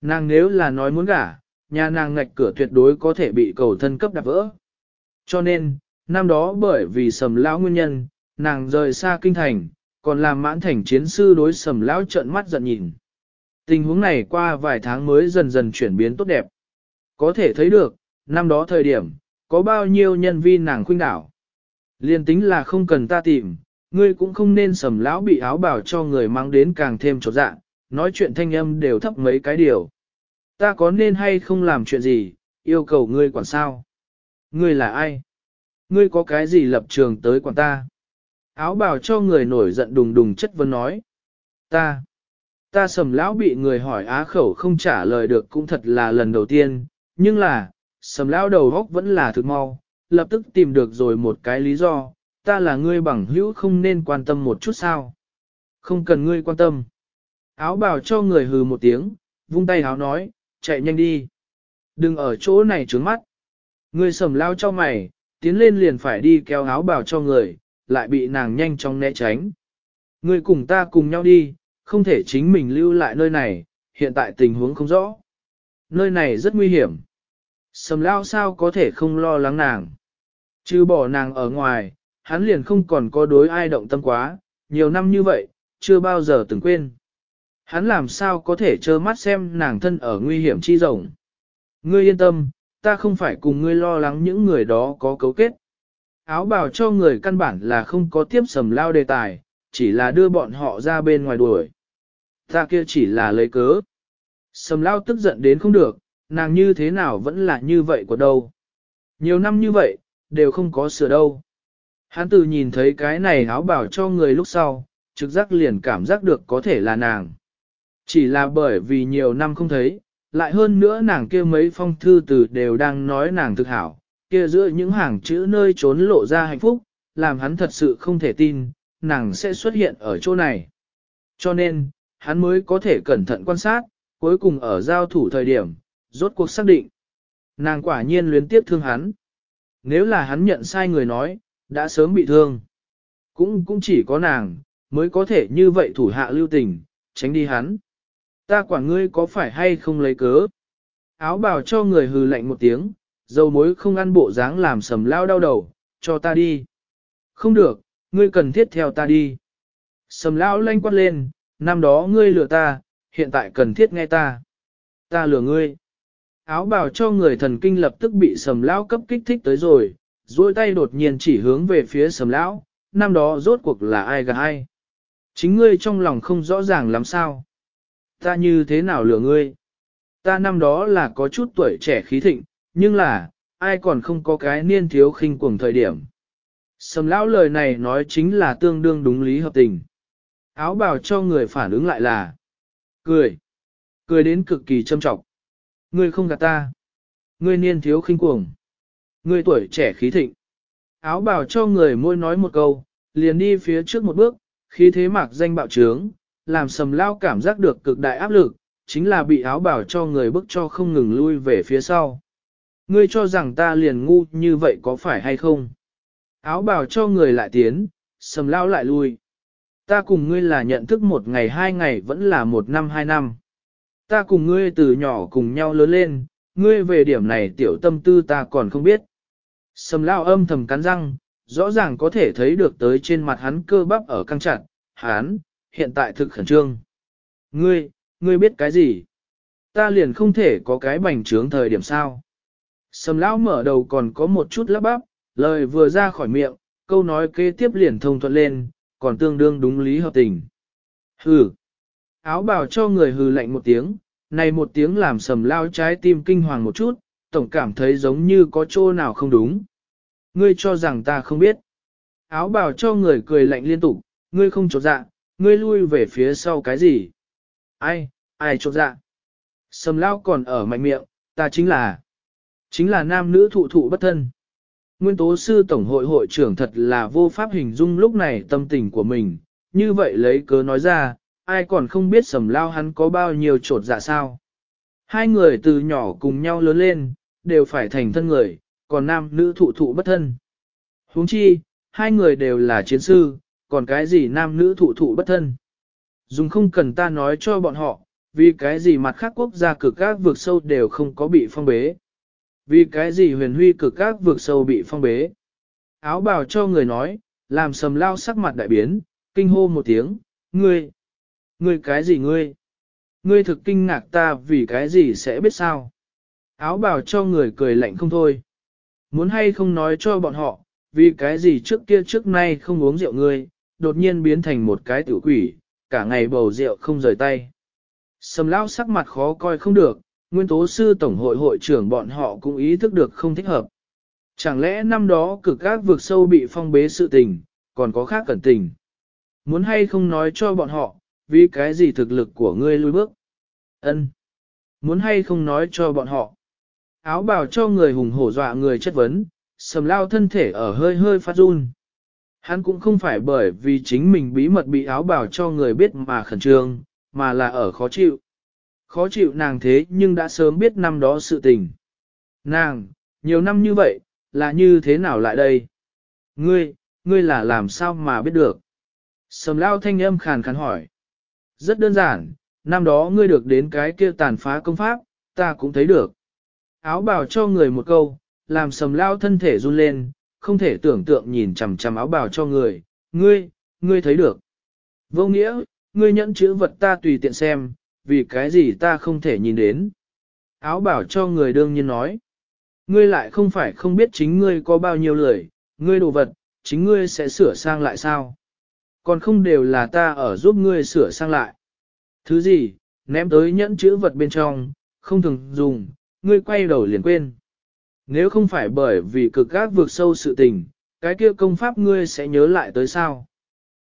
Nàng nếu là nói muốn gả, nhà nàng ngạch cửa tuyệt đối có thể bị cầu thân cấp đạp vỡ. Cho nên, năm đó bởi vì sầm lão nguyên nhân, nàng rời xa kinh thành, còn làm mãn thành chiến sư đối sầm lão trợn mắt giận nhìn. Tình huống này qua vài tháng mới dần dần chuyển biến tốt đẹp. Có thể thấy được, năm đó thời điểm, có bao nhiêu nhân viên nàng khuynh đảo. Liên tính là không cần ta tìm, ngươi cũng không nên sầm lão bị áo bảo cho người mang đến càng thêm trột dạ, nói chuyện thanh âm đều thấp mấy cái điều. Ta có nên hay không làm chuyện gì, yêu cầu ngươi quản sao? Ngươi là ai? Ngươi có cái gì lập trường tới quản ta? Áo bảo cho người nổi giận đùng đùng chất vấn nói. Ta, ta sầm lão bị người hỏi á khẩu không trả lời được cũng thật là lần đầu tiên, nhưng là, sầm lão đầu góc vẫn là thực mau, lập tức tìm được rồi một cái lý do, ta là ngươi bằng hữu không nên quan tâm một chút sao. Không cần ngươi quan tâm. Áo bào cho người hừ một tiếng, vung tay áo nói, chạy nhanh đi. Đừng ở chỗ này trướng mắt. Ngươi sầm lao cho mày, tiến lên liền phải đi kéo áo bào cho người, lại bị nàng nhanh chóng né tránh. Ngươi cùng ta cùng nhau đi, không thể chính mình lưu lại nơi này, hiện tại tình huống không rõ. Nơi này rất nguy hiểm. Sầm lao sao có thể không lo lắng nàng. Chứ bỏ nàng ở ngoài, hắn liền không còn có đối ai động tâm quá, nhiều năm như vậy, chưa bao giờ từng quên. Hắn làm sao có thể trơ mắt xem nàng thân ở nguy hiểm chi rộng? Ngươi yên tâm, ta không phải cùng ngươi lo lắng những người đó có cấu kết. Áo bào cho người căn bản là không có tiếp sầm lao đề tài, chỉ là đưa bọn họ ra bên ngoài đuổi. Ta kia chỉ là lấy cớ. Sầm lao tức giận đến không được, nàng như thế nào vẫn là như vậy của đâu. Nhiều năm như vậy, đều không có sửa đâu. Hắn từ nhìn thấy cái này áo bảo cho người lúc sau, trực giác liền cảm giác được có thể là nàng. Chỉ là bởi vì nhiều năm không thấy, lại hơn nữa nàng kia mấy phong thư từ đều đang nói nàng thực hảo, kia giữa những hàng chữ nơi trốn lộ ra hạnh phúc, làm hắn thật sự không thể tin, nàng sẽ xuất hiện ở chỗ này. Cho nên, hắn mới có thể cẩn thận quan sát, cuối cùng ở giao thủ thời điểm, rốt cuộc xác định. Nàng quả nhiên luyến tiếp thương hắn. Nếu là hắn nhận sai người nói, đã sớm bị thương. Cũng cũng chỉ có nàng, mới có thể như vậy thủ hạ lưu tình, tránh đi hắn. Ta quản ngươi có phải hay không lấy cớ? Áo bào cho người hừ lạnh một tiếng, dầu mối không ăn bộ dáng làm sầm lao đau đầu, cho ta đi. Không được, ngươi cần thiết theo ta đi. Sầm lao lanh quát lên, năm đó ngươi lừa ta, hiện tại cần thiết nghe ta. Ta lừa ngươi. Áo bào cho người thần kinh lập tức bị sầm lão cấp kích thích tới rồi, duỗi tay đột nhiên chỉ hướng về phía sầm lão, năm đó rốt cuộc là ai gà ai. Chính ngươi trong lòng không rõ ràng làm sao. Ta như thế nào lừa ngươi? Ta năm đó là có chút tuổi trẻ khí thịnh, nhưng là, ai còn không có cái niên thiếu khinh cuồng thời điểm. Sầm lão lời này nói chính là tương đương đúng lý hợp tình. Áo bào cho người phản ứng lại là cười. Cười đến cực kỳ châm trọng. Ngươi không gạt ta. Ngươi niên thiếu khinh cuồng. Ngươi tuổi trẻ khí thịnh. Áo bào cho người môi nói một câu, liền đi phía trước một bước, khí thế mạc danh bạo trướng, làm sầm lao cảm giác được cực đại áp lực, chính là bị áo bào cho người bức cho không ngừng lui về phía sau. Ngươi cho rằng ta liền ngu như vậy có phải hay không? Áo bào cho người lại tiến, sầm lao lại lui. Ta cùng ngươi là nhận thức một ngày hai ngày vẫn là một năm hai năm. Ta cùng ngươi từ nhỏ cùng nhau lớn lên, ngươi về điểm này tiểu tâm tư ta còn không biết. Sầm lao âm thầm cắn răng, rõ ràng có thể thấy được tới trên mặt hắn cơ bắp ở căng chặt, hắn, hiện tại thực khẩn trương. Ngươi, ngươi biết cái gì? Ta liền không thể có cái bành trướng thời điểm sao. Sầm lão mở đầu còn có một chút lắp bắp, lời vừa ra khỏi miệng, câu nói kế tiếp liền thông thuận lên, còn tương đương đúng lý hợp tình. Hừ. Áo bào cho người hừ lạnh một tiếng, này một tiếng làm sầm lao trái tim kinh hoàng một chút, tổng cảm thấy giống như có chỗ nào không đúng. Ngươi cho rằng ta không biết. Áo bào cho người cười lạnh liên tục, ngươi không trột dạ, ngươi lui về phía sau cái gì? Ai, ai trột dạ? Sầm lao còn ở mạnh miệng, ta chính là, chính là nam nữ thụ thụ bất thân. Nguyên tố sư tổng hội hội trưởng thật là vô pháp hình dung lúc này tâm tình của mình, như vậy lấy cớ nói ra, ai còn không biết sầm lao hắn có bao nhiêu trột dạ sao. Hai người từ nhỏ cùng nhau lớn lên, đều phải thành thân người, còn nam nữ thụ thụ bất thân. huống chi, hai người đều là chiến sư, còn cái gì nam nữ thụ thụ bất thân. Dùng không cần ta nói cho bọn họ, vì cái gì mặt khác quốc gia cực các vượt sâu đều không có bị phong bế. Vì cái gì huyền huy cực các vượt sâu bị phong bế. Áo bào cho người nói, làm sầm lao sắc mặt đại biến, kinh hô một tiếng, ngươi, ngươi cái gì ngươi? Ngươi thực kinh ngạc ta vì cái gì sẽ biết sao? Áo bào cho người cười lạnh không thôi. Muốn hay không nói cho bọn họ, vì cái gì trước kia trước nay không uống rượu ngươi, đột nhiên biến thành một cái tiểu quỷ, cả ngày bầu rượu không rời tay. Sầm lão sắc mặt khó coi không được, nguyên tố sư tổng hội hội trưởng bọn họ cũng ý thức được không thích hợp. Chẳng lẽ năm đó cực các vực sâu bị phong bế sự tình, còn có khác cẩn tình. Muốn hay không nói cho bọn họ, vì cái gì thực lực của ngươi lui bước. Ân, Muốn hay không nói cho bọn họ. Áo bào cho người hùng hổ dọa người chất vấn, sầm lao thân thể ở hơi hơi phát run. Hắn cũng không phải bởi vì chính mình bí mật bị áo bào cho người biết mà khẩn trương, mà là ở khó chịu. Khó chịu nàng thế nhưng đã sớm biết năm đó sự tình. Nàng, nhiều năm như vậy, là như thế nào lại đây? Ngươi, ngươi là làm sao mà biết được? Sầm lao thanh âm khàn khàn hỏi. Rất đơn giản, năm đó ngươi được đến cái kia tàn phá công pháp, ta cũng thấy được. Áo bào cho người một câu, làm sầm lao thân thể run lên, không thể tưởng tượng nhìn chằm chằm áo bào cho người, ngươi, ngươi thấy được. Vô nghĩa, ngươi nhẫn chữ vật ta tùy tiện xem, vì cái gì ta không thể nhìn đến. Áo bảo cho người đương nhiên nói. Ngươi lại không phải không biết chính ngươi có bao nhiêu lời, ngươi đồ vật, chính ngươi sẽ sửa sang lại sao? Còn không đều là ta ở giúp ngươi sửa sang lại. Thứ gì, ném tới nhẫn chữ vật bên trong, không thường dùng, ngươi quay đầu liền quên. Nếu không phải bởi vì cực gác vượt sâu sự tình, cái kia công pháp ngươi sẽ nhớ lại tới sao?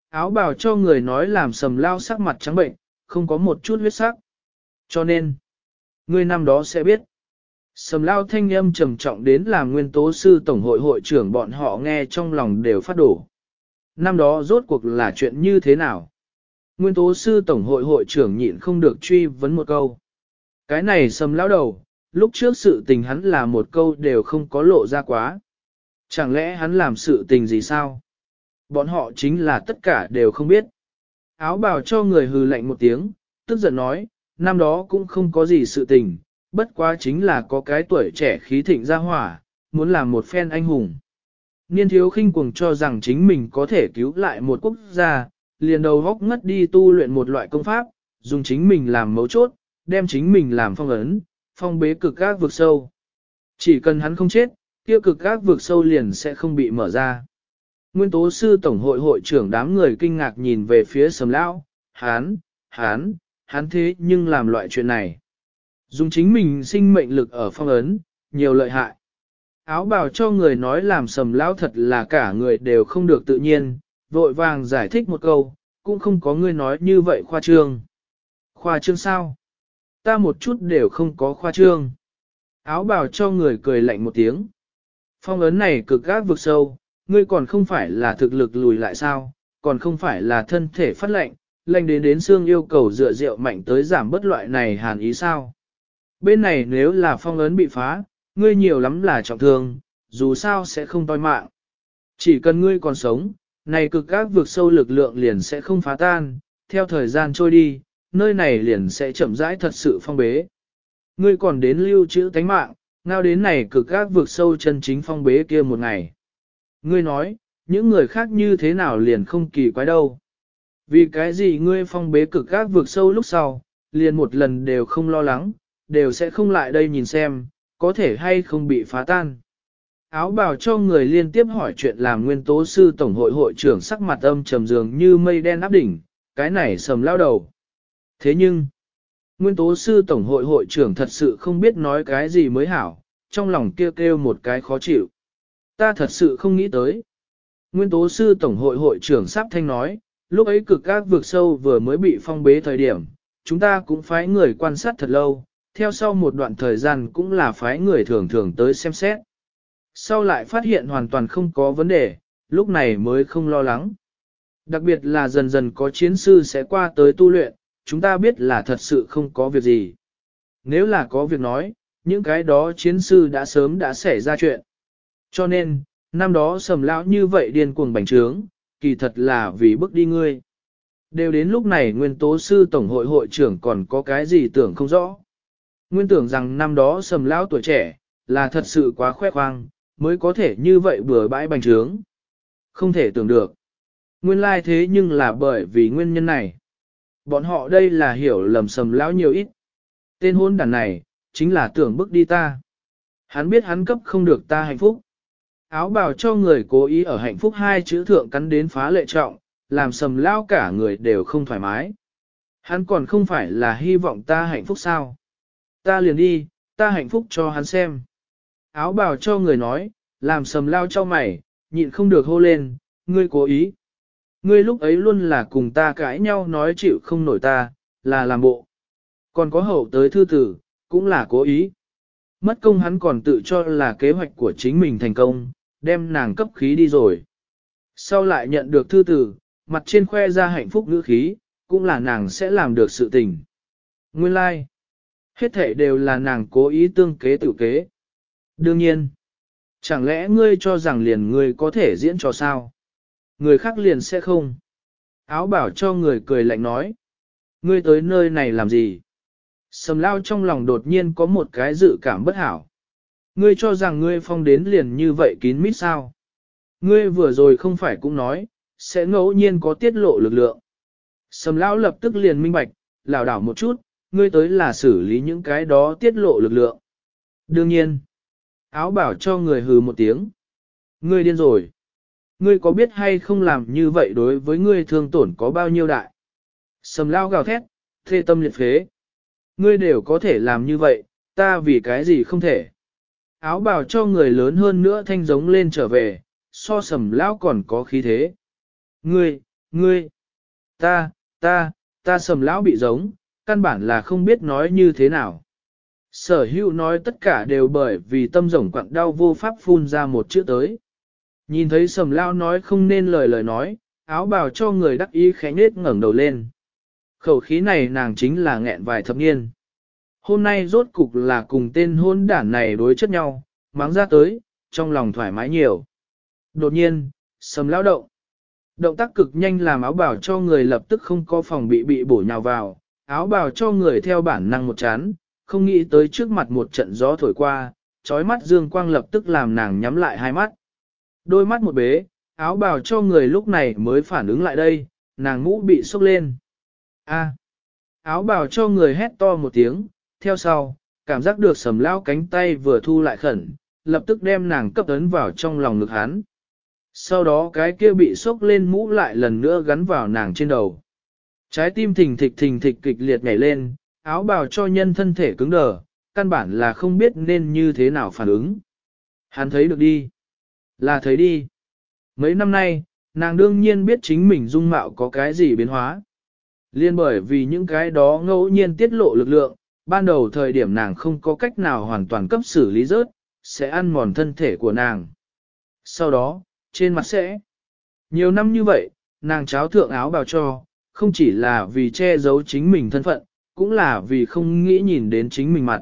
Áo bào cho người nói làm sầm lao sắc mặt trắng bệnh, không có một chút huyết sắc. Cho nên, ngươi năm đó sẽ biết. Sầm lao thanh âm trầm trọng đến làm nguyên tố sư tổng hội hội trưởng bọn họ nghe trong lòng đều phát đổ. Năm đó rốt cuộc là chuyện như thế nào? Nguyên tố sư tổng hội hội trưởng nhịn không được truy vấn một câu. Cái này sầm lão đầu, lúc trước sự tình hắn là một câu đều không có lộ ra quá. Chẳng lẽ hắn làm sự tình gì sao? Bọn họ chính là tất cả đều không biết. Áo bào cho người hừ lạnh một tiếng, tức giận nói, năm đó cũng không có gì sự tình, bất quá chính là có cái tuổi trẻ khí thịnh ra hỏa, muốn làm một phen anh hùng. Niên thiếu khinh cuồng cho rằng chính mình có thể cứu lại một quốc gia, liền đầu góc ngất đi tu luyện một loại công pháp, dùng chính mình làm mấu chốt, đem chính mình làm phong ấn, phong bế cực gác vực sâu. Chỉ cần hắn không chết, kia cực gác vực sâu liền sẽ không bị mở ra. Nguyên tố sư tổng hội hội trưởng đám người kinh ngạc nhìn về phía sầm lão, hán, hán, hán thế nhưng làm loại chuyện này. Dùng chính mình sinh mệnh lực ở phong ấn, nhiều lợi hại. Áo bào cho người nói làm sầm lão thật là cả người đều không được tự nhiên, vội vàng giải thích một câu, cũng không có người nói như vậy khoa trương. Khoa trương sao? Ta một chút đều không có khoa trương. Áo bào cho người cười lạnh một tiếng. Phong ấn này cực gác vực sâu, ngươi còn không phải là thực lực lùi lại sao, còn không phải là thân thể phát lệnh, lệnh đến đến xương yêu cầu dựa rượu mạnh tới giảm bất loại này hàn ý sao. Bên này nếu là phong ấn bị phá, ngươi nhiều lắm là trọng thương, dù sao sẽ không toi mạng. Chỉ cần ngươi còn sống, này cực các vượt sâu lực lượng liền sẽ không phá tan, theo thời gian trôi đi, nơi này liền sẽ chậm rãi thật sự phong bế. Ngươi còn đến lưu trữ tánh mạng, ngao đến này cực các vượt sâu chân chính phong bế kia một ngày. Ngươi nói, những người khác như thế nào liền không kỳ quái đâu. Vì cái gì ngươi phong bế cực các vượt sâu lúc sau, liền một lần đều không lo lắng, đều sẽ không lại đây nhìn xem, có thể hay không bị phá tan. Áo bào cho người liên tiếp hỏi chuyện làm nguyên tố sư tổng hội hội trưởng sắc mặt âm trầm dường như mây đen áp đỉnh, cái này sầm lao đầu. Thế nhưng, nguyên tố sư tổng hội hội trưởng thật sự không biết nói cái gì mới hảo, trong lòng kêu kêu một cái khó chịu. Ta thật sự không nghĩ tới. Nguyên tố sư tổng hội hội trưởng sắp thanh nói, lúc ấy cực các vượt sâu vừa mới bị phong bế thời điểm, chúng ta cũng phái người quan sát thật lâu, theo sau một đoạn thời gian cũng là phái người thường thường tới xem xét. Sau lại phát hiện hoàn toàn không có vấn đề, lúc này mới không lo lắng. Đặc biệt là dần dần có chiến sư sẽ qua tới tu luyện, chúng ta biết là thật sự không có việc gì. Nếu là có việc nói, những cái đó chiến sư đã sớm đã xảy ra chuyện. Cho nên, năm đó sầm lão như vậy điên cuồng bành trướng, kỳ thật là vì bức đi ngươi. Đều đến lúc này nguyên tố sư tổng hội hội trưởng còn có cái gì tưởng không rõ. Nguyên tưởng rằng năm đó sầm lão tuổi trẻ, là thật sự quá khoe khoang, mới có thể như vậy bừa bãi bành trướng. Không thể tưởng được. Nguyên lai thế nhưng là bởi vì nguyên nhân này. Bọn họ đây là hiểu lầm sầm lão nhiều ít. Tên hôn đàn này, chính là tưởng bức đi ta. Hắn biết hắn cấp không được ta hạnh phúc. Áo bào cho người cố ý ở hạnh phúc hai chữ thượng cắn đến phá lệ trọng, làm sầm lão cả người đều không thoải mái. Hắn còn không phải là hy vọng ta hạnh phúc sao. Ta liền đi, ta hạnh phúc cho hắn xem. Áo bào cho người nói, làm sầm lao cho mày, nhịn không được hô lên, ngươi cố ý. Ngươi lúc ấy luôn là cùng ta cãi nhau nói chịu không nổi ta, là làm bộ. Còn có hậu tới thư tử, cũng là cố ý. Mất công hắn còn tự cho là kế hoạch của chính mình thành công, đem nàng cấp khí đi rồi. Sau lại nhận được thư tử, mặt trên khoe ra hạnh phúc ngữ khí, cũng là nàng sẽ làm được sự tình. Nguyên lai, like hết thể đều là nàng cố ý tương kế tự kế. Đương nhiên, chẳng lẽ ngươi cho rằng liền ngươi có thể diễn trò sao? Người khác liền sẽ không. Áo bảo cho người cười lạnh nói. Ngươi tới nơi này làm gì? Sầm lao trong lòng đột nhiên có một cái dự cảm bất hảo. Ngươi cho rằng ngươi phong đến liền như vậy kín mít sao? Ngươi vừa rồi không phải cũng nói, sẽ ngẫu nhiên có tiết lộ lực lượng. Sầm lão lập tức liền minh bạch, lảo đảo một chút, ngươi tới là xử lý những cái đó tiết lộ lực lượng. Đương nhiên, áo bảo cho người hừ một tiếng. Ngươi điên rồi. Ngươi có biết hay không làm như vậy đối với ngươi thương tổn có bao nhiêu đại? Sầm lao gào thét, thê tâm liệt phế. Ngươi đều có thể làm như vậy, ta vì cái gì không thể? Áo bảo cho người lớn hơn nữa thanh giống lên trở về, so sầm lão còn có khí thế. Ngươi, ngươi, ta, ta, ta sầm lão bị giống, căn bản là không biết nói như thế nào. Sở hữu nói tất cả đều bởi vì tâm rồng quặng đau vô pháp phun ra một chữ tới. Nhìn thấy sầm lao nói không nên lời lời nói, áo bào cho người đắc ý khẽ nết ngẩng đầu lên. Khẩu khí này nàng chính là nghẹn vài thập niên. Hôm nay rốt cục là cùng tên hôn đản này đối chất nhau, mắng ra tới, trong lòng thoải mái nhiều. Đột nhiên, sầm lao động. Động tác cực nhanh làm áo bảo cho người lập tức không có phòng bị bị bổ nhào vào, áo bào cho người theo bản năng một chán, không nghĩ tới trước mặt một trận gió thổi qua, trói mắt dương quang lập tức làm nàng nhắm lại hai mắt. Đôi mắt một bế, áo bào cho người lúc này mới phản ứng lại đây, nàng mũ bị sốc lên. A. áo bào cho người hét to một tiếng, theo sau, cảm giác được sầm lao cánh tay vừa thu lại khẩn, lập tức đem nàng cấp ấn vào trong lòng ngực hắn. Sau đó cái kia bị sốc lên mũ lại lần nữa gắn vào nàng trên đầu. Trái tim thình thịch thình thịch kịch liệt nhảy lên, áo bào cho nhân thân thể cứng đờ, căn bản là không biết nên như thế nào phản ứng. Hắn thấy được đi. Là thấy đi. Mấy năm nay, nàng đương nhiên biết chính mình dung mạo có cái gì biến hóa. Liên bởi vì những cái đó ngẫu nhiên tiết lộ lực lượng, ban đầu thời điểm nàng không có cách nào hoàn toàn cấp xử lý rớt, sẽ ăn mòn thân thể của nàng. Sau đó, trên mặt sẽ. Nhiều năm như vậy, nàng cháo thượng áo bào cho, không chỉ là vì che giấu chính mình thân phận, cũng là vì không nghĩ nhìn đến chính mình mặt.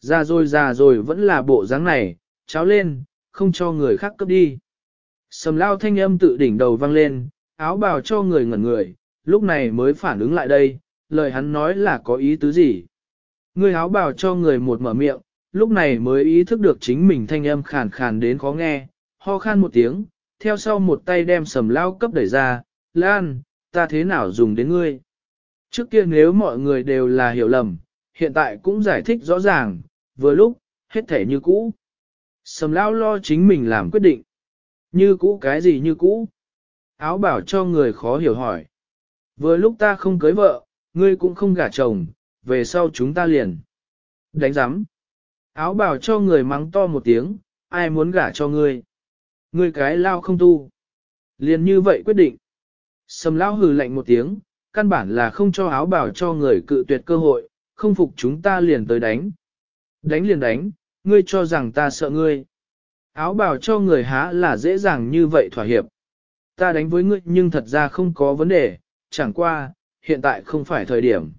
Ra rồi ra rồi vẫn là bộ dáng này, cháo lên, không cho người khác cấp đi. Sầm lao thanh âm tự đỉnh đầu vang lên, áo bào cho người ngẩn người, lúc này mới phản ứng lại đây, lời hắn nói là có ý tứ gì. Người áo bào cho người một mở miệng, lúc này mới ý thức được chính mình thanh âm khàn khàn đến khó nghe, ho khan một tiếng, theo sau một tay đem sầm lao cấp đẩy ra, Lan, ta thế nào dùng đến ngươi? Trước kia nếu mọi người đều là hiểu lầm, hiện tại cũng giải thích rõ ràng, vừa lúc, hết thể như cũ. Sầm lao lo chính mình làm quyết định. Như cũ cái gì như cũ? Áo bảo cho người khó hiểu hỏi. Vừa lúc ta không cưới vợ, ngươi cũng không gả chồng, về sau chúng ta liền. Đánh giám. Áo bảo cho người mắng to một tiếng, ai muốn gả cho ngươi? Ngươi cái lao không tu. Liền như vậy quyết định. Sầm Lão hừ lạnh một tiếng, căn bản là không cho áo bảo cho người cự tuyệt cơ hội, không phục chúng ta liền tới đánh. Đánh liền đánh, ngươi cho rằng ta sợ ngươi. Áo bảo cho người há là dễ dàng như vậy thỏa hiệp. Ta đánh với ngươi nhưng thật ra không có vấn đề, chẳng qua, hiện tại không phải thời điểm.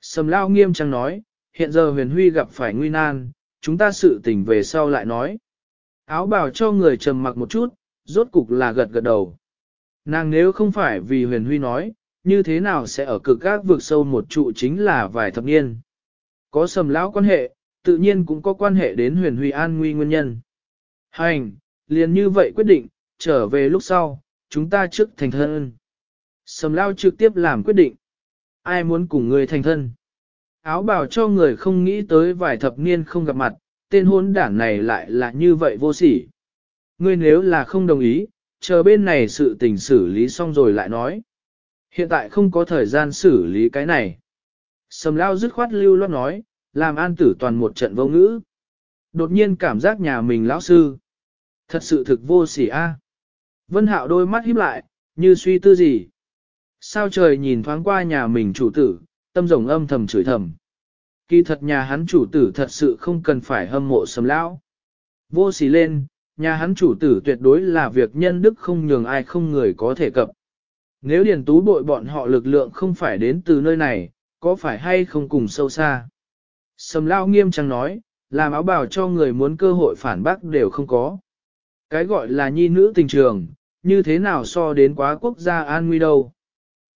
Sầm lao nghiêm trang nói, hiện giờ huyền huy gặp phải nguy nan, chúng ta sự tình về sau lại nói. Áo bảo cho người trầm mặc một chút, rốt cục là gật gật đầu. Nàng nếu không phải vì huyền huy nói, như thế nào sẽ ở cực các vượt sâu một trụ chính là vài thập niên. Có sầm lão quan hệ, tự nhiên cũng có quan hệ đến huyền huy an nguy nguyên nhân. Hành, liền như vậy quyết định, trở về lúc sau, chúng ta trước thành thân. Sầm lao trực tiếp làm quyết định. Ai muốn cùng người thành thân? Áo bảo cho người không nghĩ tới vài thập niên không gặp mặt, tên hôn đảng này lại là như vậy vô sỉ. Ngươi nếu là không đồng ý, chờ bên này sự tình xử lý xong rồi lại nói. Hiện tại không có thời gian xử lý cái này. Sầm lao dứt khoát lưu loát nói, làm an tử toàn một trận vô ngữ. Đột nhiên cảm giác nhà mình lão sư. Thật sự thực vô sỉ a. Vân hạo đôi mắt híp lại, như suy tư gì. Sao trời nhìn thoáng qua nhà mình chủ tử, tâm rồng âm thầm chửi thầm. Kỳ thật nhà hắn chủ tử thật sự không cần phải hâm mộ sầm lão. Vô sỉ lên, nhà hắn chủ tử tuyệt đối là việc nhân đức không nhường ai không người có thể cập. Nếu điền tú bội bọn họ lực lượng không phải đến từ nơi này, có phải hay không cùng sâu xa? Sầm lao nghiêm trang nói, làm áo bào cho người muốn cơ hội phản bác đều không có. Cái gọi là nhi nữ tình trường, như thế nào so đến quá quốc gia an nguy đâu.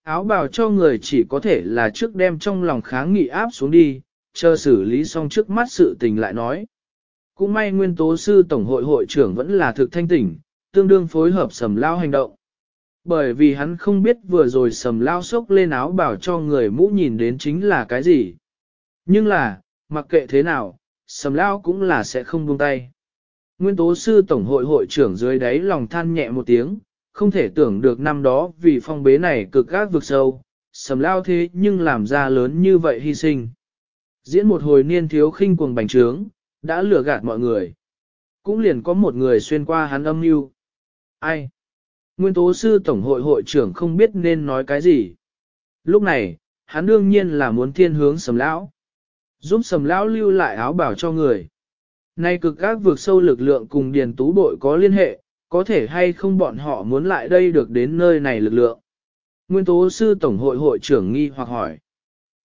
Áo bào cho người chỉ có thể là trước đem trong lòng kháng nghị áp xuống đi, chờ xử lý xong trước mắt sự tình lại nói. Cũng may nguyên tố sư tổng hội hội trưởng vẫn là thực thanh tỉnh, tương đương phối hợp sầm lao hành động. Bởi vì hắn không biết vừa rồi sầm lao sốc lên áo bảo cho người mũ nhìn đến chính là cái gì. Nhưng là, mặc kệ thế nào, sầm lao cũng là sẽ không buông tay. Nguyên tố sư tổng hội hội trưởng dưới đáy lòng than nhẹ một tiếng, không thể tưởng được năm đó vì phong bế này cực gác vực sâu, sầm lao thế nhưng làm ra lớn như vậy hy sinh. Diễn một hồi niên thiếu khinh cuồng bành trướng, đã lừa gạt mọi người. Cũng liền có một người xuyên qua hắn âm mưu. Ai? Nguyên tố sư tổng hội hội trưởng không biết nên nói cái gì. Lúc này, hắn đương nhiên là muốn thiên hướng sầm lão. Giúp sầm lão lưu lại áo bảo cho người. Nay cực các vượt sâu lực lượng cùng điền tú bội có liên hệ, có thể hay không bọn họ muốn lại đây được đến nơi này lực lượng. Nguyên tố sư tổng hội hội trưởng nghi hoặc hỏi.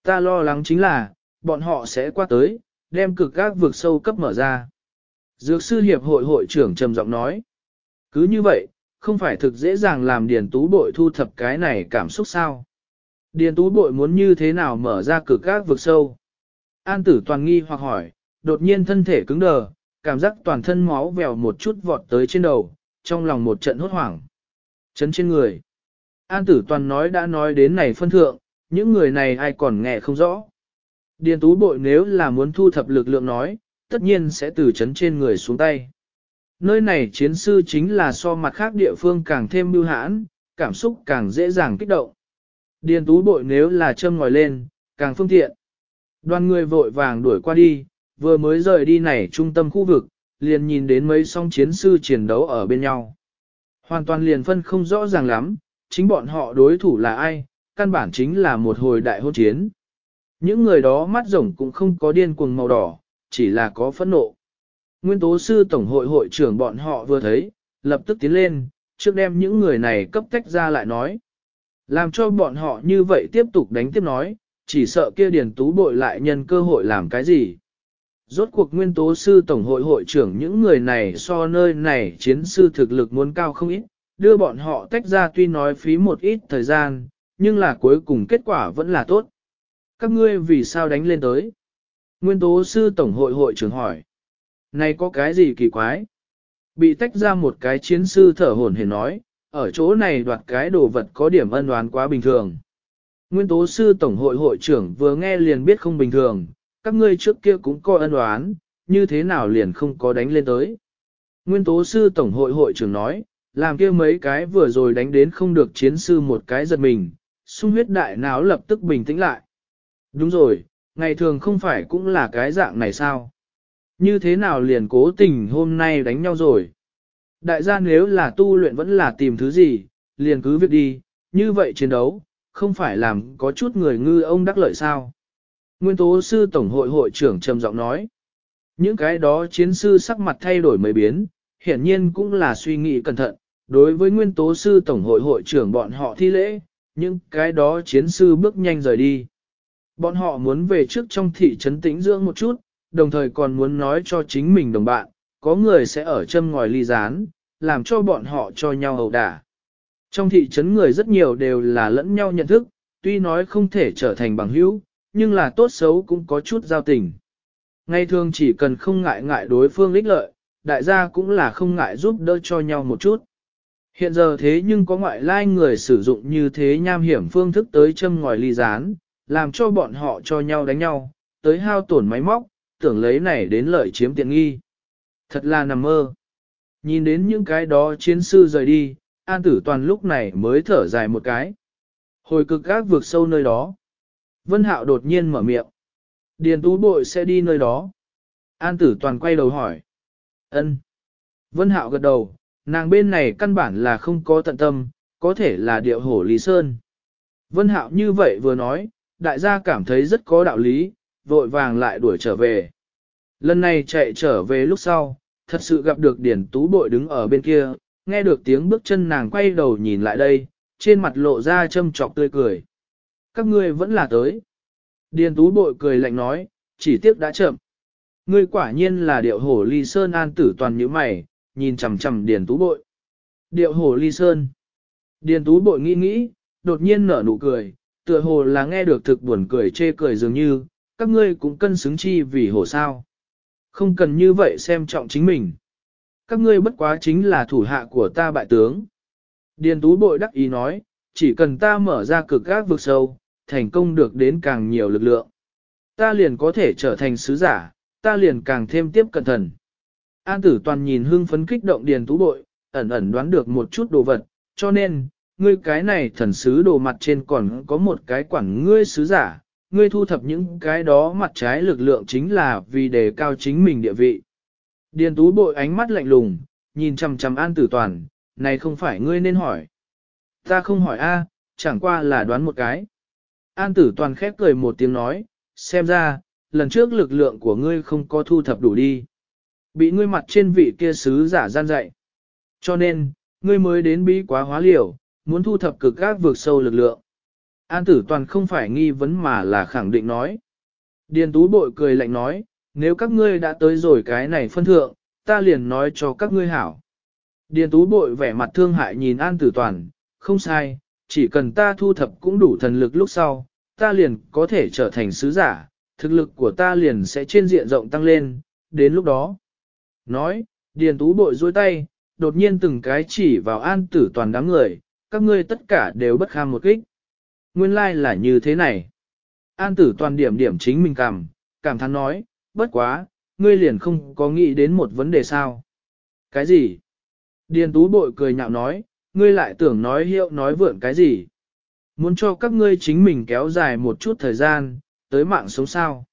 Ta lo lắng chính là, bọn họ sẽ qua tới, đem cực các vượt sâu cấp mở ra. Dược sư hiệp hội hội trưởng trầm giọng nói. Cứ như vậy, không phải thực dễ dàng làm điền tú bội thu thập cái này cảm xúc sao. Điền tú bội muốn như thế nào mở ra cực các vực sâu. An tử toàn nghi hoặc hỏi, đột nhiên thân thể cứng đờ, cảm giác toàn thân máu vèo một chút vọt tới trên đầu, trong lòng một trận hốt hoảng. Chấn trên người. An tử toàn nói đã nói đến này phân thượng, những người này ai còn nghe không rõ. Điền tú bội nếu là muốn thu thập lực lượng nói, tất nhiên sẽ từ chấn trên người xuống tay. Nơi này chiến sư chính là so mặt khác địa phương càng thêm mưu hãn, cảm xúc càng dễ dàng kích động. Điền tú bội nếu là châm ngòi lên, càng phương tiện. Đoàn người vội vàng đuổi qua đi, vừa mới rời đi này trung tâm khu vực, liền nhìn đến mấy song chiến sư chiến đấu ở bên nhau. Hoàn toàn liền phân không rõ ràng lắm, chính bọn họ đối thủ là ai, căn bản chính là một hồi đại hôn chiến. Những người đó mắt rồng cũng không có điên cuồng màu đỏ, chỉ là có phẫn nộ. Nguyên tố sư tổng hội hội trưởng bọn họ vừa thấy, lập tức tiến lên, trước đem những người này cấp tách ra lại nói. Làm cho bọn họ như vậy tiếp tục đánh tiếp nói, chỉ sợ kia điền tú bội lại nhân cơ hội làm cái gì. Rốt cuộc nguyên tố sư tổng hội hội trưởng những người này so nơi này chiến sư thực lực muốn cao không ít, đưa bọn họ tách ra tuy nói phí một ít thời gian, nhưng là cuối cùng kết quả vẫn là tốt. Các ngươi vì sao đánh lên tới? Nguyên tố sư tổng hội hội trưởng hỏi. Này có cái gì kỳ quái? Bị tách ra một cái chiến sư thở hổn hển nói, ở chỗ này đoạt cái đồ vật có điểm ân oán quá bình thường. Nguyên tố sư tổng hội hội trưởng vừa nghe liền biết không bình thường, các ngươi trước kia cũng có ân oán, như thế nào liền không có đánh lên tới. Nguyên tố sư tổng hội hội trưởng nói, làm kia mấy cái vừa rồi đánh đến không được chiến sư một cái giật mình, sung huyết đại não lập tức bình tĩnh lại. Đúng rồi, ngày thường không phải cũng là cái dạng này sao? Như thế nào liền cố tình hôm nay đánh nhau rồi? Đại gia nếu là tu luyện vẫn là tìm thứ gì, liền cứ việc đi, như vậy chiến đấu, không phải làm có chút người ngư ông đắc lợi sao? Nguyên tố sư tổng hội hội trưởng trầm giọng nói. Những cái đó chiến sư sắc mặt thay đổi mấy biến, hiển nhiên cũng là suy nghĩ cẩn thận, đối với nguyên tố sư tổng hội hội trưởng bọn họ thi lễ, những cái đó chiến sư bước nhanh rời đi. Bọn họ muốn về trước trong thị trấn tĩnh dưỡng một chút, đồng thời còn muốn nói cho chính mình đồng bạn, có người sẽ ở châm ngòi ly gián, làm cho bọn họ cho nhau hầu đả. Trong thị trấn người rất nhiều đều là lẫn nhau nhận thức, tuy nói không thể trở thành bằng hữu, nhưng là tốt xấu cũng có chút giao tình. ngay thường chỉ cần không ngại ngại đối phương lích lợi, đại gia cũng là không ngại giúp đỡ cho nhau một chút. Hiện giờ thế nhưng có ngoại lai người sử dụng như thế nham hiểm phương thức tới châm ngòi ly gián, làm cho bọn họ cho nhau đánh nhau, tới hao tổn máy móc, tưởng lấy này đến lợi chiếm tiện nghi. Thật là nằm mơ. Nhìn đến những cái đó chiến sư rời đi, An Tử Toàn lúc này mới thở dài một cái. Hồi cực gác vượt sâu nơi đó. Vân Hạo đột nhiên mở miệng. Điền Tú Bội sẽ đi nơi đó. An Tử Toàn quay đầu hỏi. Ân. Vân Hạo gật đầu, nàng bên này căn bản là không có tận tâm, có thể là điệu hổ Lý Sơn. Vân Hạo như vậy vừa nói, đại gia cảm thấy rất có đạo lý, vội vàng lại đuổi trở về. Lần này chạy trở về lúc sau, thật sự gặp được Điền Tú Bội đứng ở bên kia, nghe được tiếng bước chân nàng quay đầu nhìn lại đây, trên mặt lộ ra châm trọc tươi cười. Các ngươi vẫn là tới. Điền Tú Bội cười lạnh nói, chỉ tiếc đã chậm. Ngươi quả nhiên là điệu hổ ly sơn an tử toàn như mày, nhìn chằm chằm Điền Tú Bội. Điệu hổ ly sơn. Điền Tú Bội nghĩ nghĩ, đột nhiên nở nụ cười, tựa hồ là nghe được thực buồn cười chê cười dường như, các ngươi cũng cân xứng chi vì hổ sao. Không cần như vậy xem trọng chính mình. Các ngươi bất quá chính là thủ hạ của ta bại tướng. Điền tú bội đắc ý nói, chỉ cần ta mở ra cực gác vực sâu, thành công được đến càng nhiều lực lượng. Ta liền có thể trở thành sứ giả, ta liền càng thêm tiếp cận thần. An tử toàn nhìn hưng phấn kích động điền tú bội, ẩn ẩn đoán được một chút đồ vật, cho nên, ngươi cái này thần sứ đồ mặt trên còn có một cái quản ngươi sứ giả, ngươi thu thập những cái đó mặt trái lực lượng chính là vì đề cao chính mình địa vị. Điền tú bội ánh mắt lạnh lùng, nhìn chằm chằm an tử toàn, này không phải ngươi nên hỏi. Ta không hỏi a, chẳng qua là đoán một cái. An tử toàn khép cười một tiếng nói, xem ra, lần trước lực lượng của ngươi không có thu thập đủ đi. Bị ngươi mặt trên vị kia sứ giả gian dạy. Cho nên, ngươi mới đến bí quá hóa liều, muốn thu thập cực gác vượt sâu lực lượng. An tử toàn không phải nghi vấn mà là khẳng định nói. Điền tú bội cười lạnh nói, nếu các ngươi đã tới rồi cái này phân thượng, ta liền nói cho các ngươi hảo. Điền tú bội vẻ mặt thương hại nhìn an tử toàn, không sai, chỉ cần ta thu thập cũng đủ thần lực lúc sau, ta liền có thể trở thành sứ giả, thực lực của ta liền sẽ trên diện rộng tăng lên, đến lúc đó. Nói, điền tú bội dôi tay, đột nhiên từng cái chỉ vào an tử toàn đám người, các ngươi tất cả đều bất kham một kích. Nguyên lai like là như thế này. An tử toàn điểm điểm chính mình cảm, cảm thán nói, bất quá, ngươi liền không có nghĩ đến một vấn đề sao. Cái gì? Điền tú bội cười nhạo nói, ngươi lại tưởng nói hiệu nói vượn cái gì? Muốn cho các ngươi chính mình kéo dài một chút thời gian, tới mạng sống sao?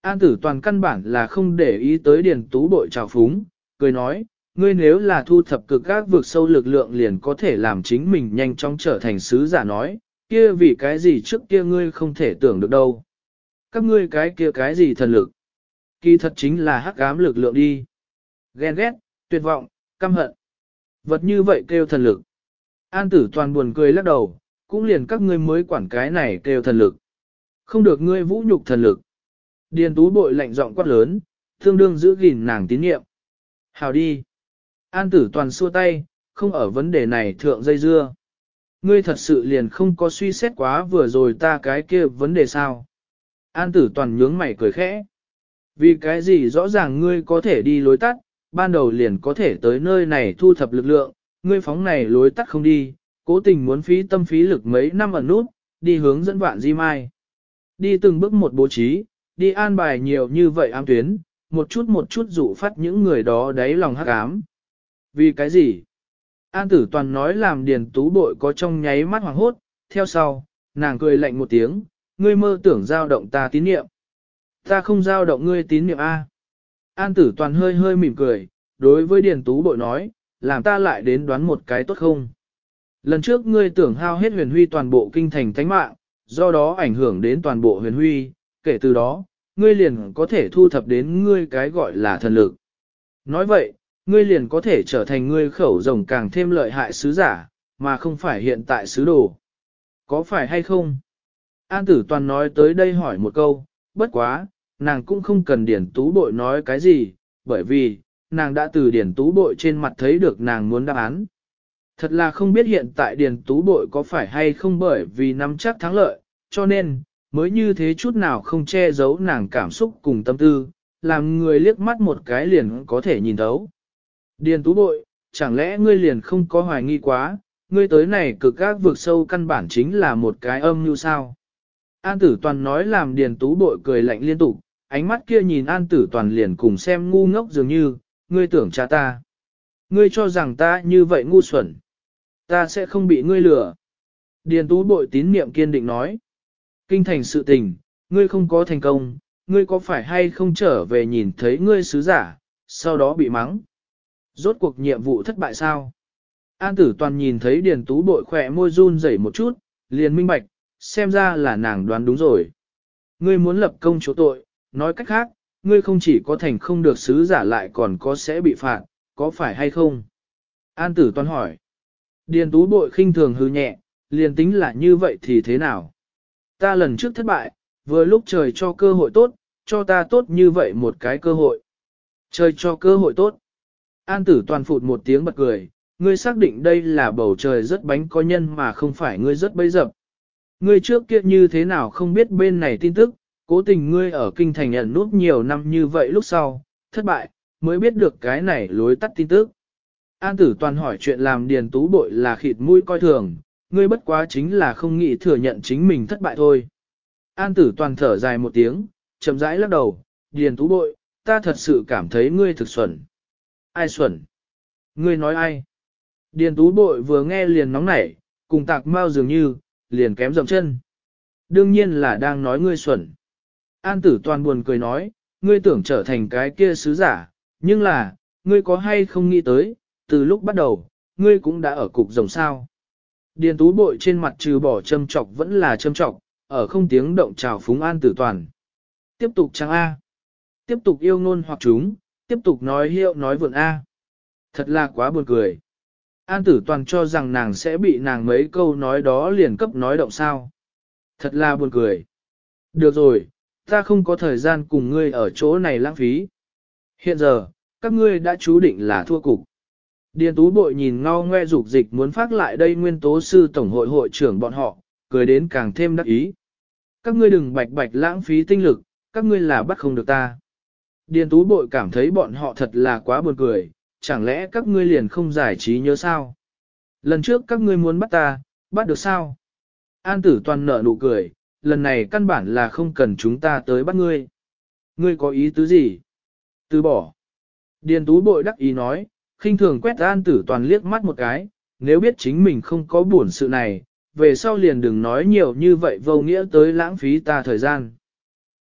An tử toàn căn bản là không để ý tới điền tú bội trào phúng, cười nói, ngươi nếu là thu thập cực các vực sâu lực lượng liền có thể làm chính mình nhanh chóng trở thành sứ giả nói, kia vì cái gì trước kia ngươi không thể tưởng được đâu. Các ngươi cái kia cái gì thần lực. Kỳ thật chính là hắc ám lực lượng đi. Ghen ghét, tuyệt vọng, căm hận. Vật như vậy kêu thần lực. An tử toàn buồn cười lắc đầu, cũng liền các ngươi mới quản cái này kêu thần lực. Không được ngươi vũ nhục thần lực. Điền tú bội lạnh giọng quát lớn, tương đương giữ gìn nàng tín nhiệm. Hào đi. An tử toàn xua tay, không ở vấn đề này thượng dây dưa. Ngươi thật sự liền không có suy xét quá vừa rồi ta cái kia vấn đề sao. An tử toàn nhướng mày cười khẽ. Vì cái gì rõ ràng ngươi có thể đi lối tắt, ban đầu liền có thể tới nơi này thu thập lực lượng, ngươi phóng này lối tắt không đi, cố tình muốn phí tâm phí lực mấy năm ẩn nút, đi hướng dẫn vạn di mai. Đi từng bước một bố trí, đi an bài nhiều như vậy am tuyến, một chút một chút dụ phát những người đó đáy lòng hắc ám. Vì cái gì? An tử toàn nói làm điền tú bội có trong nháy mắt hoàng hốt, theo sau, nàng cười lạnh một tiếng, ngươi mơ tưởng giao động ta tín niệm. Ta không giao động ngươi tín niệm A. An tử toàn hơi hơi mỉm cười, đối với điền tú bội nói, làm ta lại đến đoán một cái tốt không? Lần trước ngươi tưởng hao hết huyền huy toàn bộ kinh thành thánh mạng, do đó ảnh hưởng đến toàn bộ huyền huy, kể từ đó, ngươi liền có thể thu thập đến ngươi cái gọi là thần lực. Nói vậy, ngươi liền có thể trở thành ngươi khẩu rồng càng thêm lợi hại sứ giả, mà không phải hiện tại sứ đồ. Có phải hay không? An tử toàn nói tới đây hỏi một câu, bất quá, nàng cũng không cần điển tú bội nói cái gì, bởi vì, nàng đã từ điển tú bội trên mặt thấy được nàng muốn đáp án. Thật là không biết hiện tại điển tú bội có phải hay không bởi vì nắm chắc thắng lợi, cho nên, mới như thế chút nào không che giấu nàng cảm xúc cùng tâm tư, làm người liếc mắt một cái liền có thể nhìn thấu. Điền tú bội, chẳng lẽ ngươi liền không có hoài nghi quá, ngươi tới này cực các vượt sâu căn bản chính là một cái âm như sao. An tử toàn nói làm điền tú bội cười lạnh liên tục, ánh mắt kia nhìn an tử toàn liền cùng xem ngu ngốc dường như, ngươi tưởng cha ta. Ngươi cho rằng ta như vậy ngu xuẩn. Ta sẽ không bị ngươi lừa. Điền tú bội tín niệm kiên định nói. Kinh thành sự tình, ngươi không có thành công, ngươi có phải hay không trở về nhìn thấy ngươi sứ giả, sau đó bị mắng. Rốt cuộc nhiệm vụ thất bại sao? An tử toàn nhìn thấy điền tú bội khỏe môi run rẩy một chút, liền minh bạch, xem ra là nàng đoán đúng rồi. Ngươi muốn lập công chỗ tội, nói cách khác, ngươi không chỉ có thành không được sứ giả lại còn có sẽ bị phạt, có phải hay không? An tử toàn hỏi. Điền tú bội khinh thường hư nhẹ, liền tính là như vậy thì thế nào? Ta lần trước thất bại, vừa lúc trời cho cơ hội tốt, cho ta tốt như vậy một cái cơ hội. Trời cho cơ hội tốt. An tử toàn phụt một tiếng bật cười, ngươi xác định đây là bầu trời rất bánh có nhân mà không phải ngươi rất bấy dập. Ngươi trước kia như thế nào không biết bên này tin tức, cố tình ngươi ở kinh thành nhận nút nhiều năm như vậy lúc sau, thất bại, mới biết được cái này lối tắt tin tức. An tử toàn hỏi chuyện làm điền tú bội là khịt mũi coi thường, ngươi bất quá chính là không nghĩ thừa nhận chính mình thất bại thôi. An tử toàn thở dài một tiếng, chậm rãi lắc đầu, điền tú bội, ta thật sự cảm thấy ngươi thực xuẩn. Ai xuẩn? Ngươi nói ai? Điền tú bội vừa nghe liền nóng nảy, cùng tạc mau dường như, liền kém dầm chân. Đương nhiên là đang nói ngươi xuẩn. An tử toàn buồn cười nói, ngươi tưởng trở thành cái kia sứ giả, nhưng là, ngươi có hay không nghĩ tới, từ lúc bắt đầu, ngươi cũng đã ở cục rồng sao. Điền tú bội trên mặt trừ bỏ châm trọc vẫn là châm trọc, ở không tiếng động chào phúng an tử toàn. Tiếp tục trang A. Tiếp tục yêu ngôn hoặc chúng, tiếp tục nói hiệu nói vượn A. Thật là quá buồn cười. An tử toàn cho rằng nàng sẽ bị nàng mấy câu nói đó liền cấp nói động sao. Thật là buồn cười. Được rồi, ta không có thời gian cùng ngươi ở chỗ này lãng phí. Hiện giờ, các ngươi đã chú định là thua cục. Điền tú bội nhìn ngao ngoe dục dịch muốn phát lại đây nguyên tố sư tổng hội hội trưởng bọn họ, cười đến càng thêm đắc ý. Các ngươi đừng bạch bạch lãng phí tinh lực, các ngươi là bắt không được ta. Điền tú bội cảm thấy bọn họ thật là quá buồn cười, chẳng lẽ các ngươi liền không giải trí nhớ sao? Lần trước các ngươi muốn bắt ta, bắt được sao? An tử toàn nở nụ cười, lần này căn bản là không cần chúng ta tới bắt ngươi. Ngươi có ý tứ gì? Từ bỏ. Điền tú bội đắc ý nói, khinh thường quét an tử toàn liếc mắt một cái, nếu biết chính mình không có buồn sự này, về sau liền đừng nói nhiều như vậy vô nghĩa tới lãng phí ta thời gian.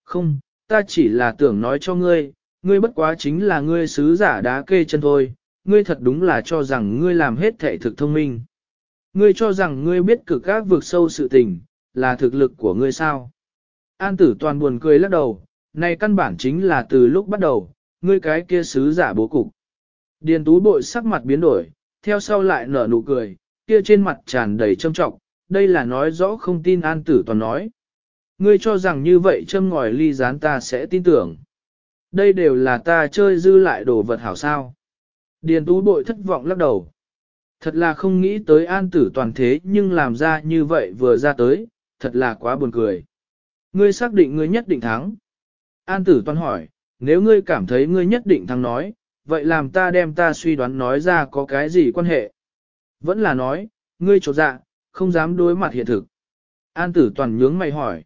Không, ta chỉ là tưởng nói cho ngươi, ngươi bất quá chính là ngươi sứ giả đá kê chân thôi, ngươi thật đúng là cho rằng ngươi làm hết thể thực thông minh. Ngươi cho rằng ngươi biết cực các vực sâu sự tình, là thực lực của ngươi sao. An tử toàn buồn cười lắc đầu, này căn bản chính là từ lúc bắt đầu, ngươi cái kia sứ giả bố cục. Điền tú bội sắc mặt biến đổi, theo sau lại nở nụ cười, kia trên mặt tràn đầy trâm trọng, đây là nói rõ không tin an tử toàn nói. Ngươi cho rằng như vậy châm ngòi ly gián ta sẽ tin tưởng. Đây đều là ta chơi dư lại đồ vật hảo sao. Điền tú bội thất vọng lắc đầu. Thật là không nghĩ tới an tử toàn thế nhưng làm ra như vậy vừa ra tới, thật là quá buồn cười. Ngươi xác định ngươi nhất định thắng. An tử toàn hỏi, nếu ngươi cảm thấy ngươi nhất định thắng nói, vậy làm ta đem ta suy đoán nói ra có cái gì quan hệ. Vẫn là nói, ngươi trột dạ, không dám đối mặt hiện thực. An tử toàn nhướng mày hỏi.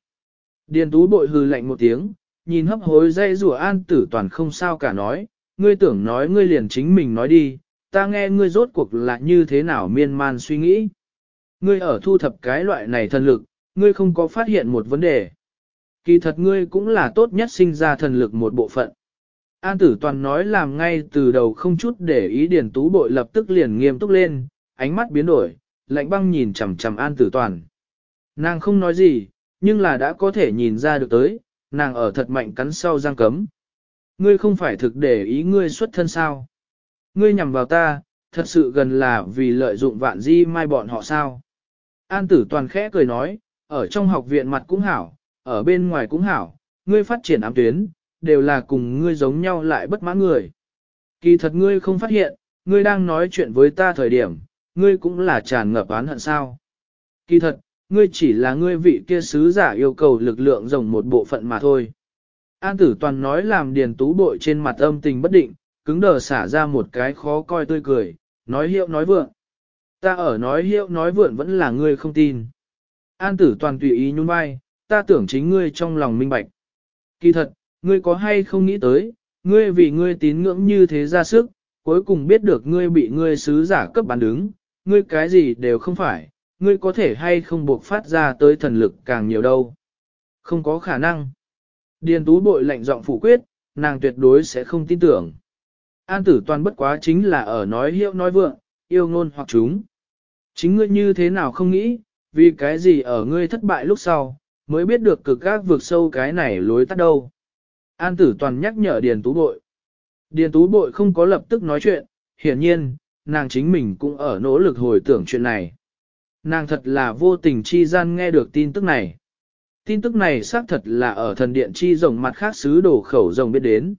Điền tú bội hư lạnh một tiếng, nhìn hấp hối dây rùa an tử toàn không sao cả nói, ngươi tưởng nói ngươi liền chính mình nói đi, ta nghe ngươi rốt cuộc là như thế nào miên man suy nghĩ. Ngươi ở thu thập cái loại này thần lực, ngươi không có phát hiện một vấn đề. Kỳ thật ngươi cũng là tốt nhất sinh ra thần lực một bộ phận. An tử toàn nói làm ngay từ đầu không chút để ý điền tú bội lập tức liền nghiêm túc lên, ánh mắt biến đổi, lạnh băng nhìn chằm chằm an tử toàn. Nàng không nói gì, nhưng là đã có thể nhìn ra được tới, nàng ở thật mạnh cắn sau răng cấm. Ngươi không phải thực để ý ngươi xuất thân sao. Ngươi nhằm vào ta, thật sự gần là vì lợi dụng vạn di mai bọn họ sao. An tử toàn khẽ cười nói, ở trong học viện mặt cũng hảo, ở bên ngoài cũng hảo, ngươi phát triển ám tuyến, đều là cùng ngươi giống nhau lại bất mãn người. Kỳ thật ngươi không phát hiện, ngươi đang nói chuyện với ta thời điểm, ngươi cũng là tràn ngập oán hận sao. Kỳ thật, ngươi chỉ là ngươi vị kia sứ giả yêu cầu lực lượng rồng một bộ phận mà thôi. An tử toàn nói làm điền tú bội trên mặt âm tình bất định, cứng đờ xả ra một cái khó coi tươi cười, nói hiệu nói vượng. Ta ở nói hiệu nói vượng vẫn là ngươi không tin. An tử toàn tùy ý nhún vai, ta tưởng chính ngươi trong lòng minh bạch. Kỳ thật, ngươi có hay không nghĩ tới, ngươi vì ngươi tín ngưỡng như thế ra sức, cuối cùng biết được ngươi bị ngươi sứ giả cấp bán đứng, ngươi cái gì đều không phải, ngươi có thể hay không buộc phát ra tới thần lực càng nhiều đâu. Không có khả năng. Điền tú bội lệnh giọng phủ quyết, nàng tuyệt đối sẽ không tin tưởng. An tử toàn bất quá chính là ở nói hiệu nói vượng, yêu ngôn hoặc chúng. Chính ngươi như thế nào không nghĩ, vì cái gì ở ngươi thất bại lúc sau, mới biết được cực gác vượt sâu cái này lối tắt đâu. An tử toàn nhắc nhở Điền Tú Bội. Điền Tú Bội không có lập tức nói chuyện, hiển nhiên, nàng chính mình cũng ở nỗ lực hồi tưởng chuyện này. Nàng thật là vô tình chi gian nghe được tin tức này. Tin tức này xác thật là ở thần điện chi rồng mặt khác sứ đồ khẩu rồng biết đến.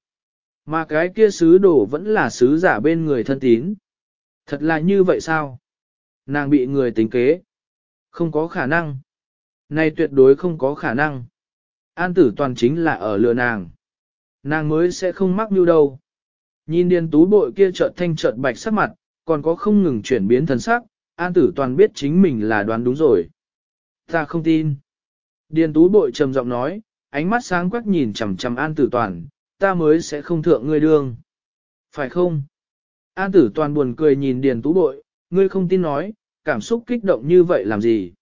Mà cái kia sứ đồ vẫn là sứ giả bên người thân tín. Thật là như vậy sao? Nàng bị người tính kế. Không có khả năng. Này tuyệt đối không có khả năng. An tử toàn chính là ở lừa nàng. Nàng mới sẽ không mắc mưu đâu. Nhìn điền tú bội kia chợt thanh chợt bạch sắc mặt, còn có không ngừng chuyển biến thần sắc, an tử toàn biết chính mình là đoán đúng rồi. Ta không tin. Điền tú bội trầm giọng nói, ánh mắt sáng quắc nhìn chằm chằm an tử toàn, ta mới sẽ không thượng ngươi đương. Phải không? An tử toàn buồn cười nhìn điền tú bội, ngươi không tin nói, cảm xúc kích động như vậy làm gì?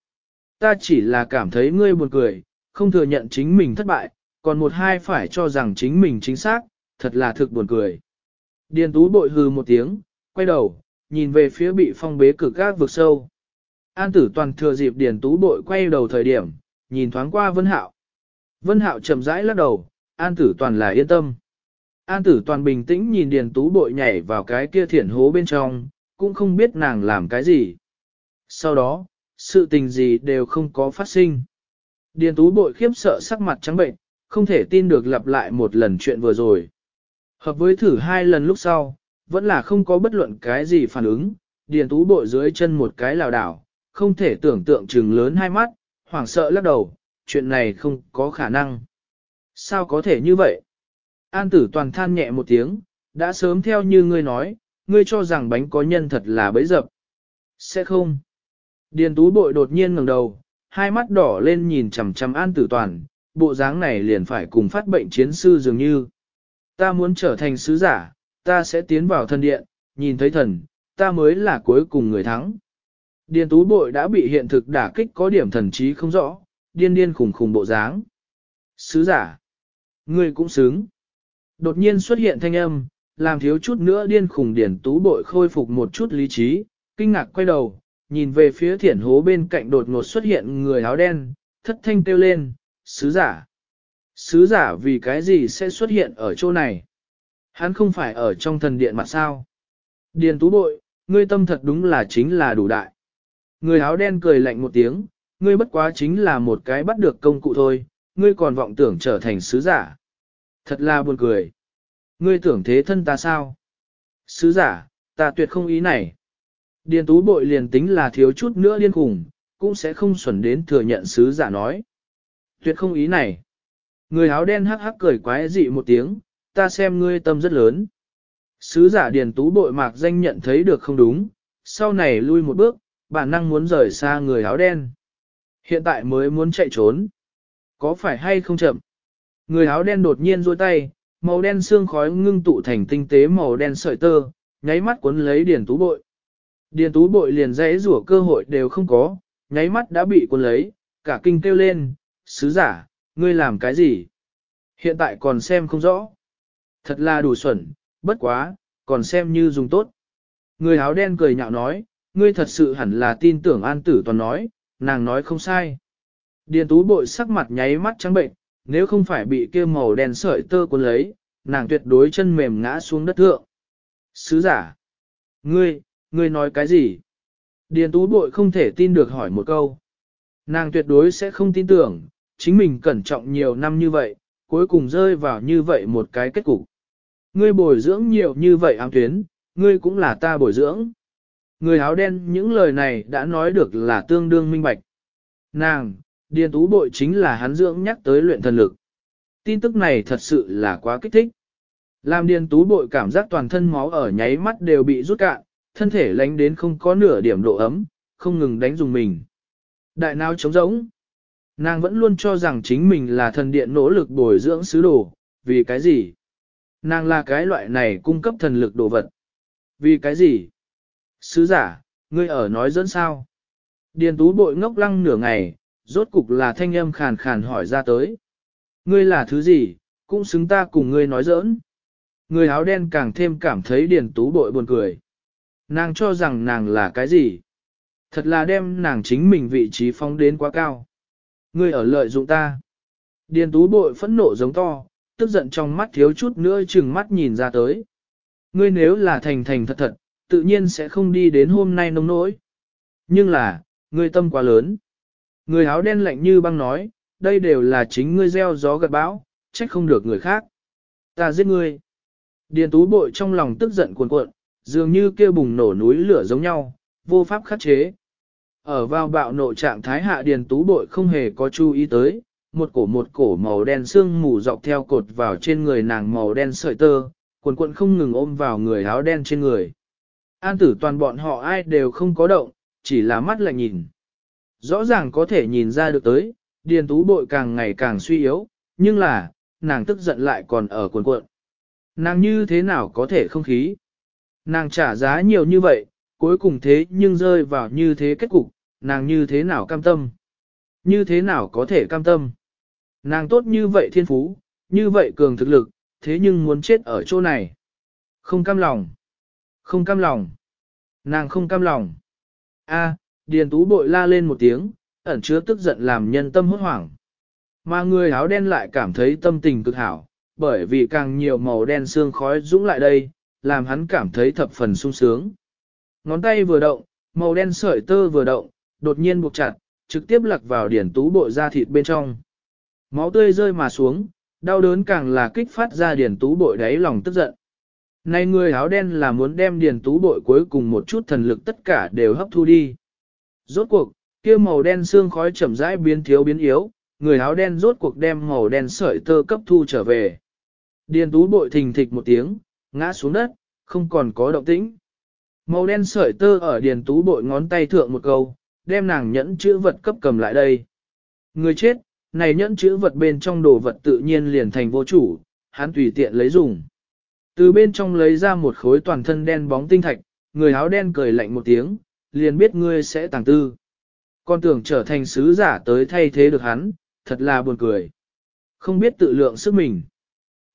Ta chỉ là cảm thấy ngươi buồn cười, không thừa nhận chính mình thất bại, còn một hai phải cho rằng chính mình chính xác, thật là thực buồn cười. Điền tú bội hừ một tiếng, quay đầu, nhìn về phía bị phong bế cực gác vực sâu. An tử toàn thừa dịp điền tú bội quay đầu thời điểm, nhìn thoáng qua vân hạo. Vân hạo chậm rãi lắc đầu, an tử toàn là yên tâm. An tử toàn bình tĩnh nhìn điền tú bội nhảy vào cái kia thiển hố bên trong, cũng không biết nàng làm cái gì. Sau đó, sự tình gì đều không có phát sinh. Điền tú bội khiếp sợ sắc mặt trắng bệnh, không thể tin được lặp lại một lần chuyện vừa rồi. Hợp với thử hai lần lúc sau, vẫn là không có bất luận cái gì phản ứng, điền tú bội dưới chân một cái lào đảo, không thể tưởng tượng trừng lớn hai mắt, hoảng sợ lắc đầu, chuyện này không có khả năng. Sao có thể như vậy? An tử toàn than nhẹ một tiếng, đã sớm theo như ngươi nói, ngươi cho rằng bánh có nhân thật là bấy dập. Sẽ không. Điền tú bội đột nhiên ngẩng đầu, hai mắt đỏ lên nhìn chằm chằm an tử toàn, bộ dáng này liền phải cùng phát bệnh chiến sư dường như. Ta muốn trở thành sứ giả, ta sẽ tiến vào thần điện, nhìn thấy thần, ta mới là cuối cùng người thắng. Điền tú bội đã bị hiện thực đả kích có điểm thần trí không rõ, điên điên khủng khủng bộ dáng. Sứ giả, ngươi cũng xứng. Đột nhiên xuất hiện thanh âm, làm thiếu chút nữa điên khủng điển tú bội khôi phục một chút lý trí, kinh ngạc quay đầu, nhìn về phía thiển hố bên cạnh đột ngột xuất hiện người áo đen, thất thanh kêu lên, sứ giả. Sứ giả vì cái gì sẽ xuất hiện ở chỗ này? Hắn không phải ở trong thần điện mà sao? Điền tú bội, ngươi tâm thật đúng là chính là đủ đại. Người áo đen cười lạnh một tiếng, ngươi bất quá chính là một cái bắt được công cụ thôi, ngươi còn vọng tưởng trở thành sứ giả. Thật là buồn cười. Ngươi tưởng thế thân ta sao? Sứ giả, ta tuyệt không ý này. Điền tú bội liền tính là thiếu chút nữa điên khủng, cũng sẽ không xuẩn đến thừa nhận sứ giả nói. Tuyệt không ý này. Người áo đen hắc hắc cười quái dị một tiếng, ta xem ngươi tâm rất lớn. Sứ giả điền tú bội mạc danh nhận thấy được không đúng, sau này lui một bước, bản năng muốn rời xa người áo đen. Hiện tại mới muốn chạy trốn. Có phải hay không chậm? Người áo đen đột nhiên duỗi tay, màu đen xương khói ngưng tụ thành tinh tế màu đen sợi tơ, nháy mắt cuốn lấy điền tú bội. Điền tú bội liền dãy rủa cơ hội đều không có, nháy mắt đã bị cuốn lấy, cả kinh kêu lên, sứ giả, ngươi làm cái gì? Hiện tại còn xem không rõ. Thật là đủ xuẩn, bất quá, còn xem như dùng tốt. Người áo đen cười nhạo nói, ngươi thật sự hẳn là tin tưởng an tử toàn nói, nàng nói không sai. Điền tú bội sắc mặt nháy mắt trắng bệnh, nếu không phải bị kia màu đen sợi tơ cuốn lấy, nàng tuyệt đối chân mềm ngã xuống đất thượng. Sứ giả! Ngươi, ngươi nói cái gì? Điền tú bội không thể tin được hỏi một câu. Nàng tuyệt đối sẽ không tin tưởng, chính mình cẩn trọng nhiều năm như vậy, cuối cùng rơi vào như vậy một cái kết cục. Ngươi bồi dưỡng nhiều như vậy ám tuyến, ngươi cũng là ta bồi dưỡng. Người áo đen những lời này đã nói được là tương đương minh bạch. Nàng, điền tú bội chính là hắn dưỡng nhắc tới luyện thần lực. Tin tức này thật sự là quá kích thích. Làm điền tú bội cảm giác toàn thân máu ở nháy mắt đều bị rút cạn, thân thể lánh đến không có nửa điểm độ ấm, không ngừng đánh dùng mình. Đại nào trống rỗng. Nàng vẫn luôn cho rằng chính mình là thần điện nỗ lực bồi dưỡng sứ đồ, vì cái gì? Nàng là cái loại này cung cấp thần lực đồ vật. Vì cái gì? Sứ giả, ngươi ở nói dẫn sao? Điền tú bội ngốc lăng nửa ngày, rốt cục là thanh âm khàn khàn hỏi ra tới. Ngươi là thứ gì, cũng xứng ta cùng ngươi nói giỡn. Người áo đen càng thêm cảm thấy điền tú bội buồn cười. Nàng cho rằng nàng là cái gì? Thật là đem nàng chính mình vị trí phóng đến quá cao. Ngươi ở lợi dụng ta. Điền tú bội phẫn nộ giống to, tức giận trong mắt thiếu chút nữa chừng mắt nhìn ra tới. Ngươi nếu là thành thành thật thật, tự nhiên sẽ không đi đến hôm nay nông nỗi. Nhưng là, ngươi tâm quá lớn. Người áo đen lạnh như băng nói, đây đều là chính ngươi gieo gió gật bão, trách không được người khác. Ta giết ngươi. Điền tú bội trong lòng tức giận cuồn cuộn, dường như kêu bùng nổ núi lửa giống nhau, vô pháp khắc chế. Ở vào bạo nộ trạng thái hạ điền tú bội không hề có chú ý tới, một cổ một cổ màu đen xương mù dọc theo cột vào trên người nàng màu đen sợi tơ, cuộn cuộn không ngừng ôm vào người áo đen trên người. An tử toàn bọn họ ai đều không có động, chỉ là mắt lại nhìn. Rõ ràng có thể nhìn ra được tới, điền tú bội càng ngày càng suy yếu, nhưng là, nàng tức giận lại còn ở cuộn cuộn. Nàng như thế nào có thể không khí? Nàng trả giá nhiều như vậy, cuối cùng thế nhưng rơi vào như thế kết cục, nàng như thế nào cam tâm? Như thế nào có thể cam tâm? Nàng tốt như vậy thiên phú, như vậy cường thực lực, thế nhưng muốn chết ở chỗ này. Không cam lòng. Không cam lòng. Nàng không cam lòng. A, Điền Tú bội la lên một tiếng, ẩn chứa tức giận làm nhân tâm hốt hoảng. Mà người áo đen lại cảm thấy tâm tình cực hảo, bởi vì càng nhiều màu đen xương khói dũng lại đây, làm hắn cảm thấy thập phần sung sướng. Ngón tay vừa động, màu đen sợi tơ vừa động, đột nhiên buộc chặt, trực tiếp lặc vào điển tú bội da thịt bên trong. Máu tươi rơi mà xuống, đau đớn càng là kích phát ra Điền tú bội đáy lòng tức giận. Này người áo đen là muốn đem Điền tú bội cuối cùng một chút thần lực tất cả đều hấp thu đi. Rốt cuộc, kia màu đen xương khói chậm rãi biến thiếu biến yếu, người áo đen rốt cuộc đem màu đen sợi tơ cấp thu trở về. Điền tú bội thình thịch một tiếng, ngã xuống đất, không còn có động tĩnh. Màu đen sợi tơ ở điền tú bội ngón tay thượng một câu, đem nàng nhẫn chữ vật cấp cầm lại đây. Người chết, này nhẫn chữ vật bên trong đồ vật tự nhiên liền thành vô chủ, hắn tùy tiện lấy dùng. Từ bên trong lấy ra một khối toàn thân đen bóng tinh thạch, người áo đen cười lạnh một tiếng, liền biết ngươi sẽ tàng tư. Con tưởng trở thành sứ giả tới thay thế được hắn, thật là buồn cười. Không biết tự lượng sức mình.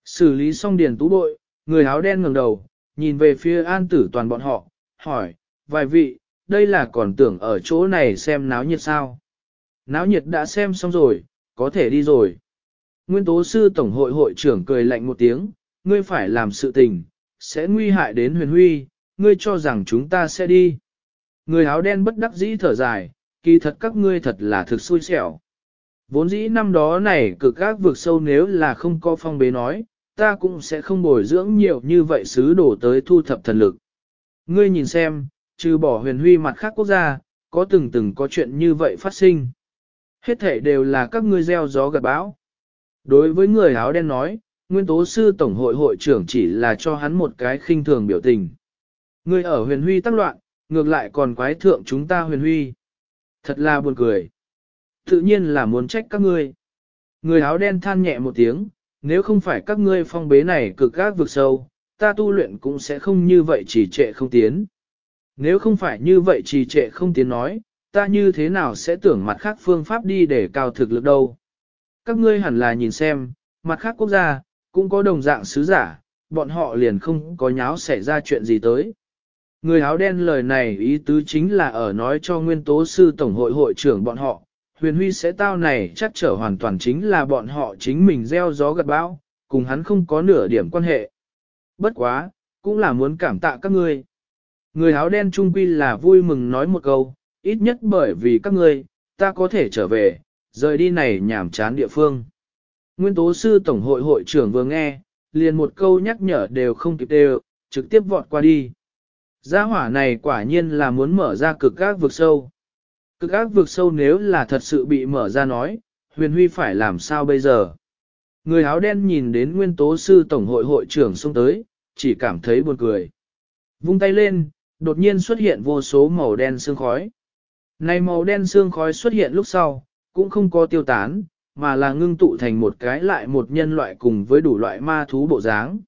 Xử lý xong điền tú bội, người áo đen ngẩng đầu, nhìn về phía an tử toàn bọn họ, hỏi, vài vị, đây là còn tưởng ở chỗ này xem náo nhiệt sao. Náo nhiệt đã xem xong rồi, có thể đi rồi. Nguyên tố sư tổng hội hội trưởng cười lạnh một tiếng, ngươi phải làm sự tình, sẽ nguy hại đến huyền huy, ngươi cho rằng chúng ta sẽ đi. Người áo đen bất đắc dĩ thở dài, kỳ thật các ngươi thật là thực xui xẻo. Vốn dĩ năm đó này cực các vượt sâu nếu là không có phong bế nói, ta cũng sẽ không bồi dưỡng nhiều như vậy sứ đổ tới thu thập thần lực. Ngươi nhìn xem, trừ bỏ huyền huy mặt khác quốc gia, có từng từng có chuyện như vậy phát sinh. Hết thể đều là các ngươi gieo gió gặt bão. Đối với người áo đen nói, nguyên tố sư tổng hội hội trưởng chỉ là cho hắn một cái khinh thường biểu tình. Ngươi ở huyền huy tác loạn, ngược lại còn quái thượng chúng ta huyền huy. Thật là buồn cười. Tự nhiên là muốn trách các ngươi. Người áo đen than nhẹ một tiếng, nếu không phải các ngươi phong bế này cực gác vực sâu, ta tu luyện cũng sẽ không như vậy chỉ trệ không tiến. Nếu không phải như vậy trì trệ không tiến nói, ta như thế nào sẽ tưởng mặt khác phương pháp đi để cao thực lực đâu. Các ngươi hẳn là nhìn xem, mặt khác quốc gia, cũng có đồng dạng sứ giả, bọn họ liền không có nháo xảy ra chuyện gì tới. Người áo đen lời này ý tứ chính là ở nói cho nguyên tố sư tổng hội hội trưởng bọn họ, huyền huy sẽ tao này chắc trở hoàn toàn chính là bọn họ chính mình gieo gió gặt bão, cùng hắn không có nửa điểm quan hệ. Bất quá, cũng là muốn cảm tạ các ngươi. Người áo đen trung quy là vui mừng nói một câu, ít nhất bởi vì các ngươi, ta có thể trở về, rời đi này nhảm chán địa phương. Nguyên tố sư tổng hội hội trưởng vừa nghe, liền một câu nhắc nhở đều không kịp đều, trực tiếp vọt qua đi. Gia hỏa này quả nhiên là muốn mở ra cực gác vực sâu. Cực ác vực sâu nếu là thật sự bị mở ra nói, huyền huy phải làm sao bây giờ? Người áo đen nhìn đến nguyên tố sư tổng hội hội trưởng xông tới, chỉ cảm thấy buồn cười. Vung tay lên, đột nhiên xuất hiện vô số màu đen sương khói. Này màu đen xương khói xuất hiện lúc sau, cũng không có tiêu tán, mà là ngưng tụ thành một cái lại một nhân loại cùng với đủ loại ma thú bộ dáng.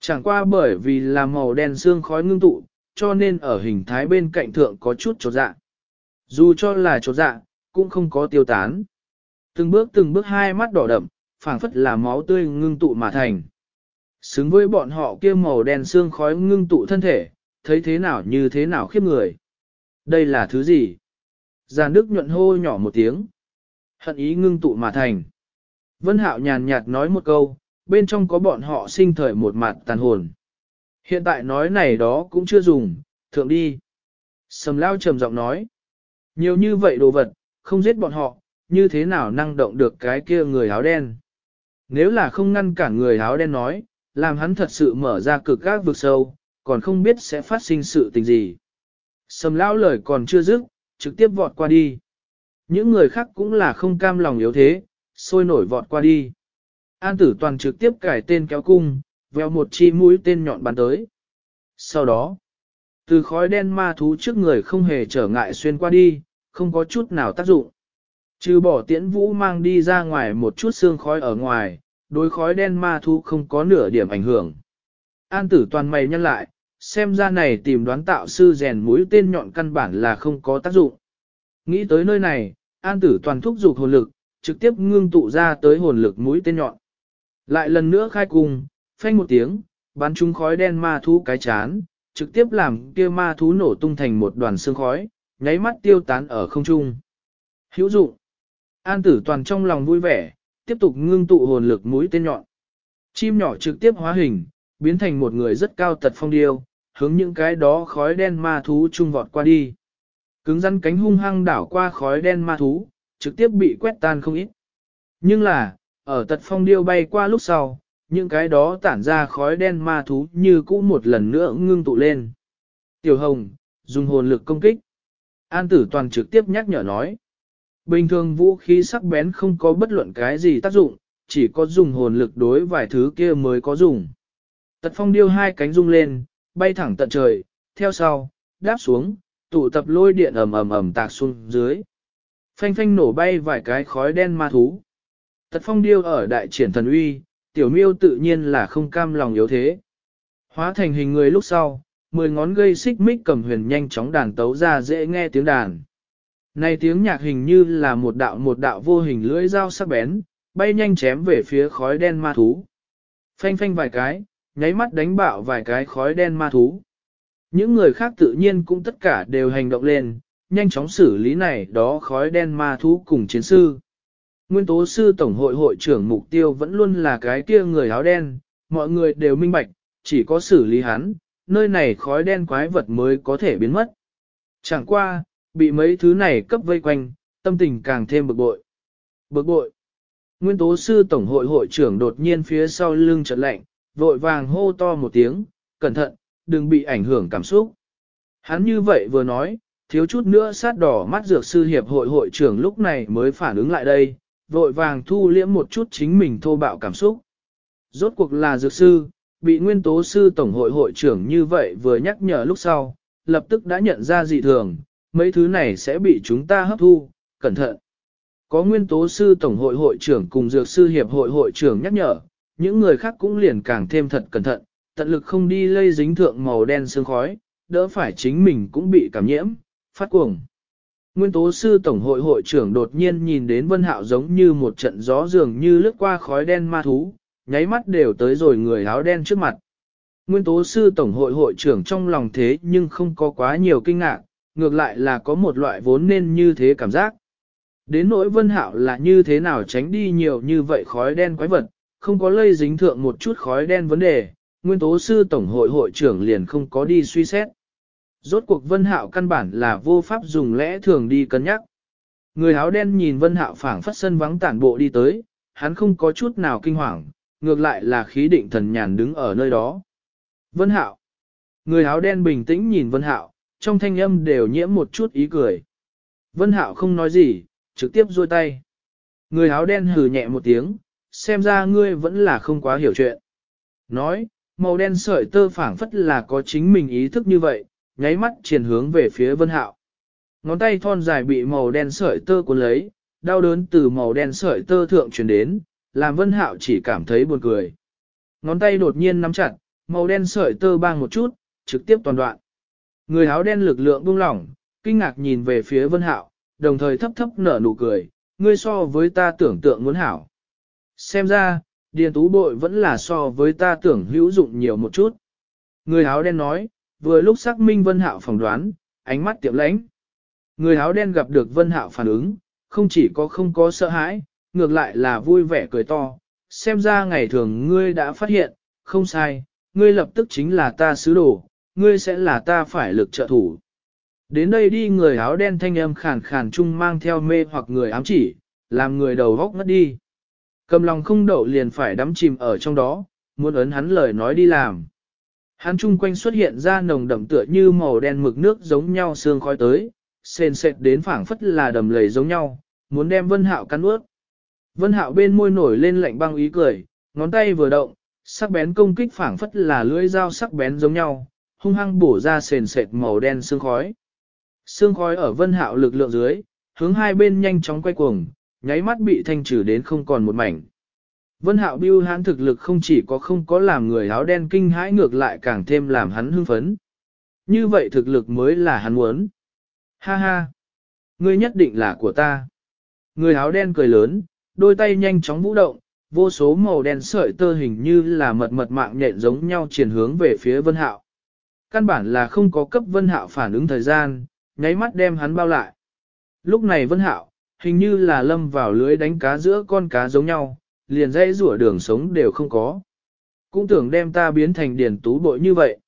Chẳng qua bởi vì là màu đen xương khói ngưng tụ, cho nên ở hình thái bên cạnh thượng có chút trột dạ. Dù cho là trột dạ, cũng không có tiêu tán. Từng bước từng bước hai mắt đỏ đậm, phảng phất là máu tươi ngưng tụ mà thành. Xứng với bọn họ kia màu đen xương khói ngưng tụ thân thể, thấy thế nào như thế nào khiếp người. Đây là thứ gì? Giàn Đức nhuận hô nhỏ một tiếng. Hận ý ngưng tụ mà thành. Vân Hạo nhàn nhạt nói một câu, bên trong có bọn họ sinh thời một mặt tàn hồn. Hiện tại nói này đó cũng chưa dùng, thượng đi. Sầm lao trầm giọng nói. Nhiều như vậy đồ vật, không giết bọn họ, như thế nào năng động được cái kia người áo đen. Nếu là không ngăn cản người áo đen nói, làm hắn thật sự mở ra cực các vực sâu, còn không biết sẽ phát sinh sự tình gì. Sầm lão lời còn chưa dứt, trực tiếp vọt qua đi. Những người khác cũng là không cam lòng yếu thế, sôi nổi vọt qua đi. An tử toàn trực tiếp cải tên kéo cung, veo một chi mũi tên nhọn bắn tới. Sau đó, từ khói đen ma thú trước người không hề trở ngại xuyên qua đi, không có chút nào tác dụng. Trừ bỏ tiễn vũ mang đi ra ngoài một chút xương khói ở ngoài, đối khói đen ma thú không có nửa điểm ảnh hưởng. An tử toàn mày nhân lại, xem ra này tìm đoán tạo sư rèn mũi tên nhọn căn bản là không có tác dụng. Nghĩ tới nơi này, an tử toàn thúc dục hồn lực, trực tiếp ngưng tụ ra tới hồn lực mũi tên nhọn. Lại lần nữa khai cung, phanh một tiếng, bắn trúng khói đen ma thú cái chán, trực tiếp làm kia ma thú nổ tung thành một đoàn xương khói, nháy mắt tiêu tán ở không trung. Hữu dụng. An tử toàn trong lòng vui vẻ, tiếp tục ngưng tụ hồn lực mũi tên nhọn. Chim nhỏ trực tiếp hóa hình, biến thành một người rất cao tật phong điêu, hướng những cái đó khói đen ma thú trung vọt qua đi. Cứng rắn cánh hung hăng đảo qua khói đen ma thú, trực tiếp bị quét tan không ít. Nhưng là, ở tật phong điêu bay qua lúc sau, những cái đó tản ra khói đen ma thú như cũ một lần nữa ngưng tụ lên. Tiểu Hồng, dùng hồn lực công kích. An tử toàn trực tiếp nhắc nhở nói. Bình thường vũ khí sắc bén không có bất luận cái gì tác dụng, chỉ có dùng hồn lực đối vài thứ kia mới có dùng. Tật phong điêu hai cánh rung lên, bay thẳng tận trời, theo sau, đáp xuống, tụ tập lôi điện ầm ầm ầm tạc xuống dưới. Phanh phanh nổ bay vài cái khói đen ma thú. Tật phong điêu ở đại triển thần uy, tiểu miêu tự nhiên là không cam lòng yếu thế. Hóa thành hình người lúc sau, mười ngón gây xích mích cầm huyền nhanh chóng đàn tấu ra dễ nghe tiếng đàn. Này tiếng nhạc hình như là một đạo một đạo vô hình lưỡi dao sắc bén, bay nhanh chém về phía khói đen ma thú. Phanh phanh vài cái, nháy mắt đánh bạo vài cái khói đen ma thú. Những người khác tự nhiên cũng tất cả đều hành động lên, nhanh chóng xử lý này đó khói đen ma thú cùng chiến sư. Nguyên tố sư tổng hội hội trưởng mục tiêu vẫn luôn là cái kia người áo đen, mọi người đều minh bạch, chỉ có xử lý hắn, nơi này khói đen quái vật mới có thể biến mất. Chẳng qua, bị mấy thứ này cấp vây quanh, tâm tình càng thêm bực bội. Bực bội. Nguyên tố sư tổng hội hội trưởng đột nhiên phía sau lưng chợt lạnh, vội vàng hô to một tiếng, cẩn thận, đừng bị ảnh hưởng cảm xúc. Hắn như vậy vừa nói, thiếu chút nữa sát đỏ mắt dược sư hiệp hội hội trưởng lúc này mới phản ứng lại đây, vội vàng thu liễm một chút chính mình thô bạo cảm xúc. Rốt cuộc là dược sư, bị nguyên tố sư tổng hội hội trưởng như vậy vừa nhắc nhở lúc sau, lập tức đã nhận ra dị thường, mấy thứ này sẽ bị chúng ta hấp thu, cẩn thận. Có nguyên tố sư tổng hội hội trưởng cùng dược sư hiệp hội hội trưởng nhắc nhở, những người khác cũng liền càng thêm thật cẩn thận, tận lực không đi lây dính thượng màu đen sương khói, đỡ phải chính mình cũng bị cảm nhiễm, phát cuồng. Nguyên tố sư tổng hội hội trưởng đột nhiên nhìn đến vân hạo giống như một trận gió dường như lướt qua khói đen ma thú, nháy mắt đều tới rồi người áo đen trước mặt. Nguyên tố sư tổng hội hội trưởng trong lòng thế nhưng không có quá nhiều kinh ngạc, ngược lại là có một loại vốn nên như thế cảm giác. Đến nỗi vân hạo là như thế nào tránh đi nhiều như vậy khói đen quái vật, không có lây dính thượng một chút khói đen vấn đề, nguyên tố sư tổng hội hội trưởng liền không có đi suy xét. Rốt cuộc vân hạo căn bản là vô pháp dùng lẽ thường đi cân nhắc. Người áo đen nhìn vân hạo phảng phất sân vắng tản bộ đi tới, hắn không có chút nào kinh hoàng, ngược lại là khí định thần nhàn đứng ở nơi đó. Vân hạo. Người áo đen bình tĩnh nhìn vân hạo, trong thanh âm đều nhiễm một chút ý cười. Vân hạo không nói gì, trực tiếp duỗi tay. Người áo đen hừ nhẹ một tiếng, xem ra ngươi vẫn là không quá hiểu chuyện. Nói, màu đen sợi tơ phảng phất là có chính mình ý thức như vậy, nháy mắt triển hướng về phía vân hạo. Ngón tay thon dài bị màu đen sợi tơ cuốn lấy, đau đớn từ màu đen sợi tơ thượng truyền đến, làm vân hạo chỉ cảm thấy buồn cười. Ngón tay đột nhiên nắm chặt, màu đen sợi tơ bang một chút, trực tiếp toàn đoạn. Người áo đen lực lượng buông lỏng, kinh ngạc nhìn về phía vân hạo, đồng thời thấp thấp nở nụ cười, ngươi so với ta tưởng tượng muốn hảo. Xem ra, điền tú bội vẫn là so với ta tưởng hữu dụng nhiều một chút. Người áo đen nói, vừa lúc xác minh Vân Hạo phỏng đoán, ánh mắt tiệm lãnh. Người áo đen gặp được Vân Hạo phản ứng, không chỉ có không có sợ hãi, ngược lại là vui vẻ cười to. Xem ra ngày thường ngươi đã phát hiện, không sai, ngươi lập tức chính là ta sứ đồ, ngươi sẽ là ta phải lực trợ thủ. Đến đây đi người áo đen thanh âm khàn khàn chung mang theo mê hoặc người ám chỉ, làm người đầu góc ngất đi. Cầm lòng không đậu liền phải đắm chìm ở trong đó, muốn ấn hắn lời nói đi làm. Hắn chung quanh xuất hiện ra nồng đậm tựa như màu đen mực nước giống nhau sương khói tới, sền sệt đến phảng phất là đầm lầy giống nhau, muốn đem Vân Hạo cắn ướt. Vân Hạo bên môi nổi lên lạnh băng ý cười, ngón tay vừa động, sắc bén công kích phảng phất là lưỡi dao sắc bén giống nhau, hung hăng bổ ra sền sệt màu đen sương khói. Sương khói ở Vân Hạo lực lượng dưới, hướng hai bên nhanh chóng quay cuồng, nháy mắt bị thanh trừ đến không còn một mảnh. Vân Hạo Biêu hắn thực lực không chỉ có không có làm người áo đen kinh hãi ngược lại càng thêm làm hắn hưng phấn. Như vậy thực lực mới là hắn muốn. Ha ha! Ngươi nhất định là của ta. Người áo đen cười lớn, đôi tay nhanh chóng vũ động, vô số màu đen sợi tơ hình như là mật mật mạng nhện giống nhau triển hướng về phía Vân Hạo. Căn bản là không có cấp Vân Hạo phản ứng thời gian, nháy mắt đem hắn bao lại. Lúc này Vân Hạo, hình như là lâm vào lưới đánh cá giữa con cá giống nhau, liền dãy rủa đường sống đều không có. Cũng tưởng đem ta biến thành điển tú bội như vậy.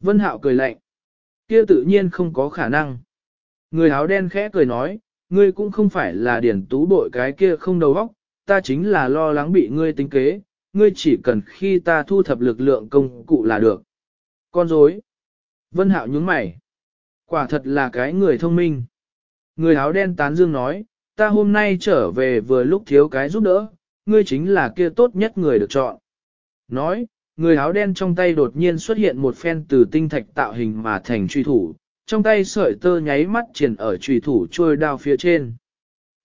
Vân Hạo cười lạnh. Kia tự nhiên không có khả năng. Người áo đen khẽ cười nói, ngươi cũng không phải là điển tú bội cái kia không đầu óc, ta chính là lo lắng bị ngươi tính kế, ngươi chỉ cần khi ta thu thập lực lượng công cụ là được. Con dối. Vân Hạo nhướng mày. Quả thật là cái người thông minh. Người áo đen tán dương nói, ta hôm nay trở về vừa lúc thiếu cái giúp đỡ, ngươi chính là kia tốt nhất người được chọn. Nói, người áo đen trong tay đột nhiên xuất hiện một phen từ tinh thạch tạo hình mà thành truy thủ, trong tay sợi tơ nháy mắt triển ở truy thủ trôi đao phía trên.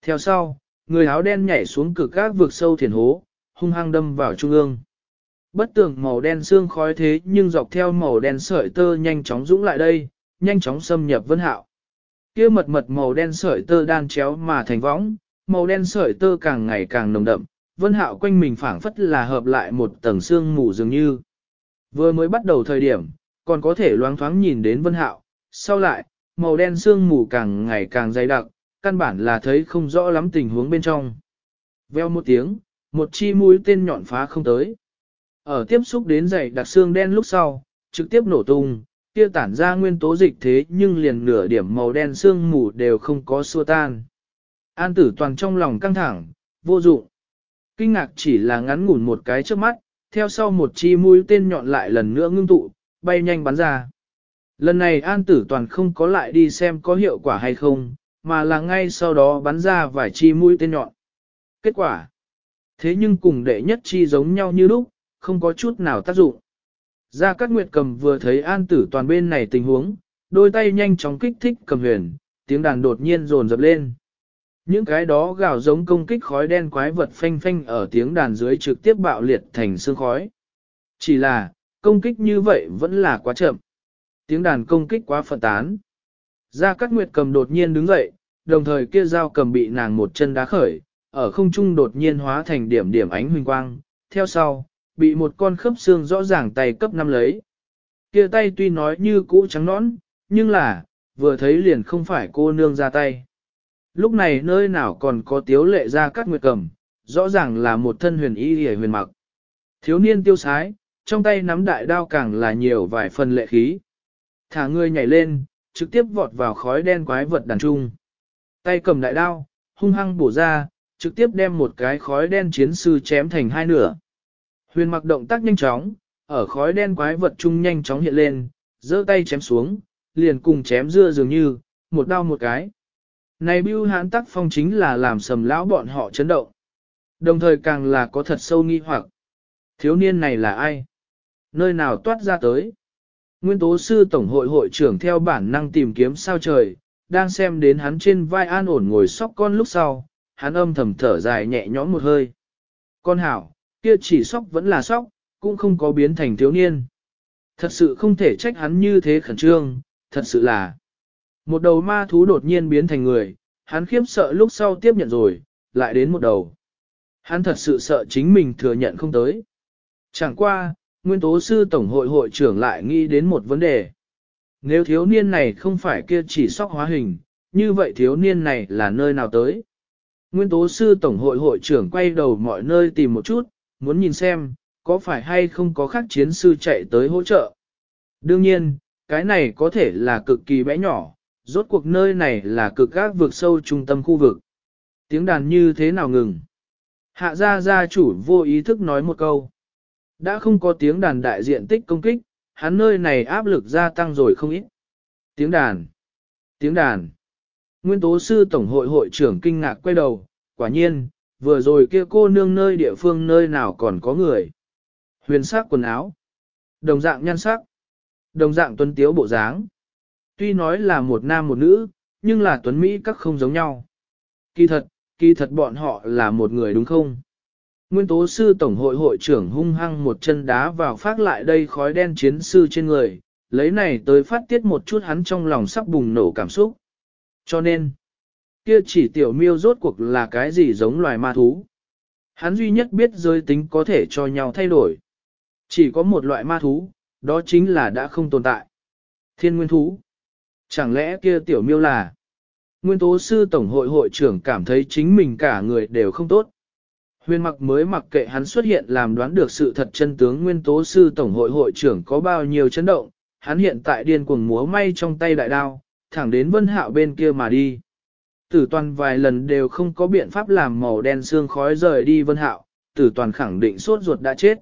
Theo sau, người áo đen nhảy xuống cực các vực sâu thiền hố, hung hăng đâm vào trung ương. Bất tường màu đen xương khói thế nhưng dọc theo màu đen sợi tơ nhanh chóng dũng lại đây, nhanh chóng xâm nhập vân hạo. Kia mật mật màu đen sợi tơ đan chéo mà thành võng, màu đen sợi tơ càng ngày càng nồng đậm, vân hạo quanh mình phảng phất là hợp lại một tầng xương mù dường như. Vừa mới bắt đầu thời điểm, còn có thể loáng thoáng nhìn đến vân hạo, sau lại, màu đen xương mù càng ngày càng dày đặc, căn bản là thấy không rõ lắm tình huống bên trong. Veo một tiếng, một chi mũi tên nhọn phá không tới. Ở tiếp xúc đến dày đặc xương đen lúc sau, trực tiếp nổ tung, kia tản ra nguyên tố dịch thế nhưng liền nửa điểm màu đen sương mù đều không có xua tan. An tử toàn trong lòng căng thẳng, vô dụng. Kinh ngạc chỉ là ngắn ngủn một cái trước mắt, theo sau một chi mũi tên nhọn lại lần nữa ngưng tụ, bay nhanh bắn ra. Lần này an tử toàn không có lại đi xem có hiệu quả hay không, mà là ngay sau đó bắn ra vài chi mũi tên nhọn. Kết quả. Thế nhưng cùng đệ nhất chi giống nhau như lúc, không có chút nào tác dụng. Gia Cát Nguyệt cầm vừa thấy an tử toàn bên này tình huống, đôi tay nhanh chóng kích thích cầm huyền, tiếng đàn đột nhiên rồn dập lên. Những cái đó gào giống công kích khói đen quái vật phanh phanh ở tiếng đàn dưới trực tiếp bạo liệt thành sương khói. Chỉ là, công kích như vậy vẫn là quá chậm. Tiếng đàn công kích quá phân tán. Gia Cát Nguyệt cầm đột nhiên đứng dậy, đồng thời kia dao cầm bị nàng một chân đá khởi, ở không trung đột nhiên hóa thành điểm điểm ánh huỳnh quang. Theo sau, bị một con khớp xương rõ ràng tay cấp năm lấy. Kia tay tuy nói như cũ trắng nõn, nhưng là, vừa thấy liền không phải cô nương ra tay. Lúc này nơi nào còn có tiếu lệ ra các nguyệt cầm, rõ ràng là một thân huyền y hề huyền mặc. Thiếu niên tiêu sái, trong tay nắm đại đao càng là nhiều vài phần lệ khí. Thả người nhảy lên, trực tiếp vọt vào khói đen quái vật đàn trung. Tay cầm đại đao, hung hăng bổ ra, trực tiếp đem một cái khói đen chiến sư chém thành hai nửa. Huyền mặc động tác nhanh chóng, ở khói đen quái vật chung nhanh chóng hiện lên, giơ tay chém xuống, liền cùng chém dưa dường như, một đao một cái. Này bưu hãn tác phong chính là làm sầm lão bọn họ chấn động. Đồng thời càng là có thật sâu nghi hoặc. Thiếu niên này là ai? Nơi nào toát ra tới? Nguyên tố sư tổng hội hội trưởng theo bản năng tìm kiếm sao trời, đang xem đến hắn trên vai an ổn ngồi sóc con lúc sau, hắn âm thầm thở dài nhẹ nhõm một hơi. Con hảo, kia chỉ sóc vẫn là sóc, cũng không có biến thành thiếu niên. Thật sự không thể trách hắn như thế khẩn trương, thật sự là. Một đầu ma thú đột nhiên biến thành người, hắn khiếp sợ lúc sau tiếp nhận rồi, lại đến một đầu. Hắn thật sự sợ chính mình thừa nhận không tới. Chẳng qua, nguyên tố sư tổng hội hội trưởng lại nghĩ đến một vấn đề. Nếu thiếu niên này không phải kia chỉ sóc hóa hình, như vậy thiếu niên này là nơi nào tới? Nguyên tố sư tổng hội hội trưởng quay đầu mọi nơi tìm một chút, muốn nhìn xem, có phải hay không có khác chiến sư chạy tới hỗ trợ. Đương nhiên, cái này có thể là cực kỳ bé nhỏ, rốt cuộc nơi này là cực các vực sâu trung tâm khu vực. Tiếng đàn như thế nào ngừng? Hạ gia gia chủ vô ý thức nói một câu. Đã không có tiếng đàn đại diện tích công kích, hắn nơi này áp lực gia tăng rồi không ít. Tiếng đàn. Tiếng đàn. Nguyên tố sư tổng hội hội trưởng kinh ngạc quay đầu, quả nhiên, vừa rồi kia cô nương nơi địa phương nơi nào còn có người. Huyền sắc quần áo. Đồng dạng nhan sắc. Đồng dạng tuấn tiếu bộ dáng. Tuy nói là một nam một nữ, nhưng là tuấn Mỹ các không giống nhau. Kỳ thật, kỳ thật bọn họ là một người đúng không? Nguyên tố sư tổng hội hội trưởng hung hăng một chân đá vào phát lại đây khói đen chiến sư trên người, lấy này tới phát tiết một chút hắn trong lòng sắp bùng nổ cảm xúc. Cho nên, kia chỉ tiểu miêu rốt cuộc là cái gì giống loài ma thú. Hắn duy nhất biết giới tính có thể cho nhau thay đổi. Chỉ có một loại ma thú, đó chính là đã không tồn tại. Thiên nguyên thú. Chẳng lẽ kia tiểu miêu là... Nguyên tố sư tổng hội hội trưởng cảm thấy chính mình cả người đều không tốt. Huyền mặc mới mặc kệ hắn xuất hiện làm đoán được sự thật chân tướng nguyên tố sư tổng hội hội trưởng có bao nhiêu chấn động, hắn hiện tại điên cuồng múa may trong tay đại đao, thẳng đến vân hạo bên kia mà đi. Tử toàn vài lần đều không có biện pháp làm màu đen xương khói rời đi vân hạo, tử toàn khẳng định sốt ruột đã chết.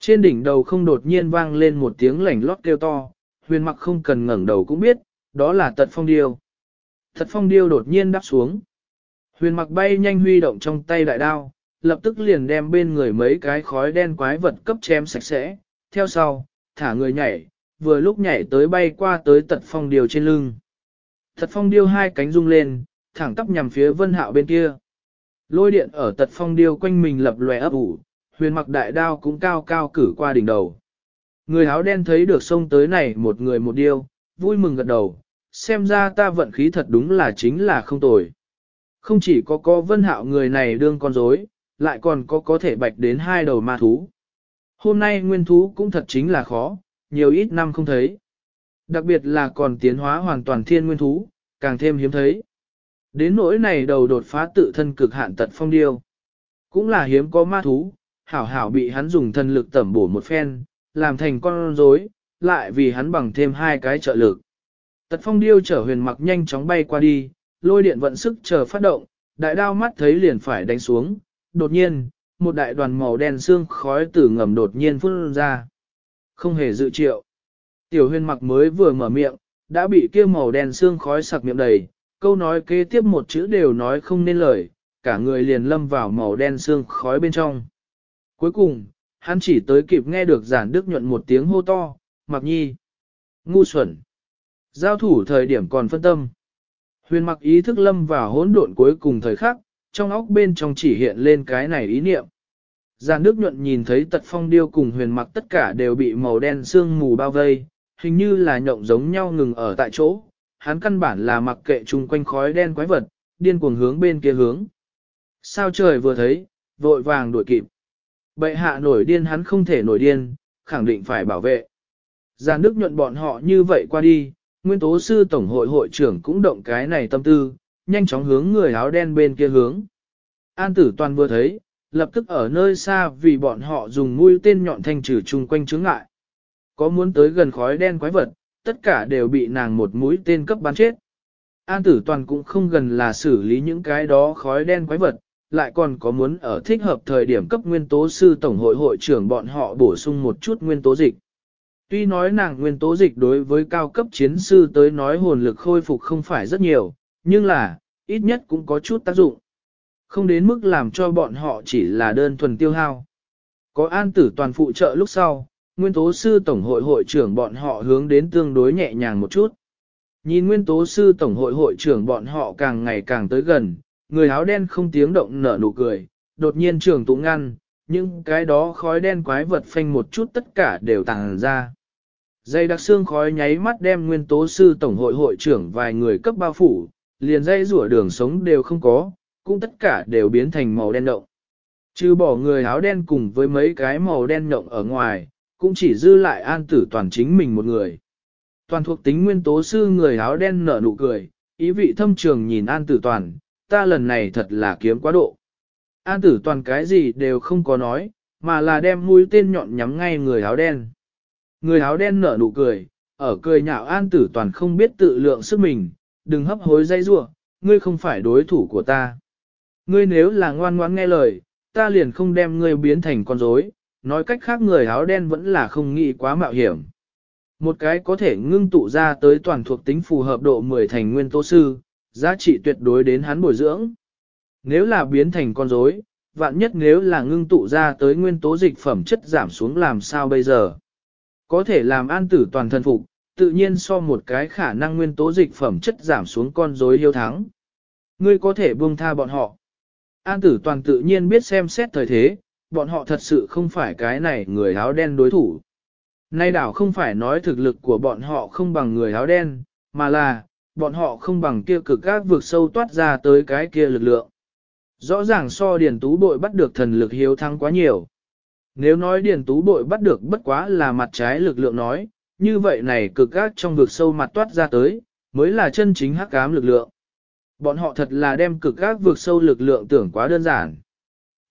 Trên đỉnh đầu không đột nhiên vang lên một tiếng lảnh lót kêu to, huyền mặc không cần ngẩng đầu cũng biết, đó là tật phong điêu. Tật phong điêu đột nhiên đáp xuống. Huyền mặc bay nhanh huy động trong tay đại đao, lập tức liền đem bên người mấy cái khói đen quái vật cấp chém sạch sẽ, theo sau, thả người nhảy, vừa lúc nhảy tới bay qua tới tật phong Điêu trên lưng. Tật phong điêu hai cánh rung lên, thẳng tắp nhằm phía vân hạo bên kia. Lôi điện ở tật phong điêu quanh mình lập lòe ấp ủ, huyền mặc đại đao cũng cao cao cử qua đỉnh đầu. Người áo đen thấy được sông tới này một người một điêu, vui mừng gật đầu, xem ra ta vận khí thật đúng là chính là không tồi. Không chỉ có có vân hạo người này đương con rối, lại còn có có thể bạch đến hai đầu ma thú. Hôm nay nguyên thú cũng thật chính là khó, nhiều ít năm không thấy. Đặc biệt là còn tiến hóa hoàn toàn thiên nguyên thú, càng thêm hiếm thấy. Đến nỗi này đầu đột phá tự thân cực hạn tật phong điêu. Cũng là hiếm có ma thú, hảo hảo bị hắn dùng thân lực tẩm bổ một phen, làm thành con rối, lại vì hắn bằng thêm hai cái trợ lực. Tật phong điêu trở huyền mặc nhanh chóng bay qua đi, lôi điện vận sức chờ phát động, đại đao mắt thấy liền phải đánh xuống, đột nhiên, một đại đoàn màu đen xương khói từ ngầm đột nhiên phun ra. Không hề dự triệu. Tiểu huyền mặc mới vừa mở miệng, đã bị kia màu đen xương khói sặc miệng đầy, câu nói kế tiếp một chữ đều nói không nên lời, cả người liền lâm vào màu đen xương khói bên trong. Cuối cùng, hắn chỉ tới kịp nghe được giản đức nhuận một tiếng hô to, mặc nhi. Ngu xuẩn. Giao thủ thời điểm còn phân tâm. Huyền mặc ý thức lâm vào hỗn độn cuối cùng thời khắc, trong óc bên trong chỉ hiện lên cái này ý niệm. Giản Đức nhuận nhìn thấy tật phong điêu cùng huyền mặc tất cả đều bị màu đen sương mù bao vây, hình như là nhộng giống nhau ngừng ở tại chỗ, hắn căn bản là mặc kệ chung quanh khói đen quái vật, điên cuồng hướng bên kia hướng. Sao trời vừa thấy, vội vàng đuổi kịp. Bệ hạ nổi điên hắn không thể nổi điên, khẳng định phải bảo vệ. Giàn Đức nhuận bọn họ như vậy qua đi, nguyên tố sư tổng hội hội trưởng cũng động cái này tâm tư, nhanh chóng hướng người áo đen bên kia hướng. An tử toàn vừa thấy, lập tức ở nơi xa vì bọn họ dùng mũi tên nhọn thanh trừ chung quanh chướng ngại. Có muốn tới gần khói đen quái vật, tất cả đều bị nàng một mũi tên cấp bắn chết. An tử toàn cũng không gần là xử lý những cái đó khói đen quái vật, lại còn có muốn ở thích hợp thời điểm cấp nguyên tố sư tổng hội hội trưởng bọn họ bổ sung một chút nguyên tố dịch. Tuy nói nàng nguyên tố dịch đối với cao cấp chiến sư tới nói hồn lực khôi phục không phải rất nhiều, nhưng là, ít nhất cũng có chút tác dụng. Không đến mức làm cho bọn họ chỉ là đơn thuần tiêu hao. Có an tử toàn phụ trợ lúc sau, nguyên tố sư tổng hội hội trưởng bọn họ hướng đến tương đối nhẹ nhàng một chút. Nhìn nguyên tố sư tổng hội hội trưởng bọn họ càng ngày càng tới gần, người áo đen không tiếng động nở nụ cười, đột nhiên trường tụ ngăn, nhưng cái đó khói đen quái vật phanh một chút tất cả đều tàng ra. Dây đặc xương khói nháy mắt đem nguyên tố sư tổng hội hội trưởng vài người cấp bao phủ, liền dây rủa đường sống đều không có, cũng tất cả đều biến thành màu đen động. Trừ bỏ người áo đen cùng với mấy cái màu đen động ở ngoài, cũng chỉ dư lại an tử toàn chính mình một người. Toàn thuộc tính nguyên tố sư người áo đen nở nụ cười, ý vị thâm trường nhìn an tử toàn, ta lần này thật là kiếm quá độ. An tử toàn cái gì đều không có nói, mà là đem mũi tên nhọn nhắm ngay người áo đen. Người áo đen nở nụ cười, ở cười nhạo an tử toàn không biết tự lượng sức mình, đừng hấp hối dây rua, ngươi không phải đối thủ của ta. Ngươi nếu là ngoan ngoãn nghe lời, ta liền không đem ngươi biến thành con rối nói cách khác người áo đen vẫn là không nghĩ quá mạo hiểm. Một cái có thể ngưng tụ ra tới toàn thuộc tính phù hợp độ 10 thành nguyên tố sư, giá trị tuyệt đối đến hắn bồi dưỡng. Nếu là biến thành con rối, vạn nhất nếu là ngưng tụ ra tới nguyên tố dịch phẩm chất giảm xuống làm sao bây giờ. Có thể làm an tử toàn thân phục, tự nhiên so một cái khả năng nguyên tố dịch phẩm chất giảm xuống con rối hiếu thắng. Ngươi có thể buông tha bọn họ. An tử toàn tự nhiên biết xem xét thời thế, bọn họ thật sự không phải cái này người áo đen đối thủ. Nay đảo không phải nói thực lực của bọn họ không bằng người áo đen, mà là, bọn họ không bằng kia cực các vượt sâu toát ra tới cái kia lực lượng. Rõ ràng so điển tú bội bắt được thần lực hiếu thắng quá nhiều. Nếu nói điển tú bội bắt được bất quá là mặt trái lực lượng nói, như vậy này cực các trong vực sâu mặt toát ra tới, mới là chân chính hắc ám lực lượng. Bọn họ thật là đem cực các vượt sâu lực lượng tưởng quá đơn giản.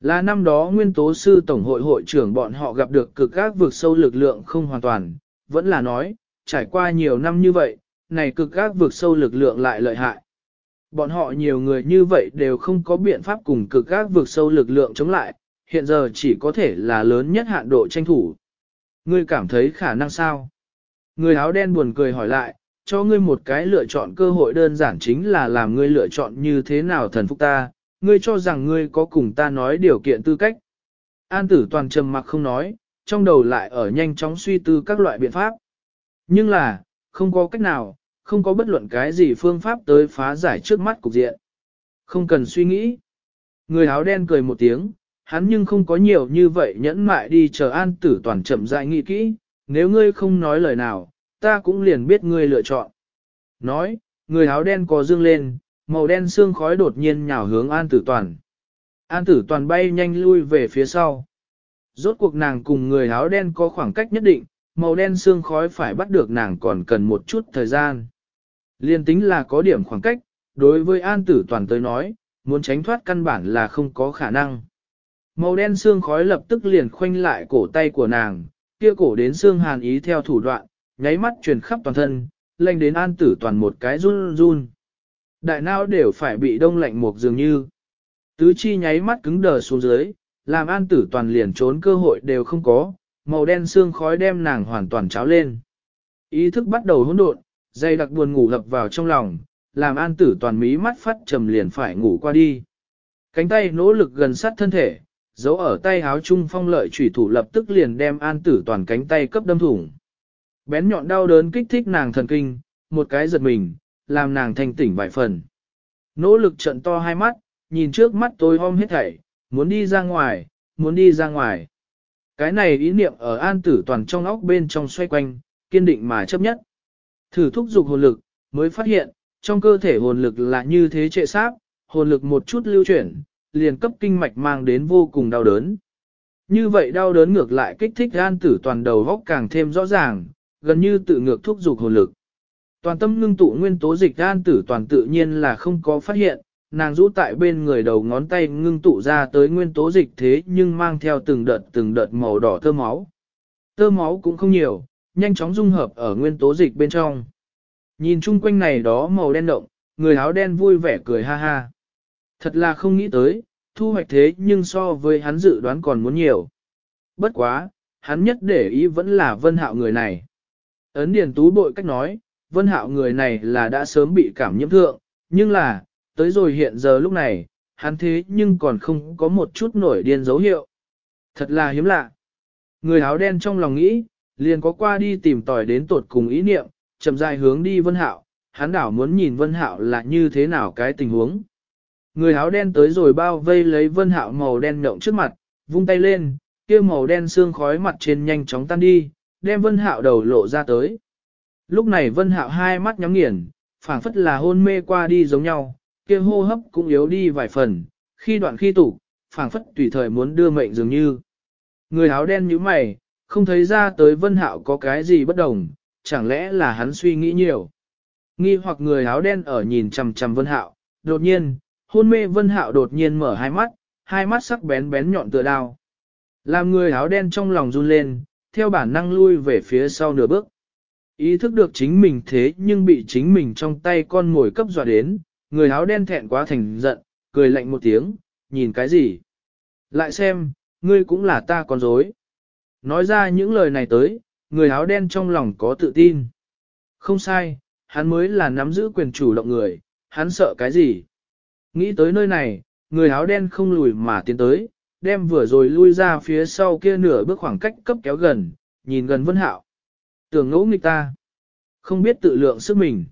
Là năm đó nguyên tố sư tổng hội hội trưởng bọn họ gặp được cực các vượt sâu lực lượng không hoàn toàn, vẫn là nói, trải qua nhiều năm như vậy, này cực các vượt sâu lực lượng lại lợi hại. Bọn họ nhiều người như vậy đều không có biện pháp cùng cực các vượt sâu lực lượng chống lại, hiện giờ chỉ có thể là lớn nhất hạn độ tranh thủ. Ngươi cảm thấy khả năng sao? Người áo đen buồn cười hỏi lại, cho ngươi một cái lựa chọn cơ hội đơn giản chính là làm ngươi lựa chọn như thế nào thần phục ta, ngươi cho rằng ngươi có cùng ta nói điều kiện tư cách. An tử toàn trầm mặc không nói, trong đầu lại ở nhanh chóng suy tư các loại biện pháp. Nhưng là, không có cách nào, không có bất luận cái gì phương pháp tới phá giải trước mắt cục diện. Không cần suy nghĩ. Người áo đen cười một tiếng, hắn nhưng không có nhiều như vậy nhẫn mại đi chờ an tử toàn chậm rãi nghĩ kỹ, nếu ngươi không nói lời nào, ta cũng liền biết ngươi lựa chọn. Nói, người áo đen có dương lên, màu đen xương khói đột nhiên nhào hướng an tử toàn. An tử toàn bay nhanh lui về phía sau. Rốt cuộc nàng cùng người áo đen có khoảng cách nhất định, màu đen xương khói phải bắt được nàng còn cần một chút thời gian. Liên tính là có điểm khoảng cách, đối với an tử toàn tới nói, muốn tránh thoát căn bản là không có khả năng. Màu đen xương khói lập tức liền khoanh lại cổ tay của nàng, kia cổ đến xương hàn ý theo thủ đoạn, nháy mắt truyền khắp toàn thân, lệnh đến an tử toàn một cái run run. Đại não đều phải bị đông lạnh một dường như. Tứ chi nháy mắt cứng đờ xuống dưới, làm an tử toàn liền trốn cơ hội đều không có, màu đen xương khói đem nàng hoàn toàn cháo lên. Ý thức bắt đầu hỗn độn, dây đặc buồn ngủ lập vào trong lòng, làm an tử toàn mí mắt phát trầm liền phải ngủ qua đi. Cánh tay nỗ lực gần sát thân thể, giấu ở tay háo trung phong lợi chủy thủ lập tức liền đem an tử toàn cánh tay cấp đâm thủng. Bén nhọn đau đớn kích thích nàng thần kinh, một cái giật mình, làm nàng thanh tỉnh vài phần. Nỗ lực trận to hai mắt, nhìn trước mắt tôi om hết thảy, muốn đi ra ngoài, muốn đi ra ngoài. Cái này ý niệm ở an tử toàn trong óc bên trong xoay quanh, kiên định mà chấp nhất. Thử thúc dục hồn lực, mới phát hiện, trong cơ thể hồn lực là như thế trệ sáp, hồn lực một chút lưu chuyển, liền cấp kinh mạch mang đến vô cùng đau đớn. Như vậy đau đớn ngược lại kích thích an tử toàn đầu góc càng thêm rõ ràng, gần như tự ngược thúc dục hồn lực. Toàn tâm ngưng tụ nguyên tố dịch an tử toàn tự nhiên là không có phát hiện, nàng rũ tại bên người đầu ngón tay ngưng tụ ra tới nguyên tố dịch thế nhưng mang theo từng đợt từng đợt màu đỏ tơ máu. Tơ máu cũng không nhiều, nhanh chóng dung hợp ở nguyên tố dịch bên trong. Nhìn chung quanh này đó màu đen động, người áo đen vui vẻ cười ha ha. Thật là không nghĩ tới, thu hoạch thế nhưng so với hắn dự đoán còn muốn nhiều. Bất quá, hắn nhất để ý vẫn là vân hạo người này. Ấn điền tú bội cách nói, vân hạo người này là đã sớm bị cảm nhiễm thượng, nhưng là, tới rồi hiện giờ lúc này, hắn thế nhưng còn không có một chút nổi điên dấu hiệu. Thật là hiếm lạ. Người áo đen trong lòng nghĩ, liền có qua đi tìm tòi đến tột cùng ý niệm, chậm rãi hướng đi Vân Hạo, hắn đảo muốn nhìn Vân Hạo là như thế nào cái tình huống. Người áo đen tới rồi bao vây lấy Vân Hạo màu đen nhộng trước mặt, vung tay lên, kia màu đen xương khói mặt trên nhanh chóng tan đi, đem Vân Hạo đầu lộ ra tới. Lúc này Vân Hạo hai mắt nhắm nghiền, phảng phất là hôn mê qua đi giống nhau, kia hô hấp cũng yếu đi vài phần, khi đoạn khi tụ, phảng phất tùy thời muốn đưa mệnh dường như. Người áo đen như mày, không thấy ra tới Vân Hạo có cái gì bất đồng, chẳng lẽ là hắn suy nghĩ nhiều. Nghi hoặc người áo đen ở nhìn chằm chằm Vân Hạo, đột nhiên, hôn mê Vân Hạo đột nhiên mở hai mắt, hai mắt sắc bén bén nhọn tựa đao. Làm người áo đen trong lòng run lên, theo bản năng lui về phía sau nửa bước. Ý thức được chính mình thế nhưng bị chính mình trong tay con mồi cấp dọa đến, người áo đen thẹn quá thành giận, cười lạnh một tiếng, nhìn cái gì? Lại xem, ngươi cũng là ta con dối. Nói ra những lời này tới, người áo đen trong lòng có tự tin. Không sai, hắn mới là nắm giữ quyền chủ động người, hắn sợ cái gì? Nghĩ tới nơi này, người áo đen không lùi mà tiến tới, đem vừa rồi lui ra phía sau kia nửa bước khoảng cách cấp kéo gần, nhìn gần Vân Hạo. Tưởng ngỗ nghịch ta, không biết tự lượng sức mình.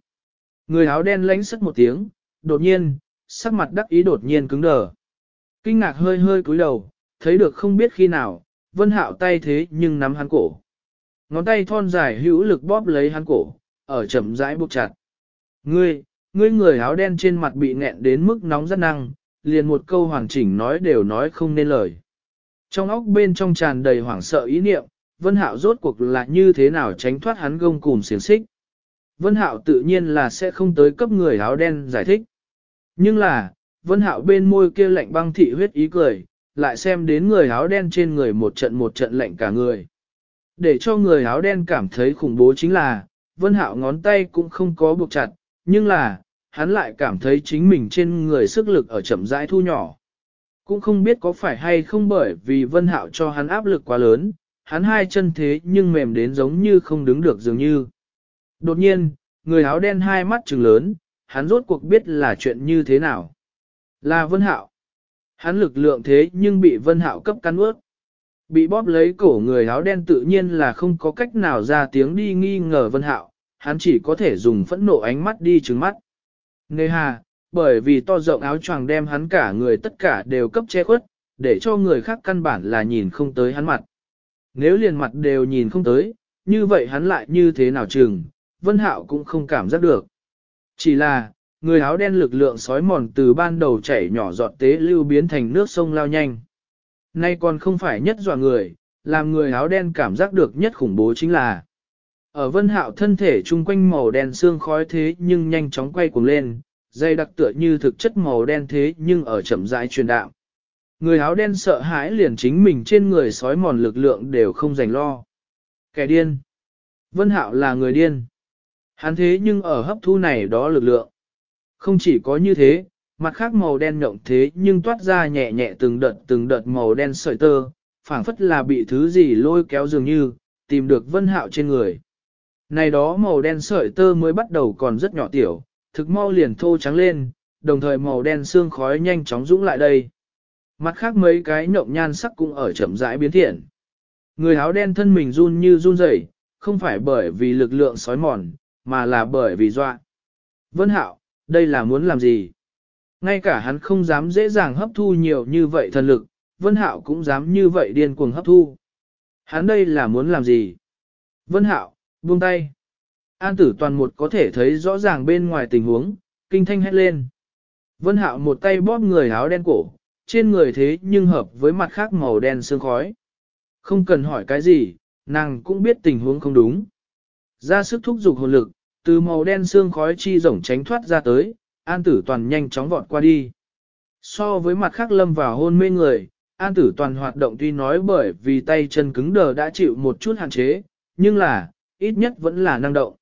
Người áo đen lánh sắc một tiếng, đột nhiên, sắc mặt đắc ý đột nhiên cứng đờ. Kinh ngạc hơi hơi cúi đầu, thấy được không biết khi nào, Vân Hạo tay thế nhưng nắm hắn cổ. Ngón tay thon dài hữu lực bóp lấy hắn cổ, ở chậm rãi buộc chặt. Ngươi, ngươi người áo đen trên mặt bị nghẹn đến mức nóng rất năng, liền một câu hoàn chỉnh nói đều nói không nên lời. Trong óc bên trong tràn đầy hoảng sợ ý niệm, Vân Hạo rốt cuộc là như thế nào tránh thoát hắn gông cùm xiềng xích. Vân Hạo tự nhiên là sẽ không tới cấp người áo đen giải thích. Nhưng là, Vân Hạo bên môi kia lạnh băng thị huyết ý cười, lại xem đến người áo đen trên người một trận một trận lạnh cả người. Để cho người áo đen cảm thấy khủng bố chính là, Vân Hạo ngón tay cũng không có buộc chặt, nhưng là, hắn lại cảm thấy chính mình trên người sức lực ở chậm rãi thu nhỏ. Cũng không biết có phải hay không bởi vì Vân Hạo cho hắn áp lực quá lớn, hắn hai chân thế nhưng mềm đến giống như không đứng được dường như. Đột nhiên, người áo đen hai mắt trừng lớn, hắn rốt cuộc biết là chuyện như thế nào. Là Vân Hạo. Hắn lực lượng thế nhưng bị Vân Hạo cấp cắn ướt. Bị bóp lấy cổ người áo đen tự nhiên là không có cách nào ra tiếng đi nghi ngờ Vân Hạo, hắn chỉ có thể dùng phẫn nộ ánh mắt đi trừng mắt. Nê hà, bởi vì to rộng áo choàng đem hắn cả người tất cả đều cấp che khuất, để cho người khác căn bản là nhìn không tới hắn mặt. Nếu liền mặt đều nhìn không tới, như vậy hắn lại như thế nào chừng, Vân Hạo cũng không cảm giác được. Chỉ là, người áo đen lực lượng sói mòn từ ban đầu chảy nhỏ giọt tế lưu biến thành nước sông lao nhanh. Nay còn không phải nhất dọa người, làm người áo đen cảm giác được nhất khủng bố chính là ở vân hạo thân thể chung quanh màu đen xương khói thế nhưng nhanh chóng quay cuồng lên, dây đặc tựa như thực chất màu đen thế nhưng ở chậm rãi truyền đạo. Người áo đen sợ hãi liền chính mình trên người sói mòn lực lượng đều không dành lo. Kẻ điên. Vân hạo là người điên. Hắn thế nhưng ở hấp thu này đó lực lượng. Không chỉ có như thế, mặt khác màu đen nhộng thế nhưng toát ra nhẹ nhẹ từng đợt từng đợt màu đen sợi tơ, phảng phất là bị thứ gì lôi kéo dường như, tìm được vân hạo trên người. Này đó màu đen sợi tơ mới bắt đầu còn rất nhỏ tiểu, thực mau liền thô trắng lên, đồng thời màu đen xương khói nhanh chóng dũng lại đây. Mặt khác mấy cái nhộng nhan sắc cũng ở chậm rãi biến thiện. Người áo đen thân mình run như run rẩy, không phải bởi vì lực lượng sói mòn, mà là bởi vì dọa. Vân Hạo, đây là muốn làm gì? Ngay cả hắn không dám dễ dàng hấp thu nhiều như vậy thần lực, Vân Hạo cũng dám như vậy điên cuồng hấp thu. Hắn đây là muốn làm gì? Vân Hạo, buông tay. An tử toàn một có thể thấy rõ ràng bên ngoài tình huống, kinh thanh hét lên. Vân Hạo một tay bóp người áo đen cổ, trên người thế nhưng hợp với mặt khác màu đen sương khói. Không cần hỏi cái gì, nàng cũng biết tình huống không đúng. Ra sức thúc giục hồn lực, từ màu đen sương khói chi rổng tránh thoát ra tới, an tử toàn nhanh chóng vọt qua đi. So với mặt khác lâm vào hôn mê người, an tử toàn hoạt động tuy nói bởi vì tay chân cứng đờ đã chịu một chút hạn chế, nhưng là, ít nhất vẫn là năng động.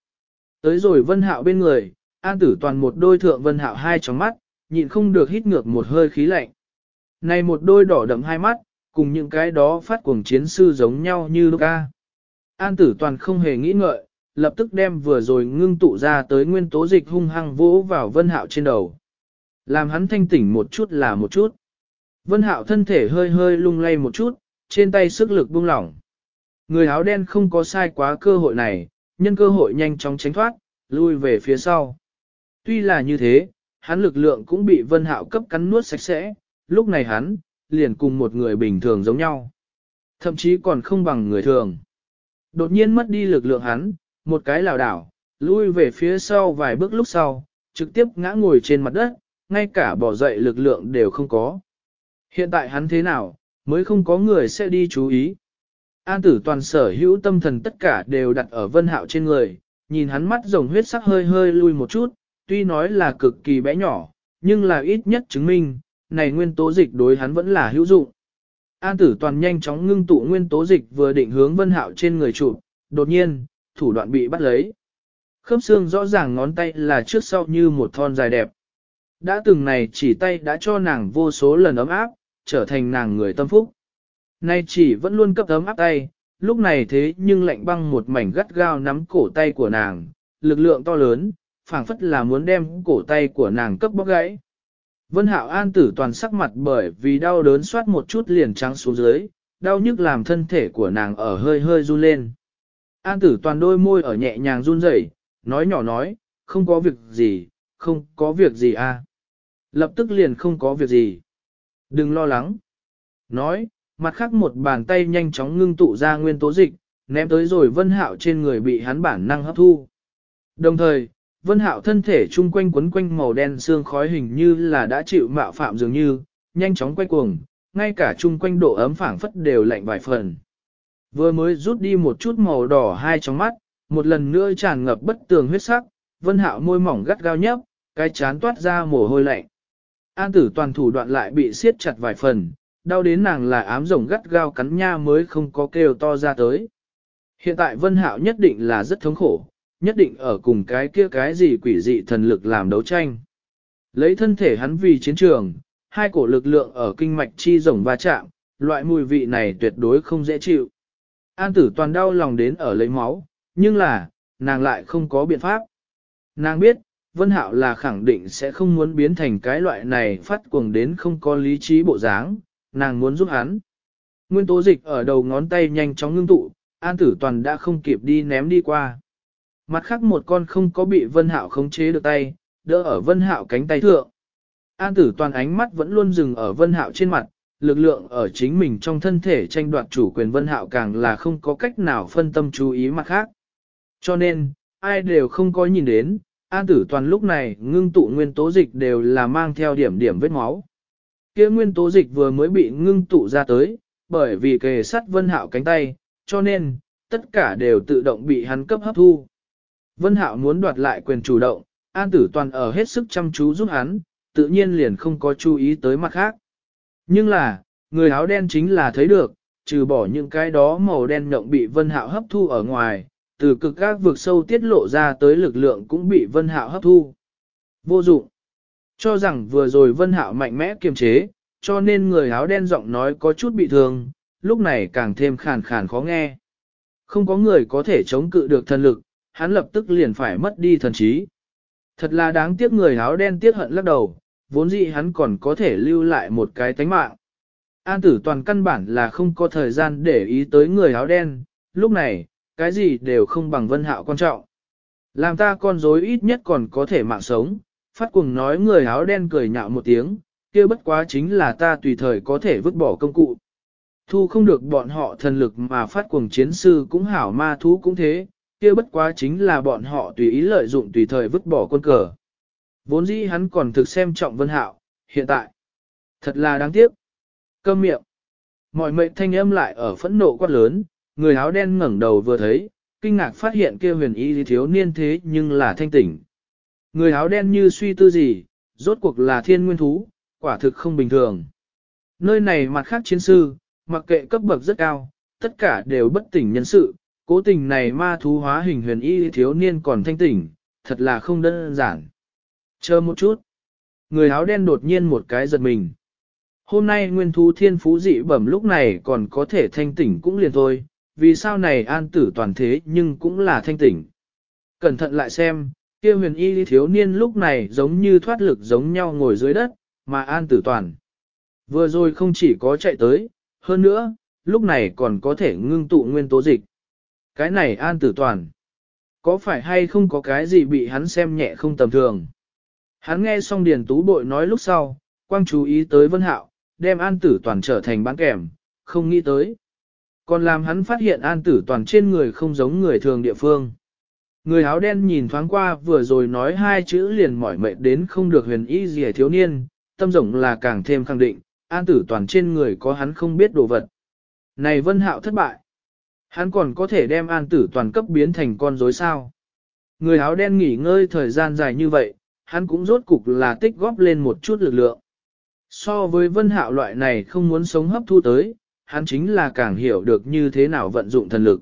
Tới rồi vân hạo bên người, an tử toàn một đôi thượng vân hạo hai tròng mắt, nhịn không được hít ngược một hơi khí lạnh. Này một đôi đỏ đậm hai mắt, cùng những cái đó phát cuồng chiến sư giống nhau như lúc ca. An tử toàn không hề nghĩ ngợi, lập tức đem vừa rồi ngưng tụ ra tới nguyên tố dịch hung hăng vỗ vào vân hạo trên đầu. Làm hắn thanh tỉnh một chút là một chút. Vân hạo thân thể hơi hơi lung lay một chút, trên tay sức lực buông lỏng. Người áo đen không có sai quá cơ hội này, nhân cơ hội nhanh chóng tránh thoát, lui về phía sau. Tuy là như thế, hắn lực lượng cũng bị vân hạo cấp cắn nuốt sạch sẽ, lúc này hắn, liền cùng một người bình thường giống nhau. Thậm chí còn không bằng người thường. Đột nhiên mất đi lực lượng hắn, một cái lảo đảo, lui về phía sau vài bước lúc sau, trực tiếp ngã ngồi trên mặt đất, ngay cả bỏ dậy lực lượng đều không có. Hiện tại hắn thế nào, mới không có người sẽ đi chú ý. An tử toàn sở hữu tâm thần tất cả đều đặt ở vân hạo trên người, nhìn hắn mắt rồng huyết sắc hơi hơi lui một chút, tuy nói là cực kỳ bé nhỏ, nhưng là ít nhất chứng minh, này nguyên tố dịch đối hắn vẫn là hữu dụng. An tử toàn nhanh chóng ngưng tụ nguyên tố dịch vừa định hướng vân hạo trên người chụp, đột nhiên, thủ đoạn bị bắt lấy. Khớp xương rõ ràng ngón tay là trước sau như một thon dài đẹp. Đã từng này chỉ tay đã cho nàng vô số lần ấm áp, trở thành nàng người tâm phúc. Nay chỉ vẫn luôn cấp ấm áp tay, lúc này thế nhưng lạnh băng một mảnh gắt gao nắm cổ tay của nàng, lực lượng to lớn, phảng phất là muốn đem cổ tay của nàng cấp bóc gãy. Vân Hạo An tử toàn sắc mặt bởi vì đau đớn soát một chút liền trắng xuống dưới, đau nhức làm thân thể của nàng ở hơi hơi run lên. An tử toàn đôi môi ở nhẹ nhàng run rẩy, nói nhỏ nói, không có việc gì, không có việc gì à. Lập tức liền không có việc gì. Đừng lo lắng. Nói, mặt khác một bàn tay nhanh chóng ngưng tụ ra nguyên tố dịch, ném tới rồi vân hạo trên người bị hắn bản năng hấp thu. Đồng thời, vân hạo thân thể chung quanh quấn quanh màu đen xương khói hình như là đã chịu mạo phạm dường như, nhanh chóng quay cuồng, ngay cả chung quanh độ ấm phảng phất đều lạnh vài phần. Vừa mới rút đi một chút màu đỏ hai trong mắt, một lần nữa tràn ngập bất tường huyết sắc, vân hạo môi mỏng gắt gao nhấp, cái chán toát ra mồ hôi lạnh. An tử toàn thủ đoạn lại bị siết chặt vài phần, đau đến nàng là ám rồng gắt gao cắn nha mới không có kêu to ra tới. Hiện tại vân hạo nhất định là rất thống khổ, nhất định ở cùng cái kia cái gì quỷ dị thần lực làm đấu tranh. Lấy thân thể hắn vì chiến trường, hai cổ lực lượng ở kinh mạch chi rồng va chạm, loại mùi vị này tuyệt đối không dễ chịu. An tử toàn đau lòng đến ở lấy máu, nhưng là, nàng lại không có biện pháp. Nàng biết, Vân Hạo là khẳng định sẽ không muốn biến thành cái loại này phát cuồng đến không có lý trí bộ dáng, nàng muốn giúp hắn. Nguyên tố dịch ở đầu ngón tay nhanh chóng ngưng tụ, an tử toàn đã không kịp đi ném đi qua. Mặt khác một con không có bị vân hạo khống chế được tay, đỡ ở vân hạo cánh tay thượng. An tử toàn ánh mắt vẫn luôn dừng ở vân hạo trên mặt, lực lượng ở chính mình trong thân thể tranh đoạt chủ quyền vân hạo càng là không có cách nào phân tâm chú ý mặt khác. Cho nên, ai đều không có nhìn đến, an tử toàn lúc này ngưng tụ nguyên tố dịch đều là mang theo điểm điểm vết máu. kia nguyên tố dịch vừa mới bị ngưng tụ ra tới, bởi vì kề sắt vân hạo cánh tay, cho nên, tất cả đều tự động bị hắn cấp hấp thu. Vân hạo muốn đoạt lại quyền chủ động, an tử toàn ở hết sức chăm chú giúp hắn, tự nhiên liền không có chú ý tới mặt khác. Nhưng là, người áo đen chính là thấy được, trừ bỏ những cái đó màu đen nhộng bị vân hạo hấp thu ở ngoài, từ cực các vực sâu tiết lộ ra tới lực lượng cũng bị vân hạo hấp thu. Vô dụng. Cho rằng vừa rồi vân hạo mạnh mẽ kiềm chế, cho nên người áo đen giọng nói có chút bị thương, lúc này càng thêm khàn khàn khó nghe. Không có người có thể chống cự được thần lực, hắn lập tức liền phải mất đi thần trí. Thật là đáng tiếc người áo đen tiếc hận lắc đầu, vốn dĩ hắn còn có thể lưu lại một cái tánh mạng. An tử toàn căn bản là không có thời gian để ý tới người áo đen, lúc này, cái gì đều không bằng vân hạo quan trọng. Làm ta con dối ít nhất còn có thể mạng sống, phát cuồng nói người áo đen cười nhạo một tiếng, kia bất quá chính là ta tùy thời có thể vứt bỏ công cụ. Thu không được bọn họ thần lực mà phát cuồng chiến sư cũng hảo ma thú cũng thế, kia bất quá chính là bọn họ tùy ý lợi dụng tùy thời vứt bỏ quân cờ. Vốn dĩ hắn còn thực xem trọng vân hạo, hiện tại. Thật là đáng tiếc. Câm miệng. Mọi mệnh thanh âm lại ở phẫn nộ quát lớn, người áo đen ngẩng đầu vừa thấy, kinh ngạc phát hiện kia huyền y thiếu niên thế nhưng là thanh tỉnh. Người áo đen như suy tư gì, rốt cuộc là thiên nguyên thú, quả thực không bình thường. Nơi này mặt khác chiến sư, mặc kệ cấp bậc rất cao, tất cả đều bất tỉnh nhân sự, cố tình này ma thú hóa hình huyền y thiếu niên còn thanh tỉnh, thật là không đơn giản. Chờ một chút. Người áo đen đột nhiên một cái giật mình. Hôm nay nguyên thú thiên phú dị bẩm lúc này còn có thể thanh tỉnh cũng liền thôi, vì sao này an tử toàn thế nhưng cũng là thanh tỉnh. Cẩn thận lại xem, kia huyền y thiếu niên lúc này giống như thoát lực giống nhau ngồi dưới đất, mà an tử toàn. Vừa rồi không chỉ có chạy tới, hơn nữa, lúc này còn có thể ngưng tụ nguyên tố dịch. Cái này an tử toàn. Có phải hay không có cái gì bị hắn xem nhẹ không tầm thường? Hắn nghe xong Điền Tú Bội nói lúc sau, quang chú ý tới Vân Hạo, đem an tử toàn trở thành bán kèm, không nghĩ tới. Còn làm hắn phát hiện an tử toàn trên người không giống người thường địa phương. Người áo đen nhìn thoáng qua vừa rồi nói hai chữ liền mỏi mệt đến không được huyền y gì thiếu niên, tâm rộng là càng thêm khẳng định, an tử toàn trên người có hắn không biết đồ vật. Này vân hạo thất bại. Hắn còn có thể đem an tử toàn cấp biến thành con rối sao. Người áo đen nghỉ ngơi thời gian dài như vậy, hắn cũng rốt cục là tích góp lên một chút lực lượng. So với vân hạo loại này không muốn sống hấp thu tới, hắn chính là càng hiểu được như thế nào vận dụng thần lực.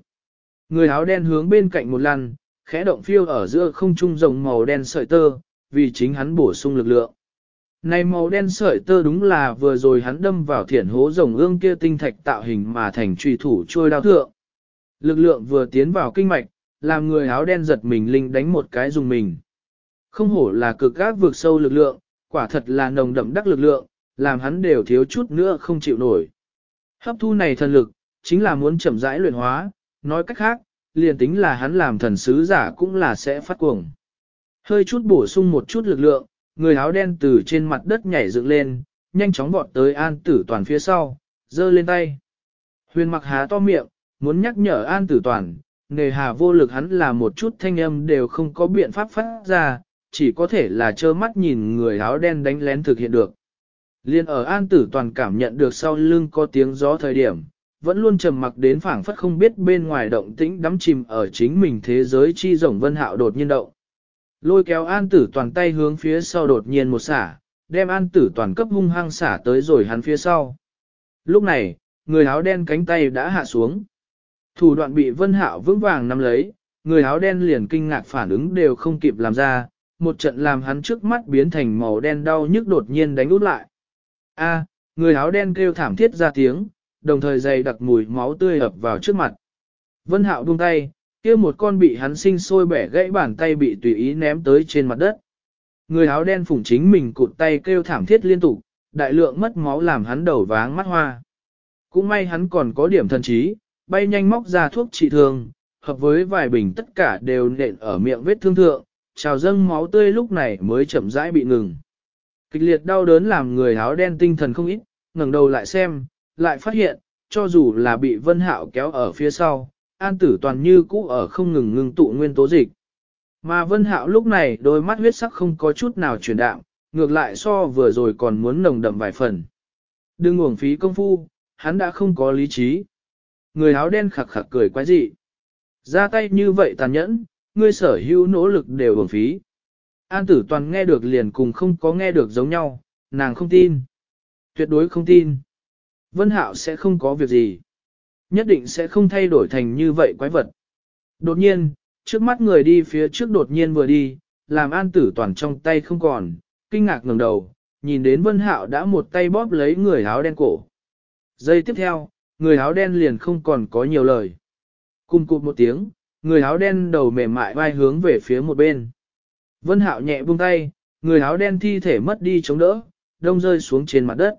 Người áo đen hướng bên cạnh một lần, khẽ động phiêu ở giữa không trung rồng màu đen sợi tơ, vì chính hắn bổ sung lực lượng. Này màu đen sợi tơ đúng là vừa rồi hắn đâm vào thiển hố rồng ương kia tinh thạch tạo hình mà thành truy thủ trôi đao thượng. Lực lượng vừa tiến vào kinh mạch, làm người áo đen giật mình linh đánh một cái dùng mình. Không hổ là cực gác vượt sâu lực lượng, quả thật là nồng đậm đắc lực lượng, làm hắn đều thiếu chút nữa không chịu nổi. Hấp thu này thần lực, chính là muốn chậm rãi luyện hóa, nói cách khác, liền tính là hắn làm thần sứ giả cũng là sẽ phát cuồng. Hơi chút bổ sung một chút lực lượng, người áo đen từ trên mặt đất nhảy dựng lên, nhanh chóng vọt tới an tử toàn phía sau, giơ lên tay. Huyền mặc há to miệng, muốn nhắc nhở an tử toàn, nề hà vô lực hắn là một chút thanh âm đều không có biện pháp phát ra, chỉ có thể là trơ mắt nhìn người áo đen đánh lén thực hiện được. Liên ở an tử toàn cảm nhận được sau lưng có tiếng gió thời điểm, vẫn luôn trầm mặc đến phảng phất không biết bên ngoài động tĩnh đắm chìm ở chính mình thế giới chi rồng vân hạo đột nhiên động. Lôi kéo an tử toàn tay hướng phía sau đột nhiên một xả, đem an tử toàn cấp hung hăng xả tới rồi hắn phía sau. Lúc này, người áo đen cánh tay đã hạ xuống. Thủ đoạn bị vân hạo vững vàng nắm lấy, người áo đen liền kinh ngạc phản ứng đều không kịp làm ra, một trận làm hắn trước mắt biến thành màu đen đau nhức đột nhiên đánh út lại. A, người áo đen kêu thảm thiết ra tiếng, đồng thời dày đặc mùi máu tươi ập vào trước mặt. Vân hạo buông tay, kia một con bị hắn sinh sôi bẻ gãy bàn tay bị tùy ý ném tới trên mặt đất. Người áo đen phủng chính mình cụt tay kêu thảm thiết liên tục, đại lượng mất máu làm hắn đầu váng mắt hoa. cũng may hắn còn có điểm thần trí, bay nhanh móc ra thuốc trị thương, hợp với vài bình tất cả đều nện ở miệng vết thương thượng, trào dâng máu tươi lúc này mới chậm rãi bị ngừng. Kịch liệt đau đớn làm người áo đen tinh thần không ít, ngẩng đầu lại xem, lại phát hiện, cho dù là bị vân hạo kéo ở phía sau, an tử toàn như cũ ở không ngừng ngừng tụ nguyên tố dịch. Mà vân hạo lúc này đôi mắt huyết sắc không có chút nào chuyển đạm, ngược lại so vừa rồi còn muốn nồng đậm vài phần. Đừng uổng phí công phu, hắn đã không có lý trí. Người áo đen khặc khặc cười quái dị. Ra tay như vậy tàn nhẫn, ngươi sở hữu nỗ lực đều uổng phí. An tử toàn nghe được liền cùng không có nghe được giống nhau, nàng không tin. Tuyệt đối không tin. Vân Hạo sẽ không có việc gì. Nhất định sẽ không thay đổi thành như vậy quái vật. Đột nhiên, trước mắt người đi phía trước đột nhiên vừa đi, làm an tử toàn trong tay không còn, kinh ngạc ngẩng đầu, nhìn đến Vân Hạo đã một tay bóp lấy người áo đen cổ. Giây tiếp theo, người áo đen liền không còn có nhiều lời. Cùng cụt một tiếng, người áo đen đầu mềm mại vai hướng về phía một bên. Vân Hạo nhẹ buông tay, người áo đen thi thể mất đi chống đỡ, đông rơi xuống trên mặt đất.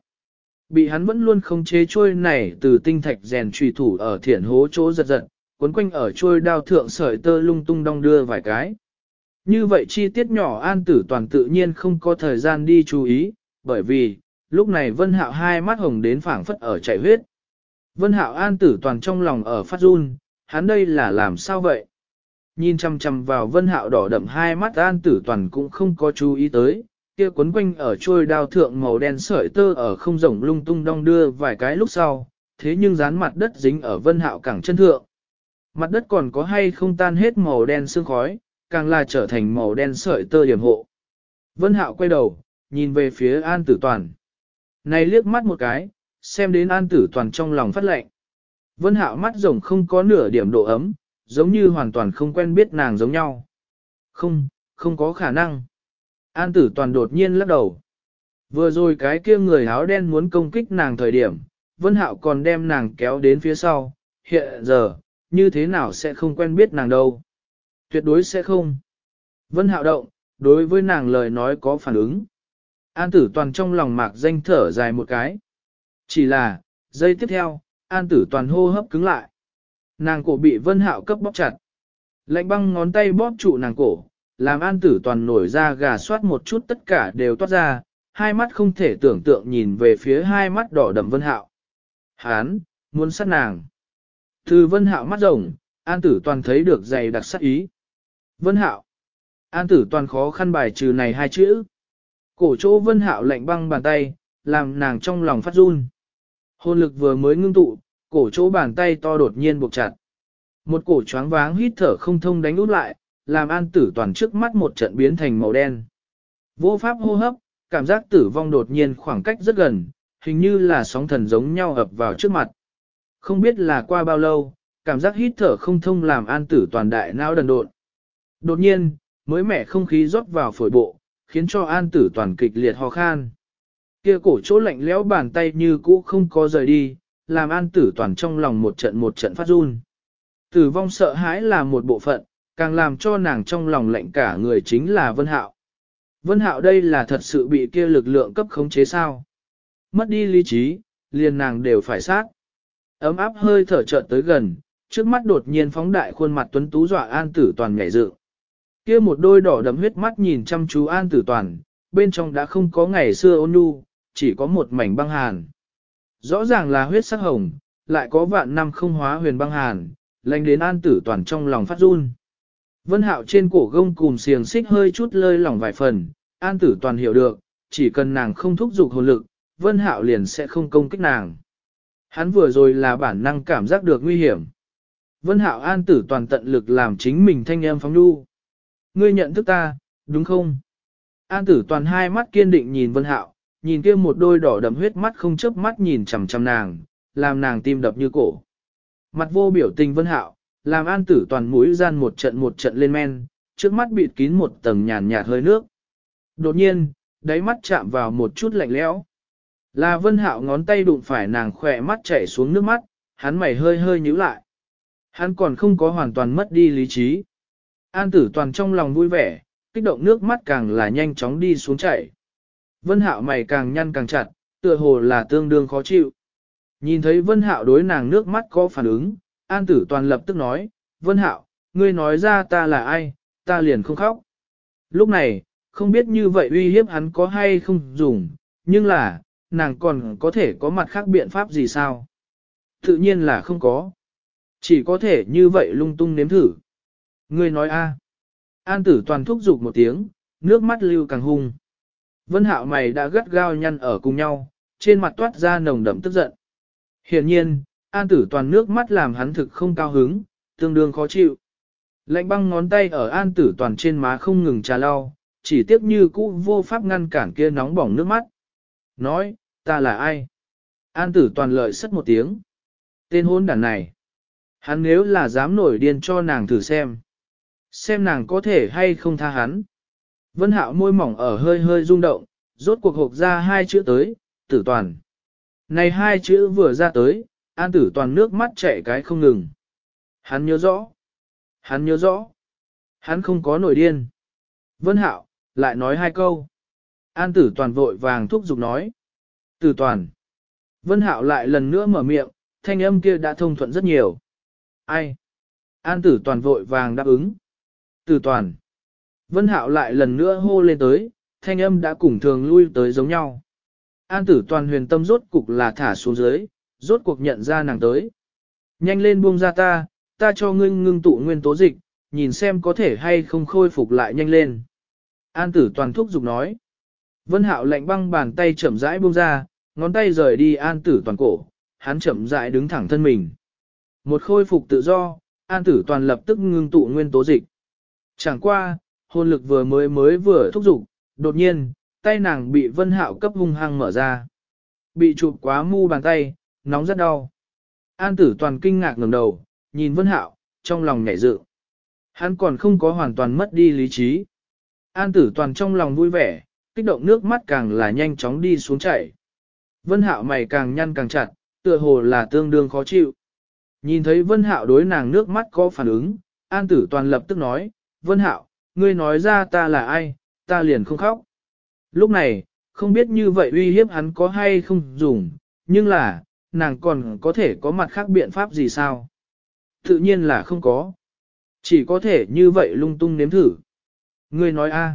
Bị hắn vẫn luôn không chế trôi này từ tinh thạch rèn trùy thủ ở thiển hố chỗ giật giật, cuốn quanh ở trôi đao thượng sợi tơ lung tung đong đưa vài cái. Như vậy chi tiết nhỏ an tử toàn tự nhiên không có thời gian đi chú ý, bởi vì, lúc này Vân Hạo hai mắt hồng đến phảng phất ở chảy huyết. Vân Hạo an tử toàn trong lòng ở phát run, hắn đây là làm sao vậy? Nhìn chăm chăm vào Vân Hạo đỏ đậm hai mắt an tử toàn cũng không có chú ý tới, kia quấn quanh ở trôi đao thượng màu đen sợi tơ ở không rồng lung tung đong đưa vài cái lúc sau, thế nhưng dán mặt đất dính ở Vân Hạo cẳng chân thượng. Mặt đất còn có hay không tan hết màu đen sương khói, càng là trở thành màu đen sợi tơ điểm hộ. Vân Hạo quay đầu, nhìn về phía An Tử Toàn. Này liếc mắt một cái, xem đến An Tử Toàn trong lòng phát lệnh. Vân Hạo mắt rồng không có nửa điểm độ ấm, giống như hoàn toàn không quen biết nàng giống nhau. Không, không có khả năng. An Tử Toàn đột nhiên lắc đầu. Vừa rồi cái kia người áo đen muốn công kích nàng thời điểm, Vân Hạo còn đem nàng kéo đến phía sau, hiện giờ, như thế nào sẽ không quen biết nàng đâu. Tuyệt đối sẽ không. Vân Hạo động, đối với nàng lời nói có phản ứng. An tử toàn trong lòng mạc danh thở dài một cái. Chỉ là, giây tiếp theo, an tử toàn hô hấp cứng lại. Nàng cổ bị vân hạo cấp bóp chặt. Lạnh băng ngón tay bóp trụ nàng cổ, làm an tử toàn nổi ra gà soát một chút tất cả đều toát ra, hai mắt không thể tưởng tượng nhìn về phía hai mắt đỏ đậm vân hạo. Hán, muốn sát nàng. Từ vân hạo mắt rồng, an tử toàn thấy được dày đặc sát ý. Vân hạo. An tử toàn khó khăn bài trừ này hai chữ. Cổ chỗ vân hạo lạnh băng bàn tay, làm nàng trong lòng phát run. Hồn lực vừa mới ngưng tụ, cổ chỗ bàn tay to đột nhiên buộc chặt. Một cổ choáng váng hít thở không thông đánh út lại, làm an tử toàn trước mắt một trận biến thành màu đen. Vô pháp hô hấp, cảm giác tử vong đột nhiên khoảng cách rất gần, hình như là sóng thần giống nhau ập vào trước mặt. Không biết là qua bao lâu, cảm giác hít thở không thông làm an tử toàn đại não đần độn. Đột nhiên, mới mẻ không khí rót vào phổi bộ, khiến cho an tử toàn kịch liệt ho khan. Kia cổ chỗ lạnh lẽo bàn tay như cũ không có rời đi, làm an tử toàn trong lòng một trận một trận phát run. Tử vong sợ hãi là một bộ phận, càng làm cho nàng trong lòng lạnh cả người chính là Vân Hạo. Vân Hạo đây là thật sự bị kia lực lượng cấp khống chế sao. Mất đi lý trí, liền nàng đều phải sát. Ấm áp hơi thở chợt tới gần, trước mắt đột nhiên phóng đại khuôn mặt tuấn tú dọa an tử toàn nhảy dựng. Kia một đôi đỏ đấm huyết mắt nhìn chăm chú an tử toàn, bên trong đã không có ngày xưa ôn nhu, chỉ có một mảnh băng hàn. Rõ ràng là huyết sắc hồng, lại có vạn năm không hóa huyền băng hàn, lành đến an tử toàn trong lòng phát run. Vân hạo trên cổ gông cùm xiềng xích hơi chút lơi lỏng vài phần, an tử toàn hiểu được, chỉ cần nàng không thúc giục hồn lực, vân hạo liền sẽ không công kích nàng. Hắn vừa rồi là bản năng cảm giác được nguy hiểm. Vân hạo an tử toàn tận lực làm chính mình thanh em phóng đu. Ngươi nhận thức ta, đúng không? An tử toàn hai mắt kiên định nhìn Vân Hạo, nhìn kia một đôi đỏ đậm huyết mắt không chớp mắt nhìn chằm chằm nàng, làm nàng tim đập như cổ. Mặt vô biểu tình Vân Hạo, làm an tử toàn mũi gian một trận một trận lên men, trước mắt bịt kín một tầng nhàn nhạt hơi nước. Đột nhiên, đáy mắt chạm vào một chút lạnh lẽo. Là Vân Hạo ngón tay đụng phải nàng khỏe mắt chảy xuống nước mắt, hắn mày hơi hơi nhíu lại. Hắn còn không có hoàn toàn mất đi lý trí. An tử toàn trong lòng vui vẻ, kích động nước mắt càng là nhanh chóng đi xuống chảy. Vân hạo mày càng nhăn càng chặt, tựa hồ là tương đương khó chịu. Nhìn thấy Vân Hạo đối nàng nước mắt có phản ứng, An Tử Toàn lập tức nói, Vân Hạo, ngươi nói ra ta là ai, ta liền không khóc. Lúc này, không biết như vậy uy hiếp hắn có hay không dùng, nhưng là, nàng còn có thể có mặt khác biện pháp gì sao? Tự nhiên là không có. Chỉ có thể như vậy lung tung nếm thử. Ngươi nói a? An tử toàn thúc giục một tiếng, nước mắt lưu càng hung. Vân hạo mày đã gắt gao nhăn ở cùng nhau, trên mặt toát ra nồng đậm tức giận. Hiển nhiên, an tử toàn nước mắt làm hắn thực không cao hứng, tương đương khó chịu. Lạnh băng ngón tay ở an tử toàn trên má không ngừng trà lau, chỉ tiếp như cũ vô pháp ngăn cản kia nóng bỏng nước mắt. Nói, ta là ai? An tử toàn lợi sất một tiếng. Tên hôn đàn này. Hắn nếu là dám nổi điên cho nàng thử xem. Xem nàng có thể hay không tha hắn. Vân hạo môi mỏng ở hơi hơi rung động, rốt cuộc hộp ra hai chữ tới, tử toàn. Này hai chữ vừa ra tới, an tử toàn nước mắt chảy cái không ngừng. Hắn nhớ rõ. Hắn nhớ rõ. Hắn không có nổi điên. Vân hạo, lại nói hai câu. An tử toàn vội vàng thúc giục nói. Tử toàn. Vân hạo lại lần nữa mở miệng, thanh âm kia đã thông thuận rất nhiều. Ai? An tử toàn vội vàng đáp ứng. Tử toàn. Vân hạo lại lần nữa hô lên tới, thanh âm đã cùng thường lui tới giống nhau. An tử toàn huyền tâm rốt cục là thả xuống dưới, rốt cuộc nhận ra nàng tới. Nhanh lên buông ra ta, ta cho ngươi ngưng tụ nguyên tố dịch, nhìn xem có thể hay không khôi phục lại nhanh lên. An tử toàn thúc giục nói. Vân hạo lạnh băng bàn tay chậm rãi buông ra, ngón tay rời đi an tử toàn cổ, hắn chậm rãi đứng thẳng thân mình. Một khôi phục tự do, an tử toàn lập tức ngưng tụ nguyên tố dịch. Chẳng qua, hồn lực vừa mới mới vừa thúc giục, đột nhiên, tay nàng bị vân hạo cấp hung hăng mở ra. Bị chụp quá mu bàn tay, nóng rất đau. An tử toàn kinh ngạc ngẩng đầu, nhìn vân hạo, trong lòng nhảy dự. Hắn còn không có hoàn toàn mất đi lý trí. An tử toàn trong lòng vui vẻ, kích động nước mắt càng là nhanh chóng đi xuống chảy. Vân hạo mày càng nhăn càng chặt, tựa hồ là tương đương khó chịu. Nhìn thấy Vân Hạo đối nàng nước mắt có phản ứng, An Tử Toàn lập tức nói, Vân Hạo, ngươi nói ra ta là ai, ta liền không khóc. Lúc này, không biết như vậy uy hiếp hắn có hay không dùng, nhưng là, nàng còn có thể có mặt khác biện pháp gì sao? Tự nhiên là không có. Chỉ có thể như vậy lung tung nếm thử. Ngươi nói a?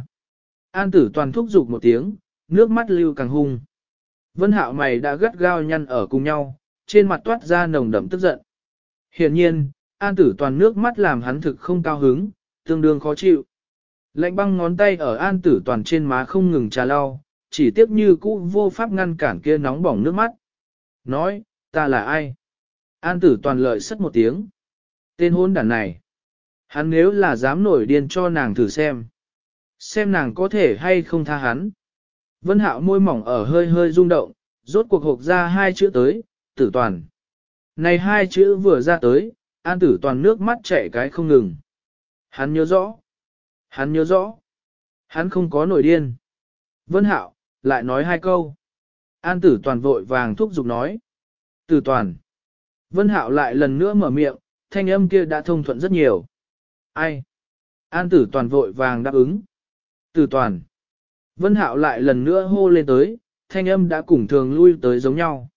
An tử toàn thúc giục một tiếng, nước mắt lưu càng hung. Vân hạo mày đã gắt gao nhăn ở cùng nhau, trên mặt toát ra nồng đậm tức giận. Hiển nhiên, an tử toàn nước mắt làm hắn thực không cao hứng, tương đương khó chịu. Lạnh băng ngón tay ở an tử toàn trên má không ngừng trà lau, chỉ tiếp như cũ vô pháp ngăn cản kia nóng bỏng nước mắt. Nói, ta là ai? An tử toàn lợi sất một tiếng. Tên hôn đàn này. Hắn nếu là dám nổi điên cho nàng thử xem. Xem nàng có thể hay không tha hắn. Vân hạo môi mỏng ở hơi hơi rung động, rốt cuộc hộp ra hai chữ tới, tử toàn. Này hai chữ vừa ra tới, an tử toàn nước mắt chảy cái không ngừng. Hắn nhớ rõ. Hắn nhớ rõ. Hắn không có nổi điên. Vân hạo, lại nói hai câu. An tử toàn vội vàng thúc giục nói. Tử toàn. Vân hạo lại lần nữa mở miệng, thanh âm kia đã thông thuận rất nhiều. Ai? An tử toàn vội vàng đáp ứng. Tử toàn. Vân hạo lại lần nữa hô lên tới, thanh âm đã cùng thường lui tới giống nhau.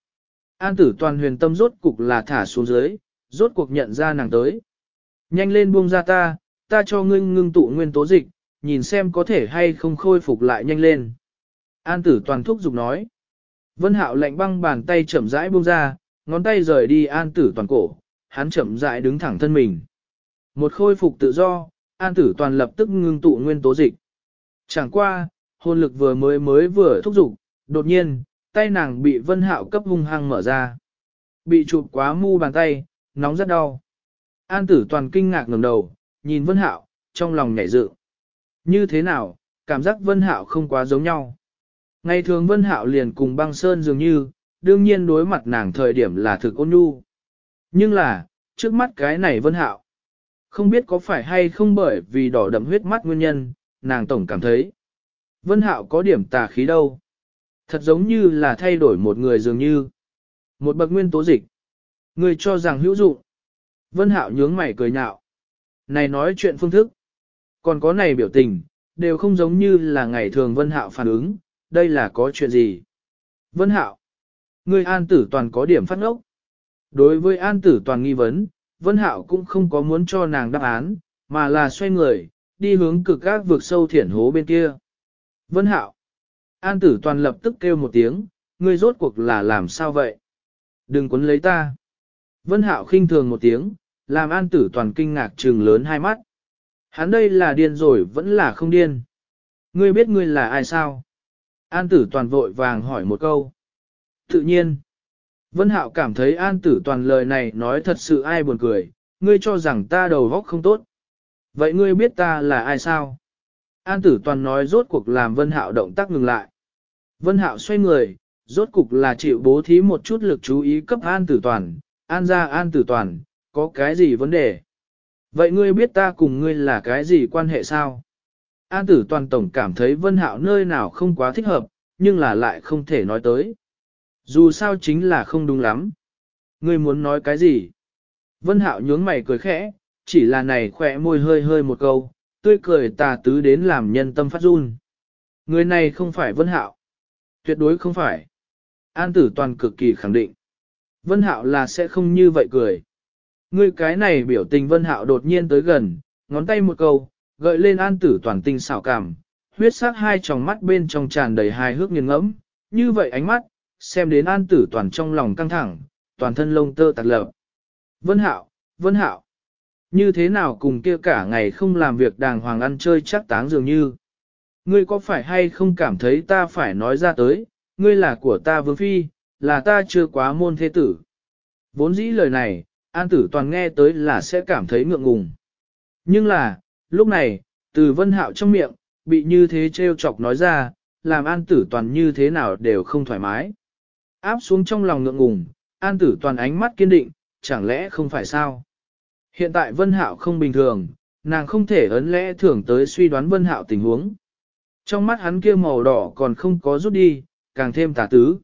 An tử toàn huyền tâm rốt cục là thả xuống dưới, rốt cuộc nhận ra nàng tới. Nhanh lên buông ra ta, ta cho ngươi ngưng tụ nguyên tố dịch, nhìn xem có thể hay không khôi phục lại nhanh lên. An tử toàn thúc giục nói. Vân hạo lạnh băng bàn tay chậm rãi buông ra, ngón tay rời đi an tử toàn cổ, hắn chậm rãi đứng thẳng thân mình. Một khôi phục tự do, an tử toàn lập tức ngưng tụ nguyên tố dịch. Chẳng qua, hồn lực vừa mới mới vừa thúc giục, đột nhiên, tay nàng bị vân hạo cấp hung hăng mở ra. Bị chụp quá mu bàn tay, nóng rất đau. An tử toàn kinh ngạc ngẩng đầu, nhìn vân hạo, trong lòng nhảy dự. Như thế nào, cảm giác vân hạo không quá giống nhau. Ngày thường vân hạo liền cùng băng sơn dường như, đương nhiên đối mặt nàng thời điểm là thực ôn nhu. Nhưng là, trước mắt cái này vân hạo. Không biết có phải hay không bởi vì đỏ đậm huyết mắt nguyên nhân, nàng tổng cảm thấy. Vân hạo có điểm tà khí đâu. Thật giống như là thay đổi một người dường như. Một bậc nguyên tố dịch. Người cho rằng hữu dụng. Vân Hạo nhướng mày cười nhạo. Này nói chuyện phương thức. Còn có này biểu tình, đều không giống như là ngày thường Vân Hạo phản ứng, đây là có chuyện gì. Vân Hạo. người an tử toàn có điểm phát ngốc. Đối với an tử toàn nghi vấn, Vân Hạo cũng không có muốn cho nàng đáp án, mà là xoay người, đi hướng cực các vực sâu thiển hố bên kia. Vân Hạo. An tử toàn lập tức kêu một tiếng, ngươi rốt cuộc là làm sao vậy? Đừng quấn lấy ta. Vân Hạo khinh thường một tiếng, làm an tử toàn kinh ngạc trừng lớn hai mắt. Hắn đây là điên rồi vẫn là không điên. Ngươi biết ngươi là ai sao? An tử toàn vội vàng hỏi một câu. Tự nhiên. Vân Hạo cảm thấy an tử toàn lời này nói thật sự ai buồn cười, ngươi cho rằng ta đầu óc không tốt. Vậy ngươi biết ta là ai sao? An tử toàn nói rốt cuộc làm Vân Hạo động tác ngừng lại. Vân Hạo xoay người, rốt cục là chịu bố thí một chút lực chú ý cấp an tử toàn, an ra an tử toàn, có cái gì vấn đề? Vậy ngươi biết ta cùng ngươi là cái gì quan hệ sao? An tử toàn tổng cảm thấy vân hạo nơi nào không quá thích hợp, nhưng là lại không thể nói tới. Dù sao chính là không đúng lắm. Ngươi muốn nói cái gì? Vân hạo nhướng mày cười khẽ, chỉ là này khỏe môi hơi hơi một câu, tươi cười tà tứ đến làm nhân tâm phát run. Người này không phải vân hạo. Tuyệt đối không phải. An tử toàn cực kỳ khẳng định. Vân hạo là sẽ không như vậy cười. Ngươi cái này biểu tình vân hạo đột nhiên tới gần, ngón tay một câu, gợi lên an tử toàn tinh xảo cảm, huyết sắc hai tròng mắt bên trong tràn đầy hài hước nghiền ngẫm, như vậy ánh mắt, xem đến an tử toàn trong lòng căng thẳng, toàn thân lông tơ tạt lợp. Vân hạo, vân hạo, như thế nào cùng kia cả ngày không làm việc đàng hoàng ăn chơi chắc táng dường như. Ngươi có phải hay không cảm thấy ta phải nói ra tới, ngươi là của ta vương phi, là ta chưa quá môn thế tử. Vốn dĩ lời này, an tử toàn nghe tới là sẽ cảm thấy ngượng ngùng. Nhưng là, lúc này, từ vân hạo trong miệng, bị như thế trêu chọc nói ra, làm an tử toàn như thế nào đều không thoải mái. Áp xuống trong lòng ngượng ngùng, an tử toàn ánh mắt kiên định, chẳng lẽ không phải sao? Hiện tại vân hạo không bình thường, nàng không thể ấn lẽ thường tới suy đoán vân hạo tình huống. Trong mắt hắn kia màu đỏ còn không có rút đi, càng thêm tà tứ.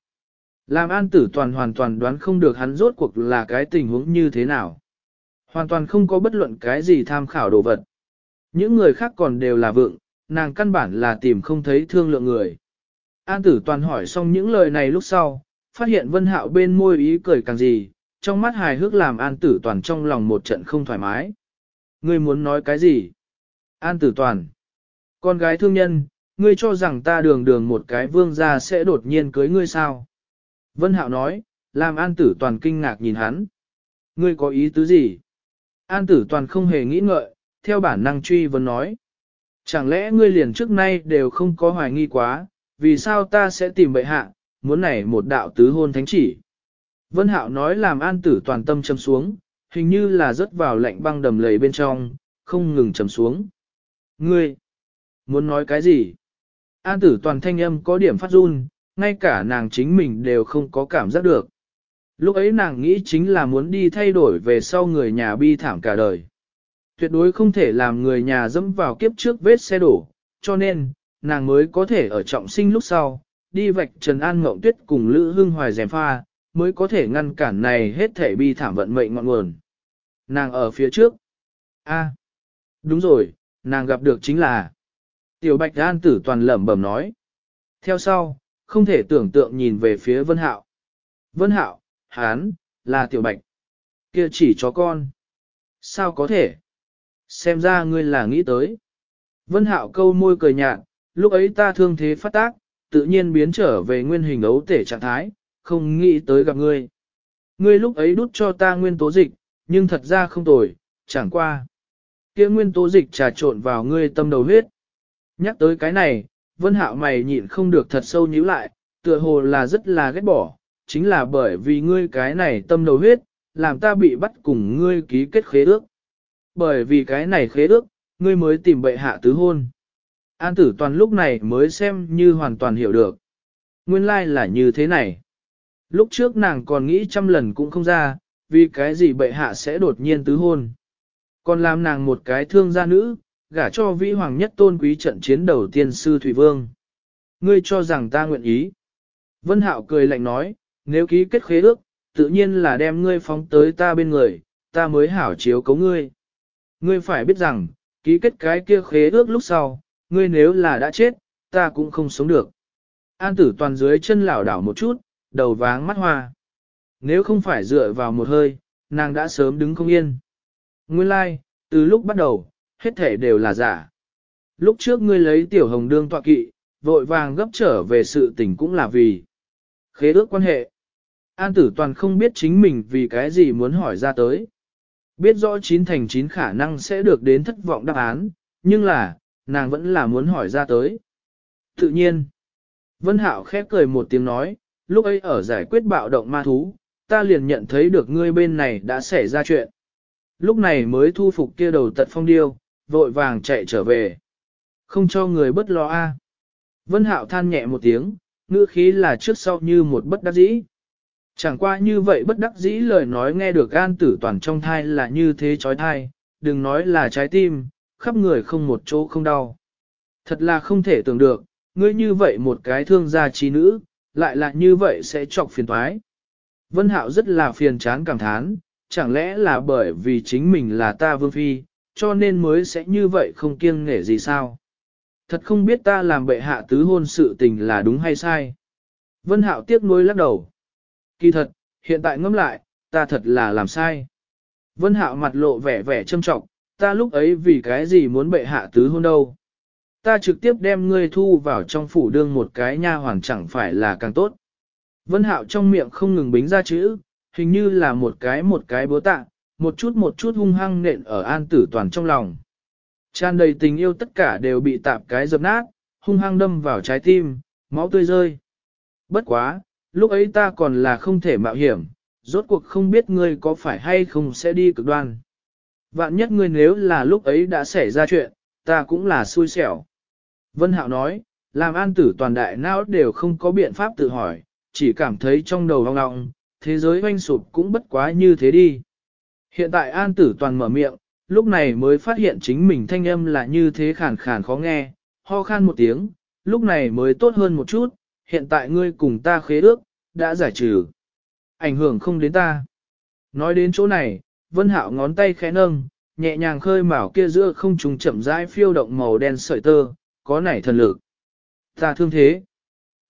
Làm an tử toàn hoàn toàn đoán không được hắn rốt cuộc là cái tình huống như thế nào. Hoàn toàn không có bất luận cái gì tham khảo đồ vật. Những người khác còn đều là vượng, nàng căn bản là tìm không thấy thương lượng người. An tử toàn hỏi xong những lời này lúc sau, phát hiện vân hạo bên môi ý cười càng gì, trong mắt hài hước làm an tử toàn trong lòng một trận không thoải mái. Ngươi muốn nói cái gì? An tử toàn. Con gái thương nhân, ngươi cho rằng ta đường đường một cái vương gia sẽ đột nhiên cưới ngươi sao? Vân Hạo nói, làm an tử toàn kinh ngạc nhìn hắn. Ngươi có ý tứ gì? An tử toàn không hề nghĩ ngợi, theo bản năng truy vấn nói. Chẳng lẽ ngươi liền trước nay đều không có hoài nghi quá, vì sao ta sẽ tìm bệ hạ, muốn này một đạo tứ hôn thánh chỉ. Vân Hạo nói làm an tử toàn tâm châm xuống, hình như là rớt vào lạnh băng đầm lầy bên trong, không ngừng trầm xuống. Ngươi, muốn nói cái gì? An tử toàn thanh âm có điểm phát run, ngay cả nàng chính mình đều không có cảm giác được. Lúc ấy nàng nghĩ chính là muốn đi thay đổi về sau người nhà bi thảm cả đời. Tuyệt đối không thể làm người nhà dẫm vào kiếp trước vết xe đổ, cho nên, nàng mới có thể ở trọng sinh lúc sau, đi vạch Trần An Ngộng Tuyết cùng Lữ Hưng Hoài dèm pha, mới có thể ngăn cản này hết thể bi thảm vận mệnh ngọn nguồn. Nàng ở phía trước. a đúng rồi, nàng gặp được chính là. Tiểu Bạch An tử toàn lẩm bẩm nói. Theo sau, không thể tưởng tượng nhìn về phía Vân Hạo. Vân Hạo, hán, là Tiểu Bạch. Kia chỉ chó con. Sao có thể? Xem ra ngươi là nghĩ tới. Vân Hạo câu môi cười nhạt, lúc ấy ta thương thế phát tác, tự nhiên biến trở về nguyên hình ấu thể trạng thái, không nghĩ tới gặp ngươi. Ngươi lúc ấy đút cho ta nguyên tố dịch, nhưng thật ra không tồi, chẳng qua. Kia nguyên tố dịch trà trộn vào ngươi tâm đầu huyết. Nhắc tới cái này, Vân Hạo mày nhịn không được thật sâu nhíu lại, tựa hồ là rất là ghét bỏ, chính là bởi vì ngươi cái này tâm đầu huyết, làm ta bị bắt cùng ngươi ký kết khế ước. Bởi vì cái này khế ước, ngươi mới tìm bệ hạ tứ hôn. An tử toàn lúc này mới xem như hoàn toàn hiểu được. Nguyên lai like là như thế này. Lúc trước nàng còn nghĩ trăm lần cũng không ra, vì cái gì bệ hạ sẽ đột nhiên tứ hôn. Còn làm nàng một cái thương gia nữ, gả cho vĩ hoàng nhất tôn quý trận chiến đầu tiên sư Thủy Vương. Ngươi cho rằng ta nguyện ý. Vân Hạo cười lạnh nói, nếu ký kết khế ước, tự nhiên là đem ngươi phóng tới ta bên người, ta mới hảo chiếu cấu ngươi. Ngươi phải biết rằng, ký kết cái kia khế ước lúc sau, ngươi nếu là đã chết, ta cũng không sống được. An tử toàn dưới chân lảo đảo một chút, đầu váng mắt hoa. Nếu không phải dựa vào một hơi, nàng đã sớm đứng không yên. Nguyên lai, like, từ lúc bắt đầu, hết thể đều là giả. Lúc trước ngươi lấy tiểu hồng đương tọa kỵ, vội vàng gấp trở về sự tình cũng là vì khế ước quan hệ. An tử toàn không biết chính mình vì cái gì muốn hỏi ra tới. Biết rõ chín thành chín khả năng sẽ được đến thất vọng đáp án, nhưng là, nàng vẫn là muốn hỏi ra tới. Tự nhiên, Vân Hạo khép cười một tiếng nói, lúc ấy ở giải quyết bạo động ma thú, ta liền nhận thấy được ngươi bên này đã xảy ra chuyện. Lúc này mới thu phục kia đầu tật phong điêu, vội vàng chạy trở về. Không cho người bất lo a. Vân Hạo than nhẹ một tiếng, ngữ khí là trước sau như một bất đắc dĩ. Chẳng qua như vậy bất đắc dĩ lời nói nghe được an tử toàn trong thai là như thế chói thai, đừng nói là trái tim, khắp người không một chỗ không đau. Thật là không thể tưởng được, ngươi như vậy một cái thương gia trí nữ, lại là như vậy sẽ chọc phiền toái. Vân Hạo rất là phiền chán cảm thán, chẳng lẽ là bởi vì chính mình là ta vương phi, cho nên mới sẽ như vậy không kiêng nể gì sao? Thật không biết ta làm bệ hạ tứ hôn sự tình là đúng hay sai. Vân Hạo tiếc nuối lắc đầu. Kỳ thật, hiện tại ngẫm lại, ta thật là làm sai. Vân Hạo mặt lộ vẻ vẻ trâm trọng, ta lúc ấy vì cái gì muốn bệ hạ tứ hôn đâu. Ta trực tiếp đem ngươi thu vào trong phủ đương một cái nha hoàn chẳng phải là càng tốt. Vân Hạo trong miệng không ngừng bính ra chữ, hình như là một cái một cái bố tạ, một chút một chút hung hăng nện ở an tử toàn trong lòng. Tràn đầy tình yêu tất cả đều bị tạp cái dập nát, hung hăng đâm vào trái tim, máu tươi rơi. Bất quá, lúc ấy ta còn là không thể mạo hiểm, rốt cuộc không biết ngươi có phải hay không sẽ đi cực đoan. Vạn nhất ngươi nếu là lúc ấy đã xảy ra chuyện, ta cũng là xui xẻo. Vân Hạo nói, làm an tử toàn đại não đều không có biện pháp tự hỏi, chỉ cảm thấy trong đầu hoang ngọng, thế giới hoanh sụp cũng bất quá như thế đi. Hiện tại an tử toàn mở miệng, lúc này mới phát hiện chính mình thanh âm là như thế khàn khàn khó nghe, ho khan một tiếng, lúc này mới tốt hơn một chút, hiện tại ngươi cùng ta khế ước, đã giải trừ. Ảnh hưởng không đến ta. Nói đến chỗ này, Vân Hạo ngón tay khẽ nâng, nhẹ nhàng khơi mào kia giữa không trùng chậm rãi phiêu động màu đen sợi tơ, có nảy thần lực. Ta thương thế.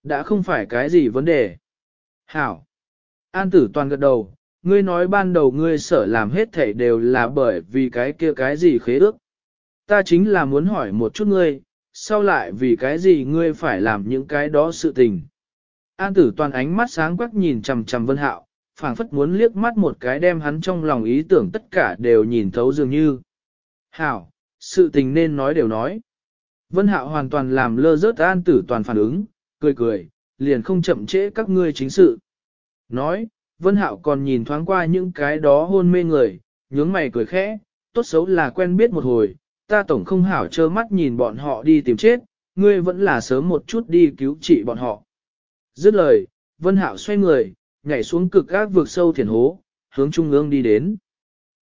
Đã không phải cái gì vấn đề. Hảo. An tử toàn gật đầu, ngươi nói ban đầu ngươi sở làm hết thảy đều là bởi vì cái kia cái gì khế ước. Ta chính là muốn hỏi một chút ngươi, sau lại vì cái gì ngươi phải làm những cái đó sự tình. An tử toàn ánh mắt sáng quắc nhìn chằm chằm vân hạo, phảng phất muốn liếc mắt một cái đem hắn trong lòng ý tưởng tất cả đều nhìn thấu dường như. Hảo, sự tình nên nói đều nói. Vân hạo hoàn toàn làm lơ rớt an tử toàn phản ứng, cười cười, liền không chậm trễ các ngươi chính sự. Nói, Vân Hạo còn nhìn thoáng qua những cái đó hôn mê người, nhướng mày cười khẽ, tốt xấu là quen biết một hồi, ta tổng không hảo trơ mắt nhìn bọn họ đi tìm chết, ngươi vẫn là sớm một chút đi cứu trị bọn họ. Dứt lời, Vân Hạo xoay người, nhảy xuống cực ác vực sâu thiền hố, hướng trung ương đi đến.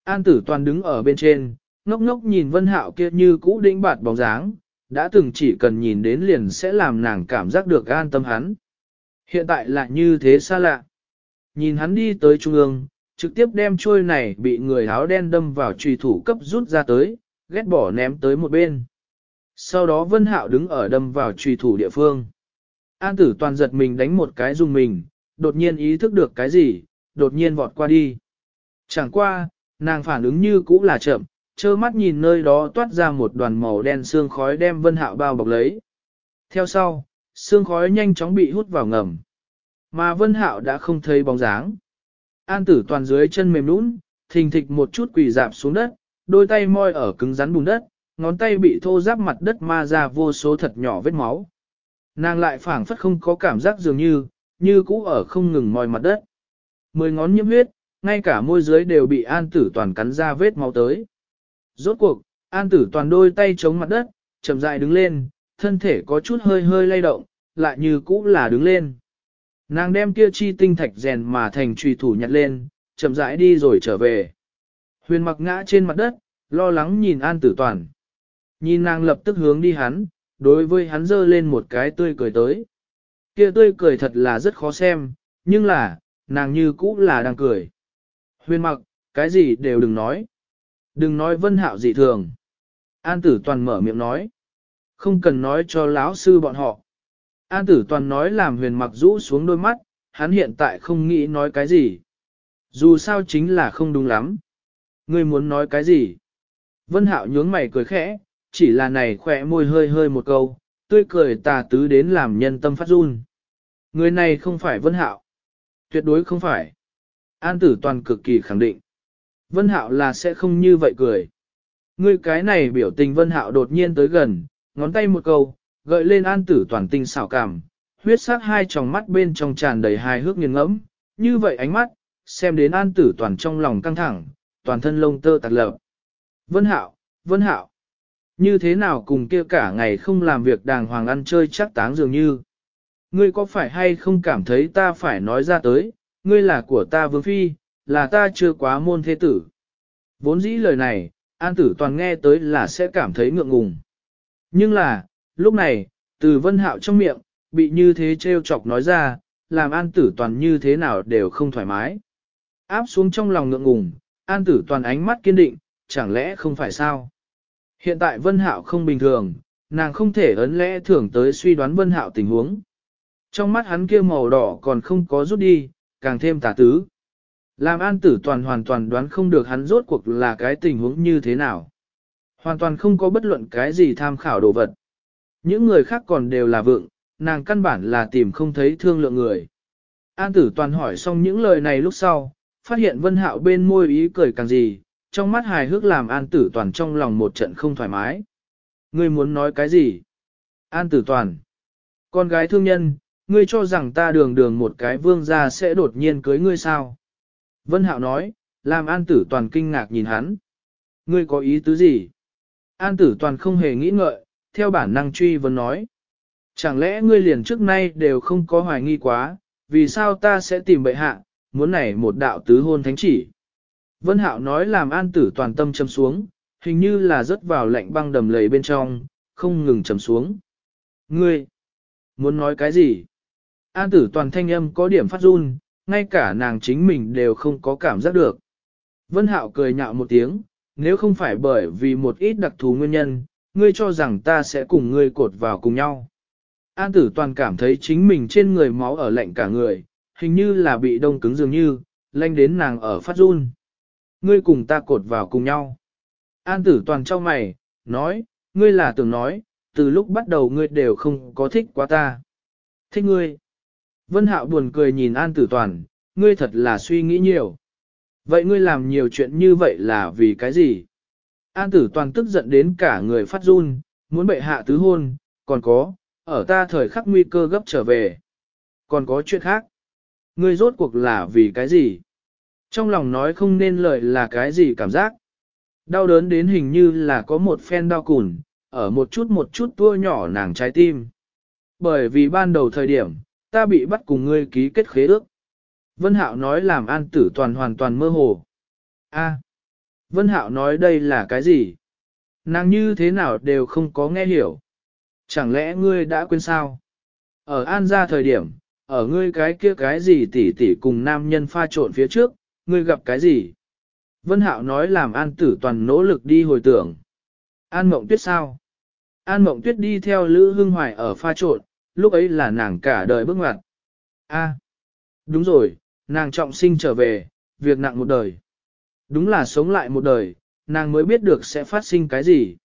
An tử toàn đứng ở bên trên, ngốc ngốc nhìn Vân Hạo kia như cũ đĩnh bạt bóng dáng, đã từng chỉ cần nhìn đến liền sẽ làm nàng cảm giác được an tâm hắn. Hiện tại lại như thế xa lạ. Nhìn hắn đi tới trung ương, trực tiếp đem trôi này bị người áo đen đâm vào trùy thủ cấp rút ra tới, ghét bỏ ném tới một bên. Sau đó Vân Hạo đứng ở đâm vào trùy thủ địa phương. An tử toàn giật mình đánh một cái dùng mình, đột nhiên ý thức được cái gì, đột nhiên vọt qua đi. Chẳng qua, nàng phản ứng như cũ là chậm, trơ mắt nhìn nơi đó toát ra một đoàn màu đen xương khói đem Vân Hạo bao bọc lấy. Theo sau, xương khói nhanh chóng bị hút vào ngầm. Mà Vân Hạo đã không thấy bóng dáng. An tử toàn dưới chân mềm nũng, thình thịch một chút quỳ dạp xuống đất, đôi tay moi ở cứng rắn bùn đất, ngón tay bị thô ráp mặt đất ma ra vô số thật nhỏ vết máu. Nàng lại phảng phất không có cảm giác dường như, như cũ ở không ngừng moi mặt đất. Mười ngón nhiễm huyết, ngay cả môi dưới đều bị an tử toàn cắn ra vết máu tới. Rốt cuộc, an tử toàn đôi tay chống mặt đất, chậm rãi đứng lên, thân thể có chút hơi hơi lay động, lại như cũ là đứng lên. Nàng đem kia chi tinh thạch rèn mà thành trùy thủ nhặt lên, chậm rãi đi rồi trở về. Huyền mặc ngã trên mặt đất, lo lắng nhìn an tử toàn. Nhìn nàng lập tức hướng đi hắn, đối với hắn dơ lên một cái tươi cười tới. Kia tươi cười thật là rất khó xem, nhưng là, nàng như cũ là đang cười. Huyền mặc, cái gì đều đừng nói. Đừng nói vân hạo dị thường. An tử toàn mở miệng nói. Không cần nói cho lão sư bọn họ. An tử toàn nói làm huyền mặc rũ xuống đôi mắt, hắn hiện tại không nghĩ nói cái gì. Dù sao chính là không đúng lắm. Ngươi muốn nói cái gì? Vân Hạo nhướng mày cười khẽ, chỉ là này khỏe môi hơi hơi một câu, tươi cười tà tứ đến làm nhân tâm phát run. Người này không phải Vân Hạo. Tuyệt đối không phải. An tử toàn cực kỳ khẳng định. Vân Hạo là sẽ không như vậy cười. Ngươi cái này biểu tình Vân Hạo đột nhiên tới gần, ngón tay một câu, gợi lên an tử toàn tinh xảo cảm, huyết sắc hai tròng mắt bên trong tràn đầy hài hước nghiêng ngẫm, như vậy ánh mắt, xem đến an tử toàn trong lòng căng thẳng, toàn thân lông tơ tạt lợp. Vân Hạo, Vân Hạo, như thế nào cùng kia cả ngày không làm việc đàng hoàng ăn chơi chắc táng dường như. Ngươi có phải hay không cảm thấy ta phải nói ra tới, ngươi là của ta vương phi, là ta chưa quá môn thế tử. Vốn dĩ lời này, an tử toàn nghe tới là sẽ cảm thấy ngượng ngùng. Nhưng là, lúc này, từ vân hạo trong miệng, bị như thế trêu chọc nói ra, làm an tử toàn như thế nào đều không thoải mái. Áp xuống trong lòng ngượng ngùng, an tử toàn ánh mắt kiên định, chẳng lẽ không phải sao? Hiện tại vân hạo không bình thường, nàng không thể ấn lẽ thường tới suy đoán vân hạo tình huống. Trong mắt hắn kia màu đỏ còn không có rút đi, càng thêm tà tứ. Làm an tử toàn hoàn toàn đoán không được hắn rốt cuộc là cái tình huống như thế nào. Hoàn toàn không có bất luận cái gì tham khảo đồ vật. Những người khác còn đều là vượng, nàng căn bản là tìm không thấy thương lượng người. An tử toàn hỏi xong những lời này lúc sau, phát hiện vân hạo bên môi ý cười càng gì, trong mắt hài hước làm an tử toàn trong lòng một trận không thoải mái. Ngươi muốn nói cái gì? An tử toàn. Con gái thương nhân, ngươi cho rằng ta đường đường một cái vương gia sẽ đột nhiên cưới ngươi sao? Vân Hạo nói, làm an tử toàn kinh ngạc nhìn hắn. Ngươi có ý tứ gì? An tử toàn không hề nghĩ ngợi, theo bản năng truy vấn nói. Chẳng lẽ ngươi liền trước nay đều không có hoài nghi quá, vì sao ta sẽ tìm bệ hạ, muốn này một đạo tứ hôn thánh chỉ? Vân Hạo nói làm an tử toàn tâm châm xuống, hình như là rớt vào lạnh băng đầm lầy bên trong, không ngừng chầm xuống. Ngươi, muốn nói cái gì? An tử toàn thanh âm có điểm phát run, ngay cả nàng chính mình đều không có cảm giác được. Vân Hạo cười nhạo một tiếng, nếu không phải bởi vì một ít đặc thù nguyên nhân, ngươi cho rằng ta sẽ cùng ngươi cột vào cùng nhau. An tử toàn cảm thấy chính mình trên người máu ở lạnh cả người, hình như là bị đông cứng dường như, lanh đến nàng ở phát run. Ngươi cùng ta cột vào cùng nhau. An tử toàn trao mày, nói, ngươi là tưởng nói, từ lúc bắt đầu ngươi đều không có thích quá ta. Thích ngươi. Vân Hạo buồn cười nhìn An Tử Toàn, ngươi thật là suy nghĩ nhiều. Vậy ngươi làm nhiều chuyện như vậy là vì cái gì? An Tử Toàn tức giận đến cả người phát run, muốn bệ hạ tứ hôn, còn có, ở ta thời khắc nguy cơ gấp trở về. Còn có chuyện khác. Ngươi rốt cuộc là vì cái gì? Trong lòng nói không nên lời là cái gì cảm giác. Đau đớn đến hình như là có một phen đau cùn, ở một chút một chút tua nhỏ nàng trái tim. Bởi vì ban đầu thời điểm, ta bị bắt cùng ngươi ký kết khế ước. Vân Hạo nói làm an tử toàn hoàn toàn mơ hồ. A, Vân Hạo nói đây là cái gì? Nàng như thế nào đều không có nghe hiểu. Chẳng lẽ ngươi đã quên sao? Ở an gia thời điểm, ở ngươi cái kia cái gì tỉ tỉ cùng nam nhân pha trộn phía trước, ngươi gặp cái gì? Vân Hạo nói làm an tử toàn nỗ lực đi hồi tưởng. An mộng tuyết sao? An mộng tuyết đi theo Lữ Hưng Hoài ở pha trộn, lúc ấy là nàng cả đời bước ngoặt. A, đúng rồi, nàng trọng sinh trở về, việc nặng một đời. Đúng là sống lại một đời, nàng mới biết được sẽ phát sinh cái gì.